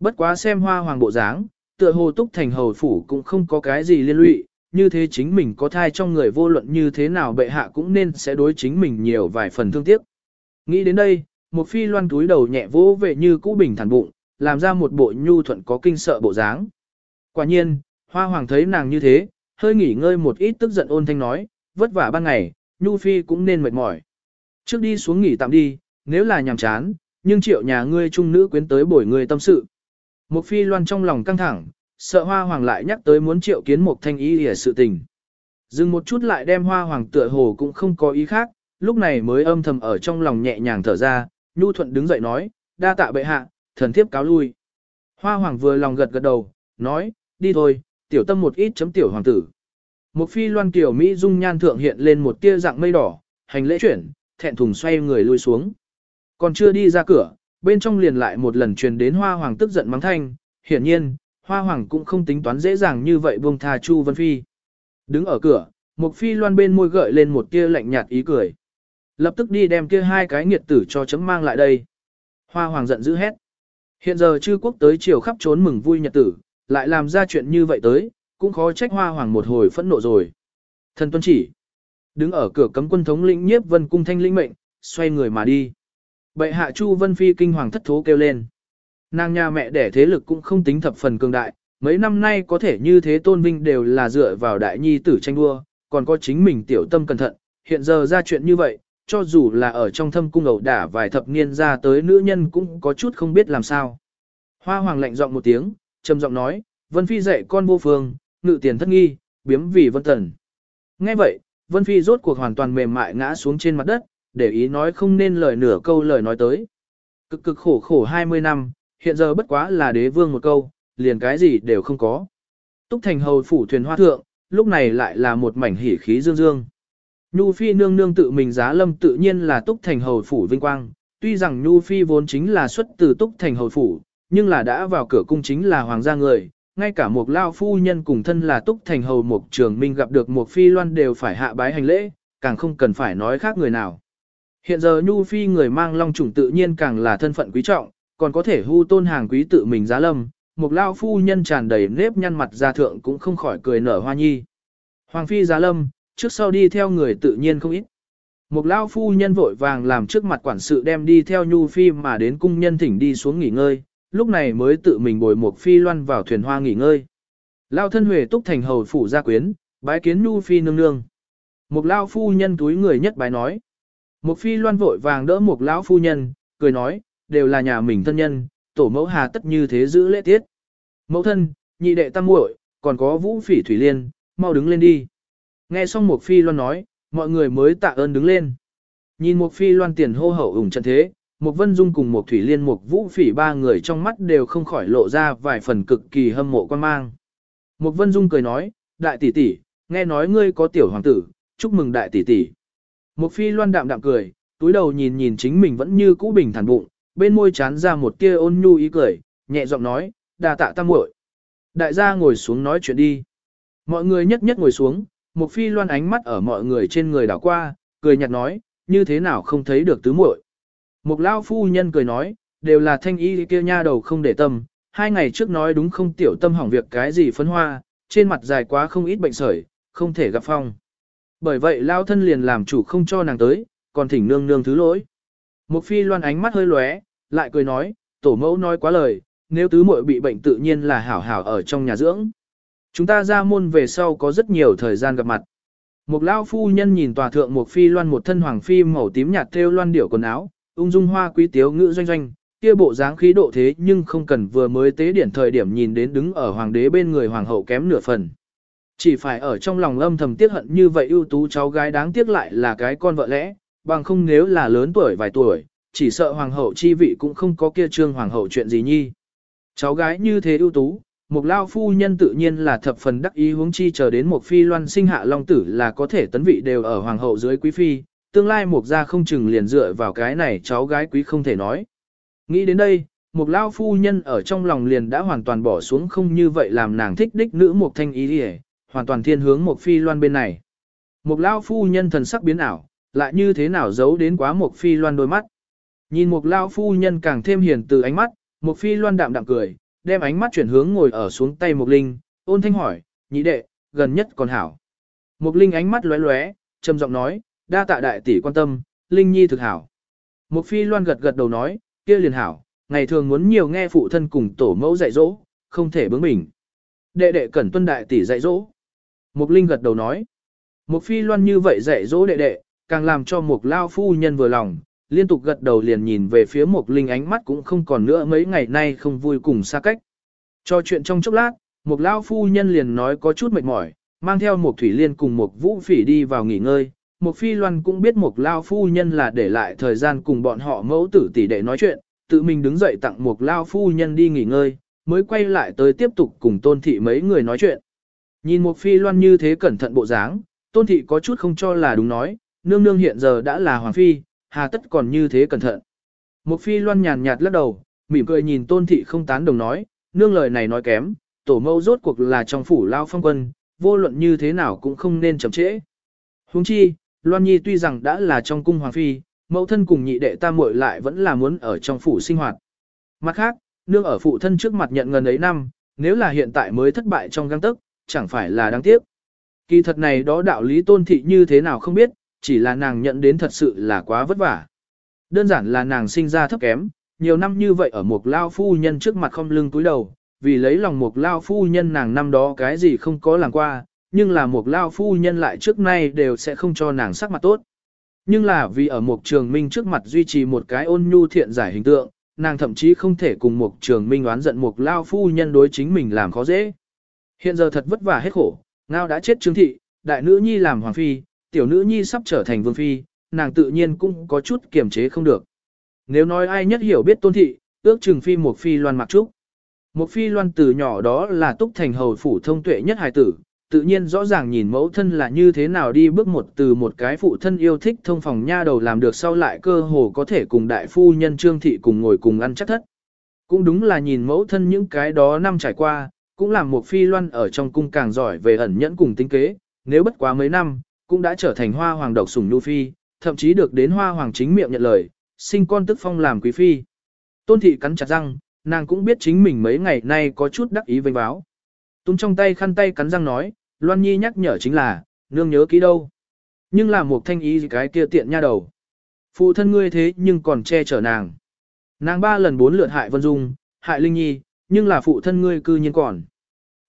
Bất quá xem hoa hoàng bộ dáng, tựa hồ túc thành hầu phủ cũng không có cái gì liên lụy, như thế chính mình có thai trong người vô luận như thế nào bệ hạ cũng nên sẽ đối chính mình nhiều vài phần thương tiếc. Nghĩ đến đây, một phi loan túi đầu nhẹ vỗ về như cũ bình thản bụng, làm ra một bộ nhu thuận có kinh sợ bộ dáng. Quả nhiên, hoa hoàng thấy nàng như thế, hơi nghỉ ngơi một ít tức giận ôn thanh nói, vất vả ban ngày, nhu phi cũng nên mệt mỏi. Trước đi xuống nghỉ tạm đi, nếu là nhàm chán, nhưng triệu nhà ngươi trung nữ quyến tới bổi người tâm sự. Một phi loan trong lòng căng thẳng, sợ hoa hoàng lại nhắc tới muốn triệu kiến một thanh ý để sự tình. Dừng một chút lại đem hoa hoàng tựa hồ cũng không có ý khác, lúc này mới âm thầm ở trong lòng nhẹ nhàng thở ra, nhu thuận đứng dậy nói, đa tạ bệ hạ, thần thiếp cáo lui. Hoa hoàng vừa lòng gật gật đầu, nói, đi thôi, tiểu tâm một ít chấm tiểu hoàng tử. Một phi loan tiểu Mỹ dung nhan thượng hiện lên một tia dạng mây đỏ, hành lễ chuyển, thẹn thùng xoay người lui xuống. Còn chưa đi ra cửa, bên trong liền lại một lần truyền đến hoa hoàng tức giận mắng thanh, hiển nhiên, hoa hoàng cũng không tính toán dễ dàng như vậy buông tha Chu Vân Phi. Đứng ở cửa, một phi loan bên môi gợi lên một tia lạnh nhạt ý cười. Lập tức đi đem kia hai cái nghiệt tử cho chấm mang lại đây. Hoa hoàng giận dữ hét. Hiện giờ chư quốc tới chiều khắp trốn mừng vui nhật tử, lại làm ra chuyện như vậy tới, cũng khó trách hoa hoàng một hồi phẫn nộ rồi. Thần tuân chỉ. Đứng ở cửa cấm quân thống lĩnh nhiếp vân cung thanh lĩnh mệnh, xoay người mà đi. Bệ hạ Chu Vân Phi kinh hoàng thất thố kêu lên. Nàng nhà mẹ đẻ thế lực cũng không tính thập phần cường đại, mấy năm nay có thể như thế tôn vinh đều là dựa vào đại nhi tử tranh đua, còn có chính mình tiểu tâm cẩn thận, hiện giờ ra chuyện như vậy, cho dù là ở trong thâm cung ẩu đả vài thập niên ra tới nữ nhân cũng có chút không biết làm sao. Hoa hoàng lạnh giọng một tiếng, trầm giọng nói, Vân Phi dạy con vô phương, ngự tiền thất nghi, biếm vì vân tần. Nghe vậy, Vân Phi rốt cuộc hoàn toàn mềm mại ngã xuống trên mặt đất, để ý nói không nên lời nửa câu lời nói tới. Cực cực khổ khổ 20 năm, hiện giờ bất quá là đế vương một câu, liền cái gì đều không có. Túc thành hầu phủ thuyền hoa thượng, lúc này lại là một mảnh hỉ khí dương dương. Nhu Phi nương nương tự mình giá lâm tự nhiên là Túc thành hầu phủ vinh quang, tuy rằng Nhu Phi vốn chính là xuất từ Túc thành hầu phủ, nhưng là đã vào cửa cung chính là hoàng gia người, ngay cả một lao phu nhân cùng thân là túc thành hầu một trường minh gặp được một phi loan đều phải hạ bái hành lễ, càng không cần phải nói khác người nào. Hiện giờ Nhu Phi người mang long trùng tự nhiên càng là thân phận quý trọng, còn có thể hưu tôn hàng quý tự mình giá lâm, một lao phu nhân tràn đầy nếp nhăn mặt ra thượng cũng không khỏi cười nở hoa nhi. Hoàng Phi giá lâm, trước sau đi theo người tự nhiên không ít. Một lao phu nhân vội vàng làm trước mặt quản sự đem đi theo Nhu Phi mà đến cung nhân thỉnh đi xuống nghỉ ngơi, lúc này mới tự mình bồi một Phi loan vào thuyền hoa nghỉ ngơi. Lao thân huệ túc thành hầu phủ gia quyến, bái kiến Nhu Phi nương nương. Một lao phu nhân túi người nhất bái nói. Một Phi loan vội vàng đỡ một lão phu nhân, cười nói, đều là nhà mình thân nhân, tổ mẫu hà tất như thế giữ lễ tiết. Mẫu thân, nhị đệ tam muội, còn có vũ phỉ thủy liên, mau đứng lên đi. Nghe xong một phi loan nói, mọi người mới tạ ơn đứng lên. Nhìn một phi loan tiền hô hậu ủng trận thế, Mục vân dung cùng Mục thủy liên Mục vũ phỉ ba người trong mắt đều không khỏi lộ ra vài phần cực kỳ hâm mộ quan mang. Mục vân dung cười nói, đại tỷ tỷ, nghe nói ngươi có tiểu hoàng tử, chúc mừng đại tỷ tỷ. Mục phi loan đạm đạm cười, túi đầu nhìn nhìn chính mình vẫn như cũ bình thản bụng, bên môi chán ra một tia ôn nhu ý cười, nhẹ giọng nói, đà tạ tam muội. Đại gia ngồi xuống nói chuyện đi. Mọi người nhất nhất ngồi xuống, Mục phi loan ánh mắt ở mọi người trên người đảo qua, cười nhạt nói, như thế nào không thấy được tứ muội. Một lao phu nhân cười nói, đều là thanh y kia nha đầu không để tâm, hai ngày trước nói đúng không tiểu tâm hỏng việc cái gì phấn hoa, trên mặt dài quá không ít bệnh sởi, không thể gặp phong. Bởi vậy lao thân liền làm chủ không cho nàng tới, còn thỉnh nương nương thứ lỗi. Một phi loan ánh mắt hơi lóe, lại cười nói, tổ mẫu nói quá lời, nếu tứ muội bị bệnh tự nhiên là hảo hảo ở trong nhà dưỡng. Chúng ta ra môn về sau có rất nhiều thời gian gặp mặt. Một lao phu nhân nhìn tòa thượng một phi loan một thân hoàng phi màu tím nhạt thêu loan điểu quần áo, ung dung hoa quý tiếu ngữ doanh doanh, kia bộ dáng khí độ thế nhưng không cần vừa mới tế điển thời điểm nhìn đến đứng ở hoàng đế bên người hoàng hậu kém nửa phần. Chỉ phải ở trong lòng âm thầm tiếc hận như vậy ưu tú cháu gái đáng tiếc lại là cái con vợ lẽ, bằng không nếu là lớn tuổi vài tuổi, chỉ sợ hoàng hậu chi vị cũng không có kia trương hoàng hậu chuyện gì nhi. Cháu gái như thế ưu tú, một lao phu nhân tự nhiên là thập phần đắc ý huống chi chờ đến một phi loan sinh hạ long tử là có thể tấn vị đều ở hoàng hậu dưới quý phi, tương lai một gia không chừng liền dựa vào cái này cháu gái quý không thể nói. Nghĩ đến đây, một lao phu nhân ở trong lòng liền đã hoàn toàn bỏ xuống không như vậy làm nàng thích đích nữ một thanh ý đi hoàn toàn thiên hướng một phi loan bên này. Một lao phu nhân thần sắc biến ảo, lại như thế nào giấu đến quá một phi loan đôi mắt. Nhìn một lao phu nhân càng thêm hiền từ ánh mắt, một phi loan đạm đạm cười, đem ánh mắt chuyển hướng ngồi ở xuống tay một linh, ôn thanh hỏi, nhị đệ, gần nhất còn hảo. Một linh ánh mắt lóe lóe, trầm giọng nói, đa tạ đại tỷ quan tâm, linh nhi thực hảo. Một phi loan gật gật đầu nói, kia liền hảo, ngày thường muốn nhiều nghe phụ thân cùng tổ mẫu dạy dỗ, không thể bướng mình. Đệ đệ cẩn tuân đại tỷ dạy dỗ. Mục linh gật đầu nói, một phi loan như vậy dạy dỗ đệ đệ, càng làm cho một lao phu nhân vừa lòng, liên tục gật đầu liền nhìn về phía Mộc linh ánh mắt cũng không còn nữa mấy ngày nay không vui cùng xa cách. Cho chuyện trong chốc lát, Mộc lao phu nhân liền nói có chút mệt mỏi, mang theo Mộc thủy liên cùng Mộc vũ phỉ đi vào nghỉ ngơi. Mục phi loan cũng biết Mục lao phu nhân là để lại thời gian cùng bọn họ mẫu tử tỷ đệ nói chuyện, tự mình đứng dậy tặng Mục lao phu nhân đi nghỉ ngơi, mới quay lại tới tiếp tục cùng tôn thị mấy người nói chuyện. Nhìn Mục phi loan như thế cẩn thận bộ dáng, tôn thị có chút không cho là đúng nói, nương nương hiện giờ đã là hoàng phi, hà tất còn như thế cẩn thận. Mục phi loan nhàn nhạt lắc đầu, mỉm cười nhìn tôn thị không tán đồng nói, nương lời này nói kém, tổ mẫu rốt cuộc là trong phủ lao phong quân, vô luận như thế nào cũng không nên chậm trễ. Huống chi, Loan Nhi tuy rằng đã là trong cung hoàng phi, mẫu thân cùng nhị đệ ta muội lại vẫn là muốn ở trong phủ sinh hoạt. Mặt khác, nương ở phụ thân trước mặt nhận ngần ấy năm, nếu là hiện tại mới thất bại trong găng tức, chẳng phải là đáng tiếc. Kỳ thật này đó đạo lý tôn thị như thế nào không biết, chỉ là nàng nhận đến thật sự là quá vất vả. Đơn giản là nàng sinh ra thấp kém, nhiều năm như vậy ở một lao phu nhân trước mặt không lưng túi đầu, vì lấy lòng một lao phu nhân nàng năm đó cái gì không có làm qua, nhưng là một lao phu nhân lại trước nay đều sẽ không cho nàng sắc mặt tốt. Nhưng là vì ở một trường minh trước mặt duy trì một cái ôn nhu thiện giải hình tượng, nàng thậm chí không thể cùng một trường minh oán giận một lao phu nhân đối chính mình làm khó dễ. Hiện giờ thật vất vả hết khổ, ngao đã chết trương thị, đại nữ nhi làm hoàng phi, tiểu nữ nhi sắp trở thành vương phi, nàng tự nhiên cũng có chút kiềm chế không được. Nếu nói ai nhất hiểu biết tôn thị, ước chừng phi một phi loan mặc trúc. Một phi loan từ nhỏ đó là túc thành hầu phủ thông tuệ nhất hài tử, tự nhiên rõ ràng nhìn mẫu thân là như thế nào đi bước một từ một cái phụ thân yêu thích thông phòng nha đầu làm được sau lại cơ hồ có thể cùng đại phu nhân trương thị cùng ngồi cùng ăn chắc thất. Cũng đúng là nhìn mẫu thân những cái đó năm trải qua, cũng làm một phi loan ở trong cung càng giỏi về ẩn nhẫn cùng tính kế, nếu bất quá mấy năm, cũng đã trở thành hoa hoàng độc sủng nhu phi, thậm chí được đến hoa hoàng chính miệng nhận lời, sinh con tức phong làm quý phi. Tôn thị cắn chặt răng, nàng cũng biết chính mình mấy ngày nay có chút đắc ý vênh báo. Tung trong tay khăn tay cắn răng nói, Loan Nhi nhắc nhở chính là, nương nhớ kỹ đâu. Nhưng là một thanh ý cái kia tiện nha đầu. Phụ thân ngươi thế nhưng còn che chở nàng. Nàng ba lần bốn lượt hại Vân Dung, hại Linh Nhi, nhưng là phụ thân ngươi cư nhiên còn.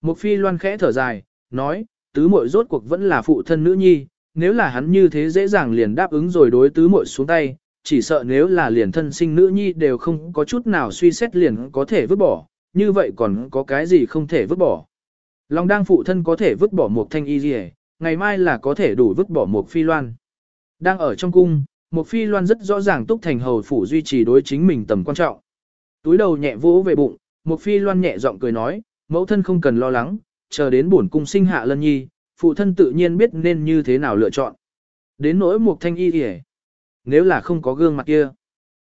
Một phi loan khẽ thở dài, nói, tứ muội rốt cuộc vẫn là phụ thân nữ nhi, nếu là hắn như thế dễ dàng liền đáp ứng rồi đối tứ muội xuống tay, chỉ sợ nếu là liền thân sinh nữ nhi đều không có chút nào suy xét liền có thể vứt bỏ, như vậy còn có cái gì không thể vứt bỏ. Long đang phụ thân có thể vứt bỏ một thanh y gì ngày mai là có thể đủ vứt bỏ một phi loan. Đang ở trong cung, một phi loan rất rõ ràng túc thành hầu phủ duy trì đối chính mình tầm quan trọng. Túi đầu nhẹ vỗ về bụng, một phi loan nhẹ giọng cười nói, mẫu thân không cần lo lắng, chờ đến bổn cung sinh hạ lân nhi, phụ thân tự nhiên biết nên như thế nào lựa chọn. Đến nỗi một thanh y gì nếu là không có gương mặt kia.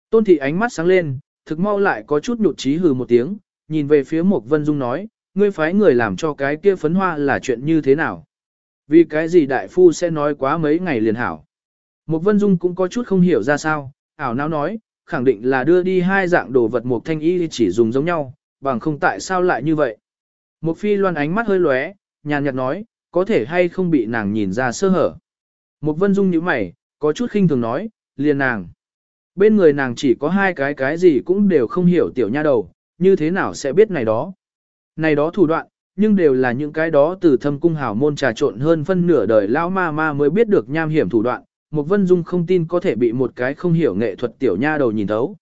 Tôn thị ánh mắt sáng lên, thực mau lại có chút nhụt chí hừ một tiếng, nhìn về phía một vân dung nói, ngươi phái người làm cho cái kia phấn hoa là chuyện như thế nào. Vì cái gì đại phu sẽ nói quá mấy ngày liền hảo. Một vân dung cũng có chút không hiểu ra sao, ảo não nói, khẳng định là đưa đi hai dạng đồ vật một thanh y chỉ dùng giống nhau, bằng không tại sao lại như vậy. Một phi loan ánh mắt hơi lóe, nhàn nhạt nói, có thể hay không bị nàng nhìn ra sơ hở. Một vân dung như mày, có chút khinh thường nói, liền nàng. Bên người nàng chỉ có hai cái cái gì cũng đều không hiểu tiểu nha đầu, như thế nào sẽ biết này đó. Này đó thủ đoạn, nhưng đều là những cái đó từ thâm cung hảo môn trà trộn hơn phân nửa đời lão ma ma mới biết được nham hiểm thủ đoạn. Một vân dung không tin có thể bị một cái không hiểu nghệ thuật tiểu nha đầu nhìn thấu.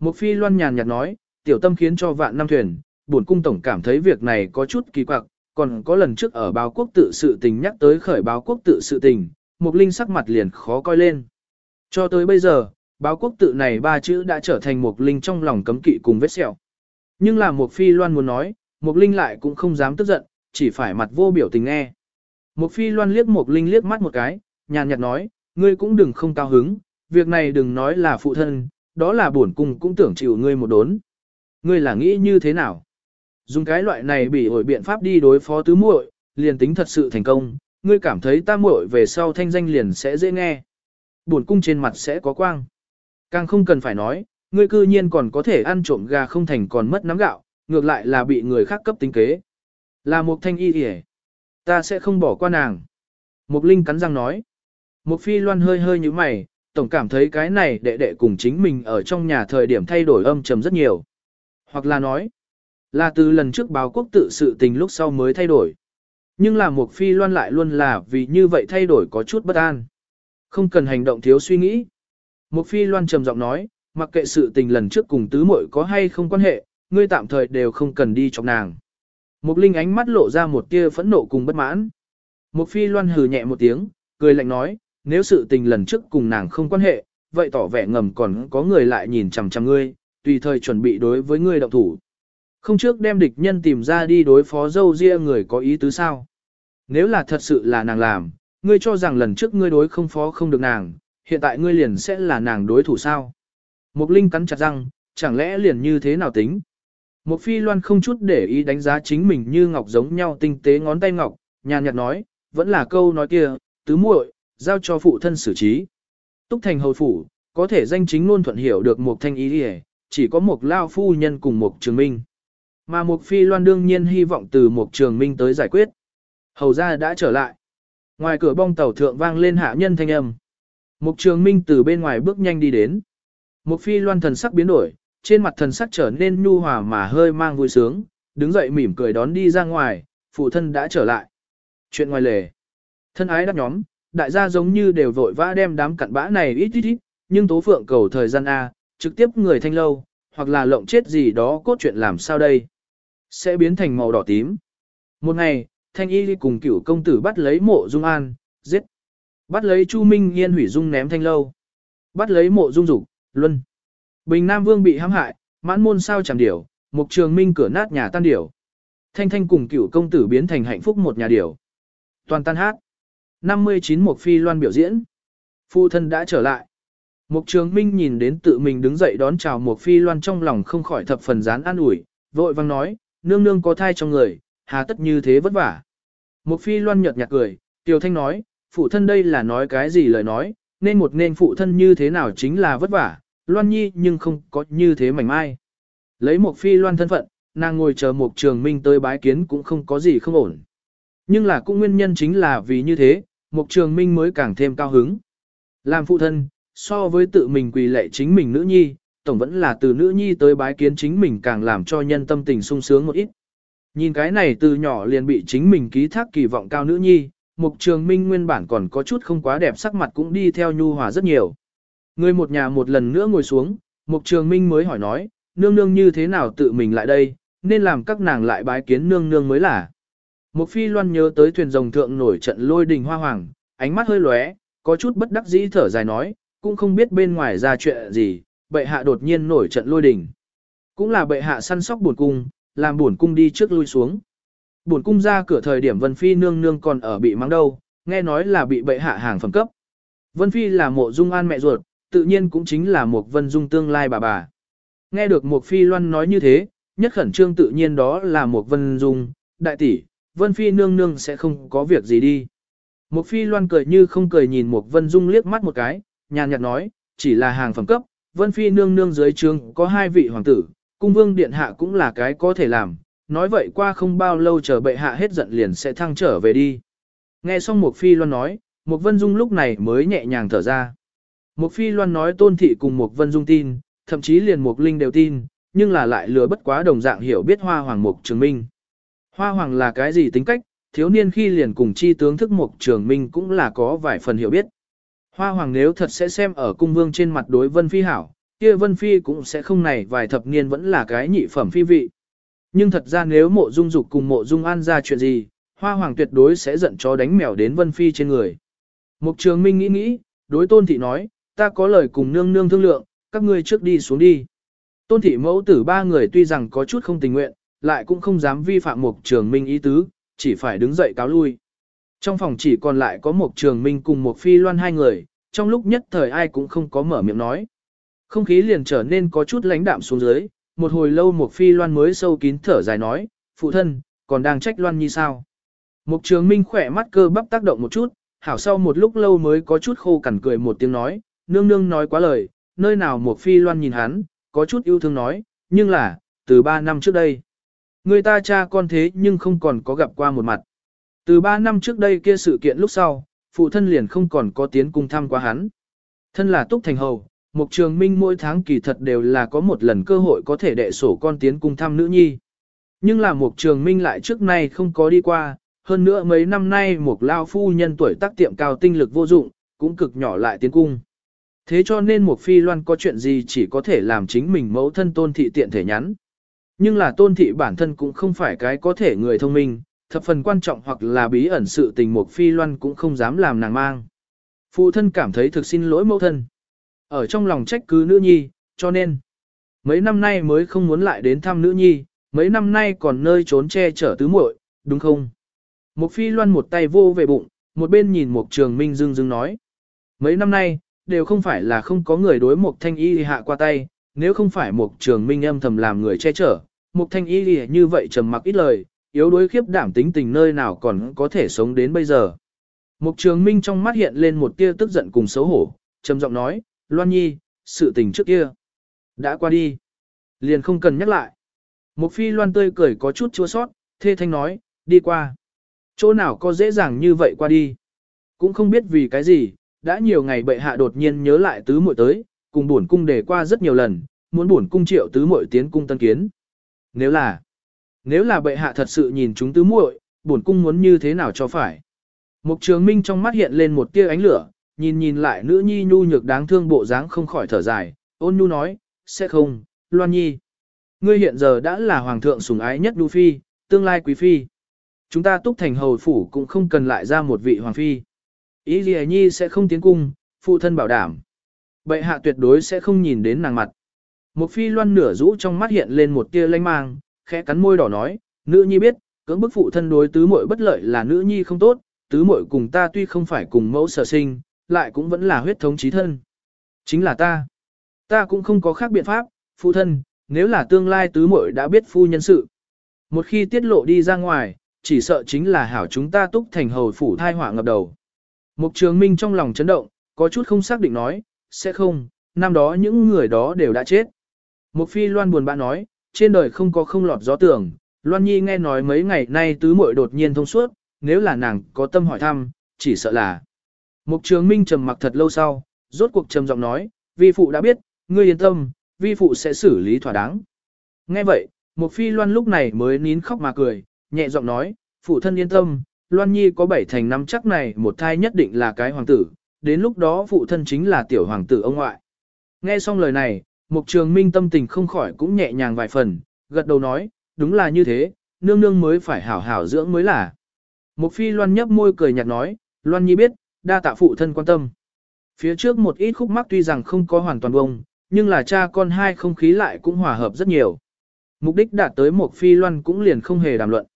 Một phi loan nhàn nhạt nói, tiểu tâm khiến cho vạn năm thuyền, bổn cung tổng cảm thấy việc này có chút kỳ quặc, còn có lần trước ở báo quốc tự sự tình nhắc tới khởi báo quốc tự sự tình, một linh sắc mặt liền khó coi lên. Cho tới bây giờ, báo quốc tự này ba chữ đã trở thành một linh trong lòng cấm kỵ cùng vết sẹo. Nhưng là một phi loan muốn nói, Mục linh lại cũng không dám tức giận, chỉ phải mặt vô biểu tình nghe. Mục phi loan liếc Mục linh liếc mắt một cái, nhàn nhạt nói, ngươi cũng đừng không cao hứng, việc này đừng nói là phụ thân, đó là bổn cung cũng tưởng chịu ngươi một đốn. Ngươi là nghĩ như thế nào? Dùng cái loại này bị ổi biện pháp đi đối phó tứ muội, liền tính thật sự thành công, ngươi cảm thấy ta muội về sau thanh danh liền sẽ dễ nghe bổn cung trên mặt sẽ có quang. Càng không cần phải nói, ngươi cư nhiên còn có thể ăn trộm gà không thành còn mất nắm gạo, ngược lại là bị người khác cấp tính kế. Là một thanh y hề. Ta sẽ không bỏ qua nàng. Mục Linh cắn răng nói. Mục Phi Loan hơi hơi như mày, tổng cảm thấy cái này đệ đệ cùng chính mình ở trong nhà thời điểm thay đổi âm trầm rất nhiều. Hoặc là nói, là từ lần trước báo quốc tự sự tình lúc sau mới thay đổi. Nhưng là Mục Phi Loan lại luôn là vì như vậy thay đổi có chút bất an. Không cần hành động thiếu suy nghĩ. Mục phi loan trầm giọng nói, mặc kệ sự tình lần trước cùng tứ muội có hay không quan hệ, ngươi tạm thời đều không cần đi chọc nàng. Mục linh ánh mắt lộ ra một tia phẫn nộ cùng bất mãn. Mục phi loan hừ nhẹ một tiếng, cười lạnh nói, nếu sự tình lần trước cùng nàng không quan hệ, vậy tỏ vẻ ngầm còn có người lại nhìn chằm chằm ngươi, tùy thời chuẩn bị đối với ngươi động thủ. Không trước đem địch nhân tìm ra đi đối phó dâu ria người có ý tứ sao. Nếu là thật sự là nàng làm, ngươi cho rằng lần trước ngươi đối không phó không được nàng, hiện tại ngươi liền sẽ là nàng đối thủ sao? Mục Linh cắn chặt răng, chẳng lẽ liền như thế nào tính? Một phi loan không chút để ý đánh giá chính mình như ngọc giống nhau tinh tế ngón tay ngọc, nhàn nhạt nói, vẫn là câu nói kia, tứ muội, giao cho phụ thân xử trí. Túc thành hầu phủ, có thể danh chính luôn thuận hiểu được một thanh ý đi chỉ có một lao phu nhân cùng một trường minh. Mà một phi loan đương nhiên hy vọng từ một trường minh tới giải quyết. Hầu ra đã trở lại. Ngoài cửa bong tàu thượng vang lên hạ nhân thanh âm. Mục trường minh từ bên ngoài bước nhanh đi đến. Mục phi loan thần sắc biến đổi, trên mặt thần sắc trở nên nhu hòa mà hơi mang vui sướng, đứng dậy mỉm cười đón đi ra ngoài, phụ thân đã trở lại. Chuyện ngoài lề. Thân ái đáp nhóm, đại gia giống như đều vội vã đem đám cặn bã này ít ít ít, nhưng tố phượng cầu thời gian A, trực tiếp người thanh lâu, hoặc là lộng chết gì đó cốt chuyện làm sao đây. Sẽ biến thành màu đỏ tím. Một ngày, thanh y cùng cửu công tử bắt lấy mộ dung an, giết. Bắt lấy Chu Minh Yên hủy dung ném thanh lâu. Bắt lấy mộ dung dục, luân. Bình Nam Vương bị hãm hại, mãn môn sao chẳng điểu, mục trường minh cửa nát nhà tan điểu. Thanh thanh cùng cửu công tử biến thành hạnh phúc một nhà điểu. Toàn tan hát. 59 Mục Phi Loan biểu diễn. Phu thân đã trở lại. Mục trường minh nhìn đến tự mình đứng dậy đón chào Mục Phi Loan trong lòng không khỏi thập phần rán an ủi, vội vang nói, nương nương có thai trong người, hà tất như thế vất vả. Mục phi loan nhợt nhạt cười, Tiểu Thanh nói, phụ thân đây là nói cái gì lời nói, nên một nên phụ thân như thế nào chính là vất vả, loan nhi nhưng không có như thế mảnh mai. Lấy một phi loan thân phận, nàng ngồi chờ một trường minh tới bái kiến cũng không có gì không ổn. Nhưng là cũng nguyên nhân chính là vì như thế, một trường minh mới càng thêm cao hứng. Làm phụ thân, so với tự mình quỳ lệ chính mình nữ nhi, tổng vẫn là từ nữ nhi tới bái kiến chính mình càng làm cho nhân tâm tình sung sướng một ít. Nhìn cái này từ nhỏ liền bị chính mình ký thác kỳ vọng cao nữ nhi, Mục Trường Minh nguyên bản còn có chút không quá đẹp sắc mặt cũng đi theo nhu hòa rất nhiều. Người một nhà một lần nữa ngồi xuống, Mục Trường Minh mới hỏi nói, nương nương như thế nào tự mình lại đây, nên làm các nàng lại bái kiến nương nương mới là. Mục Phi Loan nhớ tới thuyền rồng thượng nổi trận lôi đình hoa hoàng, ánh mắt hơi lóe, có chút bất đắc dĩ thở dài nói, cũng không biết bên ngoài ra chuyện gì, bệ hạ đột nhiên nổi trận lôi đình. Cũng là bệ hạ săn sóc buồn cung, làm buồn cung đi trước lui xuống. Buồn cung ra cửa thời điểm Vân Phi nương nương còn ở bị mắng đâu, nghe nói là bị bệ hạ hàng phẩm cấp. Vân Phi là mộ dung an mẹ ruột, tự nhiên cũng chính là một vân dung tương lai bà bà. Nghe được một Phi Loan nói như thế, nhất khẩn trương tự nhiên đó là một vân dung, đại tỷ, Vân Phi nương nương sẽ không có việc gì đi. Một Phi Loan cười như không cười nhìn một vân dung liếc mắt một cái, nhàn nhạt nói, chỉ là hàng phẩm cấp, Vân Phi nương nương dưới trương có hai vị hoàng tử, cung vương điện hạ cũng là cái có thể làm, nói vậy qua không bao lâu chờ bệ hạ hết giận liền sẽ thăng trở về đi. Nghe xong một phi loan nói, một vân dung lúc này mới nhẹ nhàng thở ra. Một phi loan nói tôn thị cùng một vân dung tin, thậm chí liền một linh đều tin, nhưng là lại lừa bất quá đồng dạng hiểu biết hoa hoàng mục trường minh. Hoa hoàng là cái gì tính cách, thiếu niên khi liền cùng chi tướng thức mục trường minh cũng là có vài phần hiểu biết. Hoa hoàng nếu thật sẽ xem ở cung vương trên mặt đối vân phi hảo, kia vân phi cũng sẽ không này vài thập niên vẫn là cái nhị phẩm phi vị. Nhưng thật ra nếu mộ dung dục cùng mộ dung an ra chuyện gì, hoa hoàng tuyệt đối sẽ giận chó đánh mèo đến vân phi trên người. Mục trường minh nghĩ nghĩ, đối tôn thị nói, ta có lời cùng nương nương thương lượng, các ngươi trước đi xuống đi. Tôn thị mẫu tử ba người tuy rằng có chút không tình nguyện, lại cũng không dám vi phạm một trường minh ý tứ, chỉ phải đứng dậy cáo lui. Trong phòng chỉ còn lại có một trường minh cùng một phi loan hai người, trong lúc nhất thời ai cũng không có mở miệng nói. Không khí liền trở nên có chút lãnh đạm xuống dưới, một hồi lâu một phi loan mới sâu kín thở dài nói, phụ thân, còn đang trách loan như sao. Mục trường minh khỏe mắt cơ bắp tác động một chút, hảo sau một lúc lâu mới có chút khô cằn cười một tiếng nói, nương nương nói quá lời, nơi nào một phi loan nhìn hắn, có chút yêu thương nói, nhưng là, từ ba năm trước đây, người ta cha con thế nhưng không còn có gặp qua một mặt. Từ ba năm trước đây kia sự kiện lúc sau, phụ thân liền không còn có tiến cung thăm qua hắn. Thân là túc thành hầu, Mục Trường Minh mỗi tháng kỳ thật đều là có một lần cơ hội có thể đệ sổ con tiến cung thăm nữ nhi. Nhưng là Mục Trường Minh lại trước nay không có đi qua, hơn nữa mấy năm nay một lao phu nhân tuổi tác tiệm cao tinh lực vô dụng, cũng cực nhỏ lại tiến cung. Thế cho nên một phi loan có chuyện gì chỉ có thể làm chính mình mẫu thân tôn thị tiện thể nhắn. Nhưng là tôn thị bản thân cũng không phải cái có thể người thông minh, thập phần quan trọng hoặc là bí ẩn sự tình một phi loan cũng không dám làm nàng mang. Phụ thân cảm thấy thực xin lỗi mẫu thân. Ở trong lòng trách cứ nữ nhi, cho nên, mấy năm nay mới không muốn lại đến thăm nữ nhi, mấy năm nay còn nơi trốn che chở tứ muội, đúng không? Một phi loan một tay vô về bụng, một bên nhìn một trường minh dưng dưng nói. Mấy năm nay, đều không phải là không có người đối một thanh y hạ qua tay, nếu không phải một trường minh âm thầm làm người che chở, một thanh y như vậy trầm mặc ít lời, yếu đuối khiếp đảm tính tình nơi nào còn có thể sống đến bây giờ. Một trường minh trong mắt hiện lên một tia tức giận cùng xấu hổ, trầm giọng nói, Loan Nhi, sự tình trước kia. Đã qua đi. Liền không cần nhắc lại. Một phi loan tươi cười có chút chua xót thê thanh nói, đi qua. Chỗ nào có dễ dàng như vậy qua đi. Cũng không biết vì cái gì, đã nhiều ngày bệ hạ đột nhiên nhớ lại tứ muội tới, cùng buồn cung để qua rất nhiều lần, muốn buồn cung triệu tứ muội tiến cung tân kiến. Nếu là, nếu là bệ hạ thật sự nhìn chúng tứ muội, buồn cung muốn như thế nào cho phải. Mục trường minh trong mắt hiện lên một tia ánh lửa, nhìn nhìn lại nữ nhi nhu nhược đáng thương bộ dáng không khỏi thở dài, ôn nhu nói, sẽ không, loan nhi. Ngươi hiện giờ đã là hoàng thượng sủng ái nhất đu phi, tương lai quý phi. Chúng ta túc thành hầu phủ cũng không cần lại ra một vị hoàng phi. Ý gì nhi sẽ không tiến cung, phụ thân bảo đảm. Bệ hạ tuyệt đối sẽ không nhìn đến nàng mặt. Một phi loan nửa rũ trong mắt hiện lên một tia lanh mang, khẽ cắn môi đỏ nói, nữ nhi biết, cưỡng bức phụ thân đối tứ muội bất lợi là nữ nhi không tốt, tứ muội cùng ta tuy không phải cùng mẫu sở sinh, lại cũng vẫn là huyết thống chí thân. Chính là ta. Ta cũng không có khác biện pháp, phụ thân, nếu là tương lai tứ muội đã biết phu nhân sự. Một khi tiết lộ đi ra ngoài, chỉ sợ chính là hảo chúng ta túc thành hầu phủ thai họa ngập đầu. Mục trường minh trong lòng chấn động, có chút không xác định nói, sẽ không, năm đó những người đó đều đã chết. Mục phi loan buồn bã nói, trên đời không có không lọt gió tưởng, Loan Nhi nghe nói mấy ngày nay tứ muội đột nhiên thông suốt, nếu là nàng có tâm hỏi thăm, chỉ sợ là. Mục trường minh trầm mặc thật lâu sau, rốt cuộc trầm giọng nói, vi phụ đã biết, ngươi yên tâm, vi phụ sẽ xử lý thỏa đáng. Nghe vậy, Mục phi loan lúc này mới nín khóc mà cười, nhẹ giọng nói, phụ thân yên tâm, Loan Nhi có bảy thành năm chắc này một thai nhất định là cái hoàng tử, đến lúc đó phụ thân chính là tiểu hoàng tử ông ngoại. Nghe xong lời này, Mục Trường Minh tâm tình không khỏi cũng nhẹ nhàng vài phần, gật đầu nói, đúng là như thế, nương nương mới phải hảo hảo dưỡng mới là. Mục Phi Loan nhấp môi cười nhạt nói, Loan Nhi biết, đa tạ phụ thân quan tâm. Phía trước một ít khúc mắc tuy rằng không có hoàn toàn bông, nhưng là cha con hai không khí lại cũng hòa hợp rất nhiều. Mục đích đạt tới Mục Phi Loan cũng liền không hề đàm luận.